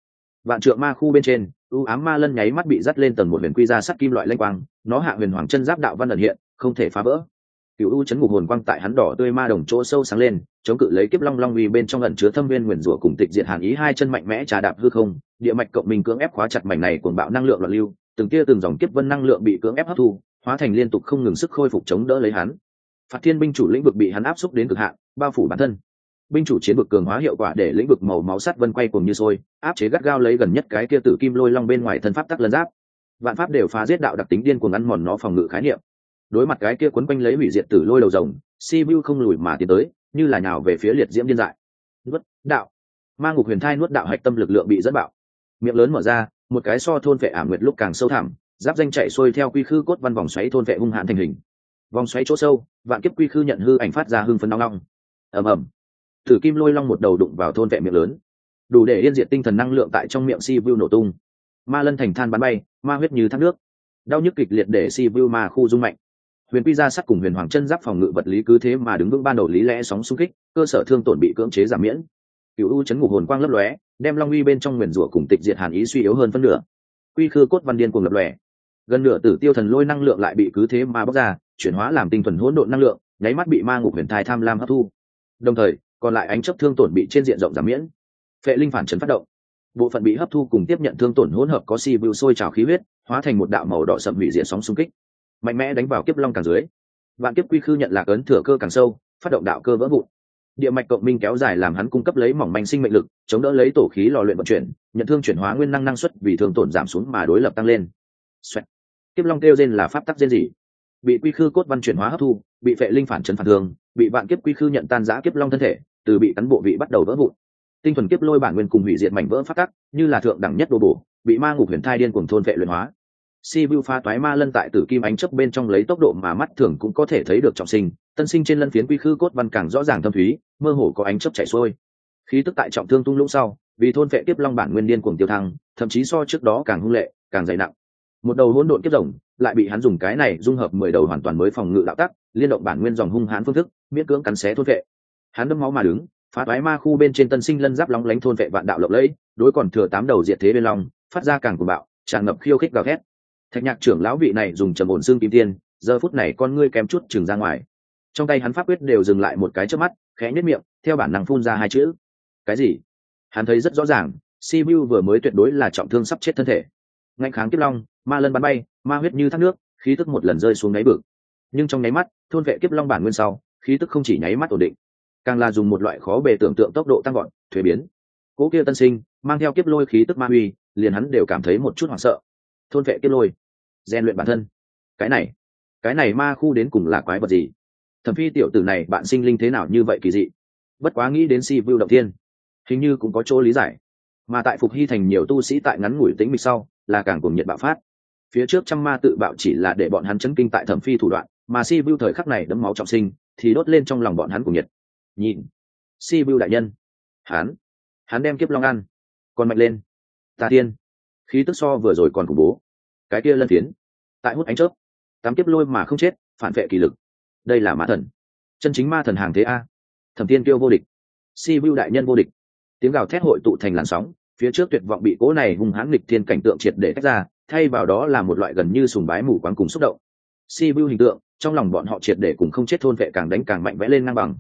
Vạn trượng ma khu bên trên, U ám ma lân nháy mắt bị dắt lên tầng một huyền quy ra sắt kim loại lanh quang, nó hạ huyền hoàng chân giáp đạo văn ẩn hiện, không thể phá vỡ. Cựu u chấn ngục hồn quang tại hắn đỏ tươi ma đồng chỗ sâu sáng lên, chống cự lấy kiếp long long uy bên trong ẩn chứa thâm viên nguyền rủa cùng tịch diệt hàn ý hai chân mạnh mẽ trà đạp hư không, địa mạch cộng minh cưỡng ép khóa chặt mảnh này cuồng bạo năng lượng loạn lưu, từng tia từng dòng kiếp vân năng lượng bị cưỡng ép hấp thu, hóa thành liên tục không ngừng sức khôi phục chống đỡ lấy hắn. Phạt Thiên binh chủ lĩnh vực bị hắn áp xúc đến cực hạn, bao phủ bản thân. Binh chủ chiến vực cường hóa hiệu quả để lĩnh vực màu máu sắt vân quay cuồng như sôi, áp chế gắt gao lấy gần nhất cái kia tử kim lôi long bên ngoài thân pháp tắc lân giáp. Vạn pháp đều phá giết đạo đặc tính điên cuồng ăn mòn nó phòng ngự khái niệm. Đối mặt cái kia quấn quanh lấy hủy diệt tử lôi đầu rồng, vu không lùi mà tiến tới, như là nhào về phía liệt diễm điên dại. Nuốt, đạo. mang ngục huyền thai nuốt đạo hạch tâm lực lượng bị dẫn bạo. Miệng lớn mở ra, một cái so thôn vệ ảm nguyệt lúc càng sâu thẳm giáp danh chạy xuôi theo quy khư cốt văn vòng xoáy thôn vệ hung hãn thành hình vòng xoáy chỗ sâu vạn kiếp quy khư nhận hư ảnh phát ra hưng phấn nóng nóng ầm ầm thử kim lôi long một đầu đụng vào thôn vệ miệng lớn. Đủ để yên diệt tinh thần năng lượng tại trong miệng si vu nổ tung. Ma lân thành than bắn bay, ma huyết như thác nước. Đau nhức kịch liệt để si vu ma khu dung mạnh. Huyền quy ra sắc cùng huyền hoàng chân giáp phòng ngự vật lý cứ thế mà đứng vững ban đầu lý lẽ sóng xung kích, cơ sở thương tổn bị cưỡng chế giảm miễn. Cựu u chấn ngục hồn quang lấp lóe, đem long uy bên trong nguyền rủa cùng tịch diệt hàn ý suy yếu hơn phân nửa. Quy khư cốt văn điên cùng lập lòe. Gần nửa tử tiêu thần lôi năng lượng lại bị cứ thế mà bóc ra, chuyển hóa làm tinh thuần hỗn độn năng lượng, nháy mắt bị ma ngục huyền thai tham lam hấp thu. Đồng thời còn lại ánh chấp thương tổn bị trên diện rộng giảm miễn. Phệ linh phản chấn phát động. Bộ phận bị hấp thu cùng tiếp nhận thương tổn hỗn hợp có si bưu sôi trào khí huyết, hóa thành một đạo màu đỏ sậm hủy diện sóng xung kích. Mạnh mẽ đánh vào kiếp long càng dưới. Vạn kiếp quy khư nhận lạc ấn thừa cơ càng sâu, phát động đạo cơ vỡ vụn. Địa mạch cộng minh kéo dài làm hắn cung cấp lấy mỏng manh sinh mệnh lực, chống đỡ lấy tổ khí lò luyện vận chuyển, nhận thương chuyển hóa nguyên năng năng suất vì thương tổn giảm xuống mà đối lập tăng lên. Xoẹt. kiếp long kêu trên là pháp tắc trên gì bị quy khư cốt văn chuyển hóa hấp thu, bị phệ linh phản chấn phản thương bị vạn kiếp quy khư nhận tan giã kiếp long thân thể, từ bị cán bộ vị bắt đầu vỡ vụn. Tinh thuần kiếp lôi bản nguyên cùng hủy diệt mảnh vỡ phát tắc, như là thượng đẳng nhất đồ bổ, bị ma ngục huyền thai điên cùng thôn vệ luyện hóa. Si vu pha toái ma lân tại tử kim ánh chấp bên trong lấy tốc độ mà mắt thường cũng có thể thấy được trọng sinh, tân sinh trên lân phiến quy khư cốt văn càng rõ ràng thâm thúy, mơ hồ có ánh chấp chảy xuôi. Khí tức tại trọng thương tung lũng sau, vì thôn vệ kiếp long bản nguyên điên cuồng tiêu thăng, thậm chí so trước đó càng hung lệ, càng dày nặng. Một đầu hỗn độn kiếp rồng lại bị hắn dùng cái này dung hợp mười đầu hoàn toàn mới phòng ngự đạo tắc, liên động bản nguyên dòng hung hãn phương thức, miễn cưỡng cắn xé thôn vệ. Hắn đâm máu mà đứng, phá toái ma khu bên trên tân sinh lân giáp lóng lánh thôn vệ vạn đạo lộng lẫy, đối còn thừa tám đầu diệt thế bên long phát ra càng cuồng bạo, tràn ngập khiêu khích gào thét. Thạch nhạc trưởng lão vị này dùng trầm ổn xương kim tiên, giờ phút này con ngươi kém chút chừng ra ngoài. Trong tay hắn pháp quyết đều dừng lại một cái trước mắt, khẽ nhất miệng, theo bản năng phun ra hai chữ. Cái gì? Hắn thấy rất rõ ràng sibiu vừa mới tuyệt đối là trọng thương sắp chết thân thể. Ngạnh kháng kiếp long ma lân bắn bay, ma huyết như thác nước, khí tức một lần rơi xuống đáy bực nhưng trong nháy mắt, thôn vệ kiếp long bản nguyên sau, khí tức không chỉ nháy mắt ổn định, càng là dùng một loại khó bề tưởng tượng tốc độ tăng gọn thuế biến. Cố kia tân sinh, mang theo kiếp lôi khí tức ma huy, liền hắn đều cảm thấy một chút hoảng sợ. Thôn vệ kiếp lôi, rèn luyện bản thân. Cái này cái này ma khu đến cùng là quái vật gì? Thẩm phi tiểu tử này bạn sinh linh thế nào như vậy kỳ dị? Bất quá nghĩ đến si vưu động thiên, hình như cũng có chỗ lý giải. Mà tại phục hy thành nhiều tu sĩ tại ngắn ngủi tính mịch sau, là càng cùng nhiệt bạo phát phía trước trăm ma tự bạo chỉ là để bọn hắn chấn kinh tại thẩm phi thủ đoạn, mà si bưu thời khắc này đấm máu trọng sinh, thì đốt lên trong lòng bọn hắn cùng nhiệt. Nhìn, si bưu đại nhân. Hắn hắn đem kiếp long ăn. Còn mạnh lên. Ta tiên. Khí tức so vừa rồi còn khủng bố. Cái kia lân phiến. Tại hút ánh chớp. Tám kiếp lôi mà không chết, phản vệ kỳ lực. Đây là mã thần. Chân chính ma thần hàng thế a. Thẩm tiên kêu vô địch. Si bưu đại nhân vô địch. Tiếng gào thét hội tụ thành làn sóng, phía trước tuyệt vọng bị cố này hung hãn nghịch thiên cảnh tượng triệt để tách ra thay vào đó là một loại gần như sùng bái mù quáng cùng xúc động. Si hình tượng, trong lòng bọn họ triệt để cùng không chết thôn vệ càng đánh càng mạnh vẽ lên ngang bằng.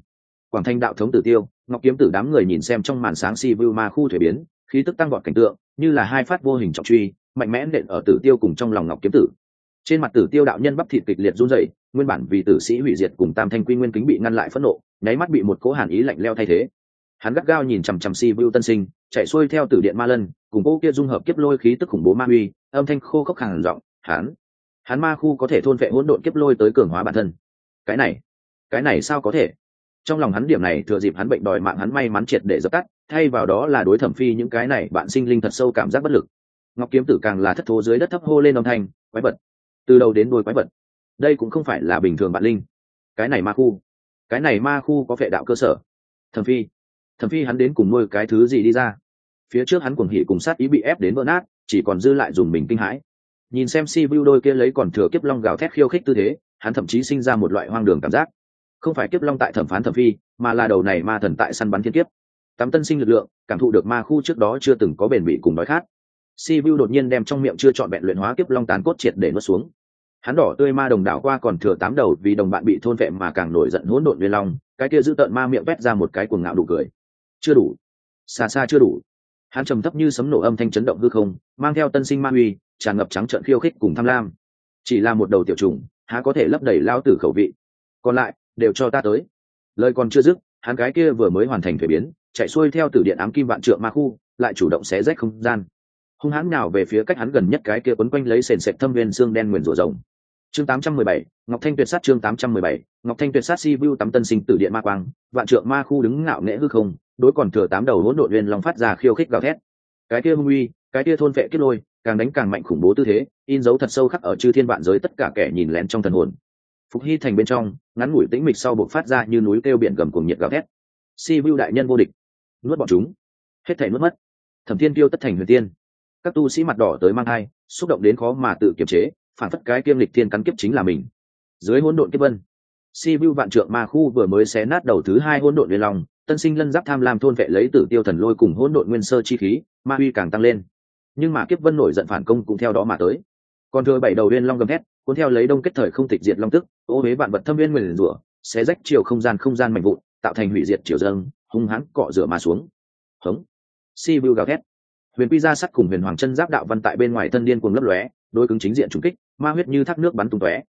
Quảng thanh đạo thống tử tiêu, ngọc kiếm tử đám người nhìn xem trong màn sáng si vu ma khu thuế biến, khí tức tăng vọt cảnh tượng, như là hai phát vô hình trọng truy, mạnh mẽ nện ở tử tiêu cùng trong lòng ngọc kiếm tử. Trên mặt tử tiêu đạo nhân bắp thịt kịch liệt run rẩy, nguyên bản vì tử sĩ hủy diệt cùng tam thanh quy nguyên kính bị ngăn lại phẫn nộ, nháy mắt bị một cố hàn ý lạnh leo thay thế hắn gắt gao nhìn chằm chằm si vu tân sinh, chạy xuôi theo từ điện ma lân, cùng cô kia dung hợp kiếp lôi khí tức khủng bố ma uy âm thanh khô khốc hàng giọng, hắn hắn ma khu có thể thôn vệ hỗn độn kiếp lôi tới cường hóa bản thân. Cái này cái này sao có thể? Trong lòng hắn điểm này thừa dịp hắn bệnh đòi mạng hắn may mắn triệt để dập tắt, thay vào đó là đối thẩm phi những cái này bạn sinh linh thật sâu cảm giác bất lực. Ngọc kiếm tử càng là thất thố dưới đất thấp hô lên âm thanh, quái vật, từ đầu đến đôi quái vật, đây cũng không phải là bình thường bạn linh. Cái này ma khu, cái này ma khu có vệ đạo cơ sở. Thẩm phi thẩm phi hắn đến cùng nuôi cái thứ gì đi ra. Phía trước hắn cuồng hỉ cùng sát ý bị ép đến vỡ nát, chỉ còn dư lại dùng mình kinh hãi. Nhìn xem si vu đôi kia lấy còn thừa kiếp long gào thét khiêu khích tư thế, hắn thậm chí sinh ra một loại hoang đường cảm giác. Không phải kiếp long tại thẩm phán thẩm phi, mà là đầu này ma thần tại săn bắn thiên kiếp. Tắm tân sinh lực lượng, cảm thụ được ma khu trước đó chưa từng có bền bỉ cùng đói khát. Si vu đột nhiên đem trong miệng chưa chọn bẹn luyện hóa kiếp long tán cốt triệt để nuốt xuống. Hắn đỏ tươi ma đồng đảo qua còn thừa tám đầu vì đồng bạn bị thôn vệ mà càng nổi giận hỗn độn liên long, cái kia giữ tợn ma miệng vét ra một cái cuồng ngạo đủ cười chưa đủ. Xa xa chưa đủ. Hắn trầm thấp như sấm nổ âm thanh chấn động hư không, mang theo tân sinh ma uy, tràn ngập trắng trợn khiêu khích cùng tham lam. Chỉ là một đầu tiểu trùng, há có thể lấp đầy lao tử khẩu vị. Còn lại, đều cho ta tới. Lời còn chưa dứt, hắn gái kia vừa mới hoàn thành thuế biến, chạy xuôi theo từ điện ám kim vạn trượng ma khu, lại chủ động xé rách không gian. Hung hãn nào về phía cách hắn gần nhất cái kia quấn quanh lấy sền sệt thâm viên xương đen nguyền rủa rồng chương 817, ngọc thanh tuyệt sát chương 817, ngọc thanh tuyệt sát si vu tắm tân sinh tử điện ma quang vạn trượng ma khu đứng ngạo nghễ hư không đối còn thừa tám đầu hỗn độn viên long phát ra khiêu khích gào thét. Cái kia hung uy cái kia thôn vệ kết lôi càng đánh càng mạnh khủng bố tư thế in dấu thật sâu khắc ở chư thiên vạn giới tất cả kẻ nhìn lén trong thần hồn. Phục hy thành bên trong ngắn ngủi tĩnh mịch sau buộc phát ra như núi kêu biển gầm cùng nhiệt gào thét. Si vu đại nhân vô địch nuốt bọn chúng. Hết thể nuốt mất. Thẩm thiên tiêu tất thành huyền tiên. Các tu sĩ mặt đỏ tới mang hai xúc động đến khó mà tự kiềm chế phản phất cái kiêm lịch thiên cắn kiếp chính là mình. Dưới hỗn độn kiếp vân, si vu vạn trượng ma khu vừa mới xé nát đầu thứ hai hỗn độn liên long, tân sinh lân giáp tham lam thôn vệ lấy tử tiêu thần lôi cùng hỗn độn nguyên sơ chi khí, ma uy càng tăng lên. Nhưng mà kiếp vân nổi giận phản công cũng theo đó mà tới. Còn thừa bảy đầu liên long gầm hét cuốn theo lấy đông kết thời không tịch diệt long tức, ô huế vạn vật thâm viên nguyền rủa, xé rách chiều không gian không gian mạnh vụn, tạo thành hủy diệt chiều dâng, hung hãn cọ rửa mà xuống. Hống. Si vu gào thét. Huyền quy ra sắt cùng huyền hoàng chân giáp đạo văn tại bên ngoài thân điên cuồng lấp lóe đôi cứng chính diện trùng kích ma huyết như thác nước bắn tung tóe.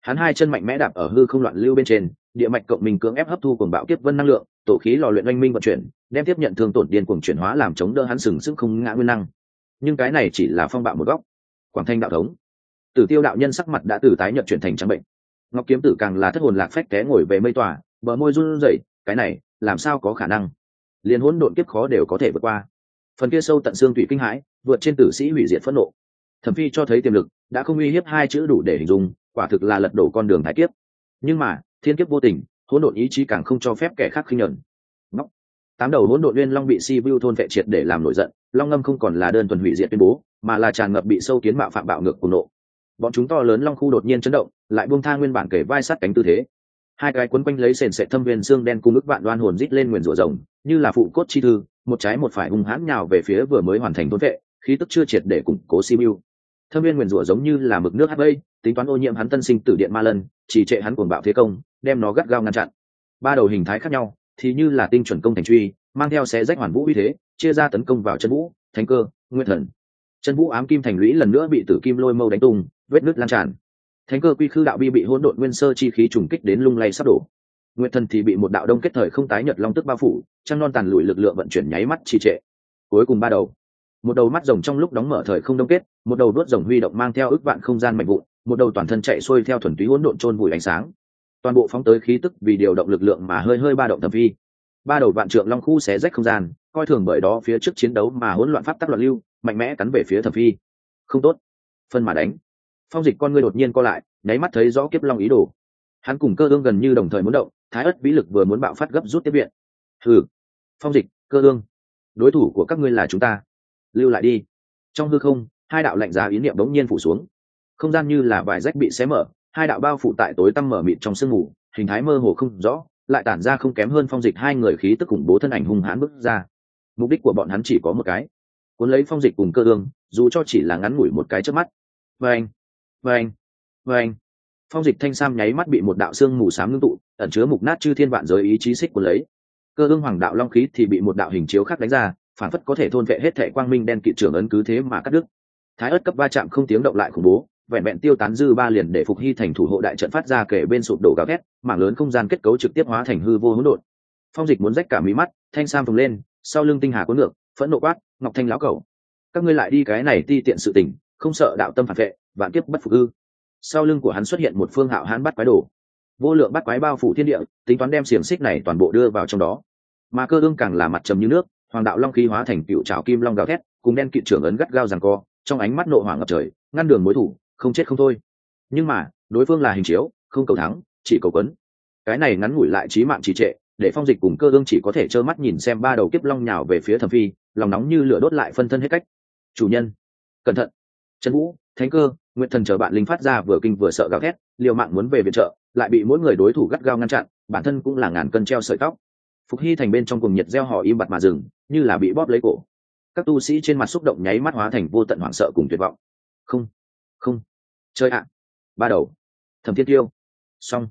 Hắn hai chân mạnh mẽ đạp ở hư không loạn lưu bên trên, địa mạch cộng mình cưỡng ép hấp thu cuồng bạo kiếp vân năng lượng, tổ khí lò luyện oanh minh vận chuyển, đem tiếp nhận thương tổn điên cuồng chuyển hóa làm chống đỡ hắn sừng sức không ngã nguyên năng. Nhưng cái này chỉ là phong bạo một góc. Quảng thanh đạo thống. Tử tiêu đạo nhân sắc mặt đã từ tái nhợt chuyển thành trắng bệnh. Ngọc kiếm tử càng là thất hồn lạc phách té ngồi về mây tòa, bờ môi run rẩy, cái này, làm sao có khả năng? Liền hỗn độn kiếp khó đều có thể vượt qua. Phần kia sâu tận xương tủy kinh hãi, vượt trên tử sĩ hủy diệt phẫn nộ thẩm phi cho thấy tiềm lực, đã không uy hiếp hai chữ đủ để hình dung, quả thực là lật đổ con đường thái kiếp. Nhưng mà, thiên kiếp vô tình, hỗn độn ý chí càng không cho phép kẻ khác khinh nhẫn. Ngóc tám đầu hỗn độn nguyên long bị si vu thôn vệ triệt để làm nổi giận, long ngâm không còn là đơn thuần hủy diệt tuyên bố, mà là tràn ngập bị sâu kiến mạo phạm bạo ngược cùng nộ. Bọn chúng to lớn long khu đột nhiên chấn động, lại buông tha nguyên bản kể vai sát cánh tư thế. Hai cái quấn quanh lấy sền sệt thâm viên xương đen cung ức vạn đoan hồn rít lên nguyền rủa rồng, như là phụ cốt chi thư, một trái một phải hung hãn nhào về phía vừa mới hoàn thành thôn vệ, khí tức chưa triệt để củng cố simu thâm viên nguyền rủa giống như là mực nước hát vây, tính toán ô nhiễm hắn tân sinh tử điện ma lân chỉ trệ hắn cuồng bạo thế công, đem nó gắt gao ngăn chặn. Ba đầu hình thái khác nhau, thì như là tinh chuẩn công thành truy, mang theo xé rách hoàn vũ uy thế, chia ra tấn công vào chân vũ, thánh cơ, nguyên thần. Chân vũ ám kim thành lũy lần nữa bị tử kim lôi mâu đánh tung, vết nứt lan tràn. Thánh cơ quy khư đạo bi bị hỗn độn nguyên sơ chi khí trùng kích đến lung lay sắp đổ. Nguyệt thần thì bị một đạo đông kết thời không tái nhật long tức bao phủ, trăng non tàn lùi lực lượng vận chuyển nháy mắt trì trệ. Cuối cùng ba đầu một đầu mắt rồng trong lúc đóng mở thời không đông kết, một đầu đuốt rồng huy động mang theo ước vạn không gian mạnh vụn, một đầu toàn thân chạy xuôi theo thuần túy hỗn độn trôn vùi ánh sáng. Toàn bộ phóng tới khí tức vì điều động lực lượng mà hơi hơi ba động thẩm phi ba đầu vạn trượng long khu xé rách không gian, coi thường bởi đó phía trước chiến đấu mà hỗn loạn pháp tắc loạn lưu, mạnh mẽ cắn về phía thẩm phi không tốt. Phân mà đánh. Phong dịch con ngươi đột nhiên co lại, nháy mắt thấy rõ kiếp long ý đồ. Hắn cùng cơ ương gần như đồng thời muốn động, thái ất vĩ lực vừa muốn bạo phát gấp rút tiếp viện. Hừ. Phong dịch, cơ ương. Đối thủ của các ngươi là chúng ta lưu lại đi. Trong hư không, hai đạo lạnh giá ý niệm bỗng nhiên phủ xuống. Không gian như là vải rách bị xé mở, hai đạo bao phủ tại tối tăm mở mịt trong sương mù, hình thái mơ hồ không rõ, lại tản ra không kém hơn phong dịch hai người khí tức khủng bố thân ảnh hung hãn bước ra. Mục đích của bọn hắn chỉ có một cái, cuốn lấy phong dịch cùng cơ ương, dù cho chỉ là ngắn ngủi một cái trước mắt. Vâng vâng vâng. Phong dịch thanh sam nháy mắt bị một đạo xương mù s á m ngưng tụ, ẩn chứa mục nát chư thiên vạn giới ý chí xích cuốn lấy. Cơ ương hoàng đạo long khí thì bị một đạo hình chiếu khác đánh ra phản phất có thể thôn vệ hết thẻ quang minh đen kỵ trưởng ấn cứ thế mà cắt đứt. Thái ớt cấp ba chạm không tiếng động lại khủng bố, vẹn vẹn tiêu tán dư ba liền để phục hy thành thủ hộ đại trận phát ra kể bên sụp đổ gào thét, mảng lớn không gian kết cấu trực tiếp hóa thành hư vô hỗn độn. Phong dịch muốn rách cả mí mắt, thanh sam phồng lên, sau lưng tinh hà cuốn ngược, phẫn nộ quát, ngọc thanh lão cầu các ngươi lại đi cái này ti tiện sự tình, không sợ đạo tâm phản vệ, vạn kiếp bất phục hư sau lưng của hắn xuất hiện một phương hạo hãn bắt quái đồ. Vô lượng bắt quái bao phủ thiên địa, tính toán đem xiềng xích này toàn bộ đưa vào trong đó. Mà cơ ương càng là mặt trầm như nước hoàng đạo long khí hóa thành cựu trào kim long gào thét, cùng đen kịt trưởng ấn gắt gao rằng co, trong ánh mắt nộ hỏa ngập trời, ngăn đường mối thủ, không chết không thôi. Nhưng mà, đối phương là hình chiếu, không cầu thắng, chỉ cầu quấn. Cái này ngắn ngủi lại trí mạng trì trệ, để phong dịch cùng cơ ương chỉ có thể trơ mắt nhìn xem ba đầu kiếp long nhào về phía thẩm phi, lòng nóng như lửa đốt lại phân thân hết cách. Chủ nhân, cẩn thận. Trần vũ, thánh cơ nguyện thần chờ bạn linh phát ra vừa kinh vừa sợ gào thét, liều mạng muốn về viện trợ, lại bị mỗi người đối thủ gắt gao ngăn chặn, bản thân cũng là ngàn cân treo sợi tóc. Phục hy thành bên trong cùng nhiệt gieo họ im bặt mà dừng như là bị bóp lấy cổ. Các tu sĩ trên mặt xúc động nháy mắt hóa thành vô tận hoảng sợ cùng tuyệt vọng. Không không. Chơi ạ. Ba đầu. Thẩm thiên tiêu. Xong.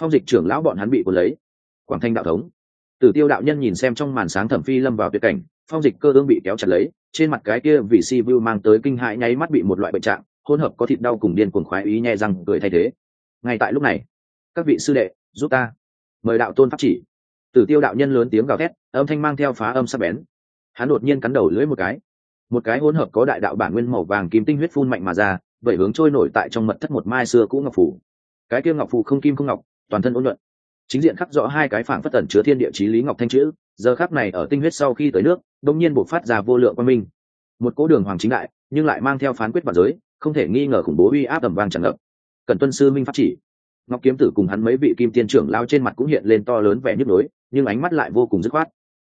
Phong dịch trưởng lão bọn hắn bị cuốn lấy. Quảng thanh đạo thống. Tử tiêu đạo nhân nhìn xem trong màn sáng thẩm phi lâm vào tuyệt cảnh, phong dịch cơ ương bị kéo chặt lấy, trên mặt cái kia vì si vu mang tới kinh hãi nháy mắt bị một loại bệnh trạng, hỗn hợp có thịt đau cùng điên cuồng khoái ý nhẹ răng cười thay thế. Ngay tại lúc này, các vị sư đệ, giúp ta. Mời đạo tôn pháp chỉ tử tiêu đạo nhân lớn tiếng gào thét, âm thanh mang theo phá âm sắc bén. Hắn đột nhiên cắn đầu lưỡi một cái. Một cái hỗn hợp có đại đạo bản nguyên màu vàng kim tinh huyết phun mạnh mà ra, vậy hướng trôi nổi tại trong mật thất một mai xưa cũ ngọc phủ. Cái kia ngọc phủ không kim không ngọc, toàn thân ôn luận chính diện khắc rõ hai cái phảng phất tẩn chứa thiên địa chí lý ngọc thanh chữ, giờ khắc này ở tinh huyết sau khi tới nước đông nhiên bộc phát ra vô lượng quan minh. Một cố đường hoàng chính đại, nhưng lại mang theo phán quyết bản giới, không thể nghi ngờ khủng bố uy áp tầm vang tràn ngập. Cần tuân sư minh pháp chỉ ngọc kiếm tử cùng hắn mấy vị kim tiên trưởng lao trên mặt cũng hiện lên to lớn vẻ nhức nhối, nhưng ánh mắt lại vô cùng dứt khoát.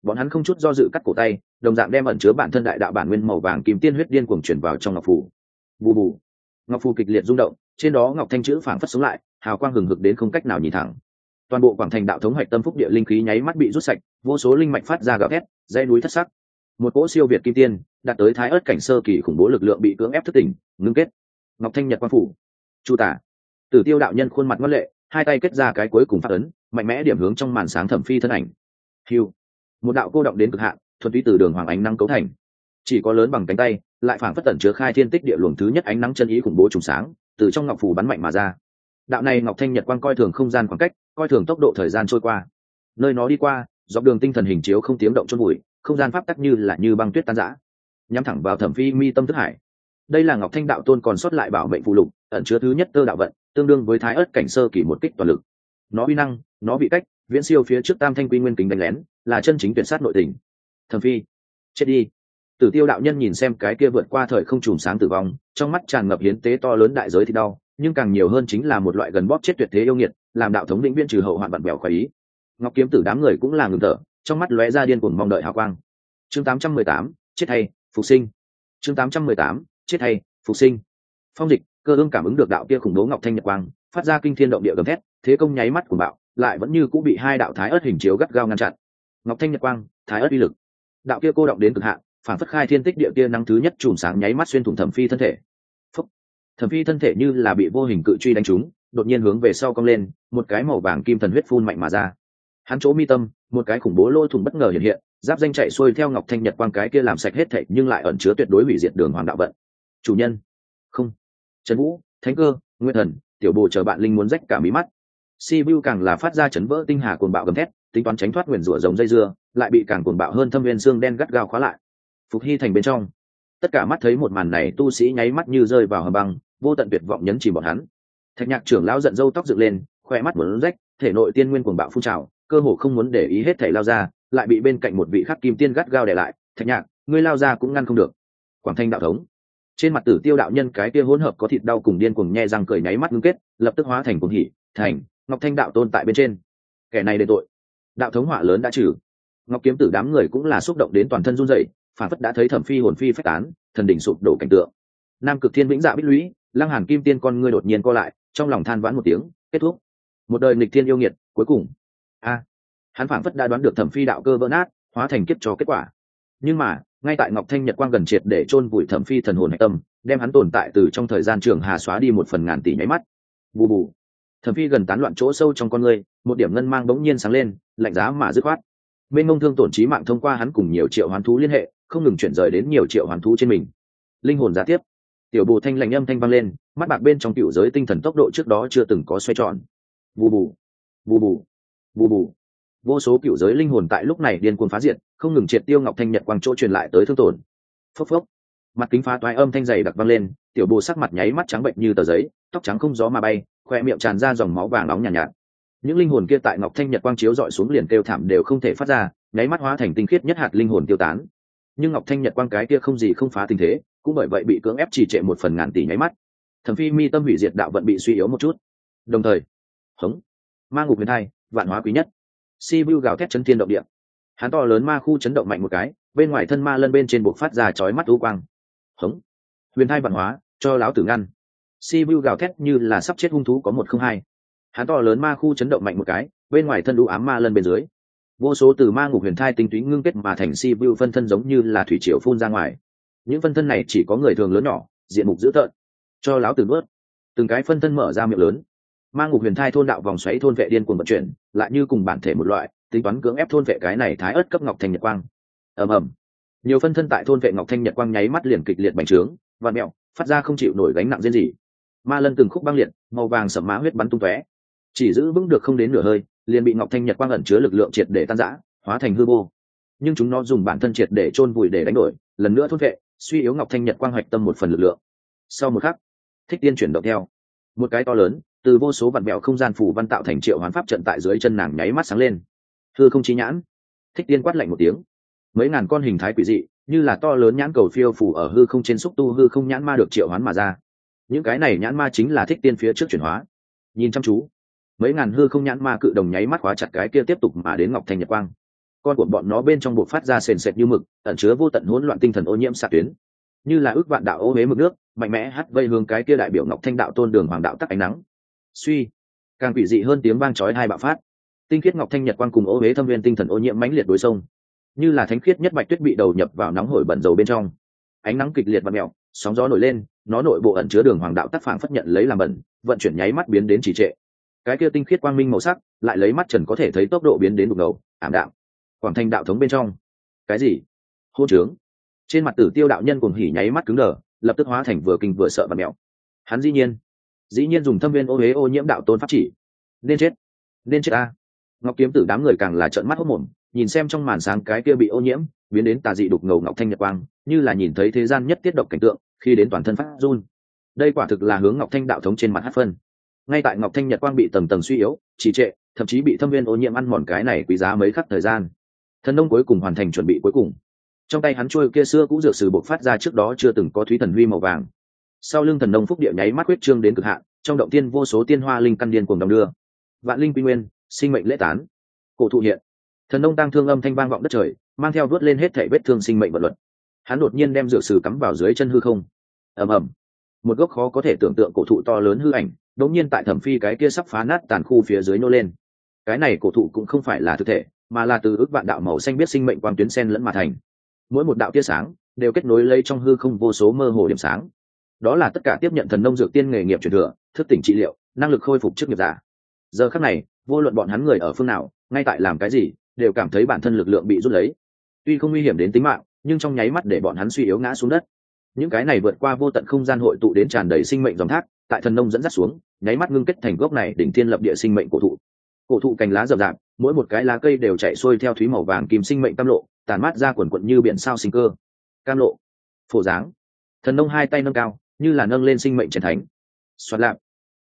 Bọn hắn không chút do dự cắt cổ tay, đồng dạng đem ẩn chứa bản thân đại đạo bản nguyên màu vàng kim tiên huyết điên cuồng chuyển vào trong ngọc phủ. Bù bù. Ngọc phù kịch liệt rung động, trên đó ngọc thanh chữ phảng phất sống lại, hào quang hừng hực đến không cách nào nhìn thẳng. Toàn bộ quảng thành đạo thống hoạch tâm phúc địa linh khí nháy mắt bị rút sạch, vô số linh mạch phát ra gạo thét dây núi thất sắc. Một cỗ siêu việt kim tiên, đạt tới thái ớt cảnh sơ kỳ khủng bố lực lượng bị cưỡng ép thất tỉnh, ngưng kết. Ngọc thanh nhật quang phủ. Chu tả tử tiêu đạo nhân khuôn mặt ngất lệ, hai tay kết ra cái cuối cùng phát ấn, mạnh mẽ điểm hướng trong màn sáng thẩm phi thân ảnh. Hiu một đạo cô động đến cực hạn, thuần túy từ đường hoàng ánh năng cấu thành. Chỉ có lớn bằng cánh tay, lại phản phất tẩn chứa khai thiên tích địa luồng thứ nhất ánh nắng chân ý khủng bố trùng sáng, từ trong ngọc phù bắn mạnh mà ra. Đạo này ngọc thanh nhật quang coi thường không gian khoảng cách, coi thường tốc độ thời gian trôi qua. Nơi nó đi qua, dọc đường tinh thần hình chiếu không tiếng động chôn bụi không gian pháp tắc như là như băng tuyết tan rã. Nhắm thẳng vào thẩm phi mi tâm thức hải. Đây là ngọc thanh đạo tôn còn sót lại bảo mệnh phù lục, ẩn chứa thứ nhất tơ đạo vận tương đương với thái ớt cảnh sơ kỷ một kích toàn lực. Nó uy năng nó bị cách viễn siêu phía trước tam thanh quy nguyên kính đánh lén là chân chính tuyển sát nội tình. Thầm phi chết đi. Tử tiêu đạo nhân nhìn xem cái kia vượt qua thời không trùm sáng tử vong trong mắt tràn ngập hiến tế to lớn đại giới thì đau nhưng càng nhiều hơn chính là một loại gần bóp chết tuyệt thế yêu nghiệt làm đạo thống lĩnh viên trừ hậu hoạn vặn bèo khỏi ý. Ngọc kiếm tử đám người cũng là ngừng thở trong mắt lóe ra điên cuồng mong đợi hào quang. Chương 818, chết hay phục sinh. Chương 818, chết hay phục sinh. Phong dịch cơ ương cảm ứng được đạo kia khủng bố ngọc thanh nhật quang, phát ra kinh thiên động địa gầm thét, thế công nháy mắt của bạo, lại vẫn như cũng bị hai đạo thái ớt hình chiếu gắt gao ngăn chặn. Ngọc thanh nhật quang, thái ớt uy lực. Đạo kia cô động đến cực hạn, phản phất khai thiên tích địa kia năng thứ nhất chùm sáng nháy mắt xuyên thủng thẩm phi thân thể. Phúc. thẩm phi thân thể như là bị vô hình cự truy đánh trúng, đột nhiên hướng về sau cong lên, một cái màu vàng kim thần huyết phun mạnh mà ra. Hắn chỗ mi tâm, một cái khủng bố lôi thủng bất ngờ hiện hiện, giáp danh chạy xuôi theo ngọc thanh nhật quang cái kia làm sạch hết thảy nhưng lại ẩn chứa tuyệt đối hủy diệt đường hoàng đạo vận. Chủ nhân. Không trần vũ, thánh cơ nguyên thần, tiểu bồ chờ bạn linh muốn rách cả mí mắt. Si vu càng là phát ra chấn vỡ tinh hà cuồng bạo gầm thét, tính toán tránh thoát nguyền rủa giống dây dưa, lại bị càng cuồng bạo hơn thâm viên xương đen gắt gao khóa lại. Phục hy thành bên trong. Tất cả mắt thấy một màn này, tu sĩ nháy mắt như rơi vào hầm băng, vô tận tuyệt vọng nhấn chìm bọn hắn. Thạch nhạc trưởng lão giận dâu tóc dựng lên khoe mắt muốn rách, thể nội tiên nguyên cuồng bạo phun trào, cơ hồ không muốn để ý hết thể lao ra, lại bị bên cạnh một vị khắc kim tiên gắt gao để lại. Thạch nhạc, ngươi lao ra cũng ngăn không được. Quảng thanh đạo thống trên mặt tử tiêu đạo nhân cái kia hỗn hợp có thịt đau cùng điên cuồng nhe răng cười nháy mắt ngưng kết, lập tức hóa thành cuồng hỉ, thành, ngọc thanh đạo tôn tại bên trên. Kẻ này đền tội. Đạo thống họa lớn đã trừ. Ngọc kiếm tử đám người cũng là xúc động đến toàn thân run rẩy, phản phất đã thấy thẩm phi hồn phi phách tán, thần đỉnh sụp đổ cảnh tượng. Nam cực thiên vĩnh dạ bích lũy, lăng hàn kim tiên con ngươi đột nhiên co lại, trong lòng than vãn một tiếng, kết thúc. Một đời nghịch thiên yêu nghiệt, cuối cùng. A. Hắn phản phất đã đoán được thẩm phi đạo cơ vỡ nát, hóa thành kiếp cho kết quả. Nhưng mà ngay tại ngọc thanh nhật quang gần triệt để chôn vùi thẩm phi thần hồn hạch tâm, đem hắn tồn tại từ trong thời gian trường hà xóa đi một phần ngàn tỷ nháy mắt. Bù bù. Thẩm phi gần tán loạn chỗ sâu trong con người, một điểm ngân mang bỗng nhiên sáng lên, lạnh giá mà dứt khoát. Bên ngông thương tổn trí mạng thông qua hắn cùng nhiều triệu hoán thú liên hệ, không ngừng chuyển rời đến nhiều triệu hoán thú trên mình. Linh hồn giá tiếp. Tiểu bù thanh lạnh âm thanh vang lên, mắt bạc bên trong cựu giới tinh thần tốc độ trước đó chưa từng có xoay tròn. Bù bù. Bù bù. Bù bù vô số cựu giới linh hồn tại lúc này điên cuồng phá diệt không ngừng triệt tiêu ngọc thanh nhật quang chỗ truyền lại tới thương tổn. Phốc phốc. Mặt kính phá toái âm thanh dày đặc vang lên tiểu bồ sắc mặt nháy mắt trắng bệnh như tờ giấy tóc trắng không gió mà bay khoe miệng tràn ra dòng máu vàng nóng nhàn nhạt, nhạt. Những linh hồn kia tại ngọc thanh nhật quang chiếu dọi xuống liền kêu thảm đều không thể phát ra nháy mắt hóa thành tinh khiết nhất hạt linh hồn tiêu tán. Nhưng ngọc thanh nhật quang cái kia không gì không phá tình thế cũng bởi vậy bị cưỡng ép trì trệ một phần ngàn tỷ nháy mắt. Thẩm phi mi tâm hủy diệt đạo vận bị suy yếu một chút. Đồng thời hống ma ngục huyền thai vạn hóa quý nhất. Sibiu gào thét chấn thiên động địa. Hắn to lớn ma khu chấn động mạnh một cái, bên ngoài thân ma lân bên trên bộc phát ra chói mắt u quang. Hống. Huyền thai văn hóa, cho lão tử ngăn. Sibiu gào thét như là sắp chết hung thú có một không hai. Hắn to lớn ma khu chấn động mạnh một cái, bên ngoài thân u ám ma lân bên dưới. Vô số từ ma ngục huyền thai tinh túy ngưng kết mà thành Sibiu phân thân giống như là thủy triều phun ra ngoài. Những phân thân này chỉ có người thường lớn nhỏ, diện mục dữ tợn. Cho lão tử nuốt từng cái phân thân mở ra miệng lớn ma ngục huyền thai thôn đạo vòng xoáy thôn vệ điên cuồng vận chuyển, lại như cùng bản thể một loại, tính toán cưỡng ép thôn vệ cái này thái ớt cấp ngọc thanh nhật quang. Ầm ầm. Nhiều phân thân tại thôn vệ ngọc thanh nhật quang nháy mắt liền kịch liệt bành trướng và mẹo, phát ra không chịu nổi gánh nặng riêng gì. Ma lân từng khúc băng liệt, màu vàng sầm má huyết bắn tung tóe. Chỉ giữ vững được không đến nửa hơi, liền bị ngọc thanh nhật quang ẩn chứa lực lượng triệt để tan rã, hóa thành hư vô. Nhưng chúng nó dùng bản thân triệt để chôn vùi để đánh đổi, lần nữa thôn vệ, suy yếu ngọc thanh nhật quang hoạch tâm một phần lực lượng. Sau một khắc, thích tiên chuyển động theo. Một cái to lớn từ vô số vạn mẹo không gian phủ văn tạo thành triệu hoán pháp trận tại dưới chân nàng nháy mắt sáng lên. Hư không chi nhãn. Thích tiên quát lạnh một tiếng. Mấy ngàn con hình thái quỷ dị, như là to lớn nhãn cầu phiêu phủ ở hư không trên xúc tu hư không nhãn ma được triệu hoán mà ra. Những cái này nhãn ma chính là thích tiên phía trước chuyển hóa. Nhìn chăm chú. Mấy ngàn hư không nhãn ma cự đồng nháy mắt khóa chặt cái kia tiếp tục mà đến ngọc thành nhật quang. Con của bọn nó bên trong buộc phát ra sền sệt như mực, ẩn chứa vô tận hỗn loạn tinh thần ô nhiễm xạ tuyến. Như là ước vạn đạo ô huế mực nước, mạnh mẽ hắt vây hướng cái kia đại biểu ngọc thanh đạo tôn đường hoàng đạo tắc ánh nắng suy. Càng quỷ dị hơn tiếng vang chói hai bạo phát. Tinh khiết ngọc thanh nhật quang cùng ô huế thâm viên tinh thần ô nhiễm mãnh liệt đối sông. Như là thánh khiết nhất bạch tuyết bị đầu nhập vào nóng hổi bẩn dầu bên trong. Ánh nắng kịch liệt và mẹo, sóng gió nổi lên, nó nội bộ ẩn chứa đường hoàng đạo tác phản phất nhận lấy làm bẩn, vận chuyển nháy mắt biến đến trì trệ. Cái kia tinh khiết quang minh màu sắc, lại lấy mắt trần có thể thấy tốc độ biến đến đục ngầu, ảm đạm. Quảng thanh đạo thống bên trong. Cái gì? Hô trướng. Trên mặt tử tiêu đạo nhân cùng hỉ nháy mắt cứng đờ, lập tức hóa thành vừa kinh vừa sợ và mẹo. Hắn dĩ nhiên dĩ nhiên dùng thâm viên ô huế ô nhiễm đạo tôn pháp chỉ. Nên chết. Nên chết a. Ngọc kiếm tử đám người càng là trợn mắt hốc mồm, nhìn xem trong màn sáng cái kia bị ô nhiễm, biến đến tà dị đục ngầu ngọc thanh nhật quang, như là nhìn thấy thế gian nhất tiết độc cảnh tượng, khi đến toàn thân phát run. Đây quả thực là hướng ngọc thanh đạo thống trên mặt hát phân. Ngay tại ngọc thanh nhật quang bị tầng tầng suy yếu, trì trệ, thậm chí bị thâm viên ô nhiễm ăn mòn cái này quý giá mấy khắc thời gian. Thần nông cuối cùng hoàn thành chuẩn bị cuối cùng. Trong tay hắn trôi kia xưa cũng dược sử bộc phát ra trước đó chưa từng có thúy thần huy màu vàng sau lưng thần nông phúc địa nháy mắt huyết trương đến cực hạn, trong động tiên vô số tiên hoa linh căn điên cuồng đồng đưa. Vạn linh quy nguyên, sinh mệnh lễ tán. Cổ thụ hiện. Thần nông tăng thương âm thanh vang vọng đất trời, mang theo vớt lên hết thể vết thương sinh mệnh vật luật. Hắn đột nhiên đem dược sử cắm vào dưới chân hư không. Ầm ầm. Một gốc khó có thể tưởng tượng cổ thụ to lớn hư ảnh, đột nhiên tại thẩm phi cái kia sắp phá nát tàn khu phía dưới nô lên. Cái này cổ thụ cũng không phải là thực thể, mà là từ ước vạn đạo màu xanh biết sinh mệnh quang tuyến sen lẫn mà thành. Mỗi một đạo tia sáng đều kết nối lấy trong hư không vô số mơ hồ điểm sáng đó là tất cả tiếp nhận thần nông dược tiên nghề nghiệp truyền thừa, thức tỉnh trị liệu, năng lực khôi phục trước nghiệp giả. Giờ khắc này, vô luận bọn hắn người ở phương nào, ngay tại làm cái gì, đều cảm thấy bản thân lực lượng bị rút lấy. Tuy không nguy hiểm đến tính mạng, nhưng trong nháy mắt để bọn hắn suy yếu ngã xuống đất. Những cái này vượt qua vô tận không gian hội tụ đến tràn đầy sinh mệnh dòng thác, tại thần nông dẫn dắt xuống, nháy mắt ngưng kết thành gốc này đỉnh thiên lập địa sinh mệnh cổ thụ. Cổ thụ cành lá rậm rạp, mỗi một cái lá cây đều chạy xuôi theo thúy màu vàng kim sinh mệnh cam lộ, tàn mát ra quần quận như biển sao sinh cơ. Cam lộ. Phổ dáng thần nông hai tay nâng cao như là nâng lên sinh mệnh trần thánh. Xoát lạp.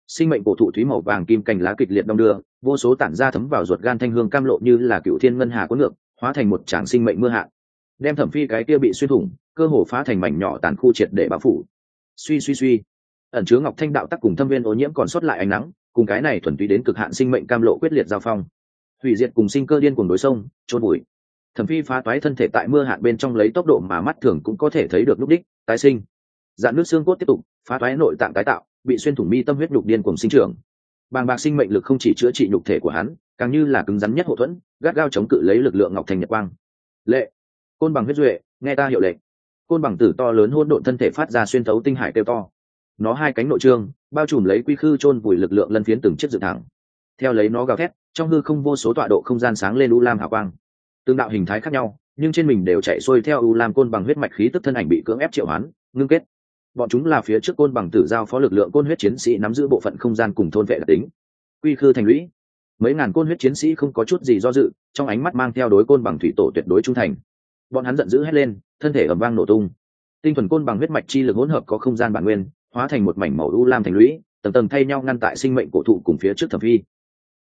Sinh mệnh cổ thụ thúy màu vàng kim cành lá kịch liệt đông đưa, vô số tản ra thấm vào ruột gan thanh hương cam lộ như là cựu thiên ngân hà có ngược, hóa thành một tràng sinh mệnh mưa hạn đem thẩm phi cái kia bị xuyên thủng, cơ hồ phá thành mảnh nhỏ tàn khu triệt để bao phủ. Suy suy suy. Ẩn chứa ngọc thanh đạo tắc cùng thâm viên ô nhiễm còn sót lại ánh nắng, cùng cái này thuần túy đến cực hạn sinh mệnh cam lộ quyết liệt giao phong. Hủy diệt cùng sinh cơ điên cùng đối sông trôn bụi. Thẩm phi phá toái thân thể tại mưa hạn bên trong lấy tốc độ mà mắt thường cũng có thể thấy được lúc đích, tái sinh dạn nước xương cốt tiếp tục, phá thoái nội tạng tái tạo, bị xuyên thủng mi tâm huyết nhục điên cùng sinh trưởng. Bàng bạc sinh mệnh lực không chỉ chữa trị nhục thể của hắn, càng như là cứng rắn nhất hậu thuẫn, gắt gao chống cự lấy lực lượng ngọc thành nhật quang. Lệ, côn bằng huyết duệ, nghe ta hiệu lệnh. Côn bằng tử to lớn hôn độn thân thể phát ra xuyên thấu tinh hải kêu to. Nó hai cánh nội trương, bao trùm lấy quy khư chôn vùi lực lượng lân phiến từng chiếc dự thẳng. Theo lấy nó gào thét, trong hư không vô số tọa độ không gian sáng lên u lam hào quang. Tương đạo hình thái khác nhau, nhưng trên mình đều chạy xuôi theo u lam côn bằng huyết mạch khí tức thân ảnh bị cưỡng ép triệu hoán, ngưng kết bọn chúng là phía trước côn bằng tử giao phó lực lượng côn huyết chiến sĩ nắm giữ bộ phận không gian cùng thôn vệ đặc tính. Quy khư thành lũy. Mấy ngàn côn huyết chiến sĩ không có chút gì do dự, trong ánh mắt mang theo đối côn bằng thủy tổ tuyệt đối trung thành. Bọn hắn giận dữ hét lên, thân thể ẩm vang nổ tung. Tinh thuần côn bằng huyết mạch chi lực hỗn hợp có không gian bản nguyên, hóa thành một mảnh màu u lam thành lũy, tầng tầng thay nhau ngăn tại sinh mệnh cổ thụ cùng phía trước thẩm phi.